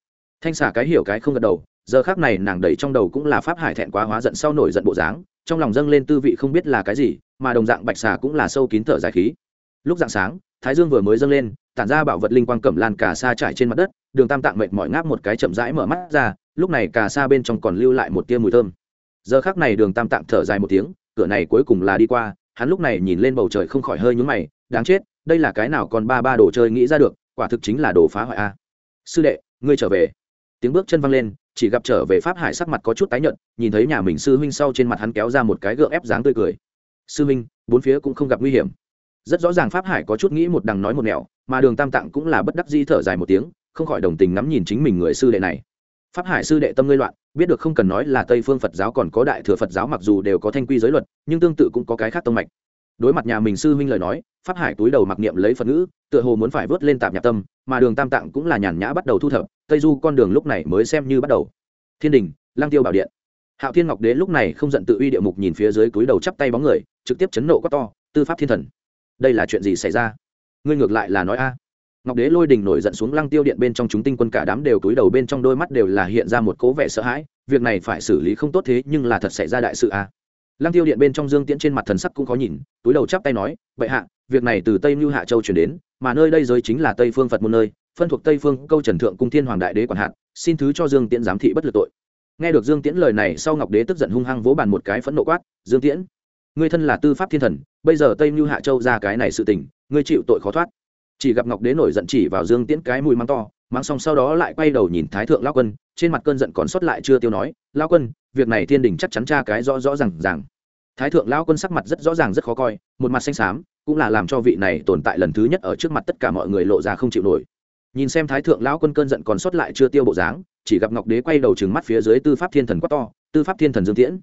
[SPEAKER 1] Thanh xà cái hiểu cái không gật đầu, giờ khác này nàng đầy trong đầu cũng là pháp hải thẹn quá hóa giận sau nổi giận bộ dáng, trong lòng dâng lên tư vị không biết là cái gì, mà đồng dạng bạch xà cũng là sâu kín thở dài khí. Lúc dạng sáng, thái dương vừa mới dâng lên, tản ra bảo vật linh quang cẩm lan cà sa trải trên mặt đất, đường tam tạng mệt mỏi ngáp một cái chậm rãi mở mắt ra, lúc này cà sa bên trong còn lưu lại một tia mùi thơm giờ khác này đường tam tạng thở dài một tiếng, cửa này cuối cùng là đi qua, hắn lúc này nhìn lên bầu trời không khỏi hơi nhúng mày, đáng chết, đây là cái nào còn ba ba đồ chơi nghĩ ra được, quả thực chính là đồ phá hoại a. Sư đệ, ngươi trở về. Tiếng bước chân văng lên, chỉ gặp trở về pháp hải sắc mặt có chút tái nhợt, nhìn thấy nhà mình sư huynh sau trên mặt hắn kéo ra một cái gượng ép dáng tươi cười. Sư huynh, bốn phía cũng không gặp nguy hiểm. Rất rõ ràng pháp hải có chút nghĩ một đằng nói một nẻo, mà đường tam tạng cũng là bất đắc di thở dài một tiếng, không khỏi đồng tình ngắm nhìn chính mình người sư đệ này pháp hải sư đệ tâm ngươi loạn, biết được không cần nói là tây phương phật giáo còn có đại thừa phật giáo mặc dù đều có thanh quy giới luật, nhưng tương tự cũng có cái khác tông mạch. Đối mặt nhà mình sư huynh lời nói, pháp hải túi đầu mặc niệm lấy phật ngữ, tựa hồ muốn phải vớt lên tạp nhạc tâm, mà đường tam tạng cũng là nhàn nhã bắt đầu thu thập, tây du con đường lúc này mới xem như bắt đầu. Thiên đình lang tiêu bảo điện. Hạo thiên ngọc đế lúc này không giận tự uy địa mục nhìn phía dưới túi đầu chắp tay bóng người, trực tiếp chấn nộ quá to, tư pháp thiên thần, đây là chuyện gì xảy ra? Ngươi ngược lại là nói a ngọc đế lôi đình nổi giận xuống lăng tiêu điện bên trong chúng tinh quân cả đám đều túi đầu bên trong đôi mắt đều là hiện ra một cố vẻ sợ hãi, việc này phải xử lý không tốt thế nhưng là thật xảy ra đại sự à? lăng tiêu điện bên trong dương tiễn trên mặt thần sắc cũng khó nhìn, túi đầu chắp tay nói vậy hạ, việc này từ tây mưu hạ châu chuyển đến, mà nơi đây giới chính là tây phương phật môn nơi, phân thuộc tây phương câu trần thượng cung thiên hoàng đại đế quản hạt, xin thứ cho dương tiễn giám thị bất lực tội nghe được dương tiễn lời này, sau ngọc đế tức giận hung hăng vỗ bàn một cái phẫn nộ quát, dương tiễn, ngươi thân là tư pháp thiên thần, bây giờ tây mưu hạ châu ra cái này sự tình, ngươi chịu tội khó thoát chỉ gặp ngọc đế nổi giận chỉ vào dương tiễn cái mùi mắng to, mắng xong sau đó lại quay đầu nhìn thái thượng lao quân, trên mặt cơn giận còn sót lại chưa tiêu nói, lao quân, việc này thiên đình chắc chắn tra cái rõ rõ r à n g rằng thái thượng lao quân sắc mặt rất rõ ràng rất khó coi, một mặt xanh xám, cũng là làm cho vị này tồn tại lần thứ nhất ở trước mặt tất cả mọi người lộ ra không chịu nổi. Nhìn xem thái thượng lão quân cơn giận còn sót lại chưa tiêu bộ dáng, chỉ gặp ngọc đế quay đầu trừng mắt phía dưới tư pháp thiên thần quát to, tư pháp thiên thần dương tiễn,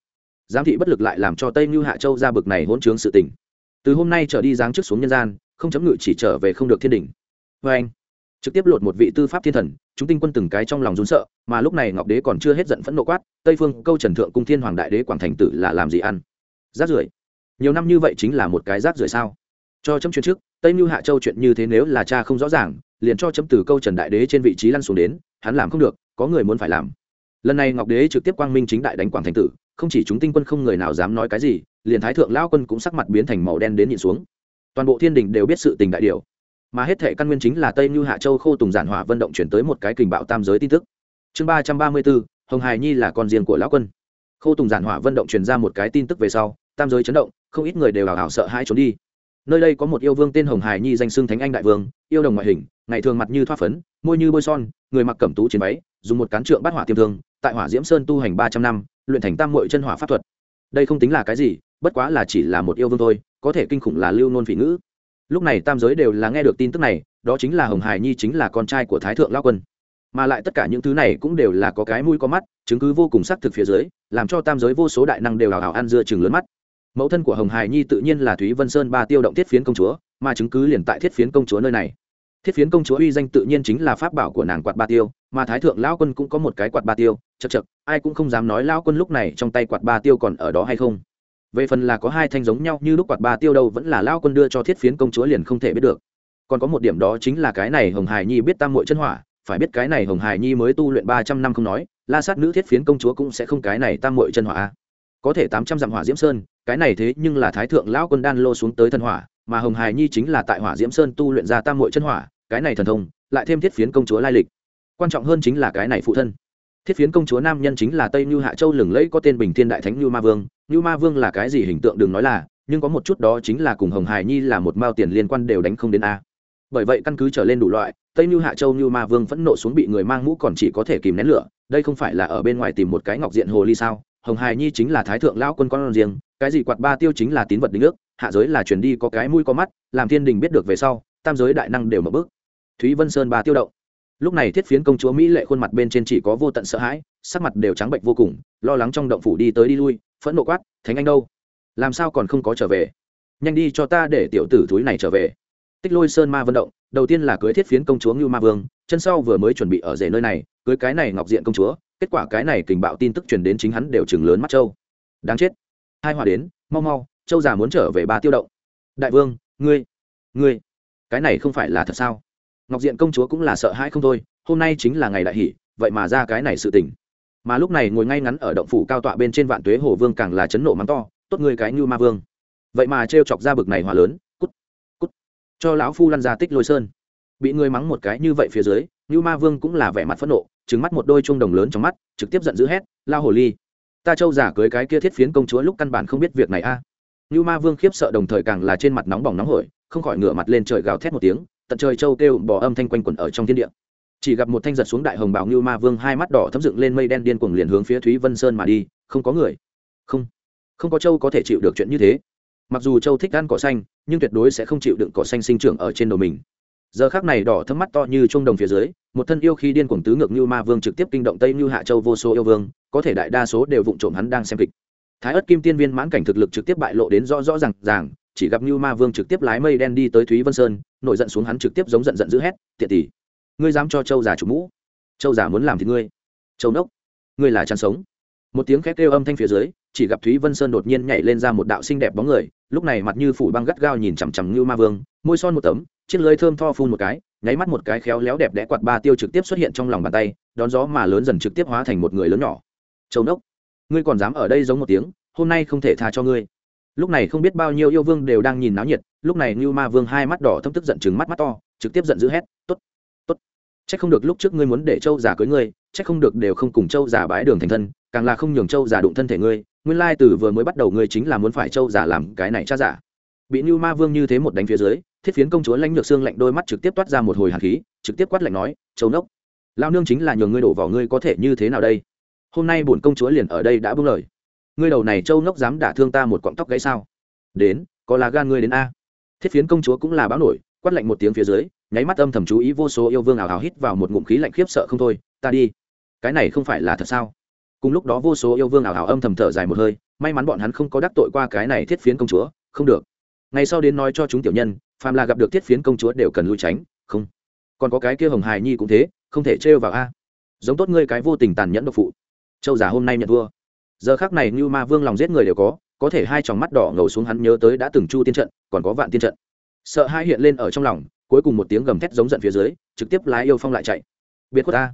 [SPEAKER 1] giám thị bất lực lại làm cho tây mưu hạ châu ra bực này hỗn trướng sự tình từ hôm nay trở đi giáng trước xuống nhân gian, không chấm ngự chỉ trở về không được thiên đình vê anh, trực tiếp lột một vị tư pháp thiên thần, chúng tinh quân từng cái trong lòng rún sợ, mà lúc này ngọc đế còn chưa hết giận phẫn nộ quát, tây phương, câu trần thượng cung thiên hoàng đại đế quảng thành tử là làm gì ăn? Rác rưởi. Nhiều năm như vậy chính là một cái rác rưởi sao? Cho chấm chuyện trước, tây mưu hạ châu chuyện như thế nếu là cha không rõ ràng, liền cho chấm từ câu trần đại đế trên vị trí lăn xuống đến, hắn làm không được, có người muốn phải làm. Lần này ngọc đế trực tiếp quang minh chính đại đánh quảng thành tử, không chỉ chúng tinh quân không người nào dám nói cái gì liền thái thượng lao quân cũng sắc mặt biến thành màu đen đến nhịn xuống. Toàn bộ thiên đình đều biết sự tình đại điều. Mà hết thể căn nguyên chính là tây như hạ châu khô tùng giản hỏa vận động chuyển tới một cái kình bạo tam giới tin tức. Chương ba trăm ba mươi bốn, hồng hài nhi là con riêng của lão quân. Khô tùng giản hỏa vận động truyền ra một cái tin tức về sau, tam giới chấn động, không ít người đều hào hào sợ hãi trốn đi. Nơi đây có một yêu vương tên hồng hài nhi danh xưng thánh anh đại vương, yêu đồng ngoại hình, ngày thường mặt như thoát phấn, môi như bôi son, người mặc cẩm tú chiến váy, dùng một cán trượng bắt hỏa tiêm thương, tại hỏa diễm sơn tu hành ba trăm năm, luyện thành tam mội chân hỏa pháp thuật. Đây không tính là cái gì bất quá là chỉ là một yêu vương thôi, có thể kinh khủng là lưu nôn phỉ ngữ. Lúc này tam giới đều là nghe được tin tức này, đó chính là hồng hải nhi chính là con trai của thái thượng lao quân. Mà lại tất cả những thứ này cũng đều là có cái mũi có mắt, chứng cứ vô cùng xác thực phía dưới, làm cho tam giới vô số đại năng đều hào hào ăn dưa chừng lớn mắt. Mẫu thân của hồng hải nhi tự nhiên là thúy vân sơn ba tiêu động thiết phiến công chúa, mà chứng cứ liền tại thiết phiến công chúa nơi này. Thiết phiến công chúa uy danh tự nhiên chính là pháp bảo của nàng quạt ba tiêu, mà thái thượng lão quân cũng có một cái quạt ba tiêu chật chật ai cũng không dám nói lão quân lúc này trong tay quạt ba tiêu còn ở đó hay không về phần là có hai thanh giống nhau như lúc quạt ba tiêu đâu vẫn là lão quân đưa cho thiết phiến công chúa liền không thể biết được. Còn có một điểm đó chính là cái này hồng hải nhi biết tam muội chân hỏa, phải biết cái này hồng hải nhi mới tu luyện ba trăm năm không nói, la sát nữ thiết phiến công chúa cũng sẽ không cái này tam muội chân hỏa có thể tám trăm dặm hỏa diễm sơn, cái này thế nhưng là thái thượng lão quân đan lô xuống tới thần hỏa, mà hồng hải nhi chính là tại hỏa diễm sơn tu luyện ra tam muội chân hỏa, cái này thần thông, lại thêm thiết phiến công chúa lai lịch. Quan trọng hơn chính là cái này phụ thân thiết phiến công chúa nam nhân chính là tây như hạ châu lừng lẫy có tên bình thiên đại thánh như ma vương. Như ma vương là cái gì hình tượng đừng nói là, nhưng có một chút đó chính là cùng hồng hải nhi là một mao tiền liên quan đều đánh không đến a. Bởi vậy căn cứ trở lên đủ loại, tây như hạ châu như ma vương phẫn nộ xuống bị người mang mũ còn chỉ có thể kìm nén lửa. Đây không phải là ở bên ngoài tìm một cái ngọc diện hồ ly sao? Hồng hải nhi chính là thái thượng lão quân con riêng, cái gì quạt ba tiêu chính là tín vật đính ước, hạ giới là chuyển đi có cái mũi có mắt, làm thiên đình biết được về sau, tam giới đại năng đều mở bước. Thúy vân sơn ba tiêu động lúc này thiết phiến công chúa mỹ lệ khuôn mặt bên trên chỉ có vô tận sợ hãi, sắc mặt đều trắng bệnh vô cùng, lo lắng trong động phủ đi tới đi lui, phẫn nộ quát, thánh anh đâu? Làm sao còn không có trở về? Nhanh đi cho ta để tiểu tử thúi này trở về. Tích lôi sơn ma vận động, đầu tiên là cưới thiết phiến công chúa ngưu ma vương, chân sau vừa mới chuẩn bị ở rể nơi này, cưới cái này ngọc diện công chúa, kết quả cái này kình bạo tin tức truyền đến chính hắn đều chừng lớn mắt châu. Đáng chết. Hai hòa đến, mau mau, châu già muốn trở về ba tiêu động. Đại vương, ngươi ngươi, cái này không phải là thật sao? Ngọc diện công chúa cũng là sợ hãi không thôi, hôm nay chính là ngày đại hỷ, vậy mà ra cái này sự tình. Mà lúc này ngồi ngay ngắn ở động phủ cao tọa bên trên vạn tuế hồ vương càng là chấn nộ mắng to, tốt người cái như ma vương. Vậy mà trêu chọc ra bực này hòa lớn, cút cút, cho lão phu lăn ra tích lôi sơn. Bị người mắng một cái như vậy phía dưới, như ma vương cũng là vẻ mặt phẫn nộ trứng mắt một đôi chuông đồng lớn trong mắt, trực tiếp giận dữ hét, lao hồ ly, ta châu giả cưới cái kia thiết phiến công chúa lúc căn bản không biết việc này a. À. như ma vương khiếp sợ đồng thời càng là trên mặt nóng bỏng nóng hổi, không khỏi ngửa mặt lên trời gào thét một tiếng tận trời châu kêu bỏ âm thanh quanh quẩn ở trong thiên địa. Chỉ gặp một thanh giật xuống đại hồng bào ngưu ma vương hai mắt đỏ thấm dựng lên mây đen điên cuồng liền hướng phía thúy vân sơn mà đi, không có người. Không không có châu có thể chịu được chuyện như thế. Mặc dù châu thích ăn cỏ xanh, nhưng tuyệt đối sẽ không chịu đựng cỏ xanh sinh trưởng ở trên đầu mình. Giờ khác này đỏ thấm mắt to như trung đồng phía dưới, một thân yêu khi điên cuồng tứ ngược như ma vương trực tiếp kinh động tây như hạ châu vô số yêu vương, có thể đại đa số đều vụng trộm hắn đang xem kịch. Thái ất kim tiên viên mãn cảnh thực lực trực tiếp bại lộ đến rõ rõ r à n g ràng chỉ gặp Nưu ma vương trực tiếp lái mây đen đi tới thúy vân sơn, nổi giận xuống hắn trực tiếp giống giận giận dữ hét, tiện tỷ, ngươi dám cho châu già chủ mũ? Châu già muốn làm thì ngươi. Châu nốc, ngươi là chăn sống. Một tiếng khét kêu âm thanh phía dưới, chỉ gặp thúy vân sơn đột nhiên nhảy lên ra một đạo xinh đẹp bóng người, lúc này mặt như phủ băng gắt gao nhìn chằm chằm Nưu ma vương, môi son một tấm, chiếc lưỡi thơm tho phun một cái, nháy mắt một cái khéo léo đẹp đẽ quạt ba tiêu trực tiếp xuất hiện trong lòng bàn tay, đón gió mà lớn dần trực tiếp hóa thành một người lớn nhỏ. Châu nốc, ngươi còn dám ở đây giống một tiếng, hôm nay không thể tha cho ngươi lúc này không biết bao nhiêu yêu vương đều đang nhìn náo nhiệt, lúc này như ma vương hai mắt đỏ thâm tức giận chừng mắt mắt to, trực tiếp giận dữ hét t ố t t ố t c h ắ c không được lúc trước ngươi muốn để châu già cưới ngươi c h ắ c không được đều không cùng châu già bãi đường thành thân, càng là không nhường châu già đụng thân thể ngươi, nguyên lai từ vừa mới bắt đầu ngươi chính là muốn phải châu già làm cái này cha giả bị như ma vương như thế một đánh phía dưới, thiết phiến công chúa lãnh lược xương lạnh đôi mắt trực tiếp toát ra một hồi hạt khí, trực tiếp quát lạnh nói, châu nốc lao nương chính là nhường ngươi đổ vào ngươi có thể như thế nào đây? Hôm nay bổn công chúa liền ở đây đã bưng lời ngươi đầu này châu nốc dám đả thương ta một cọng tóc gãy sao? Đến, có là gan ngươi đến a. Thiết phiến công chúa cũng là báo nổi, quát lạnh một tiếng phía dưới, nháy mắt âm thầm chú ý vô số yêu vương ảo hào hít vào một ngụm khí lạnh khiếp sợ không thôi, ta đi. Cái này không phải là thật sao? Cùng lúc đó vô số yêu vương ảo hào âm thầm thở dài một hơi, may mắn bọn hắn không có đắc tội qua cái này thiết phiến công chúa, không được. Ngày sau đến nói cho chúng tiểu nhân, phàm là gặp được thiết phiến công chúa đều cần lui tránh, không. Còn có cái kia hồng hài nhi cũng thế, không thể trêu vào a. Giống tốt ngươi cái vô tình tàn nhẫn độc phụ. Châu giả hôm nay nhận thua giờ khác này như ma vương lòng giết người đều có có thể hai tròng mắt đỏ ngầu xuống hắn nhớ tới đã từng chu tiên trận, còn có vạn tiên trận. Sợ hai hiện lên ở trong lòng, cuối cùng một tiếng gầm thét giống giận phía dưới, trực tiếp lái yêu phong lại chạy. Biệt của ta.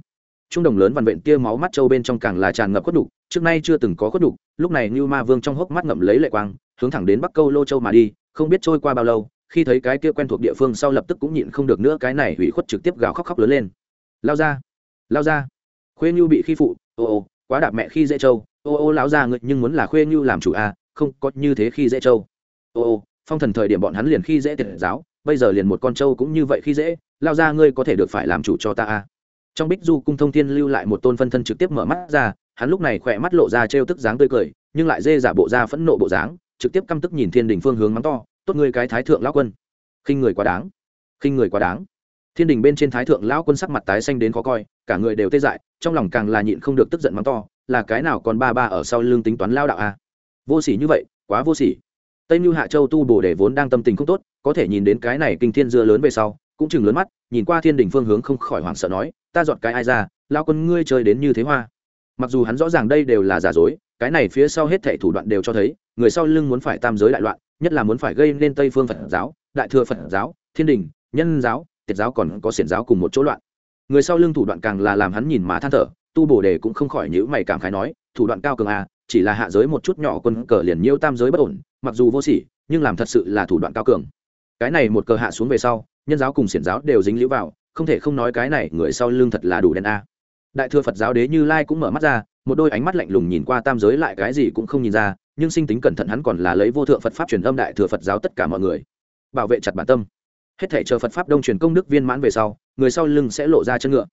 [SPEAKER 1] Trung đồng lớn vằn vện tia máu mắt trâu bên trong càng là tràn ngập khuất đục trước nay chưa từng có khuất đục lúc này như ma vương trong hốc mắt ngậm lấy lệ quang, hướng thẳng đến bắc câu lô châu mà đi, không biết trôi qua bao lâu, khi thấy cái kia quen thuộc địa phương sau lập tức cũng nhịn không được nữa cái này hủy khuất trực tiếp gào khóc khóc lớn lên. Lao ra. Lao ra. Khuê như bị khi phụ, ô ô, quá đạp mẹ khi dễ trâu ô ô lão ra ngự nhưng muốn là khuê như làm chủ a à, không có như thế khi dễ trâu ô ô phong thần thời điểm bọn hắn liền khi dễ tiệt giáo bây giờ liền một con trâu cũng như vậy khi dễ lao ra ngươi có thể được phải làm chủ cho ta a à. trong bích du cung thông thiên lưu lại một tôn phân thân trực tiếp mở mắt ra hắn lúc này khỏe mắt lộ ra trêu tức dáng tươi cười nhưng lại dê giả bộ ra phẫn nộ bộ dáng trực tiếp căm tức nhìn thiên đình phương hướng mắng to tốt ngươi cái thái thượng lão quân. Khinh người quá đáng. Khinh người quá đáng. Thiên đình bên trên thái thượng lão quân sắc mặt tái xanh đến khó coi cả người đều tê dại trong lòng càng là nhịn không được tức giận mắng to là cái nào còn ba ba ở sau lưng tính toán lao đạo a à? vô sỉ như vậy, quá vô sỉ. Tây mưu hạ châu tu bồ đề vốn đang tâm tình không tốt, có thể nhìn đến cái này kinh thiên dưa lớn về sau, cũng chừng lớn mắt, nhìn qua thiên đình phương hướng không khỏi hoảng sợ nói, ta dọn cái ai ra, lao quân ngươi chơi đến như thế hoa. Mặc dù hắn rõ ràng đây đều là giả dối, cái này phía sau hết thảy thủ đoạn đều cho thấy, người sau lưng muốn phải tam giới đại loạn, nhất là muốn phải gây nên tây phương phật giáo, đại thừa phật giáo, thiên đình nhân giáo, tiệt giáo còn có xiển giáo cùng một chỗ loạn. Người sau lưng thủ đoạn càng là làm hắn nhìn mà than thở tu bổ đề cũng không khỏi nhữ mày cảm khái nói, thủ đoạn cao cường à chỉ là hạ giới một chút nhỏ quân cờ liền nhiêu tam giới bất ổn, mặc dù vô sỉ, nhưng làm thật sự là thủ đoạn cao cường. Cái này một cờ hạ xuống về sau, nhân giáo cùng xiển giáo đều dính liễu vào, không thể không nói cái này người sau lưng thật là đủ đen a. Đại thừa phật giáo đế như lai cũng mở mắt ra, một đôi ánh mắt lạnh lùng nhìn qua tam giới lại cái gì cũng không nhìn ra, nhưng sinh tính cẩn thận hắn còn là lấy vô thượng phật pháp truyền âm đại thừa phật giáo tất cả mọi người. Bảo vệ chặt bản tâm. Hết thể chờ phật pháp đông truyền công đức viên mãn về sau, người sau lưng sẽ lộ ra chân ngựa.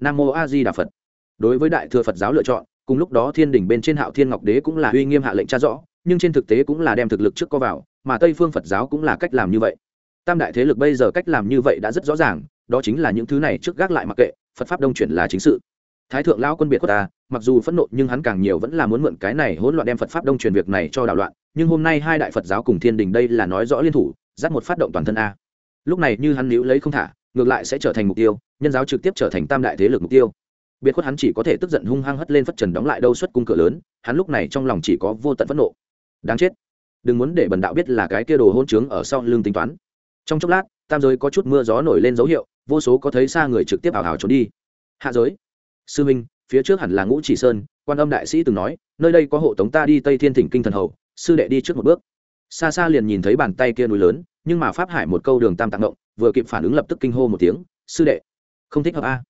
[SPEAKER 1] Nam mô a di đà phật đối với đại thừa phật giáo lựa chọn, cùng lúc đó thiên đình bên trên hạo thiên ngọc đế cũng là uy nghiêm hạ lệnh tra rõ, nhưng trên thực tế cũng là đem thực lực trước co vào, mà tây phương phật giáo cũng là cách làm như vậy. Tam đại thế lực bây giờ cách làm như vậy đã rất rõ ràng, đó chính là những thứ này trước gác lại mặc kệ, phật pháp đông chuyển là chính sự. Thái thượng lao quân biệt quốc ta, mặc dù phẫn nộ nhưng hắn càng nhiều vẫn là muốn mượn cái này hỗn loạn đem phật pháp đông truyền việc này cho đảo loạn, nhưng hôm nay hai đại phật giáo cùng thiên đình đây là nói rõ liên thủ, dắt một phát động toàn thân a. Lúc này như hắn níu lấy không thả, ngược lại sẽ trở thành mục tiêu, nhân giáo trực tiếp trở thành tam đại thế lực mục tiêu biệt khuất hắn chỉ có thể tức giận hung hăng hất lên phất trần đóng lại đâu xuất cung cửa lớn, hắn lúc này trong lòng chỉ có vô tận phẫn nộ. Đáng chết. Đừng muốn để bần đạo biết là cái kia đồ hôn trướng ở sau lưng tính toán. Trong chốc lát, tam giới có chút mưa gió nổi lên dấu hiệu, vô số có thấy xa người trực tiếp ảo ảo trốn đi. Hạ giới. Sư minh, phía trước hẳn là ngũ chỉ sơn, quan âm đại sĩ từng nói, nơi đây có hộ tống ta đi tây thiên thỉnh kinh thần hầu, sư đệ đi trước một bước. Xa xa liền nhìn thấy bàn tay kia núi lớn, nhưng mà pháp hải một câu đường tam tạng động, vừa kịp phản ứng lập tức kinh hô một tiếng, sư đệ, không thích hợp a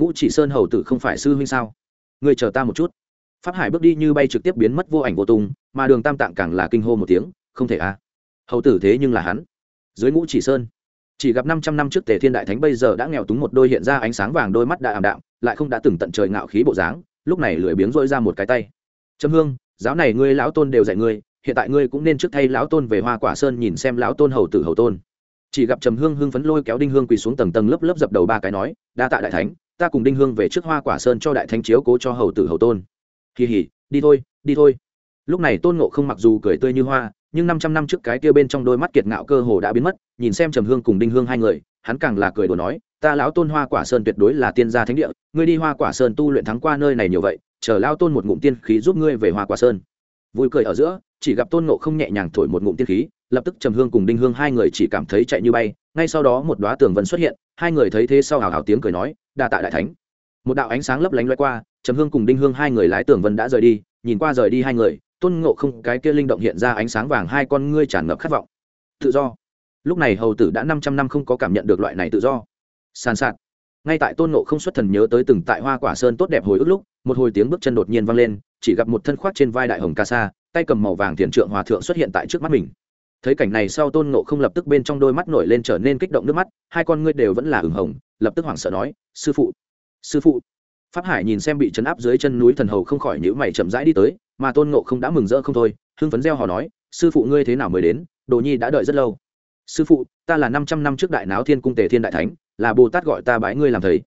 [SPEAKER 1] ngũ chỉ sơn hầu tử không phải sư huynh sao? Người chờ ta một chút. Pháp hải bước đi như bay trực tiếp biến mất vô ảnh vô tung, mà đường tam tạng càng là kinh hô một tiếng, không thể a. Hầu tử thế nhưng là hắn. Dưới ngũ chỉ sơn, chỉ gặp năm trăm năm trước tề thiên đại thánh bây giờ đã nghèo túng một đôi hiện ra ánh sáng vàng đôi mắt đã ảm đạm, lại không đã từng tận trời ngạo khí bộ dáng, lúc này lười biếng dỗi ra một cái tay. Trầm hương, giáo này ngươi lão tôn đều dạy ngươi, hiện tại ngươi cũng nên trước thay lão tôn về hoa quả sơn nhìn xem lão tôn hầu tử hầu tôn. Chỉ gặp trầm hương hưng phấn lôi kéo đinh hương quỳ xuống tầng tầng lớp lớp dập đầu ba cái nói, đa tạ đại thánh ta cùng đinh hương về trước hoa quả sơn cho đại thánh chiếu cố cho hầu tử hầu tôn. Kỳ hỉ, đi thôi đi thôi. Lúc này tôn ngộ không mặc dù cười tươi như hoa, nhưng năm trăm năm trước cái kia bên trong đôi mắt kiệt ngạo cơ hồ đã biến mất, nhìn xem trầm hương cùng đinh hương hai người, hắn càng là cười đùa nói, ta lão tôn hoa quả sơn tuyệt đối là tiên gia thánh địa, ngươi đi hoa quả sơn tu luyện thắng qua nơi này nhiều vậy, chờ lao tôn một ngụm tiên khí giúp ngươi về hoa quả sơn. Vui cười ở giữa, chỉ gặp tôn ngộ không nhẹ nhàng thổi một ngụm tiên khí, lập tức trầm hương cùng đinh hương hai người chỉ cảm thấy chạy như bay ngay sau đó một đoá tường vân xuất hiện, hai người thấy thế sau hào hào tiếng cười nói, đa tạ đại thánh. Một đạo ánh sáng lấp lánh loay qua, trầm hương cùng đinh hương hai người lái tường vân đã rời đi, nhìn qua rời đi hai người, tôn ngộ không, cái kia linh động hiện ra ánh sáng vàng hai con ngươi tràn ngập khát vọng. Tự do. Lúc này hầu tử đã năm trăm năm không có cảm nhận được loại này tự do. Sàn sạt. Ngay tại tôn ngộ không xuất thần nhớ tới từng tại hoa quả sơn tốt đẹp hồi ức lúc, một hồi tiếng bước chân đột nhiên vang lên, chỉ gặp một thân khoác trên vai đại hồng ca sa, tay cầm màu vàng tiền trượng hòa thượng xuất hiện tại trước mắt mình thấy cảnh này sau tôn ngộ không lập tức bên trong đôi mắt nổi lên trở nên kích động nước mắt, hai con ngươi đều vẫn là ửng hồng, lập tức hoảng sợ nói, sư phụ sư phụ. Pháp hải nhìn xem bị chấn áp dưới chân núi thần hầu không khỏi nhữ mày chậm rãi đi tới, mà tôn ngộ không đã mừng rỡ không thôi, hưng phấn gieo hò nói, sư phụ ngươi thế nào mới đến, đồ nhi đã đợi rất lâu. Sư phụ, ta là năm trăm năm trước đại náo thiên cung tề thiên đại thánh, là bồ tát gọi ta bái ngươi làm thầy.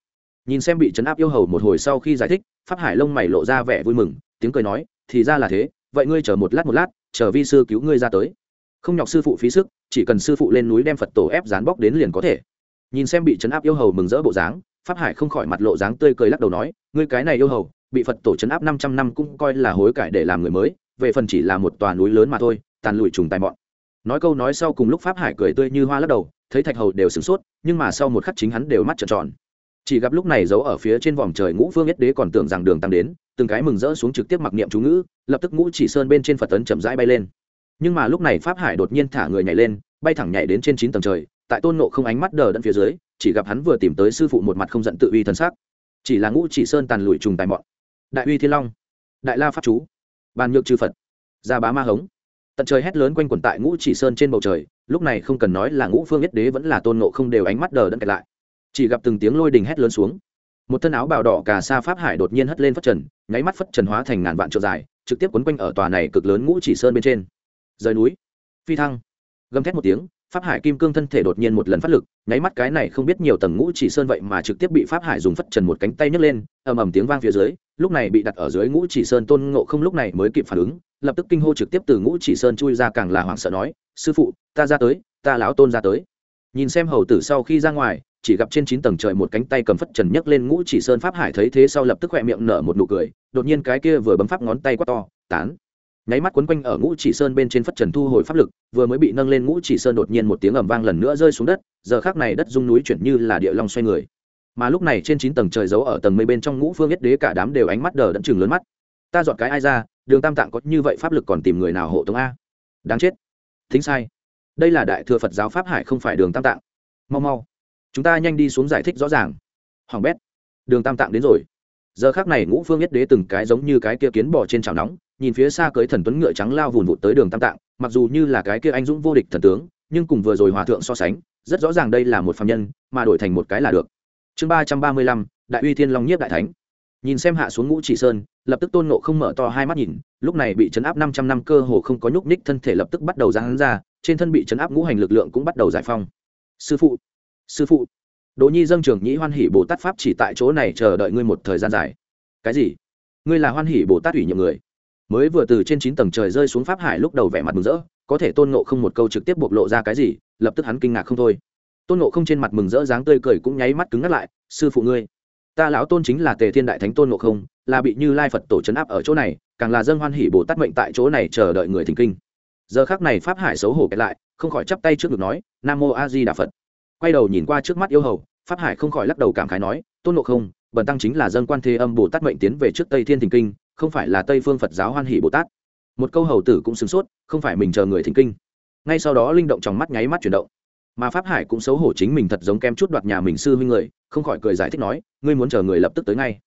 [SPEAKER 1] Nhìn xem bị chấn áp yêu hầu một hồi sau khi giải thích, pháp hải lông mày lộ ra vẻ vui mừng, tiếng cười nói, thì ra là thế, vậy ngươi chờ một lát một lát, chờ vi sư cứu ngươi ra tới không nhọc sư phụ phí sức, chỉ cần sư phụ lên núi đem phật tổ ép dán bóc đến liền có thể. Nhìn xem bị chấn áp yêu hầu mừng rỡ bộ dáng, pháp hải không khỏi mặt lộ dáng tươi cười lắc đầu nói, ngươi cái này yêu hầu, bị phật tổ chấn áp năm trăm năm cũng coi là hối cải để làm người mới, về phần chỉ là một tòa núi lớn mà thôi, tàn lụi trùng tài mọn. Nói câu nói sau cùng lúc pháp hải cười tươi như hoa lắc đầu, thấy thạch hầu đều sửng sốt, nhưng mà sau một khắc chính hắn đều mắt trợn tròn. Chỉ gặp lúc này giấu ở phía trên vòm trời ngũ phương nhất đế còn tưởng rằng đường tăng đến, từng cái mừng rỡ xuống trực tiếp mặc niệm chú ngữ, lập tức ngũ chỉ sơn bên trên phật tấn chậm rãi bay lên nhưng mà lúc này pháp hải đột nhiên thả người nhảy lên, bay thẳng nhảy đến trên chín tầng trời, tại tôn nộ không ánh mắt đờ đẫn phía dưới, chỉ gặp hắn vừa tìm tới sư phụ một mặt không giận tự uy thân xác chỉ là ngũ chỉ sơn tàn lụi trùng tài mọn. Đại uy thiên long, đại la pháp chú, bàn nhược chư phật, gia bá ma hống. Tận trời hét lớn quanh quẩn tại ngũ chỉ sơn trên bầu trời, lúc này không cần nói là ngũ phương nhất đế vẫn là tôn nộ không đều ánh mắt đờ đẫn kẹt lại. Chỉ gặp từng tiếng lôi đình hét lớn xuống. Một thân áo bào đỏ cà sa pháp hải đột nhiên hất lên phất trần, nháy mắt phất trần hóa thành ngàn vạn trượng dài, trực tiếp quấn quanh ở tòa này cực lớn ngũ chỉ sơn bên trên rời núi. Phi thăng. Gầm thét một tiếng, pháp hải kim cương thân thể đột nhiên một lần phát lực, nháy mắt cái này không biết nhiều tầng ngũ chỉ sơn vậy mà trực tiếp bị pháp hải dùng phất trần một cánh tay nhấc lên, ầm ầm tiếng vang phía dưới, lúc này bị đặt ở dưới ngũ chỉ sơn tôn ngộ không lúc này mới kịp phản ứng, lập tức kinh hô trực tiếp từ ngũ chỉ sơn chui ra càng là hoảng sợ nói, sư phụ, ta ra tới, ta lão tôn ra tới. Nhìn xem hầu tử sau khi ra ngoài, chỉ gặp trên chín tầng trời một cánh tay cầm phất trần nhấc lên ngũ chỉ sơn pháp hải thấy thế sau lập tức khỏe miệng nở một nụ cười, đột nhiên cái kia vừa bấm pháp ngón tay quá to, tán nháy mắt quấn quanh ở ngũ chỉ sơn bên trên phất trần thu hồi pháp lực, vừa mới bị nâng lên ngũ chỉ sơn đột nhiên một tiếng ầm vang lần nữa rơi xuống đất, giờ khác này đất rung núi chuyển như là địa long xoay người. Mà lúc này trên chín tầng trời giấu ở tầng mây bên trong ngũ phương nhất đế cả đám đều ánh mắt đờ đẫn chừng lớn mắt. Ta dọn cái ai ra, đường tam tạng có như vậy pháp lực còn tìm người nào hộ tống a? Đáng chết. Thính sai. Đây là đại thừa phật giáo pháp hải không phải đường tam tạng. Mau mau. Chúng ta nhanh đi xuống giải thích rõ ràng. Hoàng bét. Đường tam tạng đến rồi. Giờ khác này ngũ phương nhất đế từng cái giống như cái kia kiến bỏ trên chảo nóng nhìn phía xa cưới thần tuấn ngựa trắng lao vùn vụt tới đường tam tạng, mặc dù như là cái kia anh dũng vô địch thần tướng, nhưng cùng vừa rồi hòa thượng so sánh, rất rõ ràng đây là một phạm nhân, mà đổi thành một cái là được. Chương ba trăm ba mươi lăm, đại uy thiên long nhiếp đại thánh. Nhìn xem hạ xuống ngũ chỉ sơn, lập tức tôn nộ không mở to hai mắt nhìn, lúc này bị chấn áp năm trăm năm cơ hồ không có nhúc ních thân thể lập tức bắt đầu giáng ra, trên thân bị chấn áp ngũ hành lực lượng cũng bắt đầu giải phong sư phụ sư phụ. Đỗ nhi dâng trường nhĩ hoan hỷ bồ tát pháp chỉ tại chỗ này chờ đợi ngươi một thời gian dài. Cái gì? Ngươi là hoan hỷ bồ tát ủy nhiệm người mới vừa từ trên chín tầng trời rơi xuống pháp hải lúc đầu vẻ mặt mừng rỡ, có thể tôn nộ không một câu trực tiếp bộc lộ ra cái gì, lập tức hắn kinh ngạc không thôi. Tôn nộ không trên mặt mừng rỡ dáng tươi cười cũng nháy mắt cứng ngắt lại, sư phụ ngươi, ta lão tôn chính là tề thiên đại thánh tôn nộ không, là bị như lai phật tổ c áp ở chỗ này, càng là dân hoan hỷ bồ tát mệnh tại chỗ này chờ đợi người thỉnh kinh. Giờ khác này pháp hải xấu hổ kẹt lại, không khỏi chắp tay trước ngực nói, nam mô a di đà phật. Quay đầu nhìn qua trước mắt yêu hầu, pháp hải không khỏi lắc đầu cảm khái nói, tôn nộ không, bần tăng chính là dân quan thế âm bồ tát mệnh tiến về trước tây thiên thỉnh kinh không phải là tây phương phật giáo hoan hỷ bồ tát. Một câu hầu tử cũng sửng sốt, không phải mình chờ người thỉnh kinh. Ngay sau đó linh động trong mắt nháy mắt chuyển động. Mà pháp hải cũng xấu hổ chính mình thật giống kem chút đoạt nhà mình sư huynh người, không khỏi cười giải thích nói, ngươi muốn chờ người lập tức tới ngay.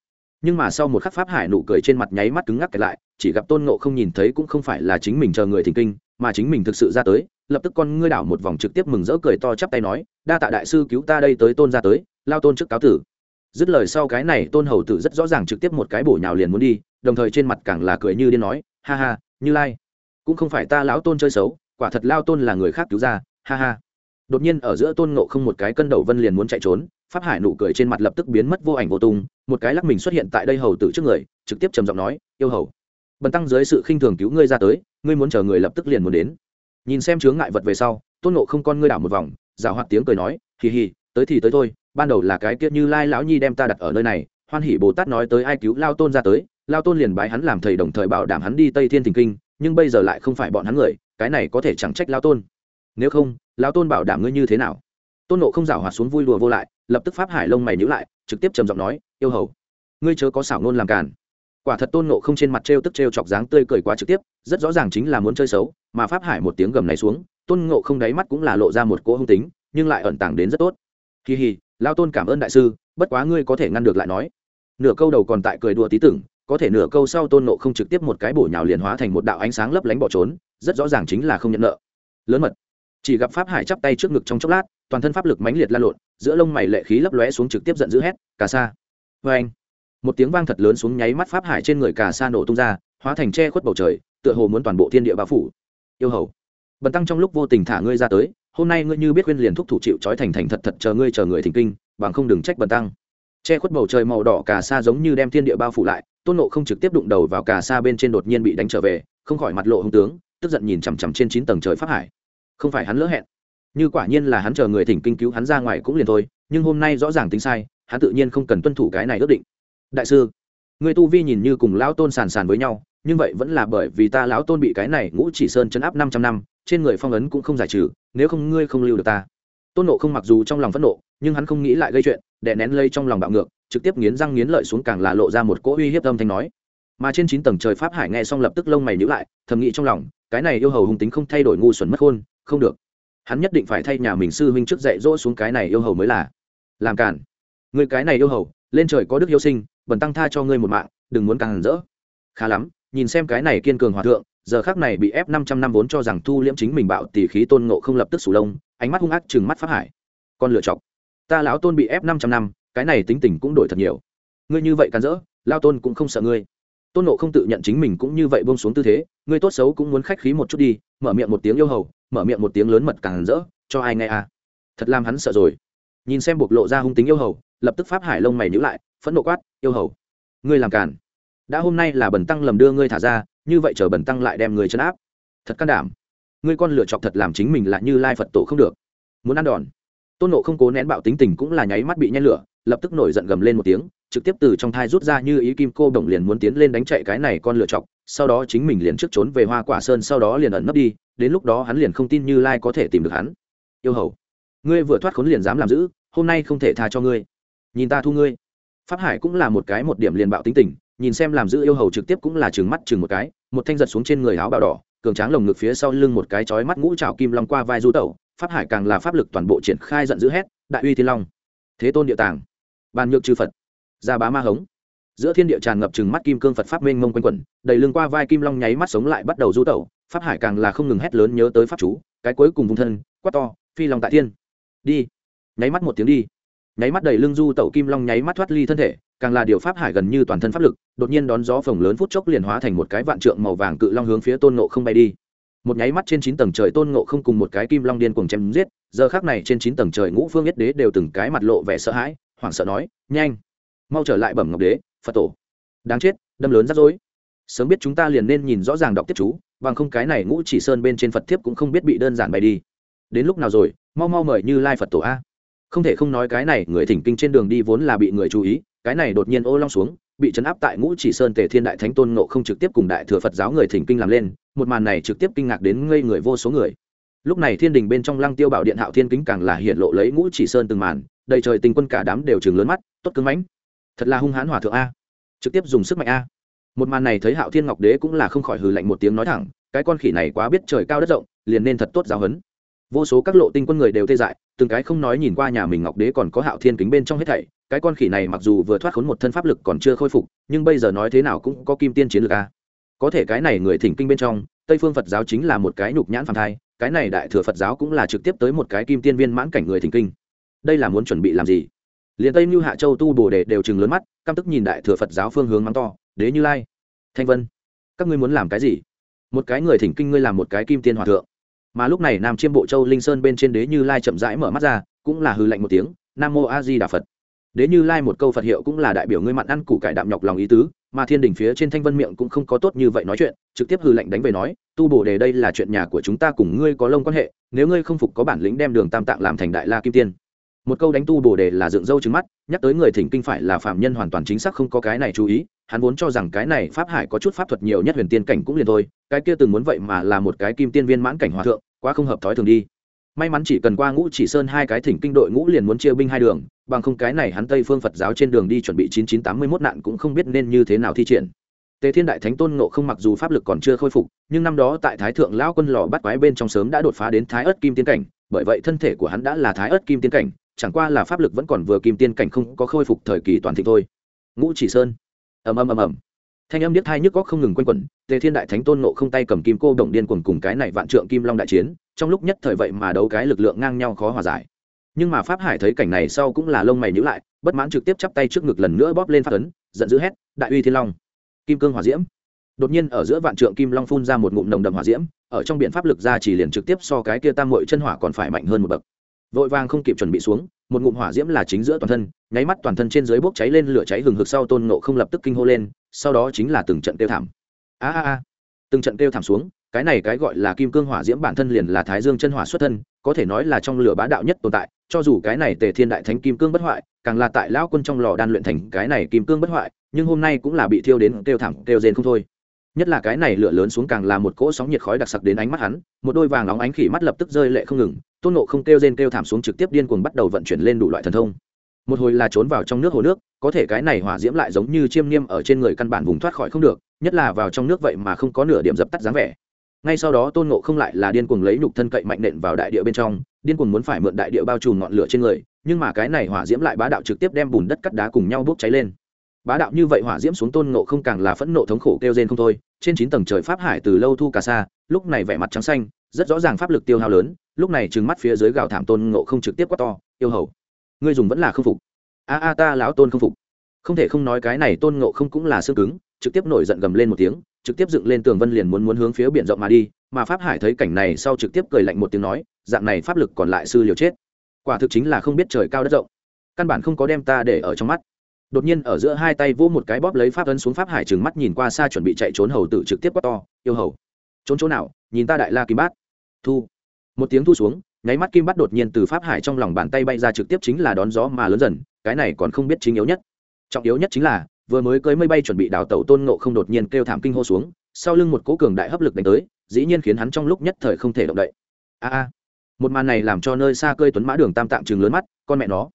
[SPEAKER 1] Nhưng mà sau một khắc pháp hải nụ cười trên mặt nháy mắt cứng ngắc kẹt lại, chỉ gặp tôn ngộ không nhìn thấy cũng không phải là chính mình chờ người thỉnh kinh, mà chính mình thực sự ra tới, lập tức con ngươi đảo một vòng trực tiếp mừng rỡ cười to chắp tay nói, đa tạ đại sư cứu ta đây tới tôn ra tới, lao tôn trước cáo tử dứt lời sau cái này tôn hầu tử rất rõ ràng trực tiếp một cái bổ nhào liền muốn đi, đồng thời trên mặt càng là cười như điên nói, ha ha, như lai, cũng không phải ta lão tôn chơi xấu, quả thật lao tôn là người khác cứu ra, ha ha. Đột nhiên ở giữa tôn ngộ không một cái cân đầu vân liền muốn chạy trốn, pháp hải nụ cười trên mặt lập tức biến mất vô ảnh vô tung, một cái lắc mình xuất hiện tại đây hầu tử trước người, trực tiếp trầm giọng nói, yêu hầu, bần tăng dưới sự khinh thường cứu ngươi ra tới, ngươi muốn chờ người lập tức liền muốn đến. Nhìn xem chướng ngại vật về sau, tôn nộ không con ngươi đảo một vòng rào hoạt tiếng cười nói, hì hì, tới thì tới thôi ban đầu là cái kiết như lai lão nhi đem ta đặt ở nơi này, hoan hỷ bồ tát nói tới ai cứu lao tôn ra tới, lao tôn liền bái hắn làm thầy đồng thời bảo đảm hắn đi tây thiên thình kinh, nhưng bây giờ lại không phải bọn hắn người, cái này có thể chẳng trách lao tôn. Nếu không, lao tôn bảo đảm ngươi như thế nào? Tôn nộ không rảo hòa xuống vui lùa vô lại, lập tức pháp hải lông mày nhữ lại, trực tiếp trầm giọng nói, yêu hầu, ngươi chớ có xảo nôn làm càn. Quả thật tôn nộ không trên mặt t r e o tức t r e o chọc dáng tươi cười quá trực tiếp, rất rõ ràng chính là muốn chơi xấu, mà pháp hải một tiếng gầm này xuống, tôn ngộ không đáy mắt cũng là lộ ra một cỗ hung tính, nhưng lại ẩn tàng đến rất tốt. Kỳ hì lao tôn cảm ơn đại sư, bất quá ngươi có thể ngăn được lại nói. Nửa câu đầu còn tại cười đùa tí tưởng, có thể nửa câu sau tôn nộ không trực tiếp một cái bổ nhào liền hóa thành một đạo ánh sáng lấp lánh bỏ trốn, rất rõ ràng chính là không nhận nợ. Lớn mật. Chỉ gặp pháp hải chắp tay trước ngực trong chốc lát, toàn thân pháp lực mãnh liệt lan lộn, giữa lông mày lệ khí lấp lóe xuống trực tiếp giận dữ hét cả sa. Vê anh, một tiếng vang thật lớn xuống nháy mắt pháp hải trên người cả sa nổ tung ra, hóa thành che khuất bầu trời, tựa hồ muốn toàn bộ thiên địa bao phủ. Yêu hầu, bần tăng trong lúc vô tình thả ngươi ra tới hôm nay ngươi như biết khuyên liền thúc thủ chịu trói thành thành thật thật chờ ngươi chờ người thỉnh kinh, bằng không đừng trách bần tăng. Che khuất bầu trời màu đỏ cà sa giống như đem thiên địa bao phủ lại, tôn nộ không trực tiếp đụng đầu vào cà sa bên trên đột nhiên bị đánh trở về, không khỏi mặt lộ hung tướng, tức giận nhìn chằm chằm trên chín tầng trời pháp hải. Không phải hắn lỡ hẹn. Như quả nhiên là hắn chờ người thỉnh kinh cứu hắn ra ngoài cũng liền thôi, nhưng hôm nay rõ ràng tính sai, hắn tự nhiên không cần tuân thủ cái này ước định. Đại sư người tu vi nhìn như cùng lão tôn sàn sàn với nhau, nhưng vậy vẫn là bởi vì ta lão tôn bị cái này ngũ chỉ sơn chấn áp năm trăm năm, trên người phong ấn cũng không giải trừ, nếu không ngươi không lưu được ta. Tôn nộ không mặc dù trong lòng phẫn nộ, nhưng hắn không nghĩ lại gây chuyện, đè nén lây trong lòng bạo ngược, trực tiếp nghiến răng nghiến lợi xuống càng là lộ ra một cỗ uy hiếp âm thanh nói. Mà trên chín tầng trời pháp hải nghe xong lập tức lông mày nhữ lại, thầm nghĩ trong lòng, cái này yêu hầu hung tính không thay đổi ngu xuẩn mất khôn, không được. Hắn nhất định phải thay nhà mình sư huynh trước dạy dỗ xuống cái này yêu hầu mới là. Làm cản người cái này yêu hầu, lên trời có đức yêu sinh bần tăng tha cho ngươi một mạng, đừng muốn càng rỡ. Khá lắm, nhìn xem cái này kiên cường hòa thượng, giờ khác này bị ép năm trăm năm vốn cho rằng thu liễm chính mình bạo tỷ khí tôn ngộ không lập tức sủ lông, ánh mắt hung ác chừng mắt pháp hải. Con lựa chọc ta lão tôn bị ép năm trăm năm, cái này tính tình cũng đổi thật nhiều. Ngươi như vậy càn rỡ lao tôn cũng không sợ ngươi. Tôn nộ không tự nhận chính mình cũng như vậy bông xuống tư thế, ngươi tốt xấu cũng muốn khách khí một chút đi, mở miệng một tiếng yêu hầu, mở miệng một tiếng lớn mật càng rỡ, cho ai nghe à? Thật làm hắn sợ rồi. Nhìn xem bộc lộ ra hung tính yêu hầu, lập tức pháp hải lông mày nhữ lại phẫn nộ quát, yêu hầu, ngươi làm càn. Đã hôm nay là bần tăng lầm đưa ngươi thả ra, như vậy chờ bần tăng lại đem người chấn áp. Thật can đảm. Ngươi con lựa chọc thật làm chính mình là như lai phật tổ không được. Muốn ăn đòn. Tôn nộ không cố nén bạo tính tình cũng là nháy mắt bị nhen lửa, lập tức nổi giận gầm lên một tiếng, trực tiếp từ trong thai rút ra như ý kim cô đồng liền muốn tiến lên đánh chạy cái này con lựa chọc, sau đó chính mình liền trước trốn về hoa quả sơn sau đó liền ẩn nấp đi, đến lúc đó hắn liền không tin như lai có thể tìm được hắn. Yêu hầu, ngươi vừa thoát khốn liền dám làm giữ hôm nay không thể tha cho ngươi. Nhìn ta thu ngươi pháp hải cũng là một cái một điểm liền bạo tính tình, nhìn xem làm giữ yêu hầu trực tiếp cũng là chừng mắt chừng một cái, một thanh giật xuống trên người áo bào đỏ, cường tráng lồng ngực phía sau lưng một cái chói mắt ngũ trào kim long qua vai du tẩu, pháp hải càng là pháp lực toàn bộ triển khai giận dữ hét, đại uy thiên long! Thế tôn địa tàng. Bàn nhược trừ phật. Gia bá ma hống. Giữa thiên địa tràn ngập chừng mắt kim cương phật pháp mênh mông quanh quẩn, đầy lưng qua vai kim long nháy mắt sống lại bắt đầu du tẩu, pháp hải càng là không ngừng hét lớn nhớ tới pháp chú, cái cuối cùng vùng thân, quát to, phi long tại thiên, đi! Nháy mắt một tiếng đi nháy mắt đầy lưng du tẩu kim long nháy mắt thoát ly thân thể, càng là điều pháp hải gần như toàn thân pháp lực, đột nhiên đón gió phồng lớn phút chốc liền hóa thành một cái vạn trượng màu vàng cự long hướng phía tôn nộ không bay đi. Một nháy mắt trên chín tầng trời tôn nộ không cùng một cái kim long điên cùng chém giết, giờ khác này trên chín tầng trời ngũ phương nhất đế đều từng cái mặt lộ vẻ sợ hãi, hoảng sợ nói, nhanh, mau trở lại bẩm ngọc đế, phật tổ. Đáng chết, đâm lớn rắc rối. Sớm biết chúng ta liền nên nhìn rõ ràng đọc tiếp chú, bằng không cái này ngũ chỉ sơn bên trên phật thiếp cũng không biết bị đơn giản bay đi. Đến lúc nào rồi, mau mau mời như lai phật tổ a không thể không nói cái này, người thỉnh kinh trên đường đi vốn là bị người chú ý, cái này đột nhiên ô long xuống, bị chấn áp tại ngũ chỉ sơn tề thiên đại thánh tôn nộ không trực tiếp cùng đại thừa phật giáo người thỉnh kinh làm lên, một màn này trực tiếp kinh ngạc đến ngây người vô số người. Lúc này thiên đình bên trong lăng tiêu bảo điện hạo thiên kính càng là hiện lộ lấy ngũ chỉ sơn từng màn, đầy trời tình quân cả đám đều chừng lớn mắt, tốt cứng mãnh. Thật là hung hãn hòa thượng a. Trực tiếp dùng sức mạnh a. Một màn này thấy hạo thiên ngọc đế cũng là không khỏi hừ lạnh một tiếng nói thẳng, cái con khỉ này quá biết trời cao đất rộng, liền nên thật tốt giáo huấn. Vô số các lộ tinh quân người đều tê dại từng cái không nói nhìn qua nhà mình ngọc đế còn có hạo thiên kính bên trong hết thảy, cái con khỉ này mặc dù vừa thoát khốn một thân pháp lực còn chưa khôi phục, nhưng bây giờ nói thế nào cũng có kim tiên chiến lược a. Có thể cái này người thỉnh kinh bên trong, tây phương phật giáo chính là một cái nhục nhãn phản thai, cái này đại thừa phật giáo cũng là trực tiếp tới một cái kim tiên viên mãn cảnh người thỉnh kinh. Đây là muốn chuẩn bị làm gì? Liền tây như hạ châu tu bồ đề đều chừng lớn mắt, căm tức nhìn đại thừa phật giáo phương hướng mắng to, đế như lai, thanh vân, các ngươi muốn làm cái gì? Một cái người thỉnh kinh ngươi làm một cái kim tiên hòa thượng mà lúc này nam chiêm bộ châu linh sơn bên trên đế như lai chậm rãi mở mắt ra, cũng là hư lạnh một tiếng, nam mô a di đà phật. Đế như lai một câu phật hiệu cũng là đại biểu ngươi mặn ăn củ cải đạm nhọc lòng ý tứ, mà thiên đình phía trên thanh vân miệng cũng không có tốt như vậy nói chuyện, trực tiếp hư lệnh đánh về nói, tu bổ đề đây là chuyện nhà của chúng ta cùng ngươi có lông quan hệ, nếu ngươi không phục có bản lĩnh đem đường tam tạng làm thành đại la kim tiên. Một câu đánh tu bổ đề là dựng râu trứng mắt, nhắc tới người thỉnh kinh phải là phạm nhân hoàn toàn chính xác không có cái này chú ý, hắn vốn cho rằng cái này pháp hải có chút pháp thuật nhiều nhất huyền tiên cảnh cũng liền thôi, cái kia từng muốn vậy mà là một cái kim tiên viên mãn cảnh hòa thượng quá không hợp thói thường đi. May mắn chỉ cần qua ngũ chỉ sơn hai cái thỉnh kinh đội ngũ liền muốn chia binh hai đường, bằng không cái này hắn tây phương phật giáo trên đường đi chuẩn bị chín chín tám mươi mốt nạn cũng không biết nên như thế nào thi triển. Tề thiên đại thánh tôn ngộ không mặc dù pháp lực còn chưa khôi phục, nhưng năm đó tại thái thượng lão quân lò bắt quái bên trong sớm đã đột phá đến thái ớt kim tiên cảnh, bởi vậy thân thể của hắn đã là thái ớt kim tiên cảnh, chẳng qua là pháp lực vẫn còn vừa kim tiên cảnh không có khôi phục thời kỳ toàn thịnh thôi. Ngũ chỉ sơn. Ầm ầm ầm ầm thanh âm điếc thai nhức góc không ngừng quanh quẩn, tề thiên đại thánh tôn nộ không tay cầm kim cô động điên cuồng cùng cái này vạn trượng kim long đại chiến, trong lúc nhất thời vậy mà đấu cái lực lượng ngang nhau khó hòa giải. Nhưng mà pháp hải thấy cảnh này sau cũng là lông mày nhữ lại, bất mãn trực tiếp chắp tay trước ngực lần nữa bóp lên phát ấn, giận dữ hét, đại uy thiên long, kim cương hỏa diễm. Đột nhiên ở giữa vạn trượng kim long phun ra một ngụm nồng đậm hỏa diễm, ở trong biện pháp lực ra chỉ liền trực tiếp so cái kia tam mội chân hỏa còn phải mạnh hơn một bậc. Vội vàng không kịp chuẩn bị xuống, một ngụm hỏa diễm là chính giữa toàn thân, nháy mắt toàn thân trên dưới bốc cháy lên lửa cháy hừng hực sau tôn nộ không lập tức kinh hô lên sau đó chính là từng trận tiêu thảm. A a a. Từng trận tiêu thảm xuống, cái này cái gọi là kim cương hỏa diễm bản thân liền là thái dương chân hỏa xuất thân, có thể nói là trong lửa bá đạo nhất tồn tại, cho dù cái này tề thiên đại thánh kim cương bất hoại, càng là tại lão quân trong lò đan luyện thành cái này kim cương bất hoại, nhưng hôm nay cũng là bị thiêu đến tiêu thảm tiêu rên không thôi. Nhất là cái này lửa lớn xuống càng là một cỗ sóng nhiệt khói đặc sặc đến ánh mắt hắn, một đôi vàng óng ánh khỉ mắt lập tức rơi lệ không ngừng, tôn nộ không kêu rên kêu thảm xuống trực tiếp điên cuồng bắt đầu vận chuyển lên đủ loại thần thông một hồi là trốn vào trong nước hồ nước, có thể cái này hỏa diễm lại giống như chiêm niêm ở trên người căn bản vùng thoát khỏi không được, nhất là vào trong nước vậy mà không có nửa điểm dập tắt dáng vẻ. Ngay sau đó tôn ngộ không lại là điên cuồng lấy nhục thân cậy mạnh nện vào đại địa bên trong, điên cuồng muốn phải mượn đại địa bao trùm ngọn lửa trên người, nhưng mà cái này hỏa diễm lại bá đạo trực tiếp đem bùn đất cắt đá cùng nhau bốc cháy lên. Bá đạo như vậy hỏa diễm xuống tôn ngộ không càng là phẫn nộ thống khổ kêu rên không thôi, trên chín tầng trời pháp hải từ lâu thu cả xa, lúc này vẻ mặt trắng xanh, rất rõ ràng pháp lực tiêu hao lớn, lúc này trừng mắt phía dưới gào thảm tôn ngộ không trực tiếp quát to, yêu hầu! Ngươi dùng vẫn là không phục. A a, ta lão tôn không phục. Không thể không nói cái này tôn ngộ không cũng là xương cứng, trực tiếp nổi giận gầm lên một tiếng, trực tiếp dựng lên tường vân liền muốn muốn hướng phía biển rộng mà đi, mà pháp hải thấy cảnh này sau trực tiếp cười lạnh một tiếng nói, dạng này pháp lực còn lại sư liều chết. Quả thực chính là không biết trời cao đất rộng. Căn bản không có đem ta để ở trong mắt. Đột nhiên ở giữa hai tay vỗ một cái bóp lấy pháp ấn xuống pháp hải trừng mắt nhìn qua xa chuẩn bị chạy trốn hầu tử trực tiếp quát to, yêu hầu, trốn chỗ nào? Nhìn ta đại la kim bát. Thu. Một tiếng thu xuống nháy mắt kim bắt đột nhiên từ pháp hải trong lòng bàn tay bay ra trực tiếp chính là đón gió mà lớn dần, cái này còn không biết chính yếu nhất. Trọng yếu nhất chính là, vừa mới cưới mây bay chuẩn bị đào tẩu tôn ngộ không đột nhiên kêu thảm kinh hô xuống, sau lưng một cố cường đại hấp lực đánh tới, dĩ nhiên khiến hắn trong lúc nhất thời không thể động đậy. A a, một màn này làm cho nơi xa cơi tuấn mã đường tam tạm chừng lớn mắt, con mẹ nó.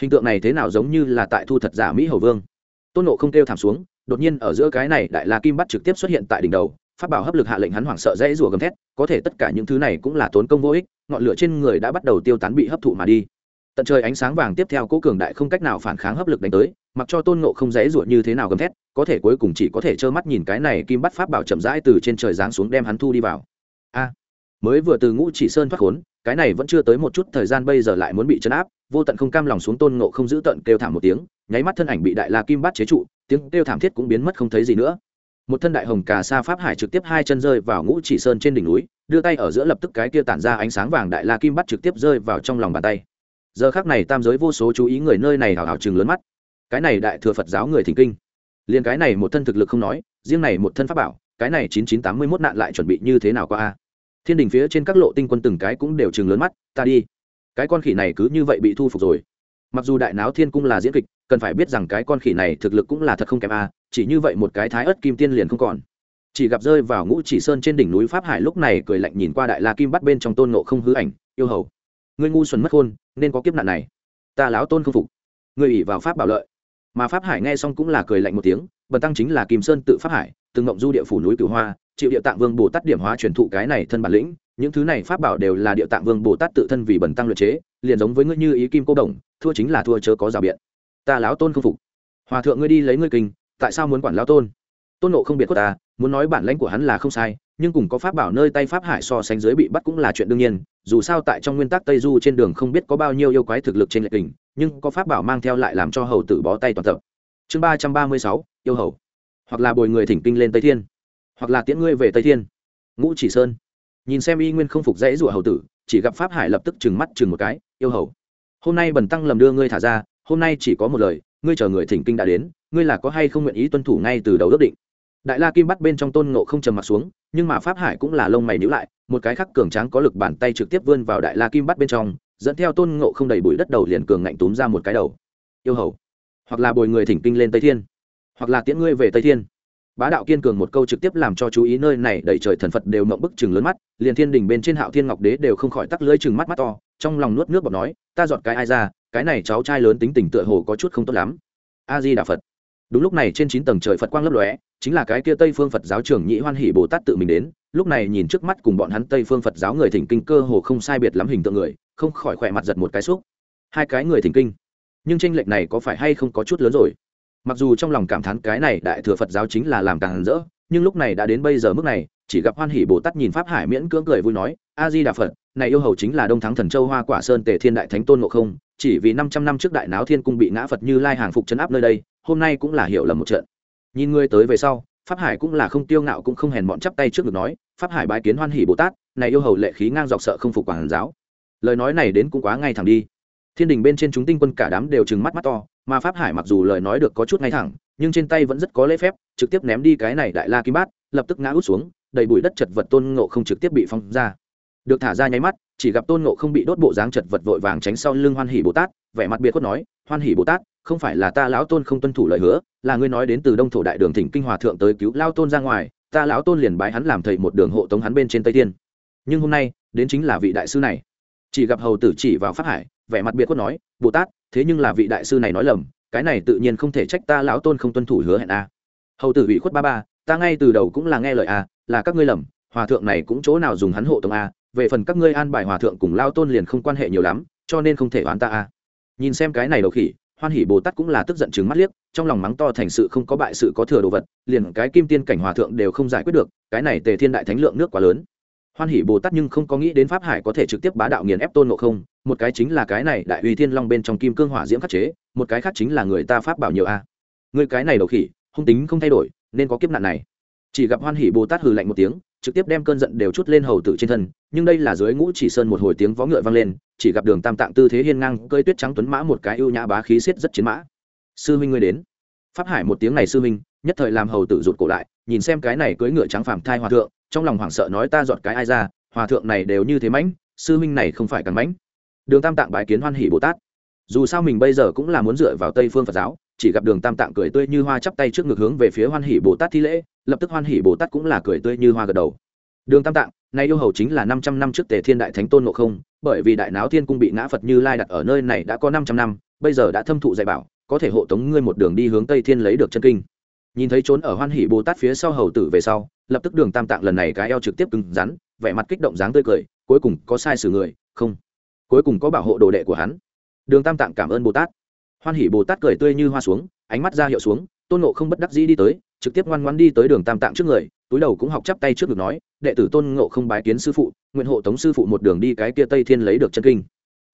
[SPEAKER 1] Hình tượng này thế nào giống như là tại thu thật giả mỹ hầu vương. Tôn nộ không kêu thảm xuống, đột nhiên ở giữa cái này đại la kim bắt trực tiếp xuất hiện tại đỉnh đầu Pháp bảo hấp lực hạ lệnh hắn hoảng sợ dễ rủa gầm thét, có thể tất cả những thứ này cũng là tốn công vô ích, ngọn lửa trên người đã bắt đầu tiêu tán bị hấp thụ mà đi. Tận trời ánh sáng vàng tiếp theo cố cường đại không cách nào phản kháng hấp lực đánh tới, mặc cho tôn ngộ không dễ rủa như thế nào gầm thét, có thể cuối cùng chỉ có thể trơ mắt nhìn cái này kim bắt pháp bảo chậm rãi từ trên trời giáng xuống đem hắn thu đi vào. A, mới vừa từ ngũ chỉ sơn thoát khốn, cái này vẫn chưa tới một chút thời gian bây giờ lại muốn bị chấn áp, vô tận không cam lòng xuống tôn ngộ không giữ tận kêu thảm một tiếng, nháy mắt thân ảnh bị đại la kim bát chế trụ, tiếng kêu thảm thiết cũng biến mất không thấy gì nữa một thân đại hồng cà sa pháp hải trực tiếp hai chân rơi vào ngũ chỉ sơn trên đỉnh núi, đưa tay ở giữa lập tức cái kia tản ra ánh sáng vàng đại la kim bắt trực tiếp rơi vào trong lòng bàn tay. Giờ khác này tam giới vô số chú ý người nơi này hào hào chừng lớn mắt. Cái này đại thừa phật giáo người thỉnh kinh. Liền cái này một thân thực lực không nói, riêng này một thân pháp bảo, cái này chín chín tám mươi mốt nạn lại chuẩn bị như thế nào qua a? Thiên đình phía trên các lộ tinh quân từng cái cũng đều chừng lớn mắt, ta đi. Cái con khỉ này cứ như vậy bị thu phục rồi mặc dù đại náo thiên cung là diễn kịch, cần phải biết rằng cái con khỉ này thực lực cũng là thật không kém a, chỉ như vậy một cái thái ớt kim tiên liền không còn. Chỉ gặp rơi vào ngũ chỉ sơn trên đỉnh núi pháp hải lúc này cười lạnh nhìn qua đại la kim bắt bên trong tôn nộ không hư ảnh, yêu hầu. Ngươi ngu xuẩn mất hôn nên có kiếp nạn này. Ta láo tôn không phục. Ngươi ủy vào pháp bảo lợi. Mà pháp hải nghe xong cũng là cười lạnh một tiếng, bần tăng chính là kim sơn tự pháp hải, từng ngộng du địa phủ núi cửu hoa chịu địa tạng vương bồ tát điểm hóa truyền thụ cái này thân bản lĩnh những thứ này pháp bảo đều là địa tạng vương bồ tát tự thân vì bẩn tăng luật chế, liền giống với ngươi như ý kim cô đồng, thua chính là thua chớ có rào biện. Ta láo tôn không phục. Hòa thượng ngươi đi lấy ngươi kinh, tại sao muốn quản lão tôn? Tôn nộ không biệt khuất ta, muốn nói bản lãnh của hắn là không sai, nhưng cùng có pháp bảo nơi tay pháp hải so sánh dưới bị bắt cũng là chuyện đương nhiên, dù sao tại trong nguyên tắc tây du trên đường không biết có bao nhiêu yêu quái thực lực trên lệ kình nhưng có pháp bảo mang theo lại làm cho hầu tử bó tay toàn tập. Chương ba trăm ba mươi sáu, yêu hầu. Hoặc là bồi người thỉnh kinh lên tây thiên. Hoặc là tiễn ngươi về tây thiên. Ngũ chỉ sơn nhìn xem y nguyên không phục dãy rủa hầu tử, chỉ gặp pháp hải lập tức trừng mắt chừng một cái, yêu hầu, hôm nay bần tăng lầm đưa ngươi thả ra, hôm nay chỉ có một lời, ngươi chờ người thỉnh kinh đã đến, ngươi là có hay không nguyện ý tuân thủ ngay từ đầu ước định? Đại la kim bắt bên trong tôn ngộ không trầm mặt xuống, nhưng mà pháp hải cũng là lông mày nhữ lại, một cái khắc cường tráng có lực bàn tay trực tiếp vươn vào đại la kim bắt bên trong, dẫn theo tôn ngộ không đầy bụi đất đầu liền cường ngạnh túm ra một cái đầu. Yêu hầu, hoặc là bồi người thỉnh kinh lên tây thiên, hoặc là tiễn ngươi về tây thiên bá đạo kiên cường một câu trực tiếp làm cho chú ý nơi này đẩy trời thần phật đều mộng bức chừng lớn mắt, liền thiên đình bên trên hạo thiên ngọc đế đều không khỏi tắc lưỡi chừng mắt mắt to, trong lòng nuốt nước bọt nói, ta dọn cái ai ra, cái này cháu trai lớn tính tình tựa hồ có chút không tốt lắm. A di đà phật. Đúng lúc này trên chín tầng trời phật quang lấp lóe, chính là cái kia tây phương phật giáo trưởng nhị hoan hỷ bồ tát tự mình đến, lúc này nhìn trước mắt cùng bọn hắn tây phương phật giáo người thỉnh kinh cơ hồ không sai biệt lắm hình tượng người, không khỏi khỏe mặt giật một cái xúc hai cái người thỉnh kinh. Nhưng tranh lệch này có phải hay không có chút lớn rồi? Mặc dù trong lòng cảm thán cái này đại thừa phật giáo chính là làm càng rỡ, nhưng lúc này đã đến bây giờ mức này, chỉ gặp hoan hỷ bồ tát nhìn pháp hải miễn cưỡng cười vui nói, a di đà phật, này yêu hầu chính là đông thắng thần châu hoa quả sơn tề thiên đại thánh tôn ngộ không, chỉ vì năm trăm năm trước đại náo thiên cung bị ngã phật như lai hàng phục chấn áp nơi đây, hôm nay cũng là hiểu lầm một trận. Nhìn ngươi tới về sau, pháp hải cũng là không tiêu ngạo cũng không hèn bọn chắp tay trước ngực nói, pháp hải bái kiến hoan hỷ bồ tát, này yêu hầu lệ khí ngang dọc sợ không phục quản giáo. Lời nói này đến cũng quá ngay thẳng đi. Thiên đình bên trên chúng tinh quân cả đám đều trừng mắt mắt to mà pháp hải mặc dù lời nói được có chút ngay thẳng, nhưng trên tay vẫn rất có lễ phép, trực tiếp ném đi cái này đại la kim bát, lập tức ngã út xuống, đầy bụi đất chật vật tôn ngộ không trực tiếp bị phong ra. Được thả ra nháy mắt, chỉ gặp tôn ngộ không bị đốt bộ dáng chật vật vội vàng tránh sau lưng hoan hỷ bồ tát, vẻ mặt biệt khuất nói, hoan hỷ bồ tát, không phải là ta lão tôn không tuân thủ lời hứa, là ngươi nói đến từ đông thổ đại đường thỉnh kinh hòa thượng tới cứu lao tôn ra ngoài, ta lão tôn liền bái hắn làm thầy một đường hộ tống hắn bên trên tây tiên. Nhưng hôm nay, đến chính là vị đại sư này. Chỉ gặp hầu tử chỉ vào pháp hải, vẻ mặt biệt khuất nói, bồ tát thế nhưng là vị đại sư này nói lầm, cái này tự nhiên không thể trách ta lão tôn không tuân thủ hứa hẹn a. Hầu tử ủy khuất ba ba, ta ngay từ đầu cũng là nghe lời a, là các ngươi lầm, hòa thượng này cũng chỗ nào dùng hắn hộ tống a, về phần các ngươi an bài hòa thượng cùng lao tôn liền không quan hệ nhiều lắm, cho nên không thể oán ta a. Nhìn xem cái này đầu khỉ, hoan hỉ bồ tát cũng là tức giận chứng mắt liếc, trong lòng mắng to thành sự không có bại sự có thừa đồ vật, liền cái kim tiên cảnh hòa thượng đều không giải quyết được, cái này tề thiên đại thánh lượng nước quá lớn. Hoan hỉ bồ tát nhưng không có nghĩ đến pháp hải có thể trực tiếp bá đạo nghiền ép tôn ngộ không một cái chính là cái này đại uy thiên long bên trong kim cương hỏa diễm khắc chế, một cái khác chính là người ta pháp bảo nhiều a. Người cái này đầu khỉ, hung tính không thay đổi, nên có kiếp nạn này. Chỉ gặp hoan hỉ bồ tát hừ lạnh một tiếng, trực tiếp đem cơn giận đều chút lên hầu tử trên thân, nhưng đây là dưới ngũ chỉ sơn một hồi tiếng vó ngựa vang lên, chỉ gặp đường tam tạng tư thế hiên ngang cơi tuyết trắng tuấn mã một cái ưu nhã bá khí xiết rất chiến mã. Sư huynh ngươi đến. Pháp hải một tiếng này sư huynh, nhất thời làm hầu tử rụt cổ lại, nhìn xem cái này cưỡi ngựa trắng phàm thai hòa thượng, trong lòng hoảng sợ nói ta dọn cái ai ra, hòa thượng này đều như thế mãnh, sư huynh này không phải càng mãnh đường tam tạng bái kiến hoan hỷ bồ tát. Dù sao mình bây giờ cũng là muốn dựa vào tây phương phật giáo, chỉ gặp đường tam tạng cười tươi như hoa chắp tay trước ngực hướng về phía hoan hỷ bồ tát thi lễ, lập tức hoan hỷ bồ tát cũng là cười tươi như hoa gật đầu. Đường tam tạng, nay yêu hầu chính là năm trăm năm trước tề thiên đại thánh tôn ngộ không, bởi vì đại náo thiên cung bị ngã phật như lai đặt ở nơi này đã có năm trăm năm, bây giờ đã thâm thụ dạy bảo, có thể hộ tống ngươi một đường đi hướng tây thiên lấy được chân kinh. Nhìn thấy trốn ở hoan hỷ bồ tát phía sau hầu tử về sau, lập tức đường tam tạng lần này cái eo trực tiếp cứng rắn, vẻ mặt kích động dáng tươi cười, cuối cùng có sai sử người, không cuối cùng có bảo hộ đồ đệ của hắn. Đường tam tạng cảm ơn bồ tát. Hoan hỷ bồ tát cười tươi như hoa xuống, ánh mắt ra hiệu xuống, tôn nộ không bất đắc dĩ đi tới, trực tiếp ngoan ngoan đi tới đường tam tạng trước người, túi đầu cũng học chắp tay trước ngực nói, đệ tử tôn ngộ không bái kiến sư phụ, nguyện hộ tống sư phụ một đường đi cái kia tây thiên lấy được chân kinh.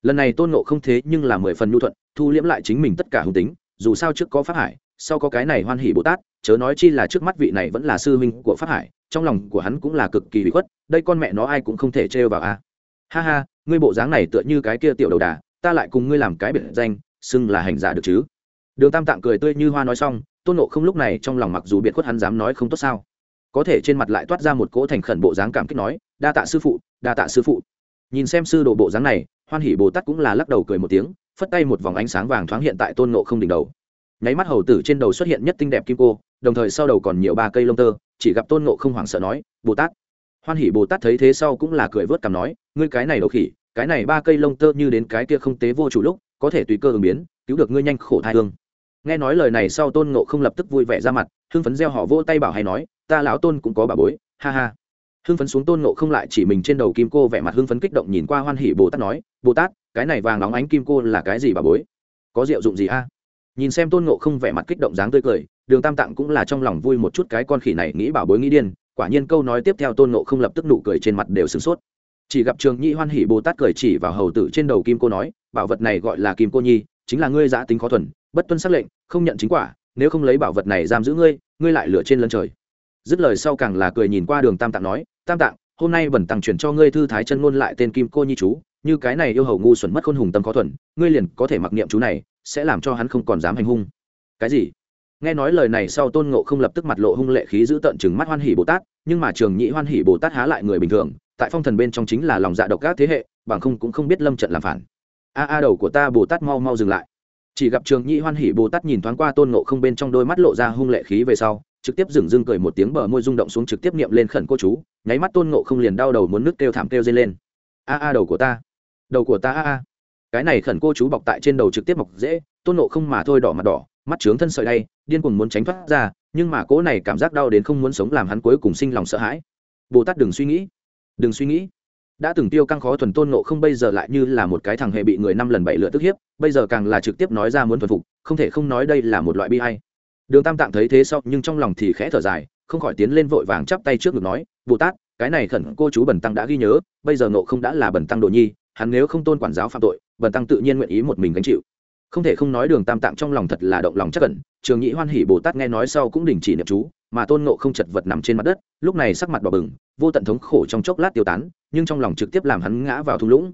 [SPEAKER 1] Lần này tôn ngộ không thế nhưng là mười phần nhu thuận, thu liễm lại chính mình tất cả hùng tính, dù sao trước có pháp hải, sau có cái này hoan hỷ bồ tát, chớ nói chi là trước mắt vị này vẫn là sư huynh của pháp hải, trong lòng của hắn cũng là cực kỳ bị khuất, đây con mẹ nó ai cũng không thể trêu vào a ha ha, ngươi bộ dáng này tựa như cái kia tiểu đầu đà, ta lại cùng ngươi làm cái biệt danh, xưng là hành giả được chứ? Đường tam tạng cười tươi như hoa nói xong, tôn nộ không lúc này trong lòng mặc dù biệt khuất hắn dám nói không tốt sao. Có thể trên mặt lại toát ra một cỗ thành khẩn bộ dáng cảm kích nói, đa tạ sư phụ, đa tạ sư phụ. Nhìn xem sư đồ bộ dáng này, hoan hỷ bồ tát cũng là lắc đầu cười một tiếng, phất tay một vòng ánh sáng vàng thoáng hiện tại tôn nộ không đỉnh đầu. Nháy mắt hầu tử trên đầu xuất hiện nhất tinh đẹp kim cô, đồng thời sau đầu còn nhiều ba cây lông tơ, chỉ gặp tôn nộ không hoảng sợ nói, bồ tát hoan hỷ bồ tát thấy thế sau cũng là cười vớt cằm nói, ngươi cái này đầu khỉ, cái này ba cây lông tơ như đến cái kia không tế vô chủ lúc, có thể tùy cơ ứng biến, cứu được ngươi nhanh khổ thai thương nghe nói lời này sau tôn ngộ không lập tức vui vẻ ra mặt, hưng phấn gieo họ vỗ tay bảo hay nói, ta lão tôn cũng có bà bối, ha ha. Hưng phấn xuống tôn ngộ không lại chỉ mình trên đầu kim cô vẻ mặt hưng phấn kích động nhìn qua hoan hỷ bồ tát nói, bồ tát, cái này vàng nóng ánh kim cô là cái gì bà bối? Có diệu dụng gì a? Nhìn xem tôn ngộ không vẻ mặt kích động dáng tươi cười, đường tam tạng cũng là trong lòng vui một chút cái con khỉ này nghĩ bảo bối nghĩ điên quả nhiên câu nói tiếp theo tôn ngộ không lập tức nụ cười trên mặt đều sửng sốt. Chỉ gặp trường nhi hoan hỷ bồ tát cười chỉ vào hầu tử trên đầu kim cô nói, bảo vật này gọi là kim cô nhi, chính là ngươi giã tính khó thuần, bất tuân xác lệnh, không nhận chính quả, nếu không lấy bảo vật này giam giữ ngươi ngươi lại lửa trên lân trời. Dứt lời sau càng là cười nhìn qua đường tam tạng nói, tam tạng, hôm nay bẩn tăng chuyển cho ngươi thư thái chân ngôn lại tên kim cô nhi chú, như cái này yêu hầu ngu xuẩn mất khôn hùng tâm khó thuần, ngươi liền có thể mặc niệm chú này, sẽ làm cho hắn không còn dám hành hung. Cái gì? Nghe nói lời này sau tôn ngộ không lập tức mặt lộ hung lệ khí giữ tận chừng mắt hoan hỷ bồ tát, nhưng mà trường nhị hoan hỷ bồ tát há lại người bình thường, tại phong thần bên trong chính là lòng dạ độc các thế hệ, bằng không cũng không biết lâm trận làm phản. A a đầu của ta bồ tát mau mau dừng lại. Chỉ gặp trường nhị hoan hỷ bồ tát nhìn thoáng qua tôn ngộ không bên trong đôi mắt lộ ra hung lệ khí về sau, trực tiếp dừng dưng cười một tiếng bờ môi rung động xuống trực tiếp niệm lên khẩn cô chú, nháy mắt tôn ngộ không liền đau đầu muốn nước kêu thảm kêu dây lên. A a đầu của ta, đầu của ta a a. Cái này khẩn cô chú bọc tại trên đầu trực tiếp mọc dễ, tôn ngộ không mà thôi đỏ mặt đỏ mắt trướng thân sợi đay, điên cuồng muốn tránh thoát ra, nhưng mà cỗ này cảm giác đau đến không muốn sống làm hắn cuối cùng sinh lòng sợ hãi. Bồ tát đừng suy nghĩ, đừng suy nghĩ. Đã từng tiêu căng khó thuần tôn nộ không bây giờ lại như là một cái thằng hệ bị người năm lần bảy lựa tức hiếp, bây giờ càng là trực tiếp nói ra muốn thuần phục, không thể không nói đây là một loại bi hay đường tam tạng thấy thế sau, nhưng trong lòng thì khẽ thở dài, không khỏi tiến lên vội vàng chắp tay trước ngực nói, bồ tát, cái này khẩn cô chú bần tăng đã ghi nhớ, bây giờ nộ không đã là bần tăng đồ nhi, hắn nếu không tôn quản giáo phạm tội, bần tăng tự nhiên nguyện ý một mình gánh chịu không thể không nói đường tam tạng trong lòng thật là động lòng chắc cẩn trường nhị hoan hỉ bồ tát nghe nói sau cũng đình chỉ niệm chú, mà tôn nộ không chật vật nằm trên mặt đất, lúc này sắc mặt bỏ bừng, vô tận thống khổ trong chốc lát tiêu tán, nhưng trong lòng trực tiếp làm hắn ngã vào thung lũng.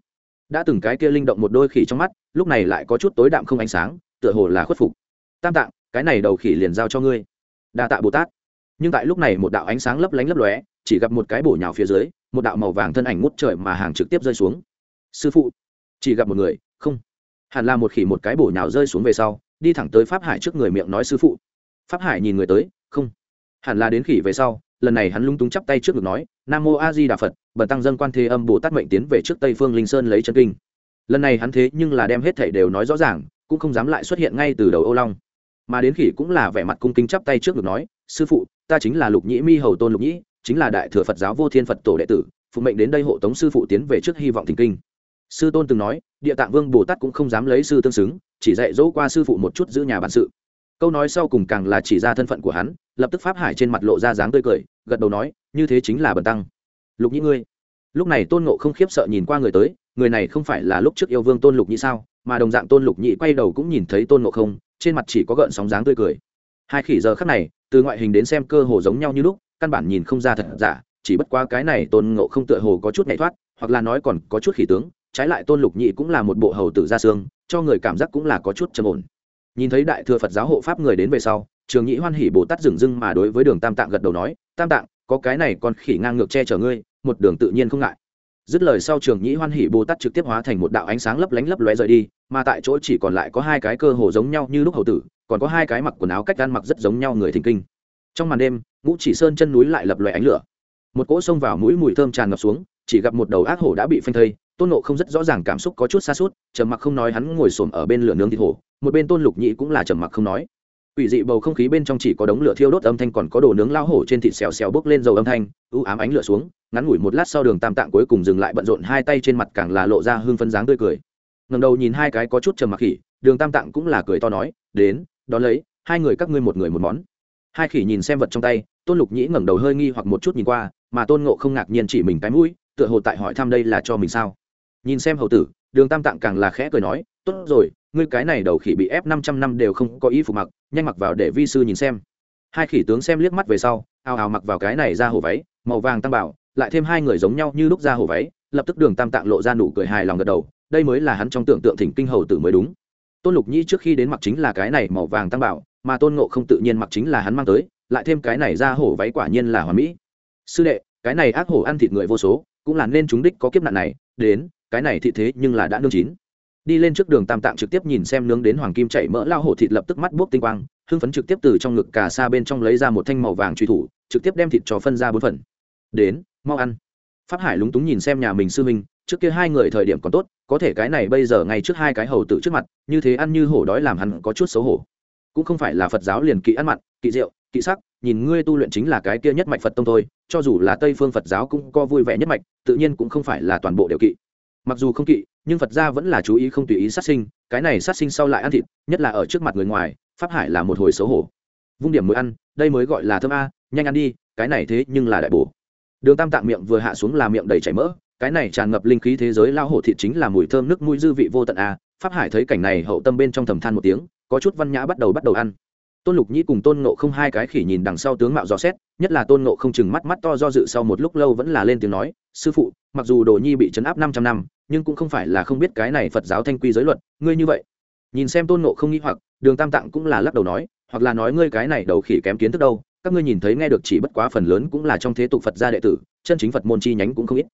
[SPEAKER 1] Đã từng cái kia linh động một đôi khỉ trong mắt, lúc này lại có chút tối đạm không ánh sáng, tựa hồ là khuất phục. Tam tạng, cái này đầu khỉ liền giao cho ngươi. Đa tạ bồ tát. Nhưng tại lúc này một đạo ánh sáng lấp lánh lấp lóe, chỉ gặp một cái bổ nhào phía dưới, một đạo màu vàng thân ảnh ngút trời mà hàng trực tiếp rơi xuống. Sư phụ, chỉ gặp một người, không hẳn là một khỉ một cái bổ nhào rơi xuống về sau, đi thẳng tới pháp hải trước người miệng nói sư phụ. Pháp hải nhìn người tới, không. Hẳn là đến khỉ về sau, lần này hắn lung túng chắp tay trước ngực nói, nam mô a di đà phật, bần tăng dân quan thế âm bồ tát mệnh tiến về trước tây phương linh sơn lấy chân kinh. Lần này hắn thế nhưng là đem hết thảy đều nói rõ ràng, cũng không dám lại xuất hiện ngay từ đầu ô long. Mà đến khỉ cũng là vẻ mặt cung kính chắp tay trước ngực nói, sư phụ, ta chính là lục nhĩ mi hầu tôn lục nhĩ, chính là đại thừa phật giáo vô thiên phật tổ đệ tử, phụ mệnh đến đây hộ tống sư phụ tiến về trước hy vọng thỉnh kinh sư tôn từng nói, địa tạng vương bồ tát cũng không dám lấy sư tương xứng, chỉ dạy dỗ qua sư phụ một chút giữ nhà bản sự. Câu nói sau cùng càng là chỉ ra thân phận của hắn, lập tức pháp hải trên mặt lộ ra dáng tươi cười, gật đầu nói, như thế chính là bần tăng. Lục nhĩ ngươi? Lúc này tôn ngộ không khiếp sợ nhìn qua người tới, người này không phải là lúc trước yêu vương tôn lục nhĩ sao? Mà đồng dạng tôn lục nhĩ quay đầu cũng nhìn thấy tôn ngộ không, trên mặt chỉ có gợn sóng dáng tươi cười. Hai khỉ giờ khắc này, từ ngoại hình đến xem cơ hồ giống nhau như lúc, căn bản nhìn không ra thật giả, chỉ bất quá cái này tôn ngộ không tựa hồ có chút nhảy thoát, hoặc là nói còn có chút khỉ tướng trái lại tôn lục nhị cũng là một bộ hầu tử gia xương, cho người cảm giác cũng là có chút trầm ổn. Nhìn thấy đại thừa phật giáo hộ pháp người đến về sau, trường nhị hoan hỉ bồ tát dừng dưng mà đối với đường tam tạng gật đầu nói, tam tạng, có cái này còn khỉ ngang ngược che chở ngươi, một đường tự nhiên không ngại. Dứt lời sau trường nhĩ hoan hỉ bồ tát trực tiếp hóa thành một đạo ánh sáng lấp lánh lấp lóe rời đi, mà tại chỗ chỉ còn lại có hai cái cơ hồ giống nhau như lúc hầu tử, còn có hai cái mặc quần áo cách ăn mặc rất giống nhau người thình kinh. Trong màn đêm, ngũ chỉ sơn chân núi lại lập lòe ánh lửa. Một cỗ xông vào mũi mùi thơm tràn ngập xuống, chỉ gặp một đầu ác hổ đã bị phanh thây tôn nộ không rất rõ ràng cảm xúc có chút xa suốt, trầm mặc không nói hắn ngồi xổm ở bên lửa nướng thịt hổ, một bên tôn lục nhị cũng là trầm mặc không nói. Ủy dị bầu không khí bên trong chỉ có đống lửa thiêu đốt âm thanh còn có đồ nướng lao hổ trên thịt xèo xèo bốc lên dầu âm thanh ưu ám ánh lửa xuống, ngắn ngủi một lát sau đường tam tạng cuối cùng dừng lại bận rộn hai tay trên mặt càng là lộ ra hương phân dáng tươi cười. Ngầm đầu nhìn hai cái có chút trầm mặc khỉ, đường tam tạng cũng là cười to nói, đến, đón lấy, hai người các ngươi một người một món. Hai khỉ nhìn xem vật trong tay, tôn lục nhĩ ngẩng đầu hơi nghi hoặc một chút nhìn qua, mà tôn ngộ không ngạc nhiên chỉ mình cái mũi, tựa hồ tại hỏi thăm đây là cho mình sao nhìn xem hầu tử, đường tam tạng càng là khẽ cười nói, tốt rồi, ngươi cái này đầu khỉ bị ép năm trăm năm đều không có ý phục mặc, nhanh mặc vào để vi sư nhìn xem. Hai khỉ tướng xem liếc mắt về sau, ào ào mặc vào cái này ra hổ váy, màu vàng tăng bảo, lại thêm hai người giống nhau như lúc ra hổ váy, lập tức đường tam tạng lộ ra nụ cười hài lòng gật đầu, đây mới là hắn trong tưởng tượng thỉnh kinh hầu tử mới đúng. Tôn lục nhĩ trước khi đến mặc chính là cái này màu vàng tăng bảo, mà tôn ngộ không tự nhiên mặc chính là hắn mang tới, lại thêm cái này ra hổ váy quả nhiên là hoàn mỹ. Sư đệ, cái này ác hổ ăn thịt người vô số, cũng là nên chúng đích có kiếp nạn này, đến cái này thị thế nhưng là đã nương chín. Đi lên trước đường tam tạng trực tiếp nhìn xem nướng đến hoàng kim chạy mỡ lao hổ thịt lập tức mắt buốc tinh quang, hưng phấn trực tiếp từ trong ngực cà xa bên trong lấy ra một thanh màu vàng truy thủ, trực tiếp đem thịt cho phân ra bốn phần. Đến, mau ăn. Pháp hải lúng túng nhìn xem nhà mình sư minh trước kia hai người thời điểm còn tốt, có thể cái này bây giờ ngay trước hai cái hầu tử trước mặt, như thế ăn như hổ đói làm hắn có chút xấu hổ. Cũng không phải là phật giáo liền kỵ ăn mặn, kỵ rượu, kỵ sắc, nhìn ngươi tu luyện chính là cái kia nhất mạch phật tông thôi, cho dù là tây phương phật giáo cũng có vui vẻ nhất mạch, tự nhiên cũng không phải là toàn bộ đều kỵ mặc dù không kỵ, nhưng phật gia vẫn là chú ý không tùy ý sát sinh, cái này sát sinh sau lại ăn thịt, nhất là ở trước mặt người ngoài, pháp hải là một hồi xấu hổ. Vung điểm mới ăn, đây mới gọi là thơm a, nhanh ăn đi, cái này thế nhưng là đại bổ. Đường tam tạng miệng vừa hạ xuống là miệng đầy chảy mỡ, cái này tràn ngập linh khí thế giới lao hổ thịt chính là mùi thơm nước mũi dư vị vô tận a, pháp hải thấy cảnh này hậu tâm bên trong thầm than một tiếng, có chút văn nhã bắt đầu bắt đầu ăn tôn lục nhĩ cùng tôn nộ không hai cái khỉ nhìn đằng sau tướng mạo dò xét, nhất là tôn nộ không chừng mắt mắt to do dự sau một lúc lâu vẫn là lên tiếng nói, sư phụ, mặc dù đồ nhi bị chấn áp năm trăm năm, nhưng cũng không phải là không biết cái này phật giáo thanh quy giới luật, ngươi như vậy. Nhìn xem tôn nộ không nghĩ hoặc, đường tam tạng cũng là lắc đầu nói, hoặc là nói ngươi cái này đầu khỉ kém kiến thức đâu, các ngươi nhìn thấy nghe được chỉ bất quá phần lớn cũng là trong thế tục phật gia đệ tử, chân chính phật môn chi nhánh cũng không ít.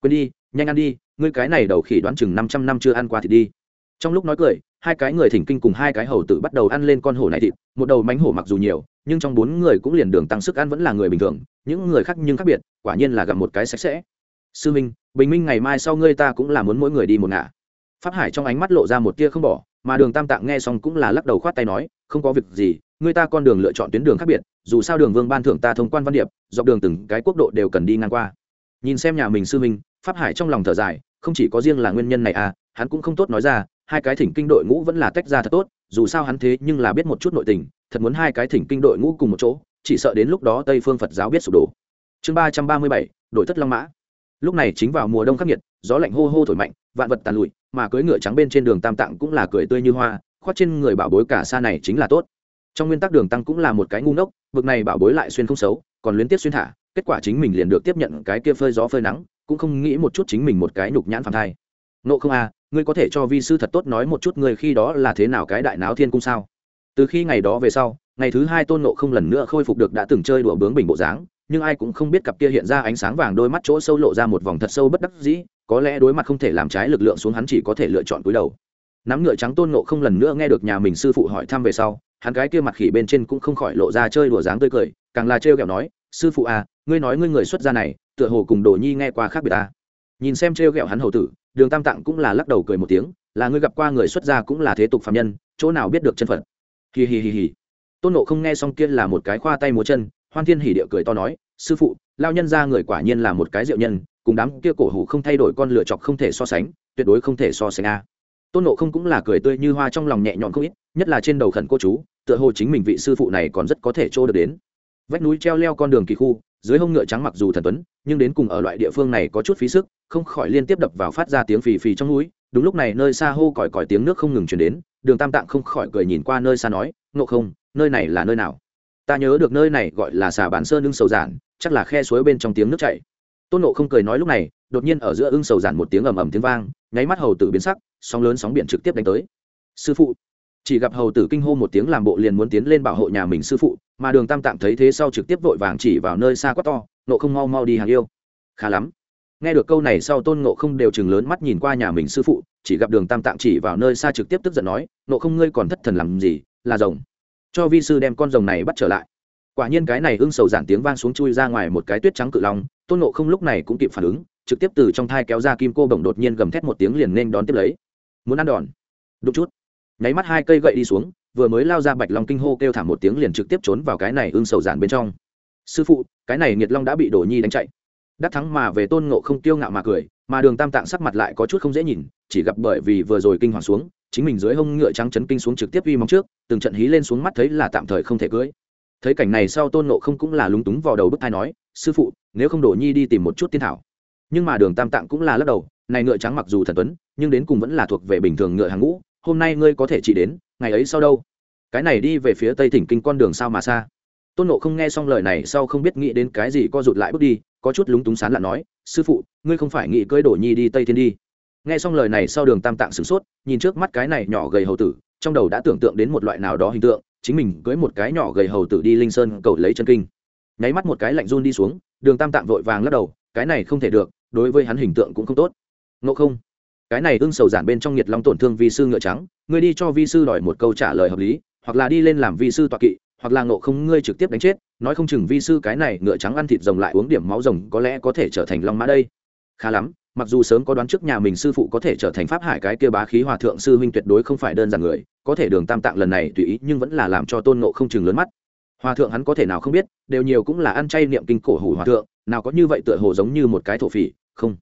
[SPEAKER 1] Quên đi, nhanh ăn đi, ngươi cái này đầu khỉ đoán chừng năm trăm năm chưa ăn qua thì đi. Trong lúc nói cười hai cái người thỉnh kinh cùng hai cái hầu tử bắt đầu ăn lên con hổ này thịt, một đầu mánh hổ mặc dù nhiều, nhưng trong bốn người cũng liền đường tăng sức ăn vẫn là người bình thường, những người khác nhưng khác biệt, quả nhiên là gặp một cái sạch sẽ. Sư minh, bình minh ngày mai sau ngươi ta cũng là muốn mỗi người đi một ngả. Pháp hải trong ánh mắt lộ ra một tia không bỏ, mà đường tam tạng nghe xong cũng là lắc đầu khoát tay nói, không có việc gì, ngươi ta con đường lựa chọn tuyến đường khác biệt, dù sao đường vương ban thưởng ta thông quan văn điệp, dọc đường từng cái quốc độ đều cần đi ngang qua. Nhìn xem nhà mình sư minh, pháp hải trong lòng thở dài, không chỉ có riêng là nguyên nhân này à hắn cũng không tốt nói ra hai cái thỉnh kinh đội ngũ vẫn là tách ra thật tốt, dù sao hắn thế nhưng là biết một chút nội tình, thật muốn hai cái thỉnh kinh đội ngũ cùng một chỗ, chỉ sợ đến lúc đó tây phương phật giáo biết sụp đổ. Chương ba trăm ba mươi bảy, đội thất long mã. Lúc này chính vào mùa đông khắc nghiệt, gió lạnh hô hô thổi mạnh, vạn vật tàn lụi, mà cưỡi ngựa trắng bên trên đường tam tạng cũng là cười tươi như hoa, khoác trên người bảo bối cả xa này chính là tốt. Trong nguyên tắc đường tăng cũng là một cái ngu ngốc vực này bảo bối lại xuyên không xấu, còn liên tiếp xuyên thả, kết quả chính mình liền được tiếp nhận cái kia phơi gió phơi nắng, cũng không nghĩ một chút chính mình một cái nhục nhãn phàm thai. Nộ không a ngươi có thể cho vi sư thật tốt nói một chút ngươi khi đó là thế nào cái đại náo thiên cung sao? Từ khi ngày đó về sau, ngày thứ hai tôn nộ không lần nữa khôi phục được đã từng chơi đùa bướng bình bộ dáng, nhưng ai cũng không biết cặp kia hiện ra ánh sáng vàng đôi mắt chỗ sâu lộ ra một vòng thật sâu bất đắc dĩ, có lẽ đối mặt không thể làm trái lực lượng xuống hắn chỉ có thể lựa chọn cúi đầu. Nắm ngựa trắng tôn nộ không lần nữa nghe được nhà mình sư phụ hỏi thăm về sau, hắn cái kia mặt khỉ bên trên cũng không khỏi lộ ra chơi đùa dáng tươi cười, càng là trêu ghẹo nói, sư phụ à ngươi nói ngươi người xuất gia này, tựa hồ cùng đồ nhi nghe qua khác biệt ta nhìn xem trêu ghẹo hắn hầu tử đường tam tạng cũng là lắc đầu cười một tiếng, là ngươi gặp qua người xuất gia cũng là thế tục phạm nhân, chỗ nào biết được chân phật? Hì hì hì hì tôn nộ không nghe xong kia là một cái khoa tay múa chân, hoan thiên hỉ địa cười to nói, sư phụ lao nhân ra người quả nhiên là một cái diệu nhân, cùng đám kia cổ hủ không thay đổi con lựa chọc không thể so sánh, tuyệt đối không thể so sánh a. Tôn nộ không cũng là cười tươi như hoa trong lòng nhẹ nhõm không ít, nhất là trên đầu khẩn cô chú, tựa hồ chính mình vị sư phụ này còn rất có thể trô được đến. Vách núi treo leo con đường kỳ khu dưới hông ngựa trắng mặc dù thần tuấn, nhưng đến cùng ở loại địa phương này có chút phí sức, không khỏi liên tiếp đập vào phát ra tiếng phì phì trong núi. Đúng lúc này nơi xa hô còi còi tiếng nước không ngừng chuyển đến, đường tam tạng không khỏi cười nhìn qua nơi xa nói, ngộ không, nơi này là nơi nào? Ta nhớ được nơi này gọi là xà bản sơn ưng sầu giản, chắc là khe suối bên trong tiếng nước chảy. Tôn nộ không cười nói lúc này, đột nhiên ở giữa ưng sầu giản một tiếng ầm ầm tiếng vang, nháy mắt hầu tử biến sắc, sóng lớn sóng biển trực tiếp đánh tới. Sư phụ chỉ gặp hầu tử kinh hô một tiếng làm bộ liền muốn tiến lên bảo hộ nhà mình sư phụ, mà đường tam tạm thấy thế sau trực tiếp vội vàng chỉ vào nơi xa quá to nộ không mau mau đi hàng yêu. Khá lắm. Nghe được câu này sau tôn nộ không đều chừng lớn mắt nhìn qua nhà mình sư phụ, chỉ gặp đường tam tạm chỉ vào nơi xa trực tiếp tức giận nói nộ không, ngươi còn thất thần làm gì? Là rồng. Cho vi sư đem con rồng này bắt trở lại. Quả nhiên cái này ưng sầu giản tiếng vang xuống chui ra ngoài một cái tuyết trắng cự long, tôn nộ không lúc này cũng kịp phản ứng, trực tiếp từ trong thai kéo ra kim cô bổng đột nhiên gầm thét một tiếng liền nên đón tiếp lấy. Muốn ăn đòn. Đúng chút nháy mắt hai cây gậy đi xuống, vừa mới lao ra bạch long kinh hô kêu thảm một tiếng liền trực tiếp trốn vào cái này ưng sầu giản bên trong. Sư phụ, cái này nghiệt long đã bị đổ nhi đánh chạy. Đắc thắng mà về tôn ngộ không tiêu ngạo mà cười, mà đường tam tạng sắc mặt lại có chút không dễ nhìn, chỉ gặp bởi vì vừa rồi kinh hoàng xuống, chính mình dưới hông ngựa trắng chấn kinh xuống trực tiếp uy móng trước, từng trận hí lên xuống mắt thấy là tạm thời không thể cưới thấy cảnh này sau tôn ngộ không cũng là lúng túng vào đầu bức thai nói, sư phụ, nếu không đổ nhi đi tìm một chút tiên thảo. Nhưng mà đường tam tạng cũng là lắc đầu, này ngựa trắng mặc dù thần tuấn, nhưng đến cùng vẫn là thuộc về bình thường ngựa hàng ngũ hôm nay ngươi có thể chỉ đến, ngày ấy sau đâu? Cái này đi về phía tây thỉnh kinh con đường sao mà xa? Tôn nộ không nghe xong lời này sau không biết nghĩ đến cái gì co rụt lại bước đi, có chút lúng túng sán lặn nói, sư phụ, ngươi không phải nghĩ cưới đổ nhi đi tây thiên đi. Nghe xong lời này sau đường tam tạng sửng sốt, nhìn trước mắt cái này nhỏ gầy hầu tử, trong đầu đã tưởng tượng đến một loại nào đó hình tượng, chính mình cưới một cái nhỏ gầy hầu tử đi linh sơn cầu lấy chân kinh. Nháy mắt một cái lạnh run đi xuống, đường tam tạng vội vàng lắc đầu, cái này không thể được, đối với hắn hình tượng cũng không tốt. Ngộ không cái này ưng sầu giản bên trong nhiệt long tổn thương vi sư ngựa trắng, ngươi đi cho vi sư đòi một câu trả lời hợp lý, hoặc là đi lên làm vi sư tọa kỵ, hoặc là ngộ không ngươi trực tiếp đánh chết, nói không chừng vi sư cái này ngựa trắng ăn thịt rồng lại uống điểm máu rồng có lẽ có thể trở thành long mã đây. Khá lắm, mặc dù sớm có đoán trước nhà mình sư phụ có thể trở thành pháp hải cái kia bá khí hòa thượng sư huynh tuyệt đối không phải đơn giản người, có thể đường tam tạng lần này tùy ý nhưng vẫn là làm cho tôn ngộ không chừng lớn mắt. Hòa thượng hắn có thể nào không biết, đều nhiều cũng là ăn chay niệm kinh cổ hủ hòa thượng, nào có như vậy tựa hồ giống như một cái thổ phỉ, không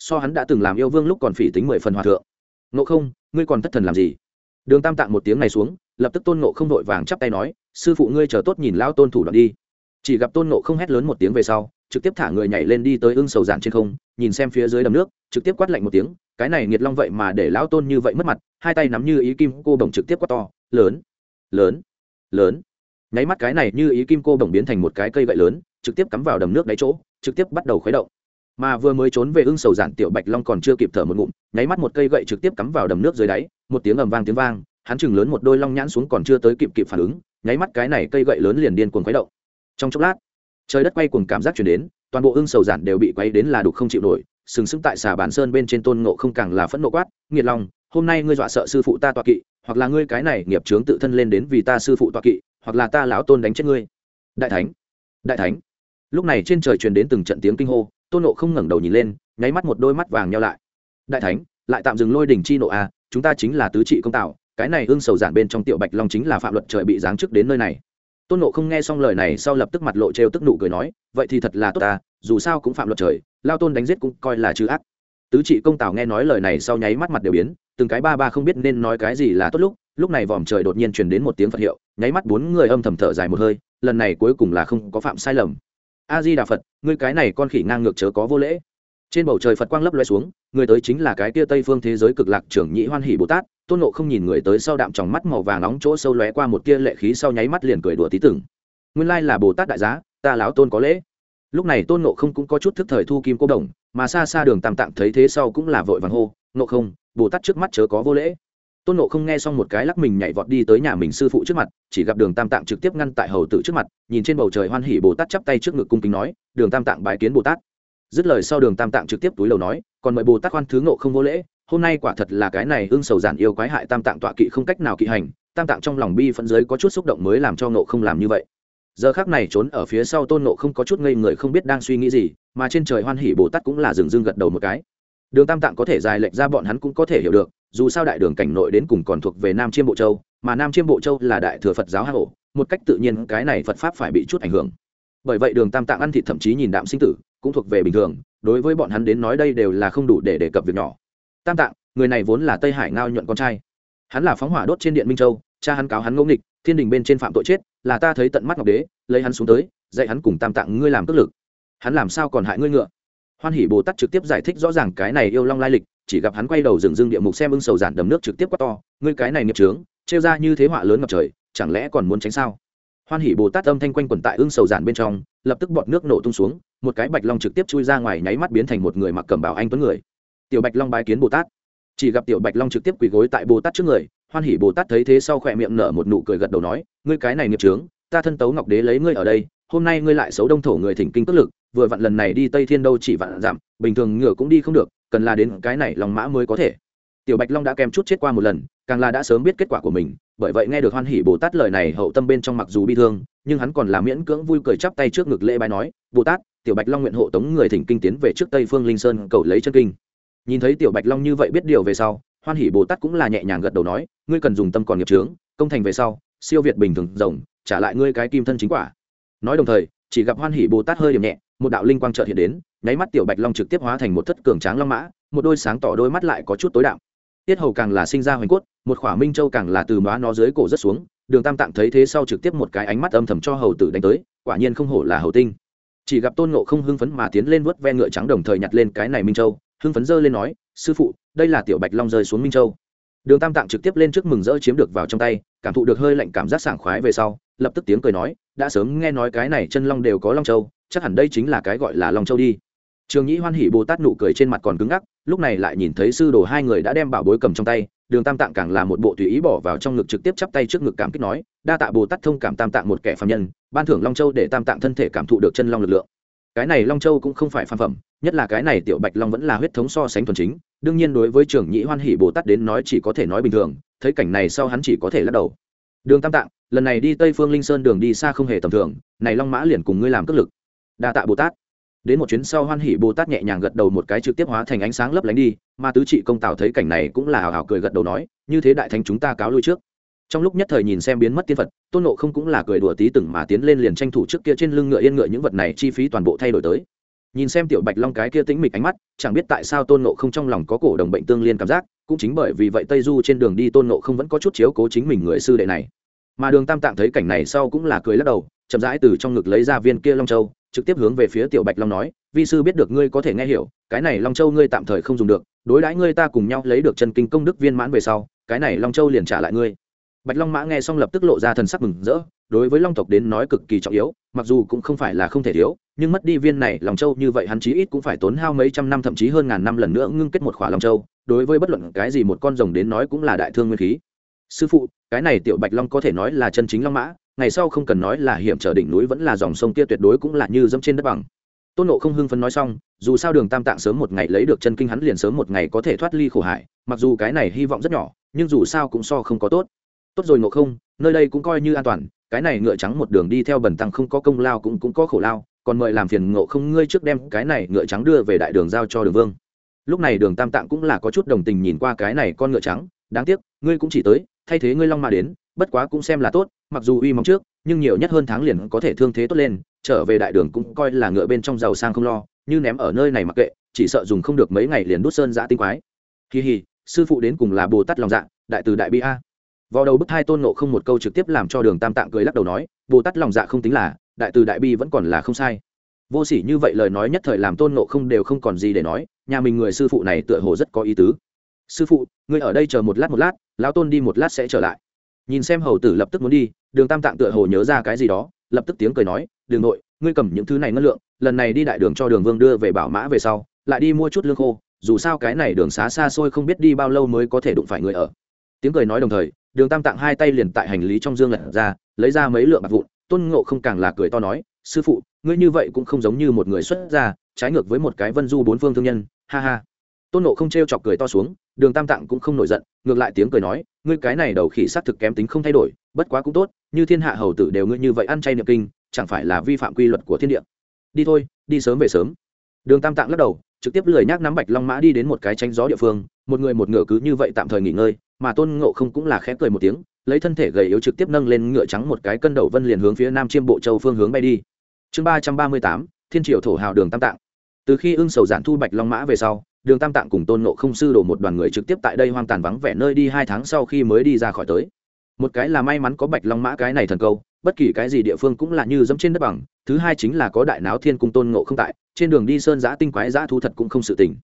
[SPEAKER 1] so hắn đã từng làm yêu vương lúc còn phỉ tính mười phần hòa thượng. Ngộ không, ngươi còn thất thần làm gì? Đường tam tạng một tiếng này xuống, lập tức tôn ngộ không vội vàng chắp tay nói, sư phụ ngươi chờ tốt nhìn lao tôn thủ đoạn đi. Chỉ gặp tôn ngộ không hét lớn một tiếng về sau, trực tiếp thả người nhảy lên đi tới ưng sầu giản trên không, nhìn xem phía dưới đầm nước, trực tiếp quát lạnh một tiếng, cái này nghiệt long vậy mà để lão tôn như vậy mất mặt, hai tay nắm như ý kim cô đồng trực tiếp quát to, lớn lớn lớn. Nháy mắt cái này như ý kim cô đồng biến thành một cái cây gậy lớn, trực tiếp cắm vào đầm nước đáy chỗ, trực tiếp bắt đầu khuấy động mà vừa mới trốn về ưng sầu giản tiểu bạch long còn chưa kịp thở một ngụm, nháy mắt một cây gậy trực tiếp cắm vào đầm nước dưới đáy, một tiếng ầm vang tiếng vang, hắn chừng lớn một đôi long nhãn xuống còn chưa tới kịp kịp phản ứng, nháy mắt cái này cây gậy lớn liền điên cuồng quấy động. Trong chốc lát, trời đất quay cuồng cảm giác chuyển đến, toàn bộ ưng sầu giản đều bị quay đến là đục không chịu nổi, sừng sững tại xà bản sơn bên trên tôn ngộ không càng là phẫn nộ quát, nghiệt lòng hôm nay ngươi dọa sợ sư phụ ta tọa kỵ, hoặc là ngươi cái này nghiệp chướng tự thân lên đến vì ta sư phụ tọa kỵ, hoặc là ta lão tôn đánh chết ngươi. Đại thánh đại thánh. Lúc này trên trời truyền đến từng trận tiếng kinh hô tôn nộ không ngẩng đầu nhìn lên nháy mắt một đôi mắt vàng nhau lại. Đại thánh lại tạm dừng lôi đỉnh chi nộ a à, chúng ta chính là tứ trị công tạo cái này ương sầu giản bên trong tiểu bạch long chính là phạm luật trời bị giáng chức đến nơi này. Tôn nộ không nghe xong lời này sau lập tức mặt lộ trêu tức nụ cười nói vậy thì thật là tốt ta dù sao cũng phạm luật trời lao tôn đánh giết cũng coi là chữ ác. Tứ trị công tào nghe nói lời này sau nháy mắt mặt đều biến từng cái ba ba không biết nên nói cái gì là tốt lúc lúc này vòm trời đột nhiên truyền đến một tiếng phật hiệu nháy mắt bốn người âm thầm thở dài một hơi lần này cuối cùng là không có phạm sai lầm a di đà phật ngươi cái này con khỉ ngang ngược chớ có vô lễ. Trên bầu trời phật quang lấp loe xuống, người tới chính là cái tia tây phương thế giới cực lạc trưởng nhị hoan hỷ bồ tát. Tôn nộ không nhìn người tới sau đạm tròng mắt màu vàng nóng chỗ sâu lóe qua một tia lệ khí sau nháy mắt liền cười đùa tí tưởng nguyên lai là bồ tát đại giá, ta láo tôn có lễ. Lúc này tôn nộ không cũng có chút thức thời thu kim cô đồng, mà xa xa đường tam tạng thấy thế sau cũng là vội vàng hô nộ không, bồ tát trước mắt chớ có vô lễ tôn nộ không nghe xong một cái lắc mình nhảy vọt đi tới nhà mình sư phụ trước mặt, chỉ gặp đường tam tạng trực tiếp ngăn tại hầu tử trước mặt, nhìn trên bầu trời hoan hỉ bồ tát chắp tay trước ngực cung kính nói, đường tam tạng bái kiến bồ tát. Dứt lời sau đường tam tạng trực tiếp túi lầu nói, còn mời bồ tát khoan thứ ngộ không vô lễ, hôm nay quả thật là cái này ương sầu giản yêu quái hại tam tạng tọa kỵ không cách nào kỵ hành, tam tạng trong lòng bi phẫn giới có chút xúc động mới làm cho ngộ không làm như vậy. Giờ khác này trốn ở phía sau tôn nộ không có chút ngây người không biết đang suy nghĩ gì, mà trên trời hoan hỉ bồ tát cũng là dừng dưng gật đầu một cái đường tam tạng có thể dài lệch ra bọn hắn cũng có thể hiểu được, dù sao đại đường cảnh nội đến cùng còn thuộc về nam chiêm bộ châu, mà nam chiêm bộ châu là đại thừa phật giáo hà hộ một cách tự nhiên cái này phật pháp phải bị chút ảnh hưởng. Bởi vậy đường tam tạng ăn thịt thậm chí nhìn đạm sinh tử, cũng thuộc về bình thường, đối với bọn hắn đến nói đây đều là không đủ để đề cập việc nhỏ. Tam tạng, người này vốn là tây hải ngao nhuận con trai. Hắn là phóng hỏa đốt trên điện minh châu, cha hắn cáo hắn ngẫu nghịch, thiên đình bên trên phạm tội chết, là ta thấy tận mắt ngọc đế, lấy hắn xuống tới, dạy hắn cùng tam tạng ngươi làm tức lực. Hắn làm sao còn hại ngươi ngựa? Hoan hỷ bồ tát trực tiếp giải thích rõ ràng cái này yêu long lai lịch, chỉ gặp hắn quay đầu dừng dưng địa mục xem ưng sầu giản đầm nước trực tiếp quá to, ngươi cái này nghiệp trướng trêu ra như thế họa lớn ngập trời, chẳng lẽ còn muốn tránh sao? Hoan hỷ bồ tát âm thanh quanh quẩn tại ưng sầu giản bên trong, lập tức bọt nước nổ tung xuống, một cái bạch long trực tiếp chui ra ngoài nháy mắt biến thành một người mặc cẩm bảo anh tuấn người. Tiểu bạch long bái kiến bồ tát. Chỉ gặp tiểu bạch long trực tiếp quỳ gối tại bồ tát trước người, hoan hỷ bồ tát thấy thế sau khỏe miệng nở một nụ cười gật đầu nói, ngươi cái này nghiệp trướng ta thân tấu ngọc đế lấy ngươi ở đây, hôm nay ngươi lại xấu đông thổ người thỉnh kinh tức lực, vừa vặn lần này đi tây thiên đâu chỉ vạn giảm, bình thường ngựa cũng đi không được, cần là đến cái này lòng mã mới có thể. Tiểu bạch long đã kèm chút chết qua một lần, càng là đã sớm biết kết quả của mình, bởi vậy nghe được hoan hỷ bồ tát lời này hậu tâm bên trong mặc dù bi thương, nhưng hắn còn là miễn cưỡng vui cười chắp tay trước ngực lễ bài nói, bồ tát, tiểu bạch long nguyện hộ tống người thỉnh kinh tiến về trước tây phương linh sơn cầu lấy chân kinh. Nhìn thấy tiểu bạch long như vậy biết điều về sau, hoan hỷ bồ tát cũng là nhẹ nhàng gật đầu nói, ngươi cần dùng tâm còn nghiệp trướng công thành về sau, siêu việt bình thường rồng trả lại ngươi cái kim thân chính quả. Nói đồng thời, chỉ gặp hoan hỷ bồ tát hơi điểm nhẹ, một đạo linh quang chợt hiện đến, nháy mắt tiểu bạch long trực tiếp hóa thành một thất cường tráng long mã, một đôi sáng tỏ đôi mắt lại có chút tối đạo tiết hầu càng là sinh ra hoành cốt, một khỏa minh châu càng là từ má nó dưới cổ rất xuống, đường tam tạng thấy thế sau trực tiếp một cái ánh mắt âm thầm cho hầu tử đánh tới, quả nhiên không hổ là hầu tinh. Chỉ gặp tôn ngộ không hưng phấn mà tiến lên vớt ve ngựa trắng đồng thời nhặt lên cái này minh châu, hưng phấn giơ lên nói, sư phụ, đây là tiểu bạch long rơi xuống minh châu đường tam tạng trực tiếp lên trước mừng rỡ chiếm được vào trong tay, cảm thụ được hơi lạnh cảm giác sảng khoái về sau, lập tức tiếng cười nói, đã sớm nghe nói cái này chân long đều có long châu, chắc hẳn đây chính là cái gọi là long châu đi. Trường nhĩ hoan hỉ bồ tát nụ cười trên mặt còn cứng ngắc, lúc này lại nhìn thấy sư đồ hai người đã đem bảo bối cầm trong tay, đường tam tạng càng là một bộ tùy ý bỏ vào trong ngực trực tiếp chắp tay trước ngực cảm kích nói, đa tạ bồ tát thông cảm tam tạng một kẻ phạm nhân, ban thưởng long châu để tam tạng thân thể cảm thụ được chân long lực lượng. Cái này long châu cũng không phải phàm phẩm, nhất là cái này tiểu bạch long vẫn là huyết thống so sánh thuần chính đương nhiên đối với trưởng nhĩ hoan hỷ bồ tát đến nói chỉ có thể nói bình thường, thấy cảnh này sau hắn chỉ có thể lắc đầu. Đường tam tạng, lần này đi tây phương linh sơn đường đi xa không hề tầm thường, này long mã liền cùng ngươi làm cất lực. Đa tạ bồ tát. Đến một chuyến sau hoan hỷ bồ tát nhẹ nhàng gật đầu một cái trực tiếp hóa thành ánh sáng lấp lánh đi, mà tứ trị công tào thấy cảnh này cũng là hào hào cười gật đầu nói, như thế đại thánh chúng ta cáo lui trước. Trong lúc nhất thời nhìn xem biến mất tiên phật, tôn nộ không cũng là cười đùa tí từng mà tiến lên liền tranh thủ trước kia trên lưng ngựa yên ngựa những vật này chi phí toàn bộ thay đổi tới nhìn xem tiểu bạch long cái kia tĩnh mịch ánh mắt, chẳng biết tại sao tôn nộ không trong lòng có cổ đồng bệnh tương liên cảm giác, cũng chính bởi vì vậy tây du trên đường đi tôn nộ không vẫn có chút chiếu cố chính mình người sư đệ này. Mà đường tam tạng thấy cảnh này sau cũng là cười lắc đầu, chậm rãi từ trong ngực lấy ra viên kia long châu, trực tiếp hướng về phía tiểu bạch long nói, vi sư biết được ngươi có thể nghe hiểu, cái này long châu ngươi tạm thời không dùng được, đối đãi ngươi ta cùng nhau lấy được chân kinh công đức viên mãn về sau, cái này long châu liền trả lại ngươi. Bạch long mã nghe xong lập tức lộ ra thần sắc mừng rỡ đối với long tộc đến nói cực kỳ trọng yếu, mặc dù cũng không phải là không thể thiếu, nhưng mất đi viên này lòng châu như vậy hắn chí ít cũng phải tốn hao mấy trăm năm thậm chí hơn ngàn năm lần nữa ngưng kết một khỏa lòng châu, đối với bất luận cái gì một con rồng đến nói cũng là đại thương nguyên khí. Sư phụ, cái này tiểu bạch long có thể nói là chân chính long mã, ngày sau không cần nói là hiểm trở đỉnh núi vẫn là dòng sông kia tuyệt đối cũng là như dẫm trên đất bằng. Tôn nộ không hưng phấn nói xong, dù sao đường tam tạng sớm một ngày lấy được chân kinh hắn liền sớm một ngày có thể thoát ly khổ hải, mặc dù cái này hy vọng rất nhỏ, nhưng dù sao cũng so không có tốt. Tốt rồi ngộ không, nơi đây cũng coi như an toàn cái này ngựa trắng một đường đi theo bần tăng không có công lao cũng cũng có khổ lao, còn mời làm phiền ngộ không ngươi trước đem cái này ngựa trắng đưa về đại đường giao cho đường vương. Lúc này đường tam tạng cũng là có chút đồng tình nhìn qua cái này con ngựa trắng, đáng tiếc, ngươi cũng chỉ tới, thay thế ngươi long mà đến, bất quá cũng xem là tốt, mặc dù uy mong trước, nhưng nhiều nhất hơn tháng liền có thể thương thế tốt lên, trở về đại đường cũng coi là ngựa bên trong giàu sang không lo, như ném ở nơi này mặc kệ, chỉ sợ dùng không được mấy ngày liền đốt sơn giã tinh quái. Kỳ hì sư phụ đến cùng là bồ tát lòng dạ đại từ đại bi a vào đầu bức hai tôn nộ không một câu trực tiếp làm cho đường tam tạng cười lắc đầu nói, bồ tát lòng dạ không tính là, đại từ đại bi vẫn còn là không sai. Vô s ỉ như vậy lời nói nhất thời làm tôn nộ không đều không còn gì để nói, nhà mình người sư phụ này tựa hồ rất có ý tứ. Sư phụ, ngươi ở đây chờ một lát một lát, lão tôn đi một lát sẽ trở lại. Nhìn xem hầu tử lập tức muốn đi, đường tam tạng tựa hồ nhớ ra cái gì đó, lập tức tiếng cười nói, đường nội, ngươi cầm những thứ này ngân lượng, lần này đi đại đường cho đường vương đưa về bảo mã về sau, lại đi mua chút lương khô, dù sao cái này đường xá xa xôi không biết đi bao lâu mới có thể đụng phải người ở. Tiếng cười nói đồng thời đường tam tạng hai tay liền tại hành lý trong dương lật ra, lấy ra mấy lượng bạc vụn. Tôn ngộ không càng là cười to nói, sư phụ, ngươi như vậy cũng không giống như một người xuất gia, trái ngược với một cái vân du bốn phương thương nhân. Ha ha. Tôn nộ không t r e o chọc cười to xuống, đường tam tạng cũng không nổi giận, ngược lại tiếng cười nói, ngươi cái này đầu khỉ s á t thực kém tính không thay đổi, bất quá cũng tốt, như thiên hạ hầu tử đều ngươi như vậy ăn chay niệm kinh, chẳng phải là vi phạm quy luật của thiên địa. Đi thôi, đi sớm về sớm. Đường tam tạng lắc đầu, trực tiếp lười nhác nắm bạch long mã đi đến một cái tranh gió địa phương, một người một ngựa cứ như vậy tạm thời nghỉ ngơi mà tôn ngộ không cũng là khẽ cười một tiếng, lấy thân thể gầy yếu trực tiếp nâng lên ngựa trắng một cái cân đầu vân liền hướng phía nam chiêm bộ châu phương hướng bay đi. Chương ba trăm ba mươi tám, thiên triều thổ hào đường tam tạng. Từ khi ưng sầu giản thu bạch long mã về sau, đường tam tạng cùng tôn nộ không sư đổ một đoàn người trực tiếp tại đây hoang tàn vắng vẻ nơi đi hai tháng sau khi mới đi ra khỏi tới. Một cái là may mắn có bạch long mã cái này thần câu, bất kỳ cái gì địa phương cũng là như dẫm trên đất bằng, thứ hai chính là có đại náo thiên cung tôn ngộ không tại, trên đường đi sơn giã tinh quái giã thu thật cũng không sự tình.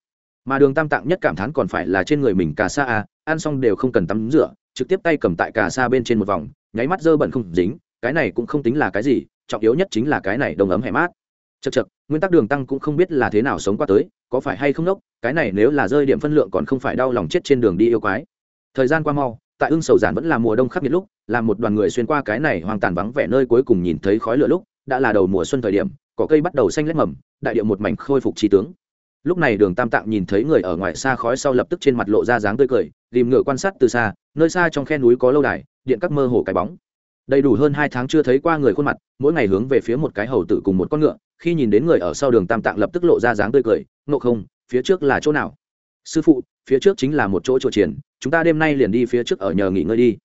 [SPEAKER 1] Mà đường tam tạng nhất cảm thán còn phải là trên người mình cả xa à ăn xong đều không cần tắm rửa, trực tiếp tay cầm tại cà sa bên trên một vòng, nháy mắt dơ bẩn không dính, cái này cũng không tính là cái gì, trọng yếu nhất chính là cái này đồng ấm hẻ mát. Chật chật nguyên tắc đường tăng cũng không biết là thế nào sống qua tới, có phải hay không đốc, cái này nếu là rơi điểm phân lượng còn không phải đau lòng chết trên đường đi yêu quái. Thời gian qua mau, tại ưng sầu giản vẫn là mùa đông khắc nghiệt lúc, làm một đoàn người xuyên qua cái này hoang tàn vắng vẻ nơi cuối cùng nhìn thấy khói lửa lúc, đã là đầu mùa xuân thời điểm, cỏ cây bắt đầu xanh lét mầm, đại điệu một mảnh khôi phục trí tướng lúc này đường tam tạng nhìn thấy người ở ngoài xa khói sau lập tức trên mặt lộ ra dáng tươi cười, tìm ngựa quan sát từ xa, nơi xa trong khe núi có lâu đài, điện các mơ hồ cái bóng. Đầy đủ hơn hai tháng chưa thấy qua người khuôn mặt, mỗi ngày hướng về phía một cái hầu tử cùng một con ngựa, khi nhìn đến người ở sau đường tam tạng lập tức lộ ra dáng tươi cười, ngộ không, phía trước là chỗ nào? Sư phụ, phía trước chính là một chỗ chỗ triển chúng ta đêm nay liền đi phía trước ở nhờ nghỉ ngơi đi.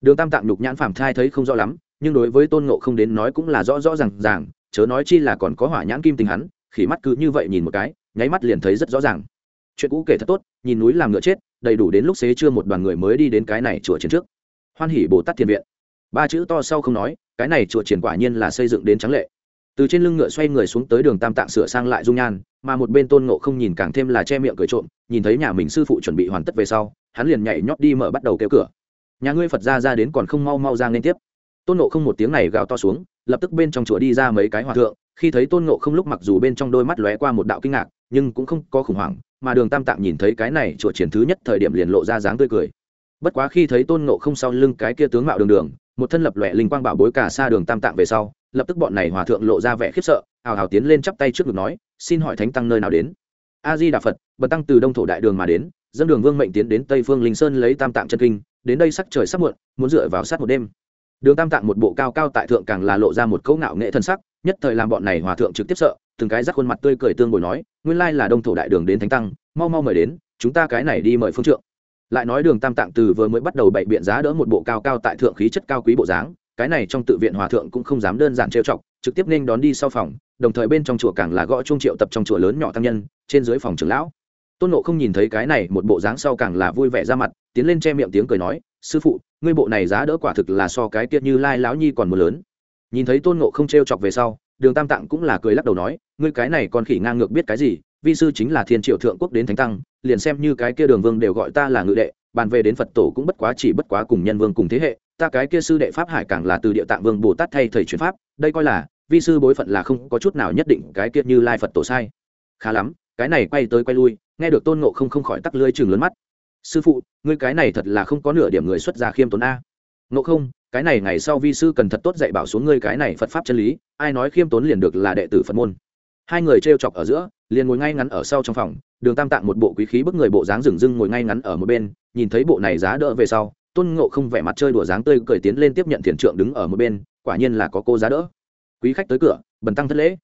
[SPEAKER 1] Đường tam tạng nhục nhãn phàm thai thấy không rõ lắm, nhưng đối với tôn ngộ không đến nói cũng là rõ rõ r à n g ràng, chớ nói chi là còn có hỏa nhãn kim tình hắn khỉ mắt cứ như vậy nhìn một cái, nháy mắt liền thấy rất rõ ràng. Chuyện cũ kể thật tốt, nhìn núi làm ngựa chết, đầy đủ đến lúc xế chưa một đoàn người mới đi đến cái này chùa chiến trước. Hoan hỉ bồ tát thiền viện. Ba chữ to sau không nói, cái này chùa triển quả nhiên là xây dựng đến trắng lệ. Từ trên lưng ngựa xoay người xuống tới đường tam tạng sửa sang lại dung nhan, mà một bên tôn ngộ không nhìn càng thêm là che miệng cười trộm, nhìn thấy nhà mình sư phụ chuẩn bị hoàn tất về sau, hắn liền nhảy nhót đi mở bắt đầu kêu cửa. Nhà ngươi phật ra ra đến còn không mau mau ra nên tiếp. Tôn ngộ không một tiếng này gào to xuống, lập tức bên trong chùa đi ra mấy cái hòa thượng khi thấy tôn ngộ không lúc mặc dù bên trong đôi mắt lóe qua một đạo kinh ngạc, nhưng cũng không có khủng hoảng, mà đường tam tạng nhìn thấy cái này chùa triển thứ nhất thời điểm liền lộ ra dáng tươi cười. Bất quá khi thấy tôn ngộ không sau lưng cái kia tướng mạo đường đường, một thân lập lòe linh quang bảo bối cả xa đường tam tạng về sau, lập tức bọn này hòa thượng lộ ra vẻ khiếp sợ, hào hào tiến lên chắp tay trước ngực nói, xin hỏi thánh tăng nơi nào đến? A di đà phật, bần tăng từ đông thổ đại đường mà đến, dân đường vương mệnh tiến đến tây phương linh sơn lấy tam tạng chân kinh, đến đây sắc trời sắp muộn, muốn dựa vào sát một đêm. Đường tam tạng một bộ cao cao tại thượng càng là lộ ra một câu ngạo nghệ thân sắc nhất thời làm bọn này hòa thượng trực tiếp sợ, từng cái rắc khuôn mặt tươi cười tương bồi nói, nguyên lai là đông thổ đại đường đến thánh tăng, mau mau mời đến, chúng ta cái này đi mời phương trượng. Lại nói đường tam tạng từ vừa mới bắt đầu bậy biện giá đỡ một bộ cao cao tại thượng khí chất cao quý bộ dáng, cái này trong tự viện hòa thượng cũng không dám đơn giản trêu chọc, trực tiếp nên đón đi sau phòng, đồng thời bên trong chùa càng là gõ trung triệu tập trong chùa lớn nhỏ tăng nhân, trên dưới phòng trưởng lão. Tôn nộ không nhìn thấy cái này một bộ dáng sau càng là vui vẻ ra mặt, tiến lên che miệng tiếng cười nói, sư phụ, ngươi bộ này giá đỡ quả thực là so cái tiết như lai lão nhi còn mưa lớn nhìn thấy tôn ngộ không t chọc về sau, đường tam tạng cũng là cười lắc đầu nói, ngươi cái này còn khỉ ngang ngược biết cái gì, vi sư chính là thiên triệu thượng quốc đến thánh tăng, liền xem như cái kia đường vương đều gọi ta là ngự đệ, bàn về đến phật tổ cũng bất quá chỉ bất quá cùng nhân vương cùng thế hệ, ta cái kia sư đệ pháp hải càng là từ địa tạng vương bồ tát thay thầy truyền pháp, đây coi là, vi sư bối phận là không có chút nào nhất định cái kia như lai phật tổ sai. Khá lắm, cái này quay tới quay lui, nghe được tôn ngộ không không khỏi tắc lưới chừng lớn mắt. Sư phụ, ngươi cái này thật là không có nửa điểm người xuất gia khiêm tốn a ngộ không, cái này ngày sau vi sư cần thật tốt dạy bảo xuống ngươi cái này phật pháp chân lý, ai nói khiêm tốn liền được là đệ tử phật môn. Hai người t chọc ở giữa, liền ngồi ngay ngắn ở sau trong phòng, đường tam tạng một bộ quý khí bức người bộ dáng rừng rưng ngồi ngay ngắn ở một bên, nhìn thấy bộ này giá đỡ về sau, tôn ngộ không vẻ mặt chơi đùa dáng tươi cười tiến lên tiếp nhận thiền trượng đứng ở một bên, quả nhiên là có cô giá đỡ. Quý khách tới cửa, bần tăng thất lễ.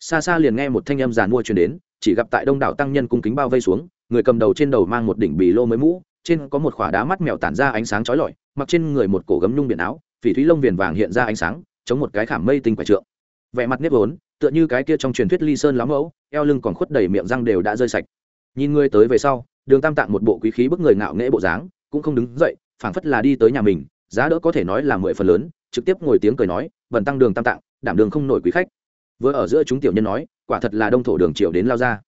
[SPEAKER 1] Xa xa liền nghe một thanh âm giàn mua truyền đến, chỉ gặp tại đông đảo tăng nhân cung kính bao vây xuống, người cầm đầu trên đầu mang một đỉnh bì lô mới mũ trên có một khỏa đá mắt mèo tản ra ánh sáng chói lọi, mặc trên người một cổ gấm nhung biển áo, phỉ thúy lông viền vàng hiện ra ánh sáng, chống một cái khảm mây tinh quả trượng. Vẻ mặt nếp vốn, tựa như cái kia trong truyền thuyết ly sơn lắm mẫu, eo lưng còn khuất đầy miệng răng đều đã rơi sạch. Nhìn người tới về sau, đường tam tạng một bộ quý khí bức người ngạo nghễ bộ dáng, cũng không đứng dậy, phảng phất là đi tới nhà mình, giá đỡ có thể nói là mười phần lớn, trực tiếp ngồi tiếng cười nói vần tăng đường tam tạng, đảm đường không nổi quý khách. Vừa ở giữa chúng tiểu nhân nói, quả thật là đông thổ đường triều đến lao ra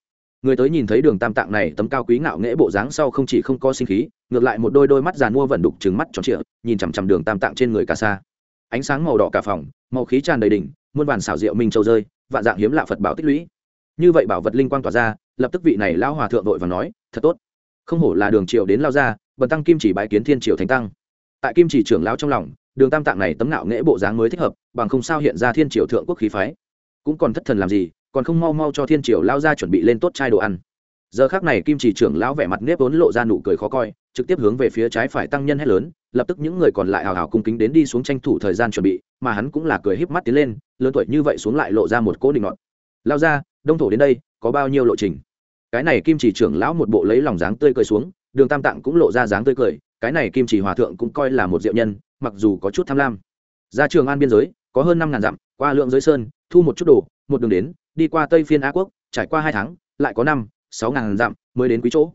[SPEAKER 1] người tới nhìn thấy đường tam tạng này tấm cao quý ngạo nghễ bộ dáng sau không chỉ không có sinh khí, ngược lại một đôi đôi mắt giàn mua vẩn đục trừng mắt tròn trịa, nhìn chằm chằm đường tam tạng trên người cả xa. ánh sáng màu đỏ cả phòng, màu khí tràn đầy đỉnh, muôn vàn xảo diệu minh châu rơi, vạn dạng hiếm lạ phật bảo tích lũy. Như vậy bảo vật linh quang tỏa ra, lập tức vị này lão hòa thượng vội và nói, thật tốt. Không hổ là đường triều đến lao ra, bần tăng kim chỉ bái kiến thiên triều thánh tăng. Tại kim chỉ trưởng lão trong lòng, đường tam tạng này tấm ngạo nghễ bộ dáng mới thích hợp, bằng không sao hiện ra thiên triều thượng quốc khí phái. Cũng còn thất thần làm gì còn không mau mau cho thiên triều lao ra chuẩn bị lên tốt chai đồ ăn. Giờ khác này kim chỉ trưởng lão vẻ mặt nếp vốn lộ ra nụ cười khó coi, trực tiếp hướng về phía trái phải tăng nhân hét lớn, lập tức những người còn lại hào hào cung kính đến đi xuống tranh thủ thời gian chuẩn bị, mà hắn cũng là cười híp mắt tiến lên, lớn tuổi như vậy xuống lại lộ ra một cỗ định ngọn lao ra đông thổ đến đây, có bao nhiêu lộ trình? Cái này kim chỉ trưởng lão một bộ lấy lòng dáng tươi cười xuống, đường tam tạng cũng lộ ra dáng tươi cười, cái này kim chỉ hòa thượng cũng coi là một diệu nhân, mặc dù có chút tham lam. Ra trường an biên giới, có hơn năm ngàn dặm, qua lượng giới sơn, thu một chút đồ, một đường đến đi qua tây phiên á quốc, trải qua hai tháng, lại có năm, sáu ngàn dặm mới đến quý chỗ.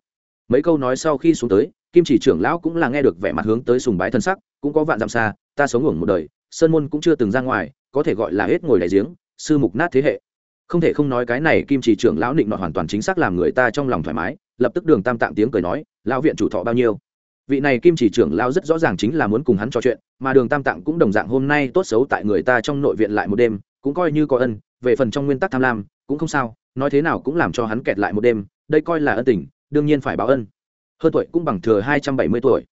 [SPEAKER 1] Mấy câu nói sau khi xuống tới, kim chỉ trưởng lão cũng là nghe được vẻ mặt hướng tới sùng bái thân sắc, cũng có vạn dặm xa, ta sống ngủ một đời, sơn môn cũng chưa từng ra ngoài, có thể gọi là hết ngồi đại giếng, sư mục nát thế hệ. Không thể không nói cái này kim chỉ trưởng lão định nọ hoàn toàn chính xác làm người ta trong lòng thoải mái, lập tức đường tam tạng tiếng cười nói, lão viện chủ thọ bao nhiêu? Vị này kim chỉ trưởng lão rất rõ ràng chính là muốn cùng hắn trò chuyện, mà đường tam tạng cũng đồng dạng hôm nay tốt xấu tại người ta trong nội viện lại một đêm, cũng coi như có ân về phần trong nguyên tắc tham lam, cũng không sao, nói thế nào cũng làm cho hắn kẹt lại một đêm, đây coi là ân tình, đương nhiên phải báo ân. Hơn tuổi cũng bằng thừa hai trăm bảy mươi tuổi.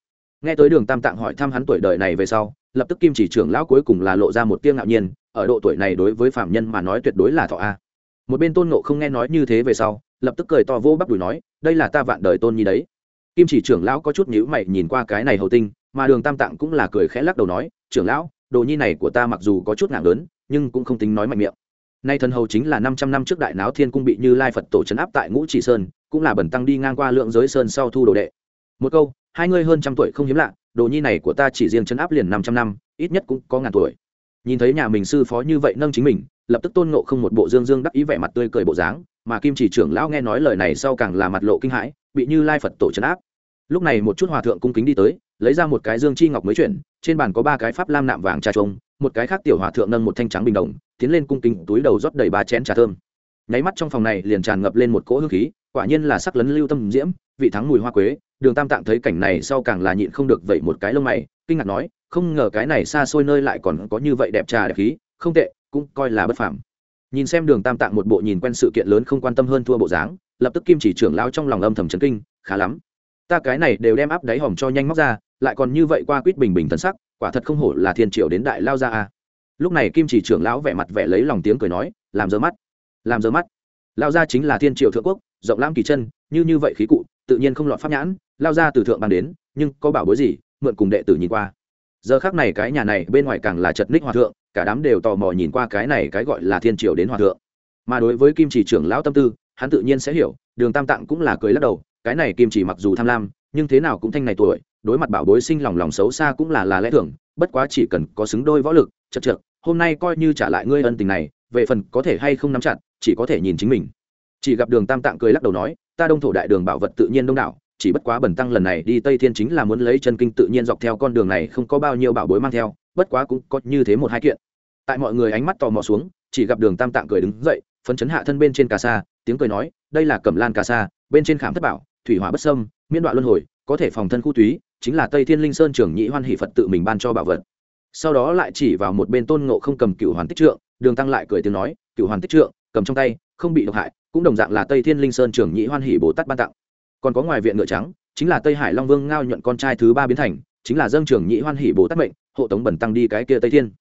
[SPEAKER 1] Nghe tới đường tam tạng hỏi thăm hắn tuổi đời này về sau, lập tức kim chỉ trưởng lão cuối cùng là lộ ra một tiếng ngạo nhiên, ở độ tuổi này đối với phạm nhân mà nói tuyệt đối là thọ a. Một bên tôn nộ không nghe nói như thế về sau, lập tức cười to vô bắp đùi nói, đây là ta vạn đời tôn nhi đấy. Kim chỉ trưởng lão có chút nhữ mày nhìn qua cái này hầu tinh, mà đường tam tạng cũng là cười khẽ lắc đầu nói, trưởng lão, đồ nhi này của ta mặc dù có chút nặng lớn, nhưng cũng không tính nói mạnh miệng nay thần hầu chính là năm trăm năm trước đại náo thiên cung bị như lai phật tổ trấn áp tại ngũ chỉ sơn, cũng là bẩn tăng đi ngang qua lượng giới sơn sau thu đồ đệ. Một câu, hai ngươi hơn trăm tuổi không hiếm lạ, đồ nhi này của ta chỉ riêng trấn áp liền năm trăm năm, ít nhất cũng có ngàn tuổi. Nhìn thấy nhà mình sư phó như vậy nâng chính mình, lập tức tôn ngộ không một bộ dương dương đắc ý vẻ mặt tươi cười bộ dáng, mà kim chỉ trưởng lão nghe nói lời này sau càng là mặt lộ kinh hãi, bị như lai phật tổ trấn áp. Lúc này một chút hòa thượng cung kính đi tới lấy ra một cái dương chi ngọc mới chuyển, trên bàn có ba cái pháp lam nạm vàng trà trông một cái khác tiểu hòa thượng nâng một thanh trắng bình đồng, tiến lên cung kính, túi đầu rót đầy ba chén trà thơm. Nháy mắt trong phòng này liền tràn ngập lên một cỗ hương khí, quả nhiên là sắc lấn lưu tâm diễm, vị thắng mùi hoa quế, đường tam tạng thấy cảnh này sau càng là nhịn không được vậy một cái lông mày, kinh ngạc nói, không ngờ cái này xa xôi nơi lại còn có như vậy đẹp trà đẹp khí, không tệ, cũng coi là bất phàm. Nhìn xem đường tam tạng một bộ nhìn quen sự kiện lớn không quan tâm hơn thua bộ dáng, lập tức kim chỉ trưởng lao trong lòng âm thầm chấn kinh, khá lắm. Ta cái này đều đem áp đáy hòm cho nhanh móc ra lại còn như vậy qua quýt bình bình thân sắc, quả thật không hổ là thiên triệu đến đại lao ra a. Lúc này kim chỉ trưởng lão vẻ mặt vẻ lấy lòng tiếng cười nói, làm dơ mắt, làm dơ mắt. Lao ra chính là thiên triệu thượng quốc, rộng lãm kỳ chân, như như vậy khí cụ, tự nhiên không lọt pháp nhãn, lao ra từ thượng bàn đến, nhưng có bảo bối gì, mượn cùng đệ tử nhìn qua. Giờ khác này cái nhà này bên ngoài càng là chật ních hòa thượng, cả đám đều tò mò nhìn qua cái này cái gọi là thiên triều đến hòa thượng. Mà đối với kim chỉ trưởng lão tâm tư, hắn tự nhiên sẽ hiểu, đường tam tạng cũng là cười lắc đầu, cái này kim chỉ mặc dù tham lam, nhưng thế nào cũng thanh này tuổi đối mặt bảo bối sinh lòng lòng xấu xa cũng là là lẽ thường, bất quá chỉ cần có xứng đôi võ lực, chật chật hôm nay coi như trả lại ngươi ân tình này, về phần có thể hay không nắm chặt, chỉ có thể nhìn chính mình. Chỉ gặp đường tam tạng cười lắc đầu nói, ta đông thổ đại đường bảo vật tự nhiên đông đảo, chỉ bất quá bẩn tăng lần này đi tây thiên chính là muốn lấy chân kinh tự nhiên dọc theo con đường này không có bao nhiêu bảo bối mang theo, bất quá cũng có như thế một hai kiện. Tại mọi người ánh mắt tò mò xuống, chỉ gặp đường tam tạng cười đứng dậy, phấn chấn hạ thân bên trên cà sa, tiếng cười nói, đây là cẩm lan cà sa, bên trên khảm thất bảo, thủy hỏa bất sâm miễn đoạn luân hồi, có thể phòng thân khu túy chính là tây thiên linh sơn trưởng nhị hoan hỷ phật tự mình ban cho bảo vật. Sau đó lại chỉ vào một bên tôn ngộ không cầm cựu hoàn tích trượng, đường tăng lại cười tiếng nói cựu hoàn tích trượng, cầm trong tay, không bị độc hại, cũng đồng dạng là tây thiên linh sơn trưởng nhị hoan hỷ bồ tát ban tặng. Còn có ngoài viện ngựa trắng, chính là tây hải long vương ngao nhuận con trai thứ ba biến thành, chính là dâng trưởng nhị hoan hỷ bồ tát mệnh, hộ tống bẩn tăng đi cái kia tây thiên.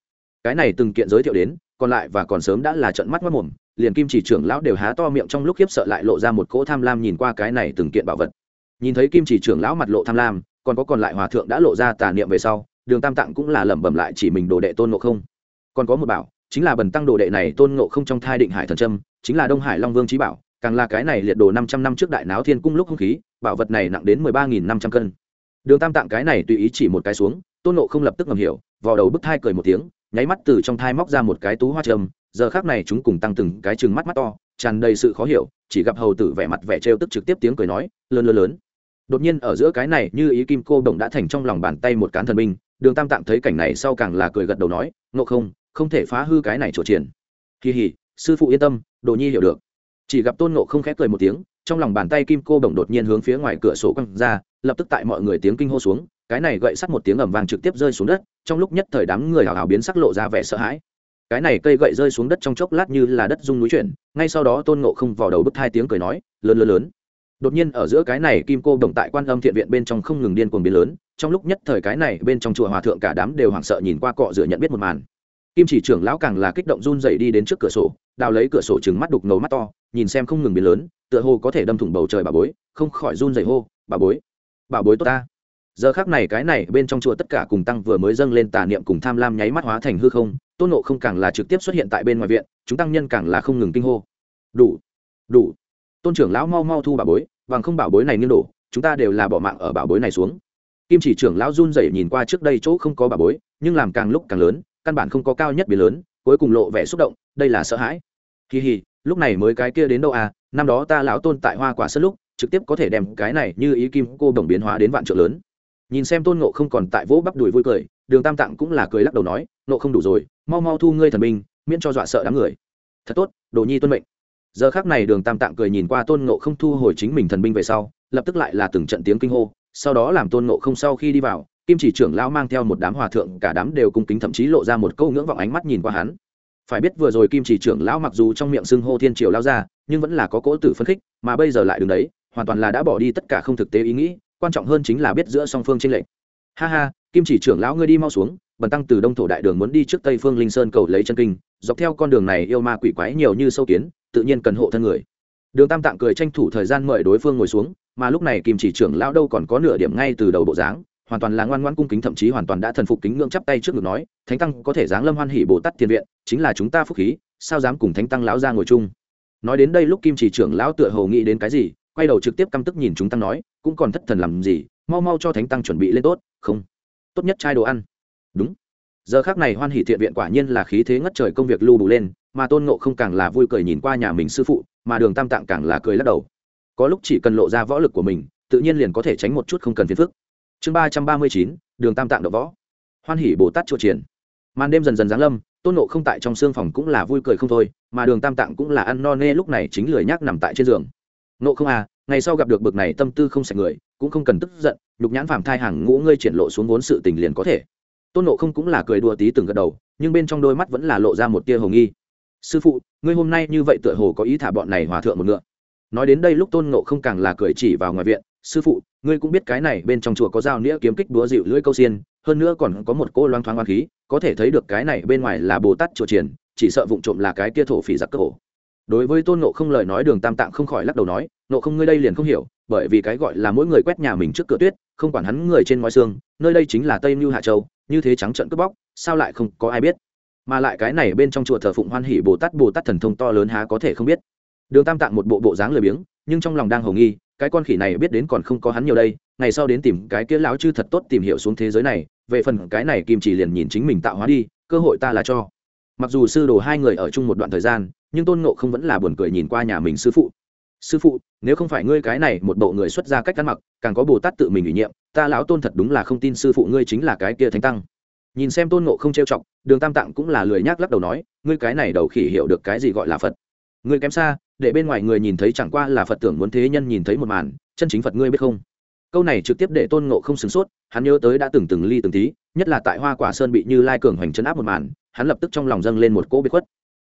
[SPEAKER 1] Cái này từng kiện giới thiệu đến, còn lại và còn sớm đã là trận mắt mất mồm, liền kim chỉ trưởng lão đều há to miệng trong lúc khiếp sợ lại lộ ra một cỗ tham lam nhìn qua cái này từng kiện bảo vật. Nhìn thấy kim chỉ trưởng lão mặt lộ tham lam còn có còn lại hòa thượng đã lộ ra tà niệm về sau, đường tam tạng cũng là lẩm bẩm lại chỉ mình đồ đệ tôn ngộ không. Còn có một bảo, chính là bần tăng đồ đệ này tôn ngộ không trong thai định hải thần trâm chính là đông hải long vương trí bảo, càng là cái này liệt đồ năm trăm năm trước đại náo thiên cung lúc hung khí, bảo vật này nặng đến mười ba nghìn năm trăm cân. Đường tam tạng cái này tùy ý chỉ một cái xuống, tôn ngộ không lập tức ngầm hiểu vào đầu bức thai cười một tiếng, nháy mắt từ trong thai móc ra một cái tú hoa trầm giờ khác này chúng cùng tăng từng cái chừng mắt mắt to, tràn đầy sự khó hiểu, chỉ gặp hầu tử vẻ mặt vẻ trêu tức trực tiếp tiếng cười nói, lớn lớn lớn đột nhiên ở giữa cái này, như ý kim cô đồng đã thành trong lòng bàn tay một cán thần binh, đường tam tạm thấy cảnh này sau càng là cười gật đầu nói, ngộ không không thể phá hư cái này trổ triển. Kỳ hỉ, sư phụ yên tâm, đồ nhi hiểu được. Chỉ gặp tôn ngộ không khép cười một tiếng, trong lòng bàn tay kim cô đồng đột nhiên hướng phía ngoài cửa sổ quăng ra, lập tức tại mọi người tiếng kinh hô xuống, cái này gậy sắt một tiếng ầm vang trực tiếp rơi xuống đất, trong lúc nhất thời đám người hào hào biến sắc lộ ra vẻ sợ hãi. Cái này cây gậy rơi xuống đất trong chốc lát như là đất rung núi chuyển, ngay sau đó tôn ngộ không vào đầu bức hai tiếng cười nói, lớn lớn lớn đột nhiên ở giữa cái này kim cô đồng tại quan âm thiện viện bên trong không ngừng điên cuồng biến lớn, trong lúc nhất thời cái này bên trong chùa hòa thượng cả đám đều hoảng sợ nhìn qua cọ dựa nhận biết một màn. Kim chỉ trưởng lão càng là kích động run dậy đi đến trước cửa sổ, đào lấy cửa sổ trừng mắt đục ngầu mắt to, nhìn xem không ngừng biến lớn, tựa hồ có thể đâm thủng bầu trời bà bối, không khỏi run dậy hô, bà bối bà bối tốt ta. Giờ khác này cái này bên trong chùa tất cả cùng tăng vừa mới dâng lên tà niệm cùng tham lam nháy mắt hóa thành hư không, tôn nộ không càng là trực tiếp xuất hiện tại bên ngoài viện, chúng tăng nhân càng là không ngừng kinh hô. Đủ đủ tôn trưởng lão mau mau thu bảo bối, bằng không bảo bối này nghiêng đổ, chúng ta đều là bỏ mạng ở bảo bối này xuống. Kim chỉ trưởng lão run rẩy nhìn qua trước đây chỗ không có bảo bối, nhưng làm càng lúc càng lớn, căn bản không có cao nhất biến lớn, cuối cùng lộ vẻ xúc động, đây là sợ hãi. Kỳ hì lúc này mới cái kia đến đâu à năm đó ta lão tôn tại hoa quả sân lúc, trực tiếp có thể đem cái này như ý kim cô đồng biến hóa đến vạn trượng lớn. Nhìn xem tôn ngộ không còn tại vỗ bắp đùi vui cười, đường tam tạng cũng là cười lắc đầu nói nộ không đủ rồi, mau mau thu ngươi thần binh, miễn cho dọa sợ đám người. Thật tốt, đồ nhi tuân mệnh giờ khác này đường tam tạng cười nhìn qua tôn ngộ không thu hồi chính mình thần binh về sau, lập tức lại là từng trận tiếng kinh hô, sau đó làm tôn ngộ không sau khi đi vào, kim chỉ trưởng lão mang theo một đám hòa thượng, cả đám đều cung kính thậm chí lộ ra một câu ngưỡng vọng ánh mắt nhìn qua hắn. Phải biết vừa rồi kim chỉ trưởng lão mặc dù trong miệng xưng hô thiên triều lao ra nhưng vẫn là có cỗ tử phân khích, mà bây giờ lại đứng đấy, hoàn toàn là đã bỏ đi tất cả không thực tế ý nghĩ, quan trọng hơn chính là biết giữa song phương tranh lệch. Ha ha, kim chỉ trưởng lão ngươi đi mau xuống bần tăng từ đông thổ đại đường muốn đi trước tây phương linh sơn cầu lấy chân kinh, dọc theo con đường này yêu ma quỷ quái nhiều như sâu kiến, tự nhiên cần hộ thân người. Đường tam tạng cười tranh thủ thời gian mời đối phương ngồi xuống, mà lúc này kim chỉ trưởng lão đâu còn có nửa điểm ngay từ đầu bộ dáng, hoàn toàn là ngoan ngoãn cung kính thậm chí hoàn toàn đã thần phục kính ngưỡng chắp tay trước ngực nói, thánh tăng có thể giáng lâm hoan hỷ bồ tát thiên viện, chính là chúng ta phúc khí, sao dám cùng thánh tăng lão ra ngồi chung? Nói đến đây lúc kim chỉ trưởng lão tựa hồ nghĩ đến cái gì, quay đầu trực tiếp căm tức nhìn chúng tăng nói, cũng còn thất thần làm gì, mau mau cho thánh tăng chuẩn bị lên tốt, không, tốt nhất chai đồ ăn đúng. Giờ khác này hoan hỷ thiện viện quả nhiên là khí thế ngất trời công việc lưu bù lên, mà tôn ngộ không càng là vui cười nhìn qua nhà mình sư phụ, mà đường tam tạng càng là cười lắc đầu. Có lúc chỉ cần lộ ra võ lực của mình, tự nhiên liền có thể tránh một chút không cần phiền phức. Chương ba trăm ba mươi chín, đường tam tạng đ võ. Hoan hỷ bồ tát chùa triển màn đêm dần dần giáng lâm, tôn nộ không tại trong xương phòng cũng là vui cười không thôi, mà đường tam tạng cũng là ăn no nê lúc này chính lười nhác nằm tại trên giường. Nộ không à ngày sau gặp được bực này tâm tư không sạch người, cũng không cần tức giận, nhục nhãn phàm thai hàng ngũ ngươi triển lộ xuống vốn sự tình liền có thể tôn nộ không cũng là cười đùa tí từng gật đầu, nhưng bên trong đôi mắt vẫn là lộ ra một tia hồ nghi. Sư phụ, ngươi hôm nay như vậy tựa hồ có ý thả bọn này hòa thượng một ngựa. Nói đến đây lúc tôn nộ không càng là cười chỉ vào ngoài viện, sư phụ, ngươi cũng biết cái này bên trong chùa có dao nĩa kiếm kích đúa dịu lưỡi câu xiên, hơn nữa còn có một cô loang thoáng oan khí, có thể thấy được cái này bên ngoài là bồ tát chùa triển chỉ sợ vụng trộm là cái kia thổ phỉ giặc cơ hồ. Đối với tôn nộ không lời nói đường tam tạng không khỏi lắc đầu nói nộ không ngươi đây liền không hiểu, bởi vì cái gọi là mỗi người quét nhà mình trước cửa tuyết, không quản hắn người trên mọi xương, nơi đây chính là tây mưu hạ châu như thế trắng trận cướp bóc, sao lại không có ai biết? Mà lại cái này bên trong chùa thờ phụng hoan hỷ bồ tát bồ tát thần thông to lớn há có thể không biết. Đường tam tạng một bộ bộ dáng lười biếng, nhưng trong lòng đang hầu nghi, cái con khỉ này biết đến còn không có hắn nhiều đây, ngày sau đến tìm cái kia lão chư thật tốt tìm hiểu xuống thế giới này, về phần cái này kim chỉ liền nhìn chính mình tạo hóa đi, cơ hội ta là cho. Mặc dù sư đồ hai người ở chung một đoạn thời gian, nhưng tôn ngộ không vẫn là buồn cười nhìn qua nhà mình sư phụ sư phụ, nếu không phải ngươi cái này một bộ người xuất ra cách ăn mặc, càng có bồ tát tự mình ủy nhiệm, ta lão tôn thật đúng là không tin sư phụ ngươi chính là cái kia thánh tăng. Nhìn xem tôn ngộ không trêu chọc, đường tam tạng cũng là lười nhác lắc đầu nói, ngươi cái này đầu khỉ hiểu được cái gì gọi là phật. Ngươi kém xa, để bên ngoài người nhìn thấy chẳng qua là phật tưởng muốn thế nhân nhìn thấy một màn, chân chính phật ngươi biết không? Câu này trực tiếp để tôn ngộ không sửng sốt, hắn nhớ tới đã từng từng ly từng tí, nhất là tại hoa quả sơn bị như lai cường hoành chấn áp một màn, hắn lập tức trong lòng dâng lên một cỗ bế khuất.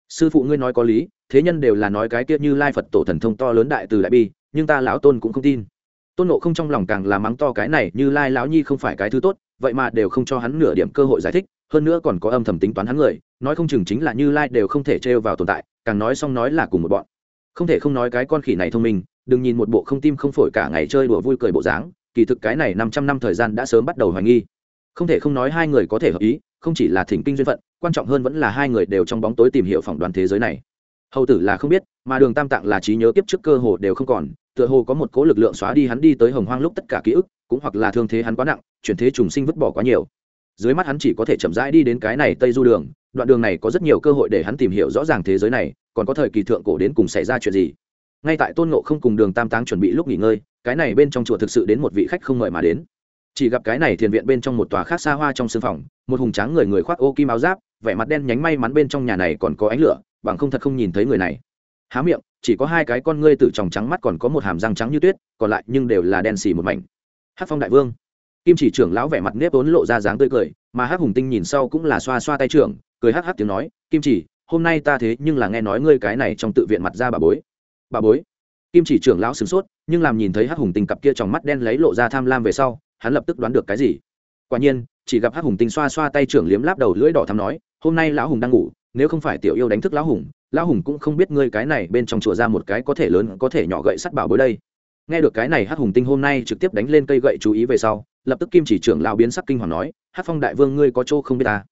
[SPEAKER 1] Sư phụ ngươi nói có lý thế nhân đều là nói cái kia như lai phật tổ thần thông to lớn đại từ đại bi, nhưng ta lão tôn cũng không tin. Tôn nộ không trong lòng càng là mắng to cái này, như lai lão nhi không phải cái thứ tốt, vậy mà đều không cho hắn nửa điểm cơ hội giải thích, hơn nữa còn có âm thầm tính toán hắn người, nói không chừng chính là như lai đều không thể trêu vào tồn tại, càng nói xong nói là cùng một bọn. Không thể không nói cái con khỉ này thông minh, đừng nhìn một bộ không tim không phổi cả ngày chơi đùa vui cười bộ dáng, kỳ thực cái này năm trăm năm thời gian đã sớm bắt đầu hoài nghi. Không thể không nói hai người có thể hợp ý, không chỉ là thỉnh kinh duyên phận, quan trọng hơn vẫn là hai người đều trong bóng tối tìm hiểu phỏng đoán thế giới này hầu tử là không biết, mà đường tam tạng là trí nhớ kiếp trước cơ hồ đều không còn, tựa hồ có một cố lực lượng xóa đi hắn đi tới hồng hoang lúc tất cả ký ức, cũng hoặc là thương thế hắn quá nặng, chuyển thế trùng sinh vứt bỏ quá nhiều. Dưới mắt hắn chỉ có thể chậm rãi đi đến cái này tây du đường, đoạn đường này có rất nhiều cơ hội để hắn tìm hiểu rõ ràng thế giới này, còn có thời kỳ thượng cổ đến cùng xảy ra chuyện gì. Ngay tại tôn ngộ không cùng đường tam táng chuẩn bị lúc nghỉ ngơi, cái này bên trong chùa thực sự đến một vị khách không mời mà đến. Chỉ gặp cái này thiền viện bên trong một tòa khác xa hoa trong sương phòng, một hùng tráng người người khoác ô kim áo giáp, vẻ mặt đen nhánh may mắn bên trong nhà này còn có ánh lửa bằng không thật không nhìn thấy người này. Há miệng, chỉ có hai cái con ngươi từ tròng trắng mắt còn có một hàm răng trắng như tuyết, còn lại nhưng đều là đen xì một mảnh. Hát phong đại vương. Kim chỉ trưởng lão vẻ mặt nếp ốn lộ ra dáng tươi cười, mà hát hùng tinh nhìn sau cũng là xoa xoa tay trưởng, cười hắc hắc tiếng nói, kim chỉ, hôm nay ta thế nhưng là nghe nói ngươi cái này trong tự viện mặt ra bà bối. Bà bối? Kim chỉ trưởng lão sửng sốt, nhưng làm nhìn thấy hắc hùng tinh cặp kia trong mắt đen lấy lộ ra tham lam về sau, hắn lập tức đoán được cái gì. Quả nhiên, chỉ gặp hắc hùng tinh xoa xoa tay trưởng liếm láp đầu lưỡi đỏ thắm nói, hôm nay lão hùng đang ngủ nếu không phải tiểu yêu đánh thức lão hùng lão hùng cũng không biết ngươi cái này bên trong chùa ra một cái có thể lớn, có thể nhỏ gậy sắt bảo bối đây. Nghe được cái này hắc hùng tinh hôm nay trực tiếp đánh lên cây gậy chú ý về sau, lập tức kim chỉ trưởng lão biến sắc kinh hoàng nói hát phong đại vương ngươi có chỗ không biết ta?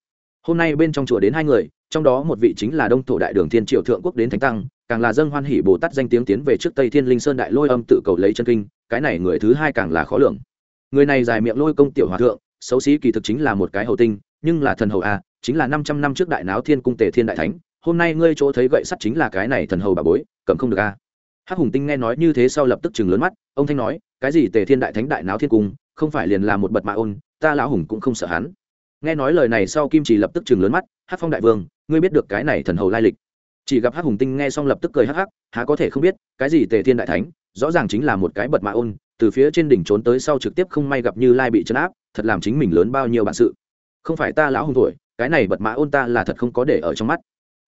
[SPEAKER 1] Hôm nay bên trong chùa đến hai người, trong đó một vị chính là đông thổ đại đường thiên triều thượng quốc đến thánh tăng, càng là dân hoan hỷ bồ tát danh tiếng tiến về trước tây thiên linh sơn đại lôi âm tự cầu lấy chân kinh, cái này người thứ hai càng là khó lường. Người này dài miệng lôi công tiểu hòa thượng, xấu xí kỳ thực chính là một cái hầu tinh, nhưng là thần hầu a chính là năm trăm năm trước đại náo thiên cung tề thiên đại thánh, hôm nay ngươi chỗ thấy gậy sắt chính là cái này thần hầu bà bối, cầm không được a hắc hùng tinh nghe nói như thế sau lập tức chừng lớn mắt, ông thanh nói, cái gì tề thiên đại thánh đại náo thiên cung, không phải liền là một bật mạ ôn, ta lão hùng cũng không sợ hắn. Nghe nói lời này sau kim chỉ lập tức chừng lớn mắt, hắc phong đại vương, ngươi biết được cái này thần hầu lai lịch. Chỉ gặp hắc hùng tinh nghe xong lập tức cười hắc hắc, há có thể không biết, cái gì tề thiên đại thánh, rõ ràng chính là một cái bật mạ ôn, từ phía trên đỉnh trốn tới sau trực tiếp không may gặp như lai bị chấn áp, thật làm chính mình lớn bao nhiêu bản sự. Không phải ta lão hùng tuổi cái này bật mã ôn ta là thật không có để ở trong mắt.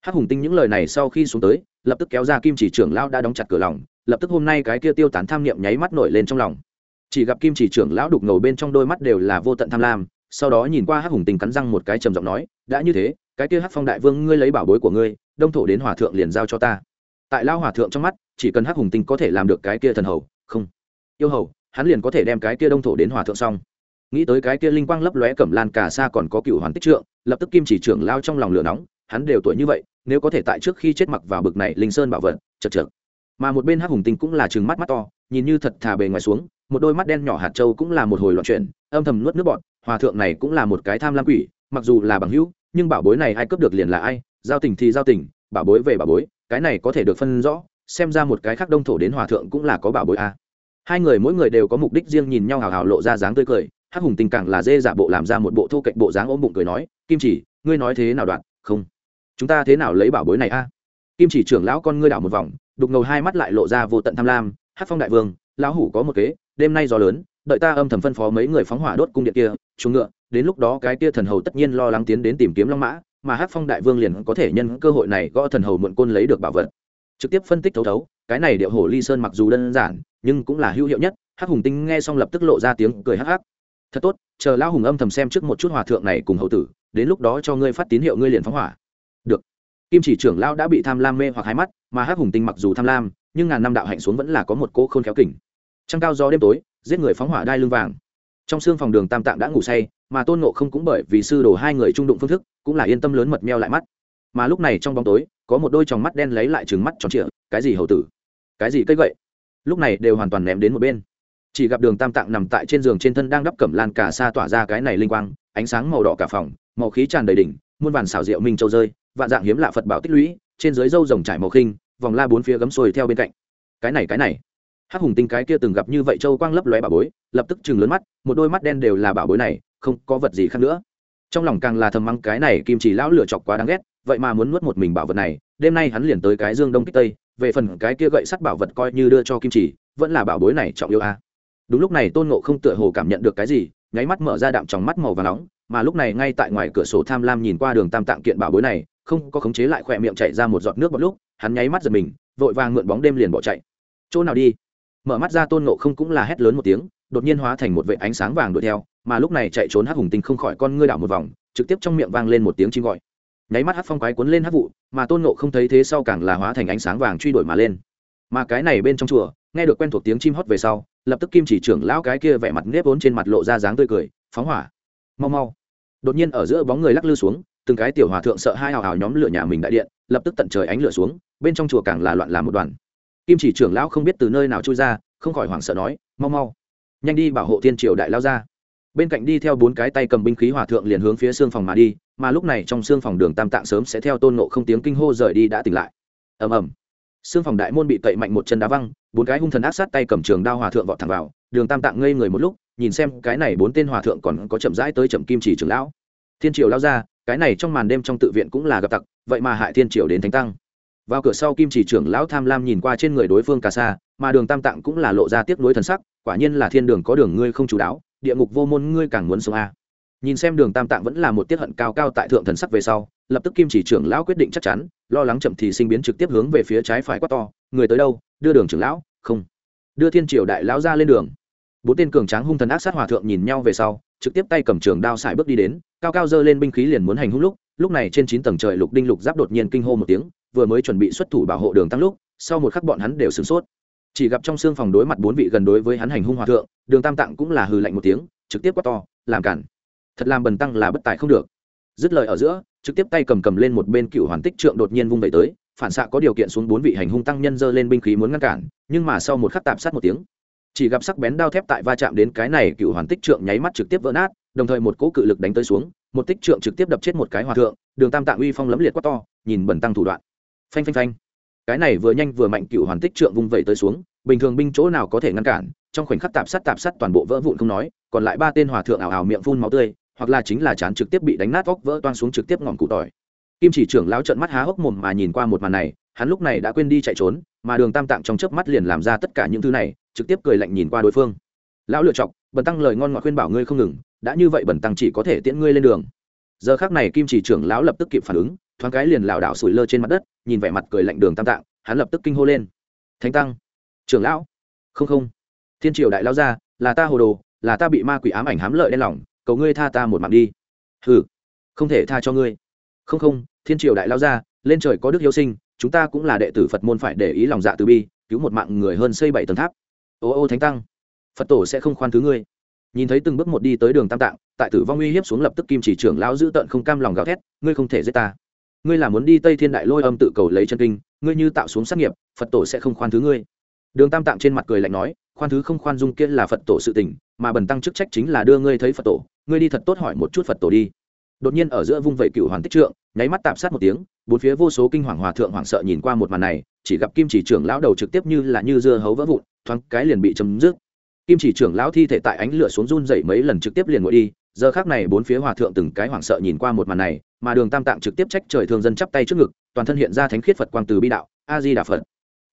[SPEAKER 1] Hắc hùng tinh những lời này sau khi xuống tới, lập tức kéo ra kim chỉ trưởng lão đã đóng chặt cửa lòng, lập tức hôm nay cái kia tiêu tán tham niệm nháy mắt nổi lên trong lòng. Chỉ gặp kim chỉ trưởng lão đục ngầu bên trong đôi mắt đều là vô tận tham lam, sau đó nhìn qua hắc hùng tinh cắn răng một cái trầm giọng nói, đã như thế, cái kia hắc phong đại vương ngươi lấy bảo bối của ngươi, đông thổ đến hòa thượng liền giao cho ta. Tại lao hòa thượng trong mắt, chỉ cần hắc hùng tinh có thể làm được cái kia thần hầu, không. Yêu hầu, hắn liền có thể đem cái kia đông thổ đến hòa thượng xong nghĩ tới cái kia linh quang lấp lóe cẩm lan cả xa còn có cựu hoàn tích trượng, lập tức kim chỉ trưởng lao trong lòng lửa nóng, hắn đều tuổi như vậy, nếu có thể tại trước khi chết mặc vào bực này linh sơn bảo vật, chật chật. Mà một bên hắc hùng tinh cũng là chừng mắt mắt to, nhìn như thật thà bề ngoài xuống, một đôi mắt đen nhỏ hạt châu cũng là một hồi loạn chuyện âm thầm nuốt nước bọn hòa thượng này cũng là một cái tham lam quỷ, mặc dù là bằng hữu, nhưng bảo bối này ai cướp được liền là ai, giao tình thì giao tình, bảo bối về bảo bối, cái này có thể được phân rõ, xem ra một cái khác đông thổ đến hòa thượng cũng là có bảo bối a. Hai người mỗi người đều có mục đích riêng nhìn nhau hào hào lộ ra dáng tươi cười hắc hùng tình càng là dê giả bộ làm ra một bộ thô cạnh bộ dáng ôm bụng cười nói, kim chỉ, ngươi nói thế nào đoạn? Không. Chúng ta thế nào lấy bảo bối này a? Kim chỉ trưởng lão con ngươi đảo một vòng, đục ngầu hai mắt lại lộ ra vô tận tham lam hát phong đại vương, lão hủ có một kế, đêm nay gió lớn, đợi ta âm thầm phân phó mấy người phóng hỏa đốt cung điện kia, chuồng ngựa, đến lúc đó cái kia thần hầu tất nhiên lo lắng tiến đến tìm kiếm long mã, mà hát phong đại vương liền có thể nhân cơ hội này gõ thần hầu muộn côn lấy được bảo vật. Trực tiếp phân tích thấu thấu, cái này điệu hổ ly sơn mặc dù đơn giản, nhưng cũng là hữu hiệu nhất, hắc hùng tinh nghe xong lập tức lộ ra tiếng cười hắc hắc thật tốt, chờ lão hùng âm thầm xem trước một chút hòa thượng này cùng hậu tử, đến lúc đó cho ngươi phát tín hiệu ngươi liền phóng hỏa. Được. Kim chỉ trưởng lão đã bị tham lam mê hoặc hai mắt, mà hắc hùng tinh mặc dù tham lam, nhưng ngàn năm đạo hạnh xuống vẫn là có một cô khôn khéo kỉnh trăng cao gió đêm tối, giết người phóng hỏa đai lưng vàng. Trong xương phòng đường tam tạng đã ngủ say, mà tôn nộ không cũng bởi vì sư đồ hai người trung đụng phương thức, cũng là yên tâm lớn mật meo lại mắt. Mà lúc này trong bóng tối, có một đôi tròng mắt đen lấy lại trừng mắt tròn trịa, cái gì hầu tử? Cái gì cây gậy? Lúc này đều hoàn toàn ném đến một bên chỉ gặp đường tam tạng nằm tại trên giường trên thân đang đắp cẩm lan cả xa tỏa ra cái này linh quang, ánh sáng màu đỏ cả phòng, màu khí tràn đầy đỉnh, muôn vàn xảo diệu minh châu rơi, vạn dạng hiếm lạ phật bảo tích lũy, trên dưới râu rồng trải màu khinh, vòng la bốn phía gấm sồi theo bên cạnh. Cái này cái này. Hắc hùng tinh cái kia từng gặp như vậy châu quang lấp lóe bảo bối, lập tức chừng lớn mắt, một đôi mắt đen đều là bảo bối này, không có vật gì khác nữa. Trong lòng càng là thầm mắng cái này kim chỉ lão lửa chọc quá đáng ghét, vậy mà muốn nuốt một mình bảo vật này, đêm nay hắn liền tới cái dương đông kích tây, về phần cái kia gậy sắt bảo vật coi như đưa cho kim chỉ, vẫn là bảo bối này trọng yêu a à đúng lúc này tôn ngộ không tựa hồ cảm nhận được cái gì, nháy mắt mở ra đạm trong mắt màu và nóng, mà lúc này ngay tại ngoài cửa sổ tham lam nhìn qua đường tam tạng kiện bảo bối này, không có khống chế lại khỏe miệng chạy ra một giọt nước một lúc, hắn nháy mắt giật mình, vội vàng mượn bóng đêm liền bỏ chạy. Chỗ nào đi? Mở mắt ra tôn ngộ không cũng là hét lớn một tiếng, đột nhiên hóa thành một vệ ánh sáng vàng đuổi theo, mà lúc này chạy trốn hắc hùng tinh không khỏi con ngươi đảo một vòng, trực tiếp trong miệng vang lên một tiếng chim gọi. Nháy mắt hắc phong quái cuốn lên hắc vụ, mà tôn ngộ không thấy thế sau càng là hóa thành ánh sáng vàng truy đuổi mà lên. Mà cái này bên trong chùa nghe được quen thuộc tiếng chim hót về sau, lập tức kim chỉ trưởng lão cái kia vẻ mặt nếp vốn trên mặt lộ ra dáng tươi cười, phóng hỏa. Mau mau. Đột nhiên ở giữa bóng người lắc lư xuống, từng cái tiểu hòa thượng sợ hai hào hào nhóm lửa nhà mình đại điện, lập tức tận trời ánh lửa xuống, bên trong chùa càng là loạn làm một đoàn. Kim chỉ trưởng lão không biết từ nơi nào trôi ra, không khỏi hoảng sợ nói, mau mau, nhanh đi bảo hộ thiên triều đại lao ra. Bên cạnh đi theo bốn cái tay cầm binh khí hòa thượng liền hướng phía xương phòng mà đi, mà lúc này trong xương phòng đường tam tạng sớm sẽ theo tôn nộ không tiếng kinh hô rời đi đã tỉnh lại. Ầm ầm. Xương phòng đại môn bị cậy mạnh một chân đá văng bốn cái hung thần ác sát tay cầm trường đao hòa thượng vọt thẳng vào, đường tam tạng ngây người một lúc, nhìn xem cái này bốn tên hòa thượng còn có chậm rãi tới chậm kim chỉ trưởng lão. Thiên triều lao ra, cái này trong màn đêm trong tự viện cũng là gặp tặc, vậy mà hại thiên triều đến thánh tăng. Vào cửa sau kim chỉ trưởng lão tham lam nhìn qua trên người đối phương cà sa mà đường tam tạng cũng là lộ ra tiếc nuối thần sắc, quả nhiên là thiên đường có đường ngươi không chú đáo, địa ngục vô môn ngươi càng muốn sống a. Nhìn xem đường tam tạng vẫn là một tiết hận cao cao tại thượng thần sắc về sau, lập tức kim chỉ trưởng lão quyết định chắc chắn, lo lắng chậm thì sinh biến trực tiếp hướng về phía trái phải quát to người tới đâu, đưa đường trưởng lão, không. Đưa thiên triều đại lão ra lên đường. Bốn tên cường tráng hung thần ác sát hòa thượng nhìn nhau về sau, trực tiếp tay cầm trường đao xài bước đi đến, cao cao giơ lên binh khí liền muốn hành hung lúc lúc này trên chín tầng trời lục đinh lục giáp đột nhiên kinh hô một tiếng, vừa mới chuẩn bị xuất thủ bảo hộ đường tăng lúc, sau một khắc bọn hắn đều sửng sốt. Chỉ gặp trong xương phòng đối mặt bốn vị gần đối với hắn hành hung hòa thượng, đường tam tạng cũng là hừ lạnh một tiếng, trực tiếp quát to, làm cản. Thật làm bần tăng là bất tài không được. Dứt lời ở giữa, trực tiếp tay cầm cầm lên một bên cựu hoàn tích trượng đột nhiên vung vẩy tới phản xạ có điều kiện xuống bốn vị hành hung tăng nhân dơ lên binh khí muốn ngăn cản, nhưng mà sau một khắc tạp sát một tiếng, chỉ gặp sắc bén đao thép tại va chạm đến cái này cựu hoàn tích trượng nháy mắt trực tiếp vỡ nát, đồng thời một cỗ cự lực đánh tới xuống, một tích trượng trực tiếp đập chết một cái hòa thượng, đường tam tạng uy phong lấm liệt quá to, nhìn bẩn tăng thủ đoạn. Phanh phanh phanh. Cái này vừa nhanh vừa mạnh cựu hoàn tích trượng vung vẩy tới xuống, bình thường binh chỗ nào có thể ngăn cản, trong khoảnh khắc tạp sát tạp sát toàn bộ vỡ vụn không nói, còn lại ba tên hòa thượng ảo ảo miệng phun máu tươi, hoặc là chính là chán trực tiếp bị đánh nát vóc vỡ toang xuống trực tiếp ngọn cụ tỏi kim chỉ trưởng lão trợn mắt há hốc mồm mà nhìn qua một màn này, hắn lúc này đã quên đi chạy trốn, mà đường tam tạng trong chớp mắt liền làm ra tất cả những thứ này, trực tiếp cười lạnh nhìn qua đối phương. Lão lựa chọc, bần tăng lời ngon ngọt khuyên bảo ngươi không ngừng, đã như vậy bần tăng chỉ có thể tiễn ngươi lên đường. Giờ khác này kim chỉ trưởng lão lập tức kịp phản ứng, thoáng cái liền lảo đảo sủi lơ trên mặt đất, nhìn vẻ mặt cười lạnh đường tam tạng, hắn lập tức kinh hô lên. Thánh tăng, trưởng lão. Không không, thiên triều đại lao ra là ta hồ đồ, là ta bị ma quỷ ám ảnh hám lợi đen lòng, cầu ngươi tha ta một mạng đi. Hừ, không thể tha cho ngươi không không, thiên triều đại lao ra lên trời có đức hiếu sinh, chúng ta cũng là đệ tử phật môn phải để ý lòng dạ từ bi, cứu một mạng người hơn xây bảy tầng tháp. Ô ô thánh tăng, phật tổ sẽ không khoan thứ ngươi. Nhìn thấy từng bước một đi tới đường tam tạng, tại tử vong uy hiếp xuống lập tức kim chỉ trưởng lão giữ tận không cam lòng gào thét, ngươi không thể giết ta. Ngươi là muốn đi tây thiên đại lôi âm tự cầu lấy chân kinh, ngươi như tạo xuống sát nghiệp, phật tổ sẽ không khoan thứ ngươi. Đường tam tạng trên mặt cười lạnh nói, khoan thứ không khoan dung kia là phật tổ sự tình, mà bần tăng chức trách chính là đưa ngươi thấy phật tổ, ngươi đi thật tốt hỏi một chút phật tổ đi đột nhiên ở giữa vung vẩy cựu hoàn tích trượng, nháy mắt tạp sát một tiếng, bốn phía vô số kinh hoàng hòa thượng hoảng sợ nhìn qua một màn này, chỉ gặp kim chỉ trưởng lão đầu trực tiếp như là như dưa hấu vỡ vụn, thoáng cái liền bị chấm dứt. Kim chỉ trưởng lão thi thể tại ánh lửa xuống run dậy mấy lần trực tiếp liền ngồi đi, giờ khác này bốn phía hòa thượng từng cái hoảng sợ nhìn qua một màn này, mà đường tam tạng trực tiếp trách trời thường dân chắp tay trước ngực, toàn thân hiện ra thánh khiết phật quang từ bi đạo a di đà phật.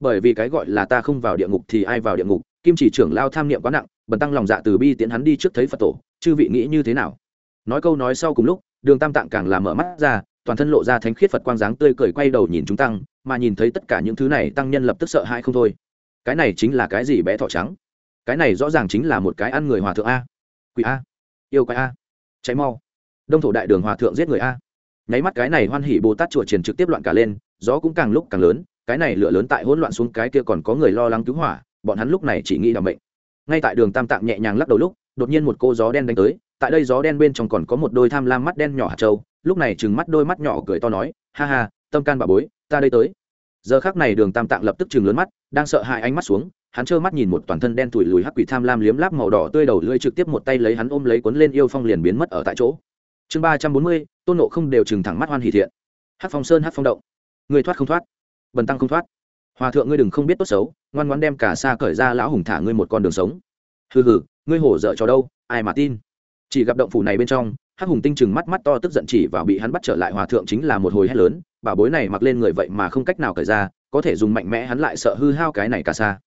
[SPEAKER 1] Bởi vì cái gọi là ta không vào địa ngục thì ai vào địa ngục, kim chỉ trưởng lao tham niệm quá nặng, bần tăng lòng dạ từ bi tiến hắn đi trước thấy phật tổ, chư vị nghĩ như thế nào? Nói câu nói sau cùng lúc đường tam tạng càng làm mở mắt ra, toàn thân lộ ra thánh khiết phật quang dáng tươi cười quay đầu nhìn chúng tăng, mà nhìn thấy tất cả những thứ này, tăng nhân lập tức sợ hãi không thôi. Cái này chính là cái gì bé thọ trắng? Cái này rõ ràng chính là một cái ăn người hòa thượng a. Quỷ a. Yêu quái a. Cháy mau. Đông thổ đại đường hòa thượng giết người a. Nháy mắt cái này hoan hỉ bồ tát chùa triển trực tiếp loạn cả lên, gió cũng càng lúc càng lớn, cái này lửa lớn tại hỗn loạn xuống, cái kia còn có người lo lắng cứu hỏa, bọn hắn lúc này chỉ nghĩ đ bệnh. Ngay tại đường tam tạng nhẹ nhàng lắc đầu lúc, đột nhiên một cô gió đen đánh tới tại đây gió đen bên trong còn có một đôi tham lam mắt đen nhỏ hạt trâu, lúc này chừng mắt đôi mắt nhỏ cười to nói, ha ha, tâm can bà bối, ta đây tới. Giờ khác này đường tam tạng lập tức chừng lớn mắt, đang sợ hãi ánh mắt xuống, hắn trơ mắt nhìn một toàn thân đen tủi lùi hắc quỷ tham lam liếm láp màu đỏ tươi đầu lưỡi trực tiếp một tay lấy hắn ôm lấy cuốn lên yêu phong liền biến mất ở tại chỗ. Chương ba trăm bốn mươi, tôn nộ không đều chừng thẳng mắt hoan hỷ thiện. Hắc phong sơn, hắc phong động. Người thoát không thoát, bần tăng không thoát. Hòa thượng ngươi đừng không biết tốt xấu, ngoan ngoan đem cả xa cởi ra lão hùng thả ngươi một con đường sống. Hừ hừ, ngươi hổ dợ cho đâu, ai mà tin? Chỉ gặp động phủ này bên trong, hắc hùng tinh chừng mắt mắt to tức giận chỉ vào bị hắn bắt trở lại hòa thượng chính là một hồi hét lớn, bảo bối này mặc lên người vậy mà không cách nào cởi ra, có thể dùng mạnh mẽ hắn lại sợ hư hao cái này cả xa.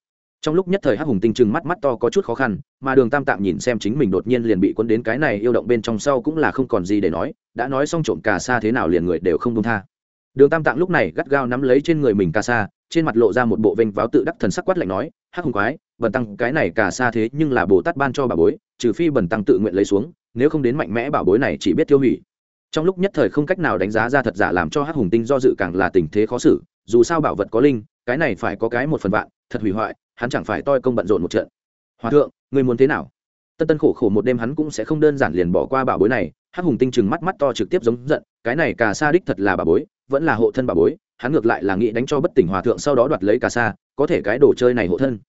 [SPEAKER 1] Trong lúc nhất thời hắc hùng tinh chừng mắt mắt to có chút khó khăn, mà đường tam tạm nhìn xem chính mình đột nhiên liền bị cuốn đến cái này yêu động bên trong sau cũng là không còn gì để nói, đã nói xong trộm cà sa thế nào liền người đều không công tha. Đường tam tạng lúc này gắt gao nắm lấy trên người mình cà sa trên mặt lộ ra một bộ vênh váo tự đắc thần sắc quát lạnh nói, hắc hùng quái, bần tăng, cái này cà sa thế nhưng là bồ tát ban cho bà bối trừ phi bần tăng tự nguyện lấy xuống, nếu không đến mạnh mẽ bảo bối này chỉ biết tiêu hủy. Trong lúc nhất thời không cách nào đánh giá ra thật giả làm cho hắc hùng tinh do dự càng là tình thế khó xử, dù sao bảo vật có linh, cái này phải có cái một phần vạn, thật hủy hoại, hắn chẳng phải toi công bận rộn một trận. Hòa thượng người muốn thế nào? Tân tân khổ khổ một đêm hắn cũng sẽ không đơn giản liền bỏ qua bảo bối này, hắc hùng tinh chừng mắt mắt to trực tiếp giống giận, cái này cà sa đích thật là bà bối, vẫn là hộ thân bà bối, hắn ngược lại là nghĩ đánh cho bất tỉnh hòa thượng sau đó đoạt lấy cà sa, có thể cái đồ chơi này hộ thân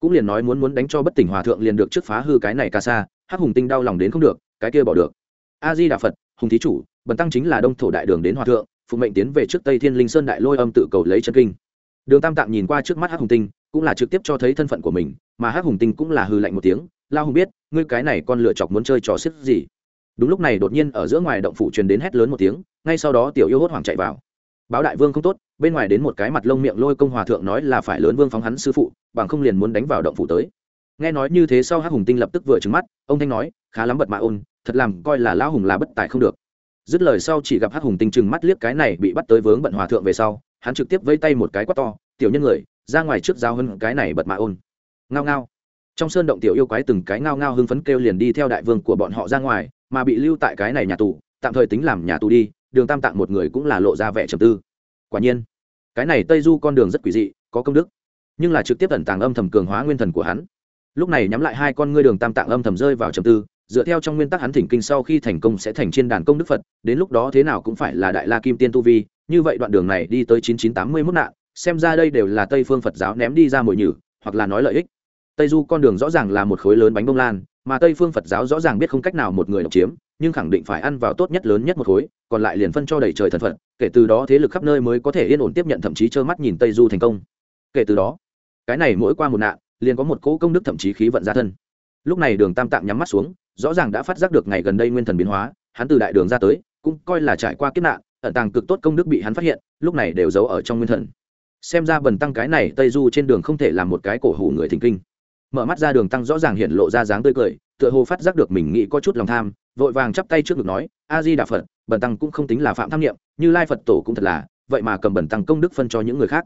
[SPEAKER 1] cũng liền nói muốn muốn đánh cho bất tỉnh hòa thượng liền được trước phá hư cái này ca sa, hắc hùng tinh đau lòng đến không được, cái kia bỏ được. A di đà phật, hùng thí chủ, bần tăng chính là đông thổ đại đường đến hòa thượng, phụ mệnh tiến về trước tây thiên linh sơn đại lôi âm tự cầu lấy chân kinh. Đường tam tạng nhìn qua trước mắt hắc hùng tinh, cũng là trực tiếp cho thấy thân phận của mình, mà hắc hùng tinh cũng là hư lạnh một tiếng, lao hùng biết, ngươi cái này con lựa chọc muốn chơi trò xếp gì? Đúng lúc này đột nhiên ở giữa ngoài động phủ truyền đến hét lớn một tiếng, ngay sau đó tiểu yêu hốt hoảng chạy vào báo đại vương không tốt, bên ngoài đến một cái mặt lông miệng lôi công hòa thượng nói là phải lớn vương phóng hắn sư phụ, bằng không liền muốn đánh vào động phủ tới. Nghe nói như thế sau hắc hùng tinh lập tức vừa trứng mắt, ông thanh nói, khá lắm bật mạ ôn, thật làm coi là lão hùng là bất tài không được. Dứt lời sau chỉ gặp hắc hùng tinh trừng mắt liếc cái này bị bắt tới vướng bận hòa thượng về sau, hắn trực tiếp vây tay một cái quát to, tiểu nhân người, ra ngoài trước giao hơn cái này bật mạ ôn. Ngao ngao. Trong sơn động tiểu yêu quái từng cái ngao ngao hưng phấn kêu liền đi theo đại vương của bọn họ ra ngoài, mà bị lưu tại cái này nhà tù, tạm thời tính làm nhà tù đi đường tam tạng một người cũng là lộ ra vẻ trầm tư. Quả nhiên, cái này tây du con đường rất quỷ dị, có công đức, nhưng là trực tiếp tẩn tàng âm thầm cường hóa nguyên thần của hắn. Lúc này nhắm lại hai con ngươi đường tam tạng âm thầm rơi vào trầm tư, dựa theo trong nguyên tắc hắn thỉnh kinh sau khi thành công sẽ thành trên đàn công đức phật, đến lúc đó thế nào cũng phải là đại la kim tiên tu vi, như vậy đoạn đường này đi tới chín chín tám mươi mốt nạn, xem ra đây đều là tây phương phật giáo ném đi ra mồi nhử, hoặc là nói lợi ích. Tây du con đường rõ ràng là một khối lớn bánh bông lan, mà tây phương phật giáo rõ ràng biết không cách nào một người độc chiếm, nhưng khẳng định phải ăn vào tốt nhất lớn nhất một khối còn lại liền phân cho đầy trời thần phật, kể từ đó thế lực khắp nơi mới có thể yên ổn tiếp nhận, thậm chí trơ mắt nhìn tây du thành công. Kể từ đó, cái này mỗi qua một nạn, liền có một cỗ công đức thậm chí khí vận ra thân. Lúc này đường tam tạng nhắm mắt xuống, rõ ràng đã phát giác được ngày gần đây nguyên thần biến hóa, hắn từ đại đường ra tới, cũng coi là trải qua kiếp nạn, ẩn tàng cực tốt công đức bị hắn phát hiện, lúc này đều giấu ở trong nguyên thần. Xem ra bần tăng cái này tây du trên đường không thể làm một cái cổ hủ người thình kinh. Mở mắt ra đường tăng rõ ràng hiện lộ ra dáng tươi cười, tựa hồ phát giác được mình nghĩ có chút lòng tham vội vàng chắp tay trước ngực nói, a di đà phật, bần tăng cũng không tính là phạm tham nghiệm như lai phật tổ cũng thật là, vậy mà cầm bần tăng công đức phân cho những người khác.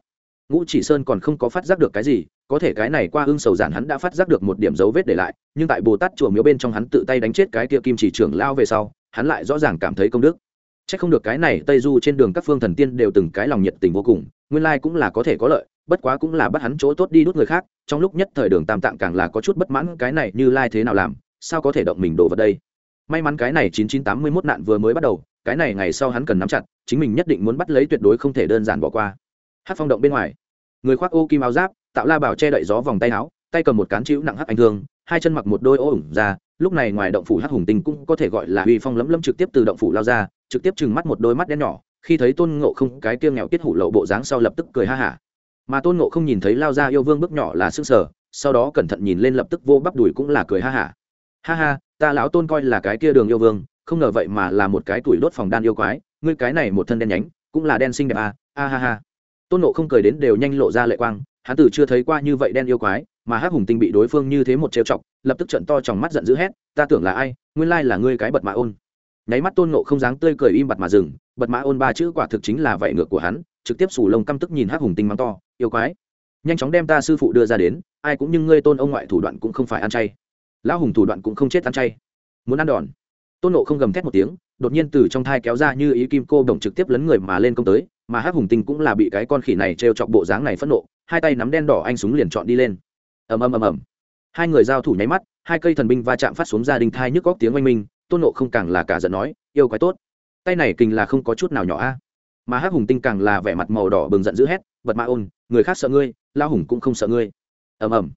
[SPEAKER 1] Ngũ chỉ sơn còn không có phát giác được cái gì, có thể cái này qua hương sầu giản hắn đã phát giác được một điểm dấu vết để lại, nhưng tại bồ tát chùa miếu bên trong hắn tự tay đánh chết cái kia kim chỉ trưởng lao về sau, hắn lại rõ ràng cảm thấy công đức. C h ắ c không được cái này, tây du trên đường các phương thần tiên đều từng cái lòng nhiệt tình vô cùng, nguyên lai cũng là có thể có lợi, bất quá cũng là bắt hắn chỗ tốt đi đút người khác, trong lúc nhất thời đường tam tạng càng là có chút bất mãn, cái này như lai thế nào làm, sao có thể động mình đổ vào đây? May mắn cái này chín chín tám mươi mốt nạn vừa mới bắt đầu, cái này ngày sau hắn cần nắm chặt, chính mình nhất định muốn bắt lấy tuyệt đối không thể đơn giản bỏ qua. Hát phong động bên ngoài. Người khoác ô kim áo giáp, tạo la bảo che đậy gió vòng tay áo, tay cầm một cán chịu nặng hắc anh thương, hai chân mặc một đôi ô ủng ra, lúc này ngoài động phủ hắc hùng tinh cũng có thể gọi là uy phong lấm lấm trực tiếp từ động phủ lao ra, trực tiếp trừng mắt một đôi mắt đen nhỏ, khi thấy tôn ngộ không cái kia nghèo tiết hủ lậu bộ dáng sau lập tức cười ha hả. Mà tôn ngộ không nhìn thấy lao ra yêu vương bước nhỏ là sức sở sau đó cẩn thận nhìn lên lập tức vô bắp đùi cũng là cười ha hả. Ha ha ta lão tôn coi là cái kia đường yêu vương không ngờ vậy mà là một cái tuổi đốt phòng đan yêu quái ngươi cái này một thân đen nhánh cũng là đen xinh đẹp à, a ha ha. Tôn nộ không cười đến đều nhanh lộ ra lệ quang hắn tử chưa thấy qua như vậy đen yêu quái mà hắc hùng tinh bị đối phương như thế một trêu chọc lập tức trận to trong mắt giận dữ hét ta tưởng là ai nguyên lai là ngươi cái bật mã ôn. Nháy mắt tôn nộ không dáng tươi cười im bặt mà dừng bật mã ôn ba chữ quả thực chính là vậy ngược của hắn trực tiếp sù lông căm tức nhìn hắc hùng tinh mắng to yêu quái nhanh chóng đem ta sư phụ đưa ra đến ai cũng nhưng ngươi tôn ông ngoại thủ đoạn cũng không phải ăn chay lão hùng thủ đoạn cũng không chết ăn chay. Muốn ăn đòn. Tôn nộ không gầm thét một tiếng, đột nhiên từ trong thai kéo ra như ý kim cô đồng trực tiếp lấn người mà lên công tới, mà hắc hùng tinh cũng là bị cái con khỉ này trêu chọc bộ dáng này phẫn nộ, hai tay nắm đen đỏ anh súng liền chọn đi lên. Ầm ầm ầm ầm. Hai người giao thủ nháy mắt, hai cây thần binh va chạm phát xuống gia đình thai nhức góc tiếng oanh minh, tôn nộ không càng là cả giận nói, yêu quái tốt, tay này kình là không có chút nào nhỏ a. Mà hắc hùng tinh càng là vẻ mặt màu đỏ bừng giận dữ hét bật mã ôn, người khác sợ ngươi lao hùng cũng không sợ ngươi. Ầm ầm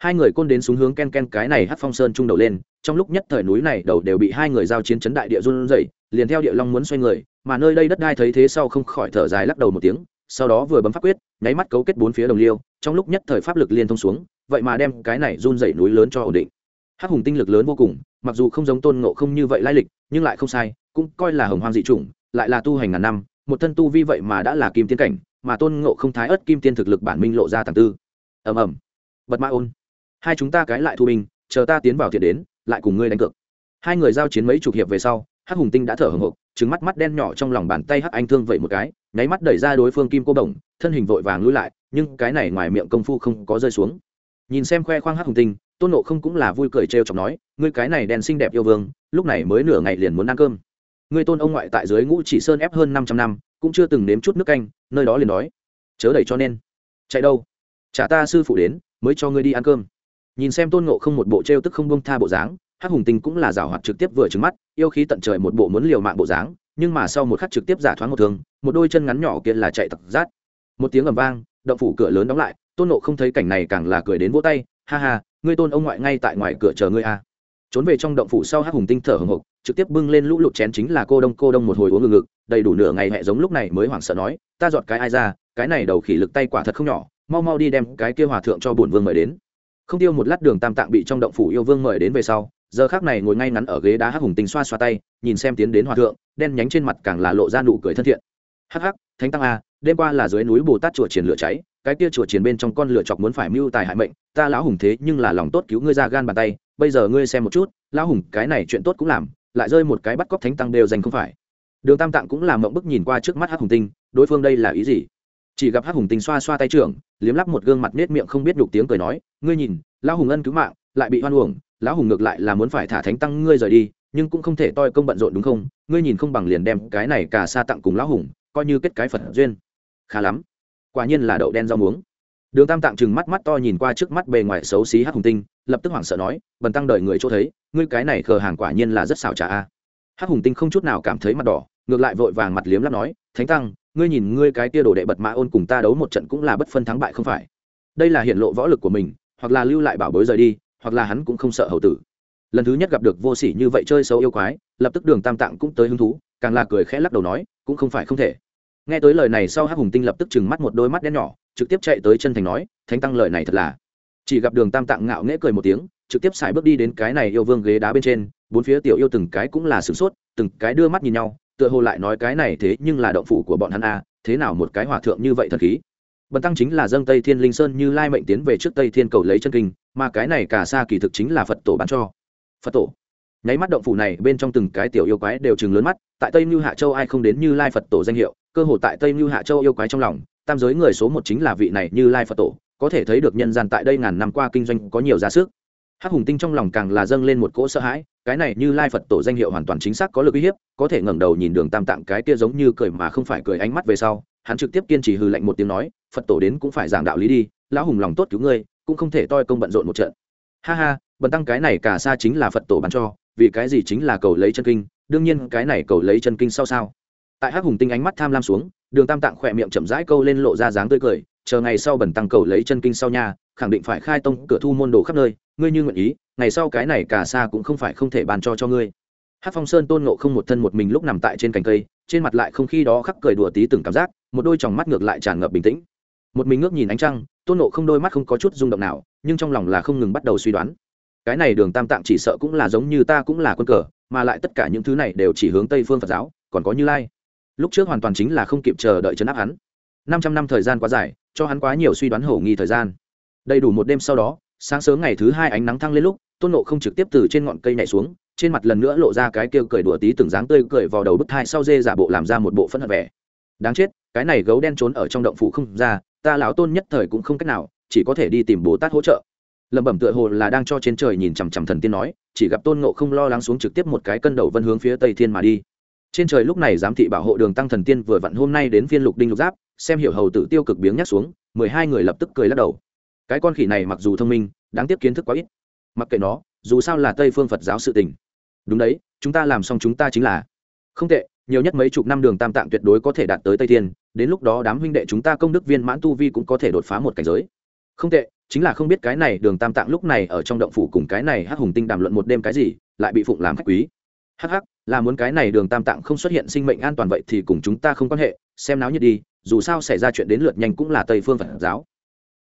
[SPEAKER 1] hai người côn đến xuống hướng ken ken cái này hát phong sơn trung đầu lên, trong lúc nhất thời núi này đầu đều bị hai người giao chiến chấn đại địa run rẩy, liền theo địa long muốn xoay người, mà nơi đây đất đai thấy thế sau không khỏi thở dài lắc đầu một tiếng, sau đó vừa bấm pháp quyết, nháy mắt cấu kết bốn phía đồng liêu, trong lúc nhất thời pháp lực liên thông xuống, vậy mà đem cái này run dậy núi lớn cho ổn định. Hắc hùng tinh lực lớn vô cùng, mặc dù không giống tôn ngộ không như vậy lai lịch, nhưng lại không sai, cũng coi là hồng hoang dị chủng, lại là tu hành ngàn năm, một thân tu vi vậy mà đã là kim tiên cảnh, mà tôn ngộ không thái ớt kim tiên thực lực bản minh lộ ra tàng tư. Ầm ầm. Bật mã ôn hai chúng ta cái lại thu binh, chờ ta tiến vào thiện đến, lại cùng ngươi đánh cược. Hai người giao chiến mấy chục hiệp về sau, hắc hùng tinh đã thở hồng hộc trứng mắt mắt đen nhỏ trong lòng bàn tay hắc anh thương vậy một cái, nháy mắt đẩy ra đối phương kim cô đồng, thân hình vội vàng lui lại, nhưng cái này ngoài miệng công phu không có rơi xuống. Nhìn xem khoe khoang hắc hùng tinh, tôn nộ không cũng là vui cười trêu chọc nói, ngươi cái này đen xinh đẹp yêu vương, lúc này mới nửa ngày liền muốn ăn cơm. Ngươi tôn ông ngoại tại dưới ngũ chỉ sơn ép hơn năm trăm năm, cũng chưa từng nếm chút nước canh, nơi đó liền đói. Chớ đẩy cho nên. Chạy đâu? Trả ta sư phụ đến, mới cho ngươi đi ăn cơm nhìn xem tôn ngộ không một bộ t tức không bông tha bộ dáng, hắc hùng tinh cũng là rào hoạt trực tiếp vừa trứng mắt, yêu khí tận trời một bộ muốn liều mạng bộ dáng, nhưng mà sau một khắc trực tiếp giả thoáng một thương, một đôi chân ngắn nhỏ kia là chạy tặc rát. Một tiếng ầm vang, động phủ cửa lớn đóng lại, tôn nộ không thấy cảnh này càng là cười đến vỗ tay, ha ha, ngươi tôn ông ngoại ngay tại ngoài cửa chờ ngươi a. Trốn về trong động phủ sau hắc hùng tinh thở hồng hộc, trực tiếp bưng lên lũ lụt chén chính là cô đông cô đông một hồi uống ngực ngực, đầy đủ nửa ngày hẹ giống lúc này mới hoảng sợ nói, ta dọn cái ai ra, cái này đầu khỉ lực tay quả thật không nhỏ, mau mau đi đem cái kia hòa thượng cho bổn vương mời đến không tiêu một lát đường tam tạng bị trong động phủ yêu vương mời đến về sau, giờ khác này ngồi ngay ngắn ở ghế đá hắc hùng tinh xoa xoa tay, nhìn xem tiến đến hòa thượng, đen nhánh trên mặt càng là lộ ra nụ cười thân thiện. Hắc hắc, thánh tăng a đêm qua là dưới núi bồ tát chùa triển lửa cháy, cái kia chùa triển bên trong con lửa chọc muốn phải mưu tài hại mệnh, ta lão hùng thế nhưng là lòng tốt cứu ngươi ra gan bàn tay, bây giờ ngươi xem một chút, lão hùng, cái này chuyện tốt cũng làm, lại rơi một cái bắt cóc thánh tăng đều dành không phải. Đường tam tạng cũng làm mộng bức nhìn qua trước mắt hắc hùng tinh, đối phương đây là ý gì? Chỉ gặp hắc hùng tinh xoa xoa tay trưởng, liếm lắp một gương mặt nết miệng không biết đục tiếng cười nói, ngươi nhìn, lão hùng ân cứu mạng, lại bị hoan uổng, lão hùng ngược lại là muốn phải thả thánh tăng ngươi rời đi, nhưng cũng không thể toi công bận rộn đúng không? Ngươi nhìn không bằng liền đem cái này cả xa tặng cùng lão hùng, coi như kết cái phật duyên. Khá lắm. Quả nhiên là đậu đen rau muống. Đường tam tạng chừng mắt mắt to nhìn qua trước mắt bề ngoài xấu xí hắc hùng tinh, lập tức hoảng sợ nói, bần tăng đợi người chỗ thấy, ngươi cái này khờ hàng quả nhiên là rất xảo trà a. Hắc hùng tinh không chút nào cảm thấy mặt đỏ, ngược lại vội vàng mặt liếm lắp nói, thánh tăng ngươi nhìn ngươi cái tia đồ đệ bật mã ôn cùng ta đấu một trận cũng là bất phân thắng bại không phải. Đây là hiện lộ võ lực của mình, hoặc là lưu lại bảo bối rời đi, hoặc là hắn cũng không sợ hậu tử. Lần thứ nhất gặp được vô sỉ như vậy chơi xấu yêu quái, lập tức đường tam tạng cũng tới hứng thú, càng là cười khẽ lắc đầu nói, cũng không phải không thể. Nghe tới lời này sau hắc hùng tinh lập tức chừng mắt một đôi mắt đen nhỏ, trực tiếp chạy tới chân thành nói, thánh tăng lời này thật là. Chỉ gặp đường tam tạng ngạo nghễ cười một tiếng, trực tiếp xài bước đi đến cái này yêu vương ghế đá bên trên, bốn phía tiểu yêu từng cái cũng là sửng sốt, từng cái đưa mắt nhìn nhau tựa hồ lại nói cái này thế nhưng là động phủ của bọn hắn a thế nào một cái hòa thượng như vậy thật khí? Bần tăng chính là dâng tây thiên linh sơn như lai mệnh tiến về trước tây thiên cầu lấy chân kinh, mà cái này cả xa kỳ thực chính là phật tổ bán cho. Phật tổ. Nháy mắt động phủ này, bên trong từng cái tiểu yêu quái đều chừng lớn mắt, tại tây mưu hạ châu ai không đến như lai phật tổ danh hiệu, cơ hồ tại tây mưu hạ châu yêu quái trong lòng, tam giới người số một chính là vị này như lai phật tổ, có thể thấy được nhân gian tại đây ngàn năm qua kinh doanh có nhiều giá sức hắc hùng tinh trong lòng càng là dâng lên một cỗ sợ hãi, cái này như lai phật tổ danh hiệu hoàn toàn chính xác có lực uy hiếp, có thể ngẩng đầu nhìn đường tam tạng cái kia giống như cười mà không phải cười ánh mắt về sau, hắn trực tiếp kiên trì hư lạnh một tiếng nói, phật tổ đến cũng phải giảng đạo lý đi, lão hùng lòng tốt cứu ngươi, cũng không thể toi công bận rộn một trận. Ha ha, bần tăng cái này cả xa chính là phật tổ bán cho, vì cái gì chính là cầu lấy chân kinh, đương nhiên cái này cầu lấy chân kinh sau sao? Tại hắc hùng tinh ánh mắt tham lam xuống, đường tam tạng khỏe miệng chậm rãi câu lên lộ ra dáng tươi cười, chờ ngày sau bần tăng cầu lấy chân kinh sau nhà khẳng định phải khai tông cửa thu môn đồ khắp nơi, ngươi như nguyện ý, ngày sau cái này cả xa cũng không phải không thể bàn cho cho ngươi. Hát phong sơn tôn nộ không một thân một mình lúc nằm tại trên cành cây, trên mặt lại không khi đó khắc cười đùa tí từng cảm giác, một đôi tròng mắt ngược lại tràn ngập bình tĩnh. Một mình ngước nhìn ánh trăng, tôn nộ không đôi mắt không có chút rung động nào, nhưng trong lòng là không ngừng bắt đầu suy đoán. Cái này đường tam tạng chỉ sợ cũng là giống như ta cũng là quân cờ, mà lại tất cả những thứ này đều chỉ hướng tây phương phật giáo, còn có như lai. Lúc trước hoàn toàn chính là không kịp chờ đợi chấn áp hắn. Năm trăm năm thời gian quá dài, cho hắn quá nhiều suy đoán hổ nghi thời gian đầy đủ một đêm sau đó, sáng sớm ngày thứ hai ánh nắng thăng lên lúc, tôn nộ không trực tiếp từ trên ngọn cây nhảy xuống, trên mặt lần nữa lộ ra cái kêu cười đùa tí từng dáng tươi cười vào đầu bức thai sau dê giả bộ làm ra một bộ phân hận vẻ. Đáng chết, cái này gấu đen trốn ở trong động phủ không ra, ta lão tôn nhất thời cũng không cách nào, chỉ có thể đi tìm bồ tát hỗ trợ. Lẩm bẩm tựa hồ là đang cho trên trời nhìn chằm chằm thần tiên nói, chỉ gặp tôn ngộ không lo lắng xuống trực tiếp một cái cân đầu vân hướng phía tây thiên mà đi. Trên trời lúc này giám thị bảo hộ đường tăng thần tiên vừa vặn hôm nay đến phiên lục đinh lục giáp, xem hiểu hầu tử tiêu cực biếng nhắc xuống, mười hai người lập tức cười lắc đầu cái con khỉ này mặc dù thông minh, đáng tiếc kiến thức quá ít. Mặc kệ nó, dù sao là tây phương phật giáo sự tình. Đúng đấy, chúng ta làm xong chúng ta chính là. Không tệ, nhiều nhất mấy chục năm đường tam tạng tuyệt đối có thể đạt tới tây thiên, đến lúc đó đám huynh đệ chúng ta công đức viên mãn tu vi cũng có thể đột phá một cảnh giới. Không tệ, chính là không biết cái này đường tam tạng lúc này ở trong động phủ cùng cái này hắc hùng tinh đàm luận một đêm cái gì, lại bị phụng làm khách quý. Hắc hắc, là muốn cái này đường tam tạng không xuất hiện sinh mệnh an toàn vậy thì cùng chúng ta không quan hệ, xem náo nhiệt đi, dù sao xảy ra chuyện đến lượt nhanh cũng là tây phương phật giáo.